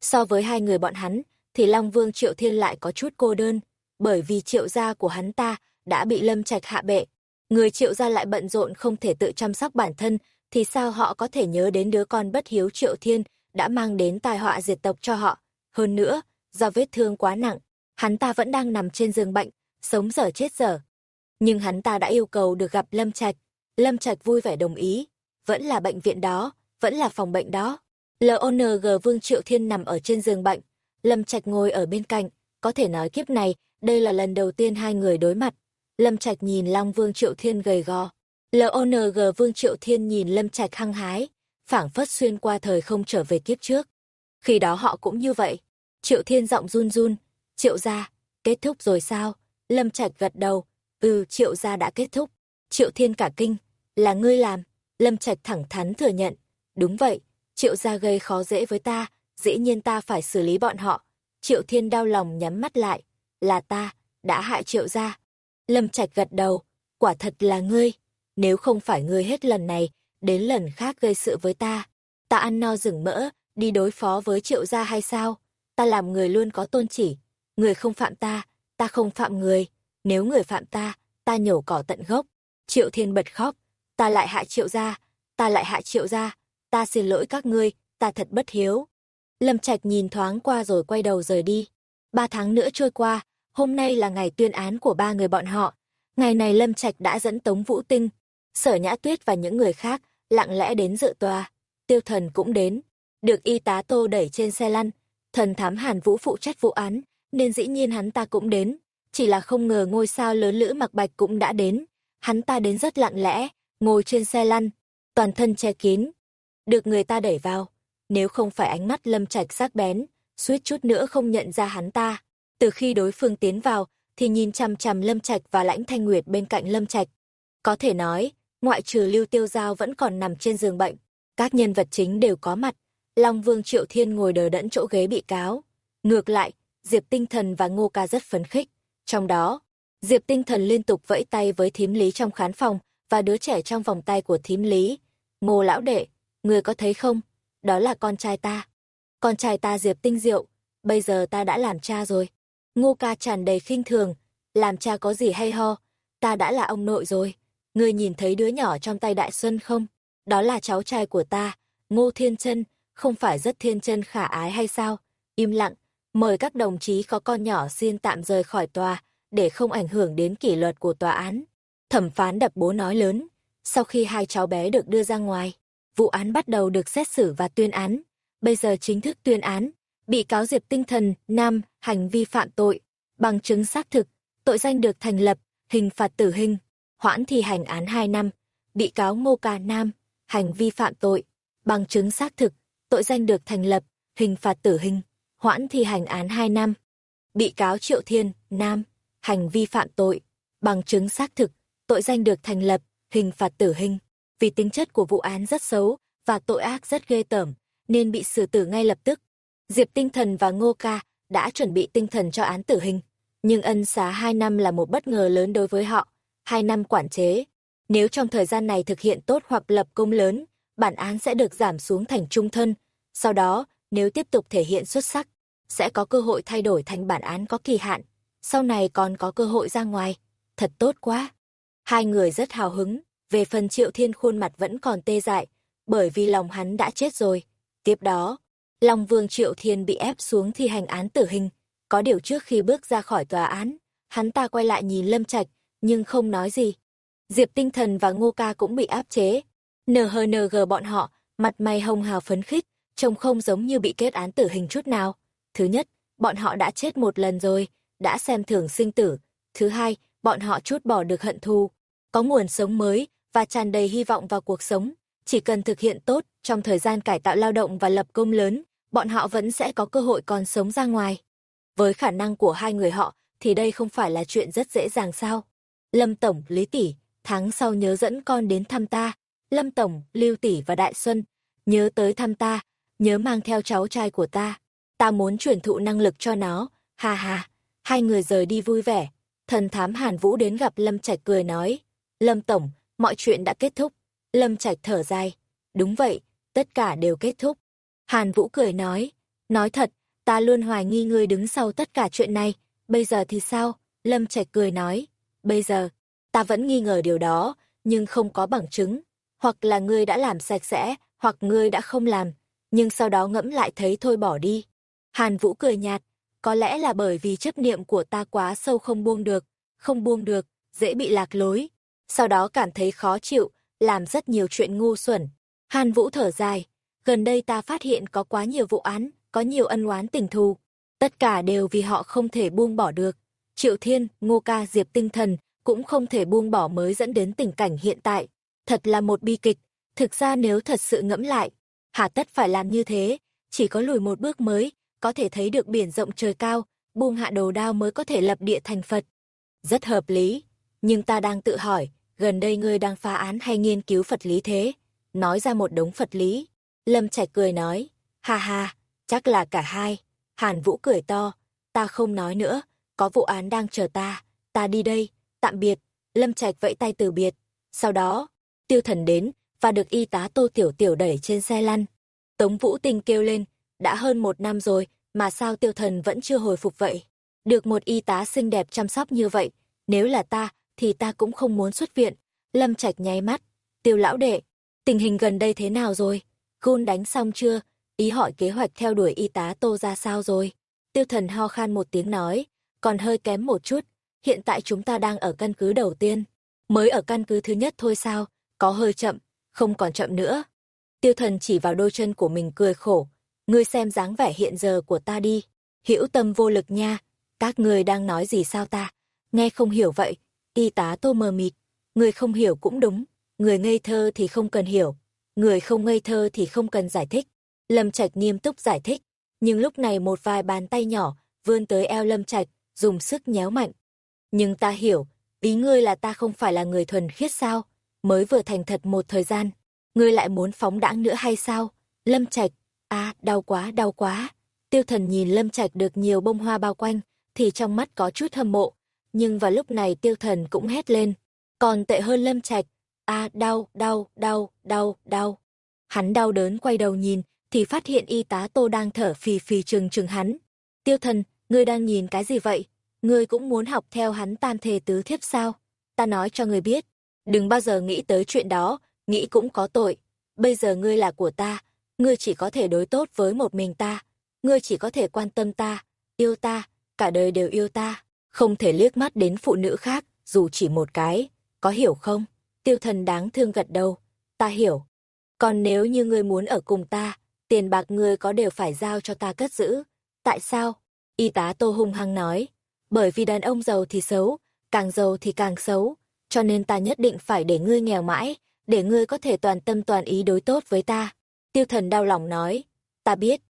So với hai người bọn hắn, thì Long Vương Triệu Thiên lại có chút cô đơn, bởi vì triệu gia của hắn ta đã bị Lâm Trạch hạ bệ. Người triệu gia lại bận rộn không thể tự chăm sóc bản thân, thì sao họ có thể nhớ đến đứa con bất hiếu Triệu Thiên đã mang đến tai họa diệt tộc cho họ. Hơn nữa, do vết thương quá nặng, hắn ta vẫn đang nằm trên giường bệnh, sống dở chết dở. Nhưng hắn ta đã yêu cầu được gặp Lâm Trạch. Lâm Trạch vui vẻ đồng ý. Vẫn là bệnh viện đó, vẫn là phòng bệnh đó. LONG Vương Triệu Thiên nằm ở trên giường bệnh. Lâm Trạch ngồi ở bên cạnh. Có thể nói kiếp này, đây là lần đầu tiên hai người đối mặt. Lâm Trạch nhìn Long Vương Triệu Thiên gầy gò. LONG Vương Triệu Thiên nhìn Lâm Trạch hăng hái, phảng phất xuyên qua thời không trở về kiếp trước. Khi đó họ cũng như vậy. Triệu Thiên giọng run run, Triệu gia, kết thúc rồi sao? Lâm Trạch gật đầu, ừ, Triệu gia đã kết thúc. Triệu Thiên cả kinh, là ngươi làm. Lâm Trạch thẳng thắn thừa nhận, đúng vậy, Triệu gia gây khó dễ với ta, dĩ nhiên ta phải xử lý bọn họ. Triệu Thiên đau lòng nhắm mắt lại, là ta, đã hại Triệu gia. Lâm Trạch gật đầu, quả thật là ngươi, nếu không phải ngươi hết lần này, đến lần khác gây sự với ta, ta ăn no rừng mỡ, đi đối phó với Triệu gia hay sao? Ta làm người luôn có tôn chỉ, người không phạm ta, ta không phạm người, nếu người phạm ta, ta nhổ cỏ tận gốc. Triệu Thiên bật khóc, ta lại hại Triệu gia, ta lại hại Triệu gia, ta xin lỗi các ngươi, ta thật bất hiếu. Lâm Trạch nhìn thoáng qua rồi quay đầu rời đi. Ba tháng nữa trôi qua, hôm nay là ngày tuyên án của ba người bọn họ. Ngày này Lâm Trạch đã dẫn Tống Vũ Tinh, Sở Nhã Tuyết và những người khác lặng lẽ đến dự tòa. Tiêu Thần cũng đến, được y tá Tô đẩy trên xe lăn. Thần thám Hàn Vũ phụ trách vụ án, nên dĩ nhiên hắn ta cũng đến. Chỉ là không ngờ ngôi sao lớn Lữ Mặc Bạch cũng đã đến. Hắn ta đến rất lặng lẽ, ngồi trên xe lăn, toàn thân che kín. Được người ta đẩy vào, nếu không phải ánh mắt lâm trạch sắc bén, suýt chút nữa không nhận ra hắn ta. Từ khi đối phương tiến vào, thì nhìn chằm chằm lâm trạch và lãnh thanh nguyệt bên cạnh lâm trạch. Có thể nói, ngoại trừ lưu tiêu giao vẫn còn nằm trên giường bệnh. Các nhân vật chính đều có mặt. Long Vương Triệu Thiên ngồi đờ đẫn chỗ ghế bị cáo. Ngược lại, Diệp Tinh Thần và Ngô Ca rất phấn khích. Trong đó, Diệp Tinh Thần liên tục vẫy tay với thím lý trong khán phòng và đứa trẻ trong vòng tay của thím lý. Ngô lão đệ, người có thấy không? Đó là con trai ta. Con trai ta Diệp Tinh Diệu, bây giờ ta đã làm cha rồi. Ngô ca tràn đầy khinh thường, làm cha có gì hay ho, ta đã là ông nội rồi. người nhìn thấy đứa nhỏ trong tay Đại Xuân không? Đó là cháu trai của ta, Ngô Thiên Chân, không phải rất thiên chân khả ái hay sao? Im lặng, mời các đồng chí có con nhỏ xin tạm rời khỏi tòa, để không ảnh hưởng đến kỷ luật của tòa án. Thẩm phán đập bố nói lớn, sau khi hai cháu bé được đưa ra ngoài, vụ án bắt đầu được xét xử và tuyên án. Bây giờ chính thức tuyên án, bị cáo Diệp Tinh Thần, Nam, hành vi phạm tội, bằng chứng xác thực, tội danh được thành lập, hình phạt tử hình, hoãn thi hành án 2 năm. Bị cáo Ngô Ca Nam, hành vi phạm tội, bằng chứng xác thực, tội danh được thành lập, hình phạt tử hình, hoãn thi hành án 2 năm. Bị cáo Triệu Thiên, Nam, hành vi phạm tội, bằng chứng xác thực, tội danh được thành lập, hình phạt tử hình. Vì tính chất của vụ án rất xấu và tội ác rất ghê tởm, nên bị xử tử ngay lập tức. Diệp Tinh Thần và Ngô Ca đã chuẩn bị tinh thần cho án tử hình, nhưng ân xá hai năm là một bất ngờ lớn đối với họ. Hai năm quản chế, nếu trong thời gian này thực hiện tốt hoặc lập công lớn, bản án sẽ được giảm xuống thành trung thân. Sau đó, nếu tiếp tục thể hiện xuất sắc, sẽ có cơ hội thay đổi thành bản án có kỳ hạn. Sau này còn có cơ hội ra ngoài. Thật tốt quá. Hai người rất hào hứng, về phần Triệu Thiên khuôn mặt vẫn còn tê dại, bởi vì lòng hắn đã chết rồi. Tiếp đó, Long Vương Triệu Thiên bị ép xuống thi hành án tử hình. Có điều trước khi bước ra khỏi tòa án, hắn ta quay lại nhìn Lâm Trạch, nhưng không nói gì. Diệp Tinh Thần và Ngô Ca cũng bị áp chế. NHNG bọn họ, mặt mày hồng hào phấn khích, trông không giống như bị kết án tử hình chút nào. Thứ nhất, bọn họ đã chết một lần rồi, đã xem thường sinh tử. Thứ hai, bọn họ chút bỏ được hận thù, có nguồn sống mới và tràn đầy hy vọng vào cuộc sống. chỉ cần thực hiện tốt, trong thời gian cải tạo lao động và lập công lớn, bọn họ vẫn sẽ có cơ hội còn sống ra ngoài. Với khả năng của hai người họ, thì đây không phải là chuyện rất dễ dàng sao. Lâm Tổng, Lý Tỷ, tháng sau nhớ dẫn con đến thăm ta. Lâm Tổng, Lưu Tỷ và Đại Xuân, nhớ tới thăm ta, nhớ mang theo cháu trai của ta. Ta muốn truyền thụ năng lực cho nó, ha ha. Hai người rời đi vui vẻ. Thần thám Hàn Vũ đến gặp Lâm Trạch cười nói. Lâm Tổng, mọi chuyện đã kết thúc. Lâm Trạch thở dài. Đúng vậy, tất cả đều kết thúc. Hàn Vũ cười nói. Nói thật, ta luôn hoài nghi ngươi đứng sau tất cả chuyện này. Bây giờ thì sao? Lâm Trạch cười nói. Bây giờ, ta vẫn nghi ngờ điều đó, nhưng không có bằng chứng. Hoặc là ngươi đã làm sạch sẽ, hoặc ngươi đã không làm. Nhưng sau đó ngẫm lại thấy thôi bỏ đi. Hàn Vũ cười nhạt. Có lẽ là bởi vì chấp niệm của ta quá sâu không buông được. Không buông được, dễ bị lạc lối. Sau đó cảm thấy khó chịu, làm rất nhiều chuyện ngu xuẩn. Hàn Vũ thở dài. Gần đây ta phát hiện có quá nhiều vụ án, có nhiều ân oán tình thù. Tất cả đều vì họ không thể buông bỏ được. Triệu Thiên, Ngô Ca, Diệp Tinh Thần cũng không thể buông bỏ mới dẫn đến tình cảnh hiện tại. Thật là một bi kịch. Thực ra nếu thật sự ngẫm lại, hà tất phải làm như thế, chỉ có lùi một bước mới, có thể thấy được biển rộng trời cao, buông hạ đầu đao mới có thể lập địa thành Phật. Rất hợp lý, nhưng ta đang tự hỏi, gần đây ngươi đang phá án hay nghiên cứu Phật lý thế? Nói ra một đống Phật lý. Lâm Trạch cười nói, ha ha, chắc là cả hai. Hàn Vũ cười to, ta không nói nữa, có vụ án đang chờ ta, ta đi đây, tạm biệt. Lâm Trạch vẫy tay từ biệt. Sau đó, tiêu thần đến, và được y tá Tô Tiểu Tiểu đẩy trên xe lăn. Tống Vũ Tinh kêu lên, đã hơn một năm rồi, mà sao tiêu thần vẫn chưa hồi phục vậy? Được một y tá xinh đẹp chăm sóc như vậy, nếu là ta, thì ta cũng không muốn xuất viện. Lâm Trạch nháy mắt, tiêu lão đệ, tình hình gần đây thế nào rồi? Gun đánh xong chưa? Ý hỏi kế hoạch theo đuổi y tá Tô ra sao rồi? Tiêu thần ho khan một tiếng nói, còn hơi kém một chút, hiện tại chúng ta đang ở căn cứ đầu tiên. Mới ở căn cứ thứ nhất thôi sao, có hơi chậm, không còn chậm nữa. Tiêu thần chỉ vào đôi chân của mình cười khổ, ngươi xem dáng vẻ hiện giờ của ta đi, hữu tâm vô lực nha, các ngươi đang nói gì sao ta, nghe không hiểu vậy, y tá tô mờ mịt, người không hiểu cũng đúng, người ngây thơ thì không cần hiểu, người không ngây thơ thì không cần giải thích. Lâm Trạch nghiêm túc giải thích, nhưng lúc này một vài bàn tay nhỏ vươn tới eo Lâm Trạch, dùng sức nhéo mạnh. Nhưng ta hiểu, ý ngươi là ta không phải là người thuần khiết sao? Mới vừa thành thật một thời gian, ngươi lại muốn phóng đãng nữa hay sao? Lâm Trạch, à, đau quá, đau quá. Tiêu thần nhìn Lâm Trạch được nhiều bông hoa bao quanh, thì trong mắt có chút hâm mộ. Nhưng vào lúc này tiêu thần cũng hét lên. Còn tệ hơn Lâm Trạch, à, đau, đau, đau, đau, đau. Hắn đau đớn quay đầu nhìn, thì phát hiện y tá tô đang thở phì phì trừng trừng hắn. Tiêu thần, ngươi đang nhìn cái gì vậy? Ngươi cũng muốn học theo hắn tam thề tứ thiếp sao? Ta nói cho ngươi biết, đừng bao giờ nghĩ tới chuyện đó, nghĩ cũng có tội. Bây giờ ngươi là của ta, ngươi chỉ có thể đối tốt với một mình ta, ngươi chỉ có thể quan tâm ta, yêu ta, cả đời đều yêu ta, không thể liếc mắt đến phụ nữ khác, dù chỉ một cái, có hiểu không? Tiêu thần đáng thương gật đầu, ta hiểu. Còn nếu như ngươi muốn ở cùng ta, tiền bạc ngươi có đều phải giao cho ta cất giữ. Tại sao? Y tá Tô hung hăng nói. Bởi vì đàn ông giàu thì xấu, càng giàu thì càng xấu, cho nên ta nhất định phải để ngươi nghèo mãi, để ngươi có thể toàn tâm toàn ý đối tốt với ta. Tiêu thần đau lòng nói. Ta biết.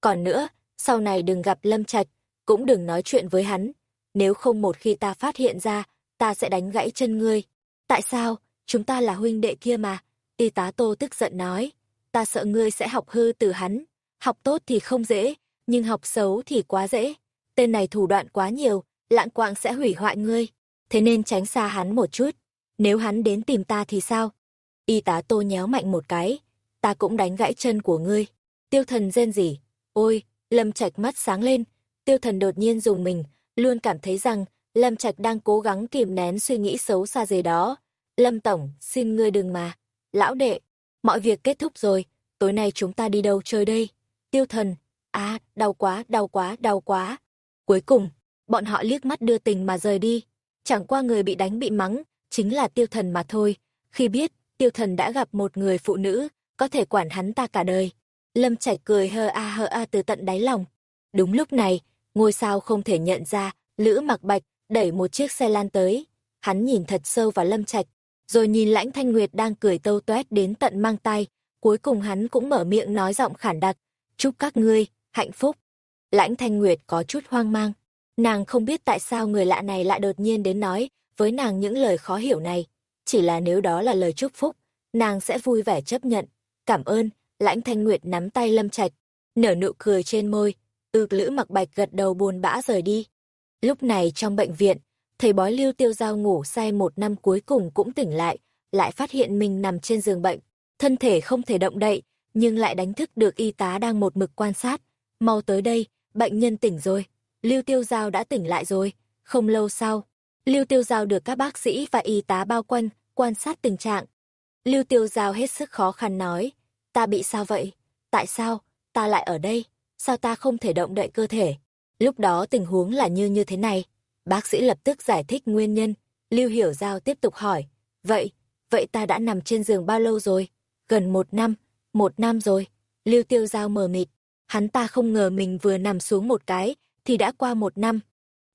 Còn nữa, sau này đừng gặp Lâm Trạch, cũng đừng nói chuyện với hắn. Nếu không một khi ta phát hiện ra, ta sẽ đánh gãy chân ngươi. Tại sao? Chúng ta là huynh đệ kia mà. Y tá Tô tức giận nói ta sợ ngươi sẽ học hư từ hắn. Học tốt thì không dễ, nhưng học xấu thì quá dễ. Tên này thủ đoạn quá nhiều, lãng quạng sẽ hủy hoại ngươi. Thế nên tránh xa hắn một chút. Nếu hắn đến tìm ta thì sao? Y tá tô nhéo mạnh một cái. Ta cũng đánh gãy chân của ngươi. Tiêu thần rên gì? Ôi, lâm trạch mắt sáng lên. Tiêu thần đột nhiên dùng mình, luôn cảm thấy rằng Lâm Trạch đang cố gắng kìm nén suy nghĩ xấu xa gì đó. Lâm Tổng, xin ngươi đừng mà. Lão đệ, mọi việc kết thúc rồi, tối nay chúng ta đi đâu chơi đây? Tiêu thần, à, đau quá, đau quá, đau quá. Cuối cùng, bọn họ liếc mắt đưa tình mà rời đi. Chẳng qua người bị đánh bị mắng, chính là tiêu thần mà thôi. Khi biết, tiêu thần đã gặp một người phụ nữ, có thể quản hắn ta cả đời. Lâm Trạch cười hơ a hơ a từ tận đáy lòng. Đúng lúc này, ngôi sao không thể nhận ra, Lữ mặc bạch, đẩy một chiếc xe lan tới. Hắn nhìn thật sâu vào Lâm Trạch, rồi nhìn lãnh thanh nguyệt đang cười tâu toét đến tận mang tay, cuối cùng hắn cũng mở miệng nói giọng khản đặc, chúc các ngươi, hạnh phúc. Lãnh thanh nguyệt có chút hoang mang, nàng không biết tại sao người lạ này lại đột nhiên đến nói với nàng những lời khó hiểu này, chỉ là nếu đó là lời chúc phúc, nàng sẽ vui vẻ chấp nhận. Cảm ơn, lãnh thanh nguyệt nắm tay lâm trạch, nở nụ cười trên môi, tư lữ mặc bạch gật đầu buồn bã rời đi. Lúc này trong bệnh viện, thầy bói lưu tiêu giao ngủ say một năm cuối cùng cũng tỉnh lại, lại phát hiện mình nằm trên giường bệnh, thân thể không thể động đậy, nhưng lại đánh thức được y tá đang một mực quan sát. Mau tới đây, bệnh nhân tỉnh rồi. Lưu tiêu giao đã tỉnh lại rồi. Không lâu sau, Lưu tiêu giao được các bác sĩ và y tá bao quanh, quan sát tình trạng. Lưu tiêu giao hết sức khó khăn nói, ta bị sao vậy? Tại sao? Ta lại ở đây? Sao ta không thể động đậy cơ thể? Lúc đó tình huống là như như thế này. Bác sĩ lập tức giải thích nguyên nhân. Lưu Hiểu Giao tiếp tục hỏi. Vậy, vậy ta đã nằm trên giường bao lâu rồi? Gần một năm, một năm rồi. Lưu Tiêu Giao mờ mịt. Hắn ta không ngờ mình vừa nằm xuống một cái, thì đã qua một năm.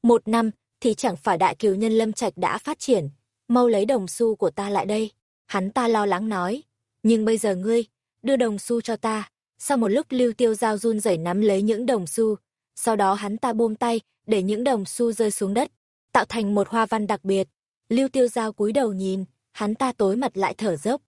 Một năm, thì chẳng phải đại kiều nhân lâm trạch đã phát triển. Mau lấy đồng xu của ta lại đây. Hắn ta lo lắng nói. Nhưng bây giờ ngươi, đưa đồng xu cho ta. Sau một lúc Lưu Tiêu Giao run rẩy nắm lấy những đồng xu, sau đó hắn ta buông tay, để những đồng xu rơi xuống đất, tạo thành một hoa văn đặc biệt. Lưu Tiêu Giao cúi đầu nhìn, hắn ta tối mặt lại thở dốc.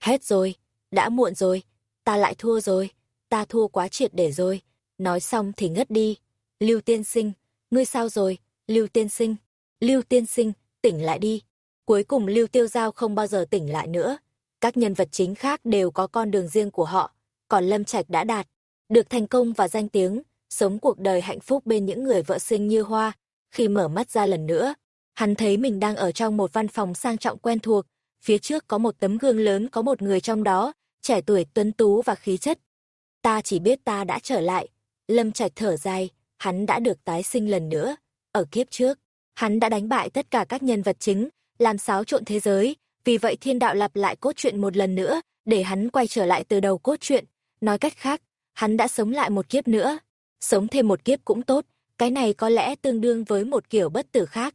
Hết rồi, đã muộn rồi, ta lại thua rồi, ta thua quá triệt để rồi. Nói xong thì ngất đi. Lưu Tiên Sinh, ngươi sao rồi? Lưu Tiên Sinh, Lưu Tiên Sinh, tỉnh lại đi. Cuối cùng Lưu Tiêu Giao không bao giờ tỉnh lại nữa. Các nhân vật chính khác đều có con đường riêng của họ, còn Lâm Trạch đã đạt, được thành công và danh tiếng, sống cuộc đời hạnh phúc bên những người vợ sinh như hoa. Khi mở mắt ra lần nữa, hắn thấy mình đang ở trong một văn phòng sang trọng quen thuộc, phía trước có một tấm gương lớn có một người trong đó, trẻ tuổi tuấn tú và khí chất. Ta chỉ biết ta đã trở lại. Lâm Trạch thở dài, hắn đã được tái sinh lần nữa. Ở kiếp trước, hắn đã đánh bại tất cả các nhân vật chính, làm xáo trộn thế giới, vì vậy thiên đạo lặp lại cốt truyện một lần nữa, để hắn quay trở lại từ đầu cốt truyện. Nói cách khác, hắn đã sống lại một kiếp nữa. Sống thêm một kiếp cũng tốt, cái này có lẽ tương đương với một kiểu bất tử khác.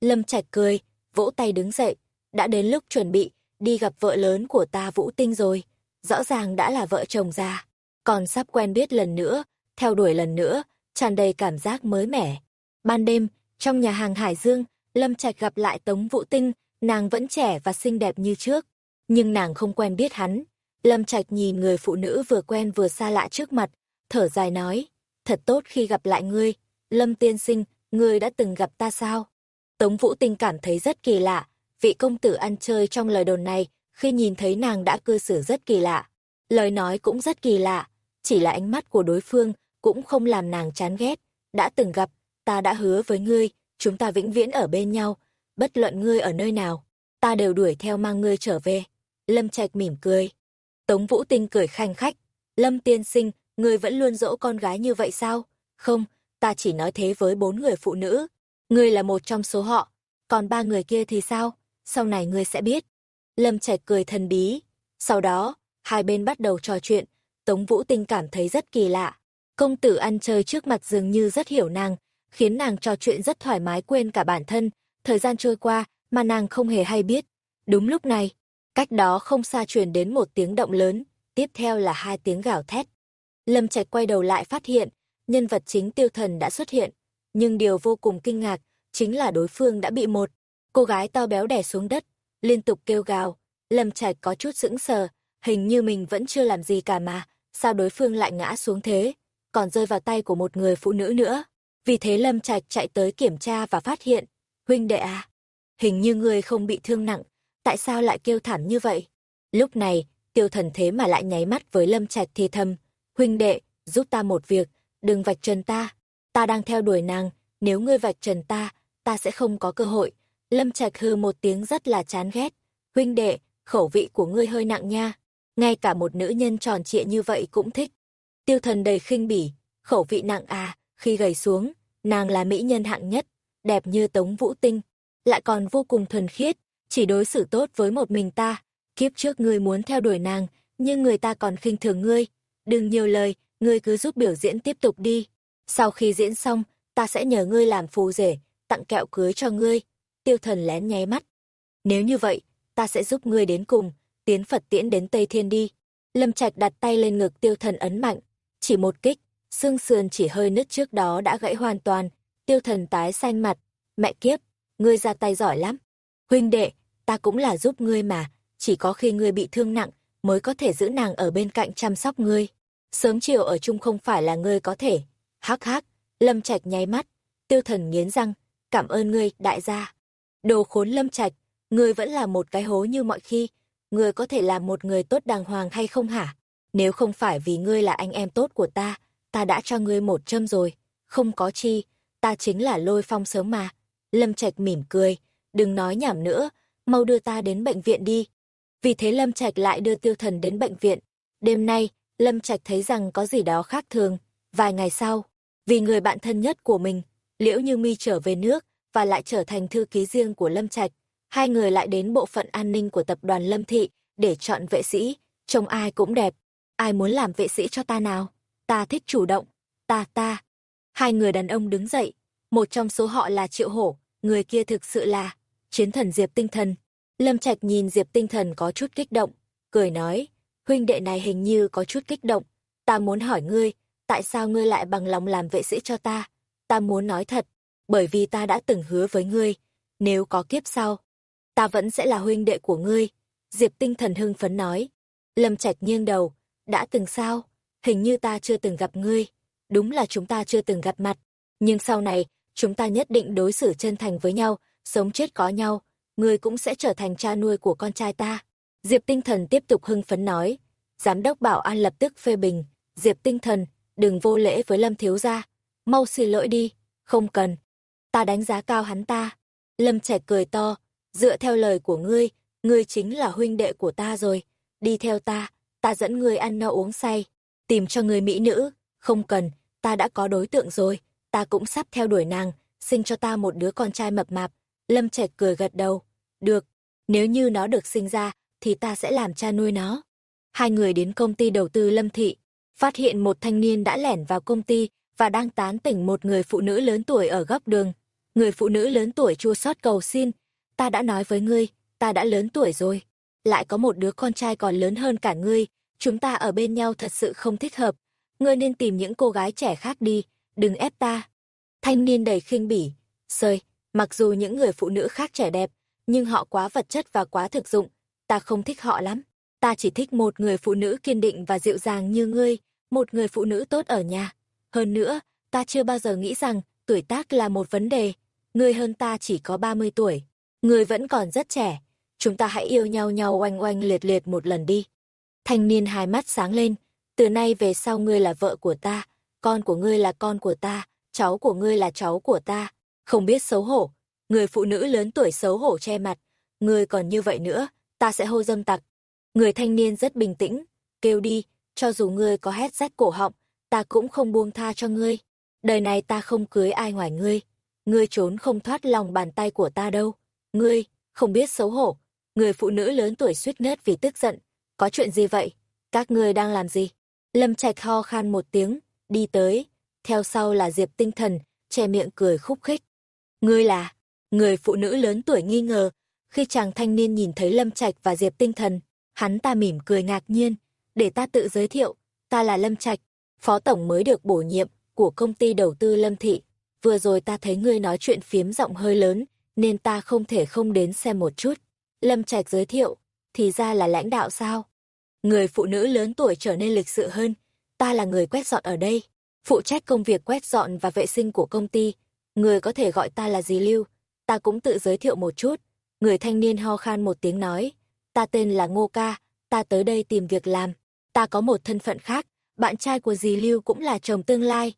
Lâm Trạch cười, vỗ tay đứng dậy, đã đến lúc chuẩn bị đi gặp vợ lớn của ta Vũ Tinh rồi. Rõ ràng đã là vợ chồng già, còn sắp quen biết lần nữa, theo đuổi lần nữa, tràn đầy cảm giác mới mẻ. Ban đêm, trong nhà hàng Hải Dương, Lâm Trạch gặp lại Tống Vũ Tinh, nàng vẫn trẻ và xinh đẹp như trước, nhưng nàng không quen biết hắn. Lâm Trạch nhìn người phụ nữ vừa quen vừa xa lạ trước mặt, thở dài nói, thật tốt khi gặp lại ngươi, Lâm tiên sinh, ngươi đã từng gặp ta sao? Tống Vũ Tinh cảm thấy rất kỳ lạ, vị công tử ăn chơi trong lời đồn này, khi nhìn thấy nàng đã cư xử rất kỳ lạ. Lời nói cũng rất kỳ lạ, chỉ là ánh mắt của đối phương cũng không làm nàng chán ghét. Đã từng gặp, ta đã hứa với ngươi, chúng ta vĩnh viễn ở bên nhau, bất luận ngươi ở nơi nào, ta đều đuổi theo mang ngươi trở về. Lâm Trạch mỉm cười. Tống Vũ Tinh cười khanh khách. Lâm tiên sinh, người vẫn luôn dỗ con gái như vậy sao? Không, ta chỉ nói thế với bốn người phụ nữ. Ngươi là một trong số họ, còn ba người kia thì sao? Sau này ngươi sẽ biết. Lâm Trạch cười thần bí. Sau đó, hai bên bắt đầu trò chuyện, Tống Vũ Tinh cảm thấy rất kỳ lạ. Công tử ăn chơi trước mặt dường như rất hiểu nàng, khiến nàng trò chuyện rất thoải mái quên cả bản thân, thời gian trôi qua mà nàng không hề hay biết. Đúng lúc này, cách đó không xa truyền đến một tiếng động lớn, tiếp theo là hai tiếng gào thét. Lâm Trạch quay đầu lại phát hiện, nhân vật chính tiêu thần đã xuất hiện, nhưng điều vô cùng kinh ngạc, chính là đối phương đã bị một cô gái to béo đè xuống đất, liên tục kêu gào. Lâm Trạch có chút sững sờ, hình như mình vẫn chưa làm gì cả mà, sao đối phương lại ngã xuống thế, còn rơi vào tay của một người phụ nữ nữa. Vì thế Lâm Trạch chạy tới kiểm tra và phát hiện, huynh đệ à, hình như người không bị thương nặng, tại sao lại kêu thảm như vậy? Lúc này, tiêu thần thế mà lại nháy mắt với Lâm Trạch thì thầm, huynh đệ, giúp ta một việc, đừng vạch trần ta, ta đang theo đuổi nàng, nếu ngươi vạch trần ta, ta sẽ không có cơ hội. Lâm Trạch hư một tiếng rất là chán ghét, huynh đệ, khẩu vị của ngươi hơi nặng nha, ngay cả một nữ nhân tròn trịa như vậy cũng thích. Tiêu thần đầy khinh bỉ, khẩu vị nặng à, khi gầy xuống, nàng là mỹ nhân hạng nhất, đẹp như tống vũ tinh, lại còn vô cùng thuần khiết, chỉ đối xử tốt với một mình ta. Kiếp trước ngươi muốn theo đuổi nàng, nhưng người ta còn khinh thường ngươi. Đừng nhiều lời, ngươi cứ giúp biểu diễn tiếp tục đi. Sau khi diễn xong, ta sẽ nhờ ngươi làm phù rể, tặng kẹo cưới cho ngươi. Tiêu thần lén nháy mắt. Nếu như vậy, ta sẽ giúp ngươi đến cùng, tiến Phật tiễn đến Tây Thiên đi. Lâm Trạch đặt tay lên ngực tiêu thần ấn mạnh, chỉ một kích, xương sườn chỉ hơi nứt trước đó đã gãy hoàn toàn, tiêu thần tái xanh mặt, mẹ kiếp, ngươi ra tay giỏi lắm. Huynh đệ, ta cũng là giúp ngươi mà, chỉ có khi ngươi bị thương nặng, mới có thể giữ nàng ở bên cạnh chăm sóc ngươi. Sớm chiều ở chung không phải là ngươi có thể. Hắc hắc, Lâm Trạch nháy mắt, tiêu thần nghiến răng, cảm ơn ngươi, đại gia. Đồ khốn Lâm Trạch, ngươi vẫn là một cái hố như mọi khi, ngươi có thể làm một người tốt đàng hoàng hay không hả? Nếu không phải vì ngươi là anh em tốt của ta, ta đã cho ngươi một châm rồi, không có chi, ta chính là lôi phong sớm mà. Lâm Trạch mỉm cười, đừng nói nhảm nữa, mau đưa ta đến bệnh viện đi. Vì thế Lâm Trạch lại đưa tiêu thần đến bệnh viện. Đêm nay, Lâm Trạch thấy rằng có gì đó khác thường. Vài ngày sau, vì người bạn thân nhất của mình, Liễu Như Mi trở về nước và lại trở thành thư ký riêng của Lâm Trạch. Hai người lại đến bộ phận an ninh của tập đoàn Lâm Thị để chọn vệ sĩ, trông ai cũng đẹp. Ai muốn làm vệ sĩ cho ta nào? Ta thích chủ động. Ta ta. Hai người đàn ông đứng dậy. Một trong số họ là Triệu Hổ, người kia thực sự là chiến thần Diệp Tinh Thần. Lâm Trạch nhìn Diệp Tinh Thần có chút kích động, cười nói, huynh đệ này hình như có chút kích động. Ta muốn hỏi ngươi, tại sao ngươi lại bằng lòng làm vệ sĩ cho ta? Ta muốn nói thật, bởi vì ta đã từng hứa với ngươi, nếu có kiếp sau, ta vẫn sẽ là huynh đệ của ngươi. Diệp Tinh Thần hưng phấn nói. Lâm Trạch nghiêng đầu, đã từng sao? Hình như ta chưa từng gặp ngươi. Đúng là chúng ta chưa từng gặp mặt. Nhưng sau này, chúng ta nhất định đối xử chân thành với nhau, sống chết có nhau. Ngươi cũng sẽ trở thành cha nuôi của con trai ta. Diệp Tinh Thần tiếp tục hưng phấn nói. Giám đốc bảo an lập tức phê bình. Diệp Tinh Thần, đừng vô lễ với Lâm Thiếu Gia. Mau xin lỗi đi. Không cần. Ta đánh giá cao hắn ta. Lâm Trẻ cười to. Dựa theo lời của ngươi, ngươi chính là huynh đệ của ta rồi. Đi theo ta, ta dẫn ngươi ăn no uống say. Tìm cho ngươi mỹ nữ. Không cần, ta đã có đối tượng rồi. Ta cũng sắp theo đuổi nàng, sinh cho ta một đứa con trai mập mạp. Lâm Trạch cười gật đầu. Được, nếu như nó được sinh ra, thì ta sẽ làm cha nuôi nó. Hai người đến công ty đầu tư Lâm Thị, phát hiện một thanh niên đã lẻn vào công ty và đang tán tỉnh một người phụ nữ lớn tuổi ở góc đường. Người phụ nữ lớn tuổi chua xót cầu xin, ta đã nói với ngươi, ta đã lớn tuổi rồi. Lại có một đứa con trai còn lớn hơn cả ngươi, chúng ta ở bên nhau thật sự không thích hợp. Ngươi nên tìm những cô gái trẻ khác đi, đừng ép ta. Thanh niên đầy khinh bỉ, sơi, mặc dù những người phụ nữ khác trẻ đẹp, nhưng họ quá vật chất và quá thực dụng, ta không thích họ lắm. Ta chỉ thích một người phụ nữ kiên định và dịu dàng như ngươi, một người phụ nữ tốt ở nhà. Hơn nữa, ta chưa bao giờ nghĩ rằng tuổi tác là một vấn đề. Ngươi hơn ta chỉ có 30 tuổi. Ngươi vẫn còn rất trẻ. Chúng ta hãy yêu nhau nhau oanh oanh liệt liệt một lần đi. Thanh niên hai mắt sáng lên. Từ nay về sau ngươi là vợ của ta, con của ngươi là con của ta, cháu của ngươi là cháu của ta. Không biết xấu hổ. Người phụ nữ lớn tuổi xấu hổ che mặt. người còn như vậy nữa, ta sẽ hô dâm tặc. Người thanh niên rất bình tĩnh, kêu đi, cho dù ngươi có hét rách cổ họng, ta cũng không buông tha cho ngươi. Đời này ta không cưới ai ngoài ngươi. Ngươi trốn không thoát lòng bàn tay của ta đâu. Ngươi, không biết xấu hổ. Người phụ nữ lớn tuổi suýt nết vì tức giận. Có chuyện gì vậy? Các ngươi đang làm gì? Lâm Trạch ho khan một tiếng, đi tới. Theo sau là Diệp Tinh Thần, che miệng cười khúc khích. Ngươi là... Người phụ nữ lớn tuổi nghi ngờ. Khi chàng thanh niên nhìn thấy Lâm Trạch và Diệp Tinh Thần, hắn ta mỉm cười ngạc nhiên. Để ta tự giới thiệu, ta là Lâm Trạch, phó tổng mới được bổ nhiệm của công ty đầu tư Lâm Thị. Vừa rồi ta thấy ngươi nói chuyện phiếm giọng hơi lớn, nên ta không thể không đến xem một chút. Lâm Trạch giới thiệu, thì ra là lãnh đạo sao? Người phụ nữ lớn tuổi trở nên lịch sự hơn, ta là người quét dọn ở đây, phụ trách công việc quét dọn và vệ sinh của công ty. Người có thể gọi ta là dì Lưu, ta cũng tự giới thiệu một chút. Người thanh niên ho khan một tiếng nói, ta tên là Ngô Ca, ta tới đây tìm việc làm. Ta có một thân phận khác, bạn trai của dì Lưu cũng là chồng tương lai.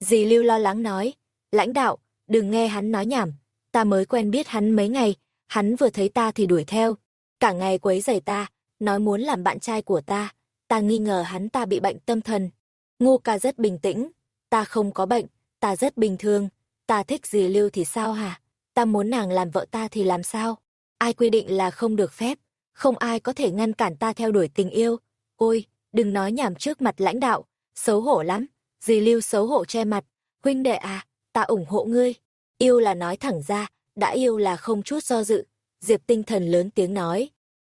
Dì Lưu lo lắng nói, lãnh đạo, đừng nghe hắn nói nhảm, ta mới quen biết hắn mấy ngày, hắn vừa thấy ta thì đuổi theo, cả ngày quấy rầy ta, nói muốn làm bạn trai của ta, ta nghi ngờ hắn ta bị bệnh tâm thần. Ngô ca rất bình tĩnh, ta không có bệnh, ta rất bình thường, ta thích dì Lưu thì sao hả? Ta muốn nàng làm vợ ta thì làm sao? Ai quy định là không được phép, không ai có thể ngăn cản ta theo đuổi tình yêu. Ôi, đừng nói nhảm trước mặt lãnh đạo, xấu hổ lắm. Dì Lưu xấu hổ che mặt, huynh đệ à, ta ủng hộ ngươi. Yêu là nói thẳng ra, đã yêu là không chút do dự. Diệp tinh thần lớn tiếng nói,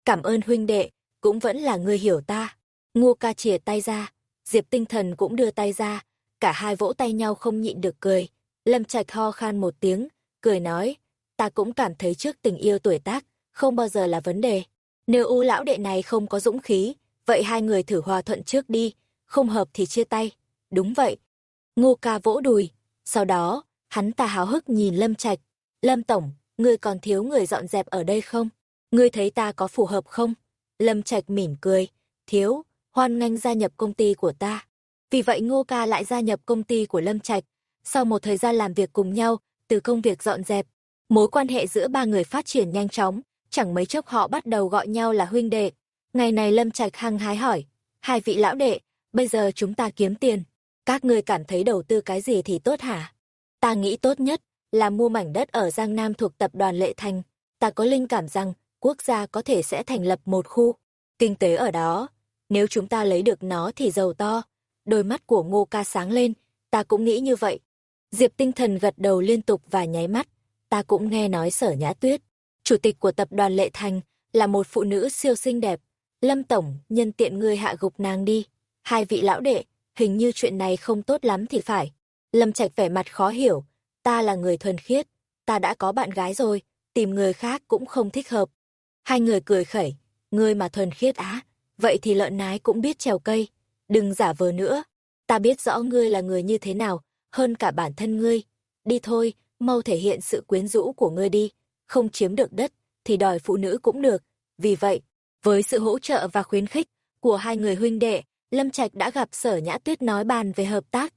Cảm ơn huynh đệ, cũng vẫn là người hiểu ta. Ngô ca chìa tay ra, Diệp tinh thần cũng đưa tay ra, cả hai vỗ tay nhau không nhịn được cười. Lâm Trạch ho khan một tiếng, cười nói, ta cũng cảm thấy trước tình yêu tuổi tác, không bao giờ là vấn đề. Nếu u lão đệ này không có dũng khí, vậy hai người thử hòa thuận trước đi, không hợp thì chia tay. Đúng vậy. Ngô ca vỗ đùi, sau đó, hắn ta háo hức nhìn Lâm Trạch. Lâm Tổng, ngươi còn thiếu người dọn dẹp ở đây không? Ngươi thấy ta có phù hợp không? Lâm Trạch mỉm cười, thiếu, hoan nghênh gia nhập công ty của ta. Vì vậy Ngô Ca lại gia nhập công ty của Lâm Trạch. Sau một thời gian làm việc cùng nhau, từ công việc dọn dẹp, mối quan hệ giữa ba người phát triển nhanh chóng, chẳng mấy chốc họ bắt đầu gọi nhau là huynh đệ. Ngày này Lâm Trạch hăng hái hỏi, hai vị lão đệ, bây giờ chúng ta kiếm tiền. Các ngươi cảm thấy đầu tư cái gì thì tốt hả? Ta nghĩ tốt nhất là mua mảnh đất ở Giang Nam thuộc tập đoàn Lệ Thành. Ta có linh cảm rằng quốc gia có thể sẽ thành lập một khu kinh tế ở đó. Nếu chúng ta lấy được nó thì giàu to. Đôi mắt của Ngô Ca sáng lên, ta cũng nghĩ như vậy. Diệp tinh thần gật đầu liên tục và nháy mắt. Ta cũng nghe nói sở nhã tuyết. Chủ tịch của tập đoàn Lệ Thành là một phụ nữ siêu xinh đẹp. Lâm Tổng, nhân tiện ngươi hạ gục nàng đi. Hai vị lão đệ, hình như chuyện này không tốt lắm thì phải. Lâm Trạch vẻ mặt khó hiểu. Ta là người thuần khiết. Ta đã có bạn gái rồi. Tìm người khác cũng không thích hợp. Hai người cười khẩy. Ngươi mà thuần khiết á. Vậy thì lợn nái cũng biết trèo cây. Đừng giả vờ nữa. Ta biết rõ ngươi là người như thế nào, hơn cả bản thân ngươi. Đi thôi, mau thể hiện sự quyến rũ của ngươi đi. Không chiếm được đất, thì đòi phụ nữ cũng được. Vì vậy, với sự hỗ trợ và khuyến khích của hai người huynh đệ, Lâm Trạch đã gặp Sở Nhã Tuyết nói bàn về hợp tác.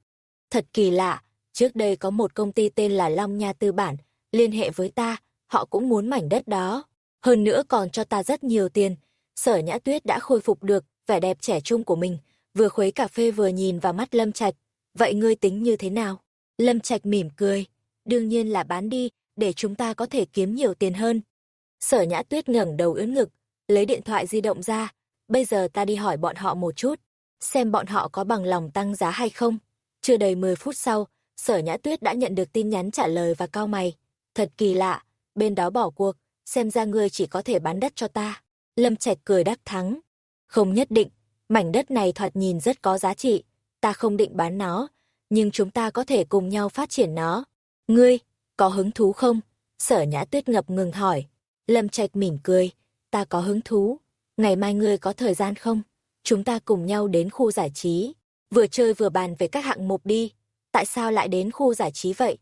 Thật kỳ lạ, trước đây có một công ty tên là Long Nha Tư Bản, liên hệ với ta, họ cũng muốn mảnh đất đó. Hơn nữa còn cho ta rất nhiều tiền. Sở Nhã Tuyết đã khôi phục được vẻ đẹp trẻ trung của mình, vừa khuấy cà phê vừa nhìn vào mắt Lâm Trạch. Vậy ngươi tính như thế nào? Lâm Trạch mỉm cười. Đương nhiên là bán đi, để chúng ta có thể kiếm nhiều tiền hơn. Sở Nhã Tuyết ngẩng đầu ưỡn ngực, lấy điện thoại di động ra. Bây giờ ta đi hỏi bọn họ một chút, xem bọn họ có bằng lòng tăng giá hay không. Chưa đầy 10 phút sau, Sở Nhã Tuyết đã nhận được tin nhắn trả lời và cao mày. Thật kỳ lạ, bên đó bỏ cuộc, xem ra ngươi chỉ có thể bán đất cho ta. Lâm Trạch cười đắc thắng. Không nhất định, mảnh đất này thoạt nhìn rất có giá trị, ta không định bán nó, nhưng chúng ta có thể cùng nhau phát triển nó. Ngươi, có hứng thú không? Sở Nhã Tuyết ngập ngừng hỏi. Lâm Trạch mỉm cười, ta có hứng thú. Ngày mai ngươi có thời gian không? Chúng ta cùng nhau đến khu giải trí. Vừa chơi vừa bàn về các hạng mục đi. Tại sao lại đến khu giải trí vậy?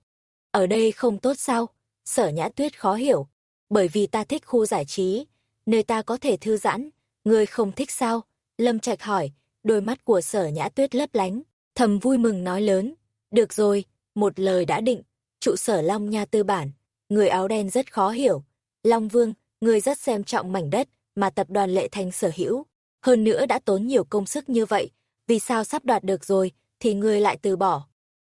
Ở đây không tốt sao? Sở Nhã Tuyết khó hiểu. Bởi vì ta thích khu giải trí, nơi ta có thể thư giãn. Ngươi không thích sao? Lâm Trạch hỏi, đôi mắt của sở Nhã Tuyết lấp lánh. Thầm vui mừng nói lớn. Được rồi, một lời đã định. Trụ sở Long Nha Tư Bản. Người áo đen rất khó hiểu. Long Vương, người rất xem trọng mảnh đất mà tập đoàn Lệ Thành sở hữu. Hơn nữa đã tốn nhiều công sức như vậy, vì sao sắp đoạt được rồi, thì người lại từ bỏ.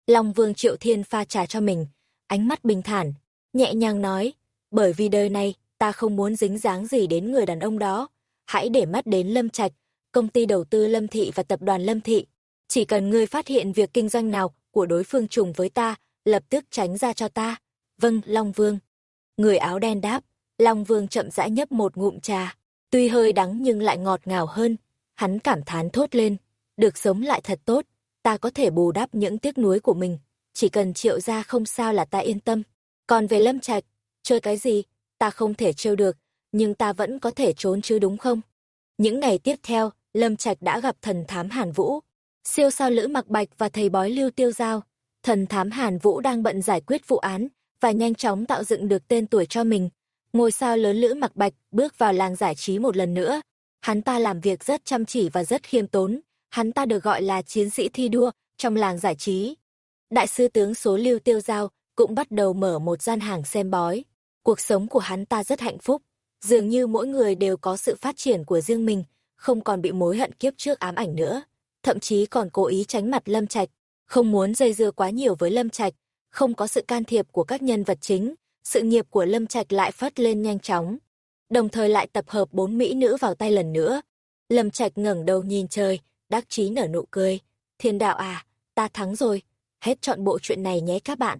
Long Vương Triệu Thiên pha trà cho mình, ánh mắt bình thản, nhẹ nhàng nói, bởi vì đời này, ta không muốn dính dáng gì đến người đàn ông đó. Hãy để mắt đến Lâm Trạch, công ty đầu tư Lâm Thị và tập đoàn Lâm Thị. Chỉ cần ngươi phát hiện việc kinh doanh nào của đối phương trùng với ta, lập tức tránh ra cho ta. Vâng, Long Vương. Người áo đen đáp, Long Vương chậm rãi nhấp một ngụm trà. Tuy hơi đắng nhưng lại ngọt ngào hơn. Hắn cảm thán thốt lên. Được sống lại thật tốt, ta có thể bù đắp những tiếc nuối của mình. Chỉ cần triệu ra không sao là ta yên tâm. Còn về Lâm Trạch, chơi cái gì, ta không thể trêu được, nhưng ta vẫn có thể trốn chứ đúng không? Những ngày tiếp theo, Lâm Trạch đã gặp thần thám Hàn Vũ. Siêu sao Lữ Mặc Bạch và thầy bói Lưu Tiêu Giao. Thần thám Hàn Vũ đang bận giải quyết vụ án và nhanh chóng tạo dựng được tên tuổi cho mình. Ngôi sao lớn Lữ Mặc Bạch bước vào làng giải trí một lần nữa. Hắn ta làm việc rất chăm chỉ và rất khiêm tốn. Hắn ta được gọi là chiến sĩ thi đua trong làng giải trí. Đại sư tướng số Lưu Tiêu Giao cũng bắt đầu mở một gian hàng xem bói. Cuộc sống của hắn ta rất hạnh phúc, dường như mỗi người đều có sự phát triển của riêng mình, không còn bị mối hận kiếp trước ám ảnh nữa, thậm chí còn cố ý tránh mặt Lâm Trạch, không muốn dây dưa quá nhiều với Lâm Trạch, không có sự can thiệp của các nhân vật chính, sự nghiệp của Lâm Trạch lại phát lên nhanh chóng, đồng thời lại tập hợp bốn mỹ nữ vào tay lần nữa. Lâm Trạch ngẩng đầu nhìn trời, đắc chí nở nụ cười, "Thiên đạo à, ta thắng rồi." Hết chọn bộ chuyện này nhé các bạn.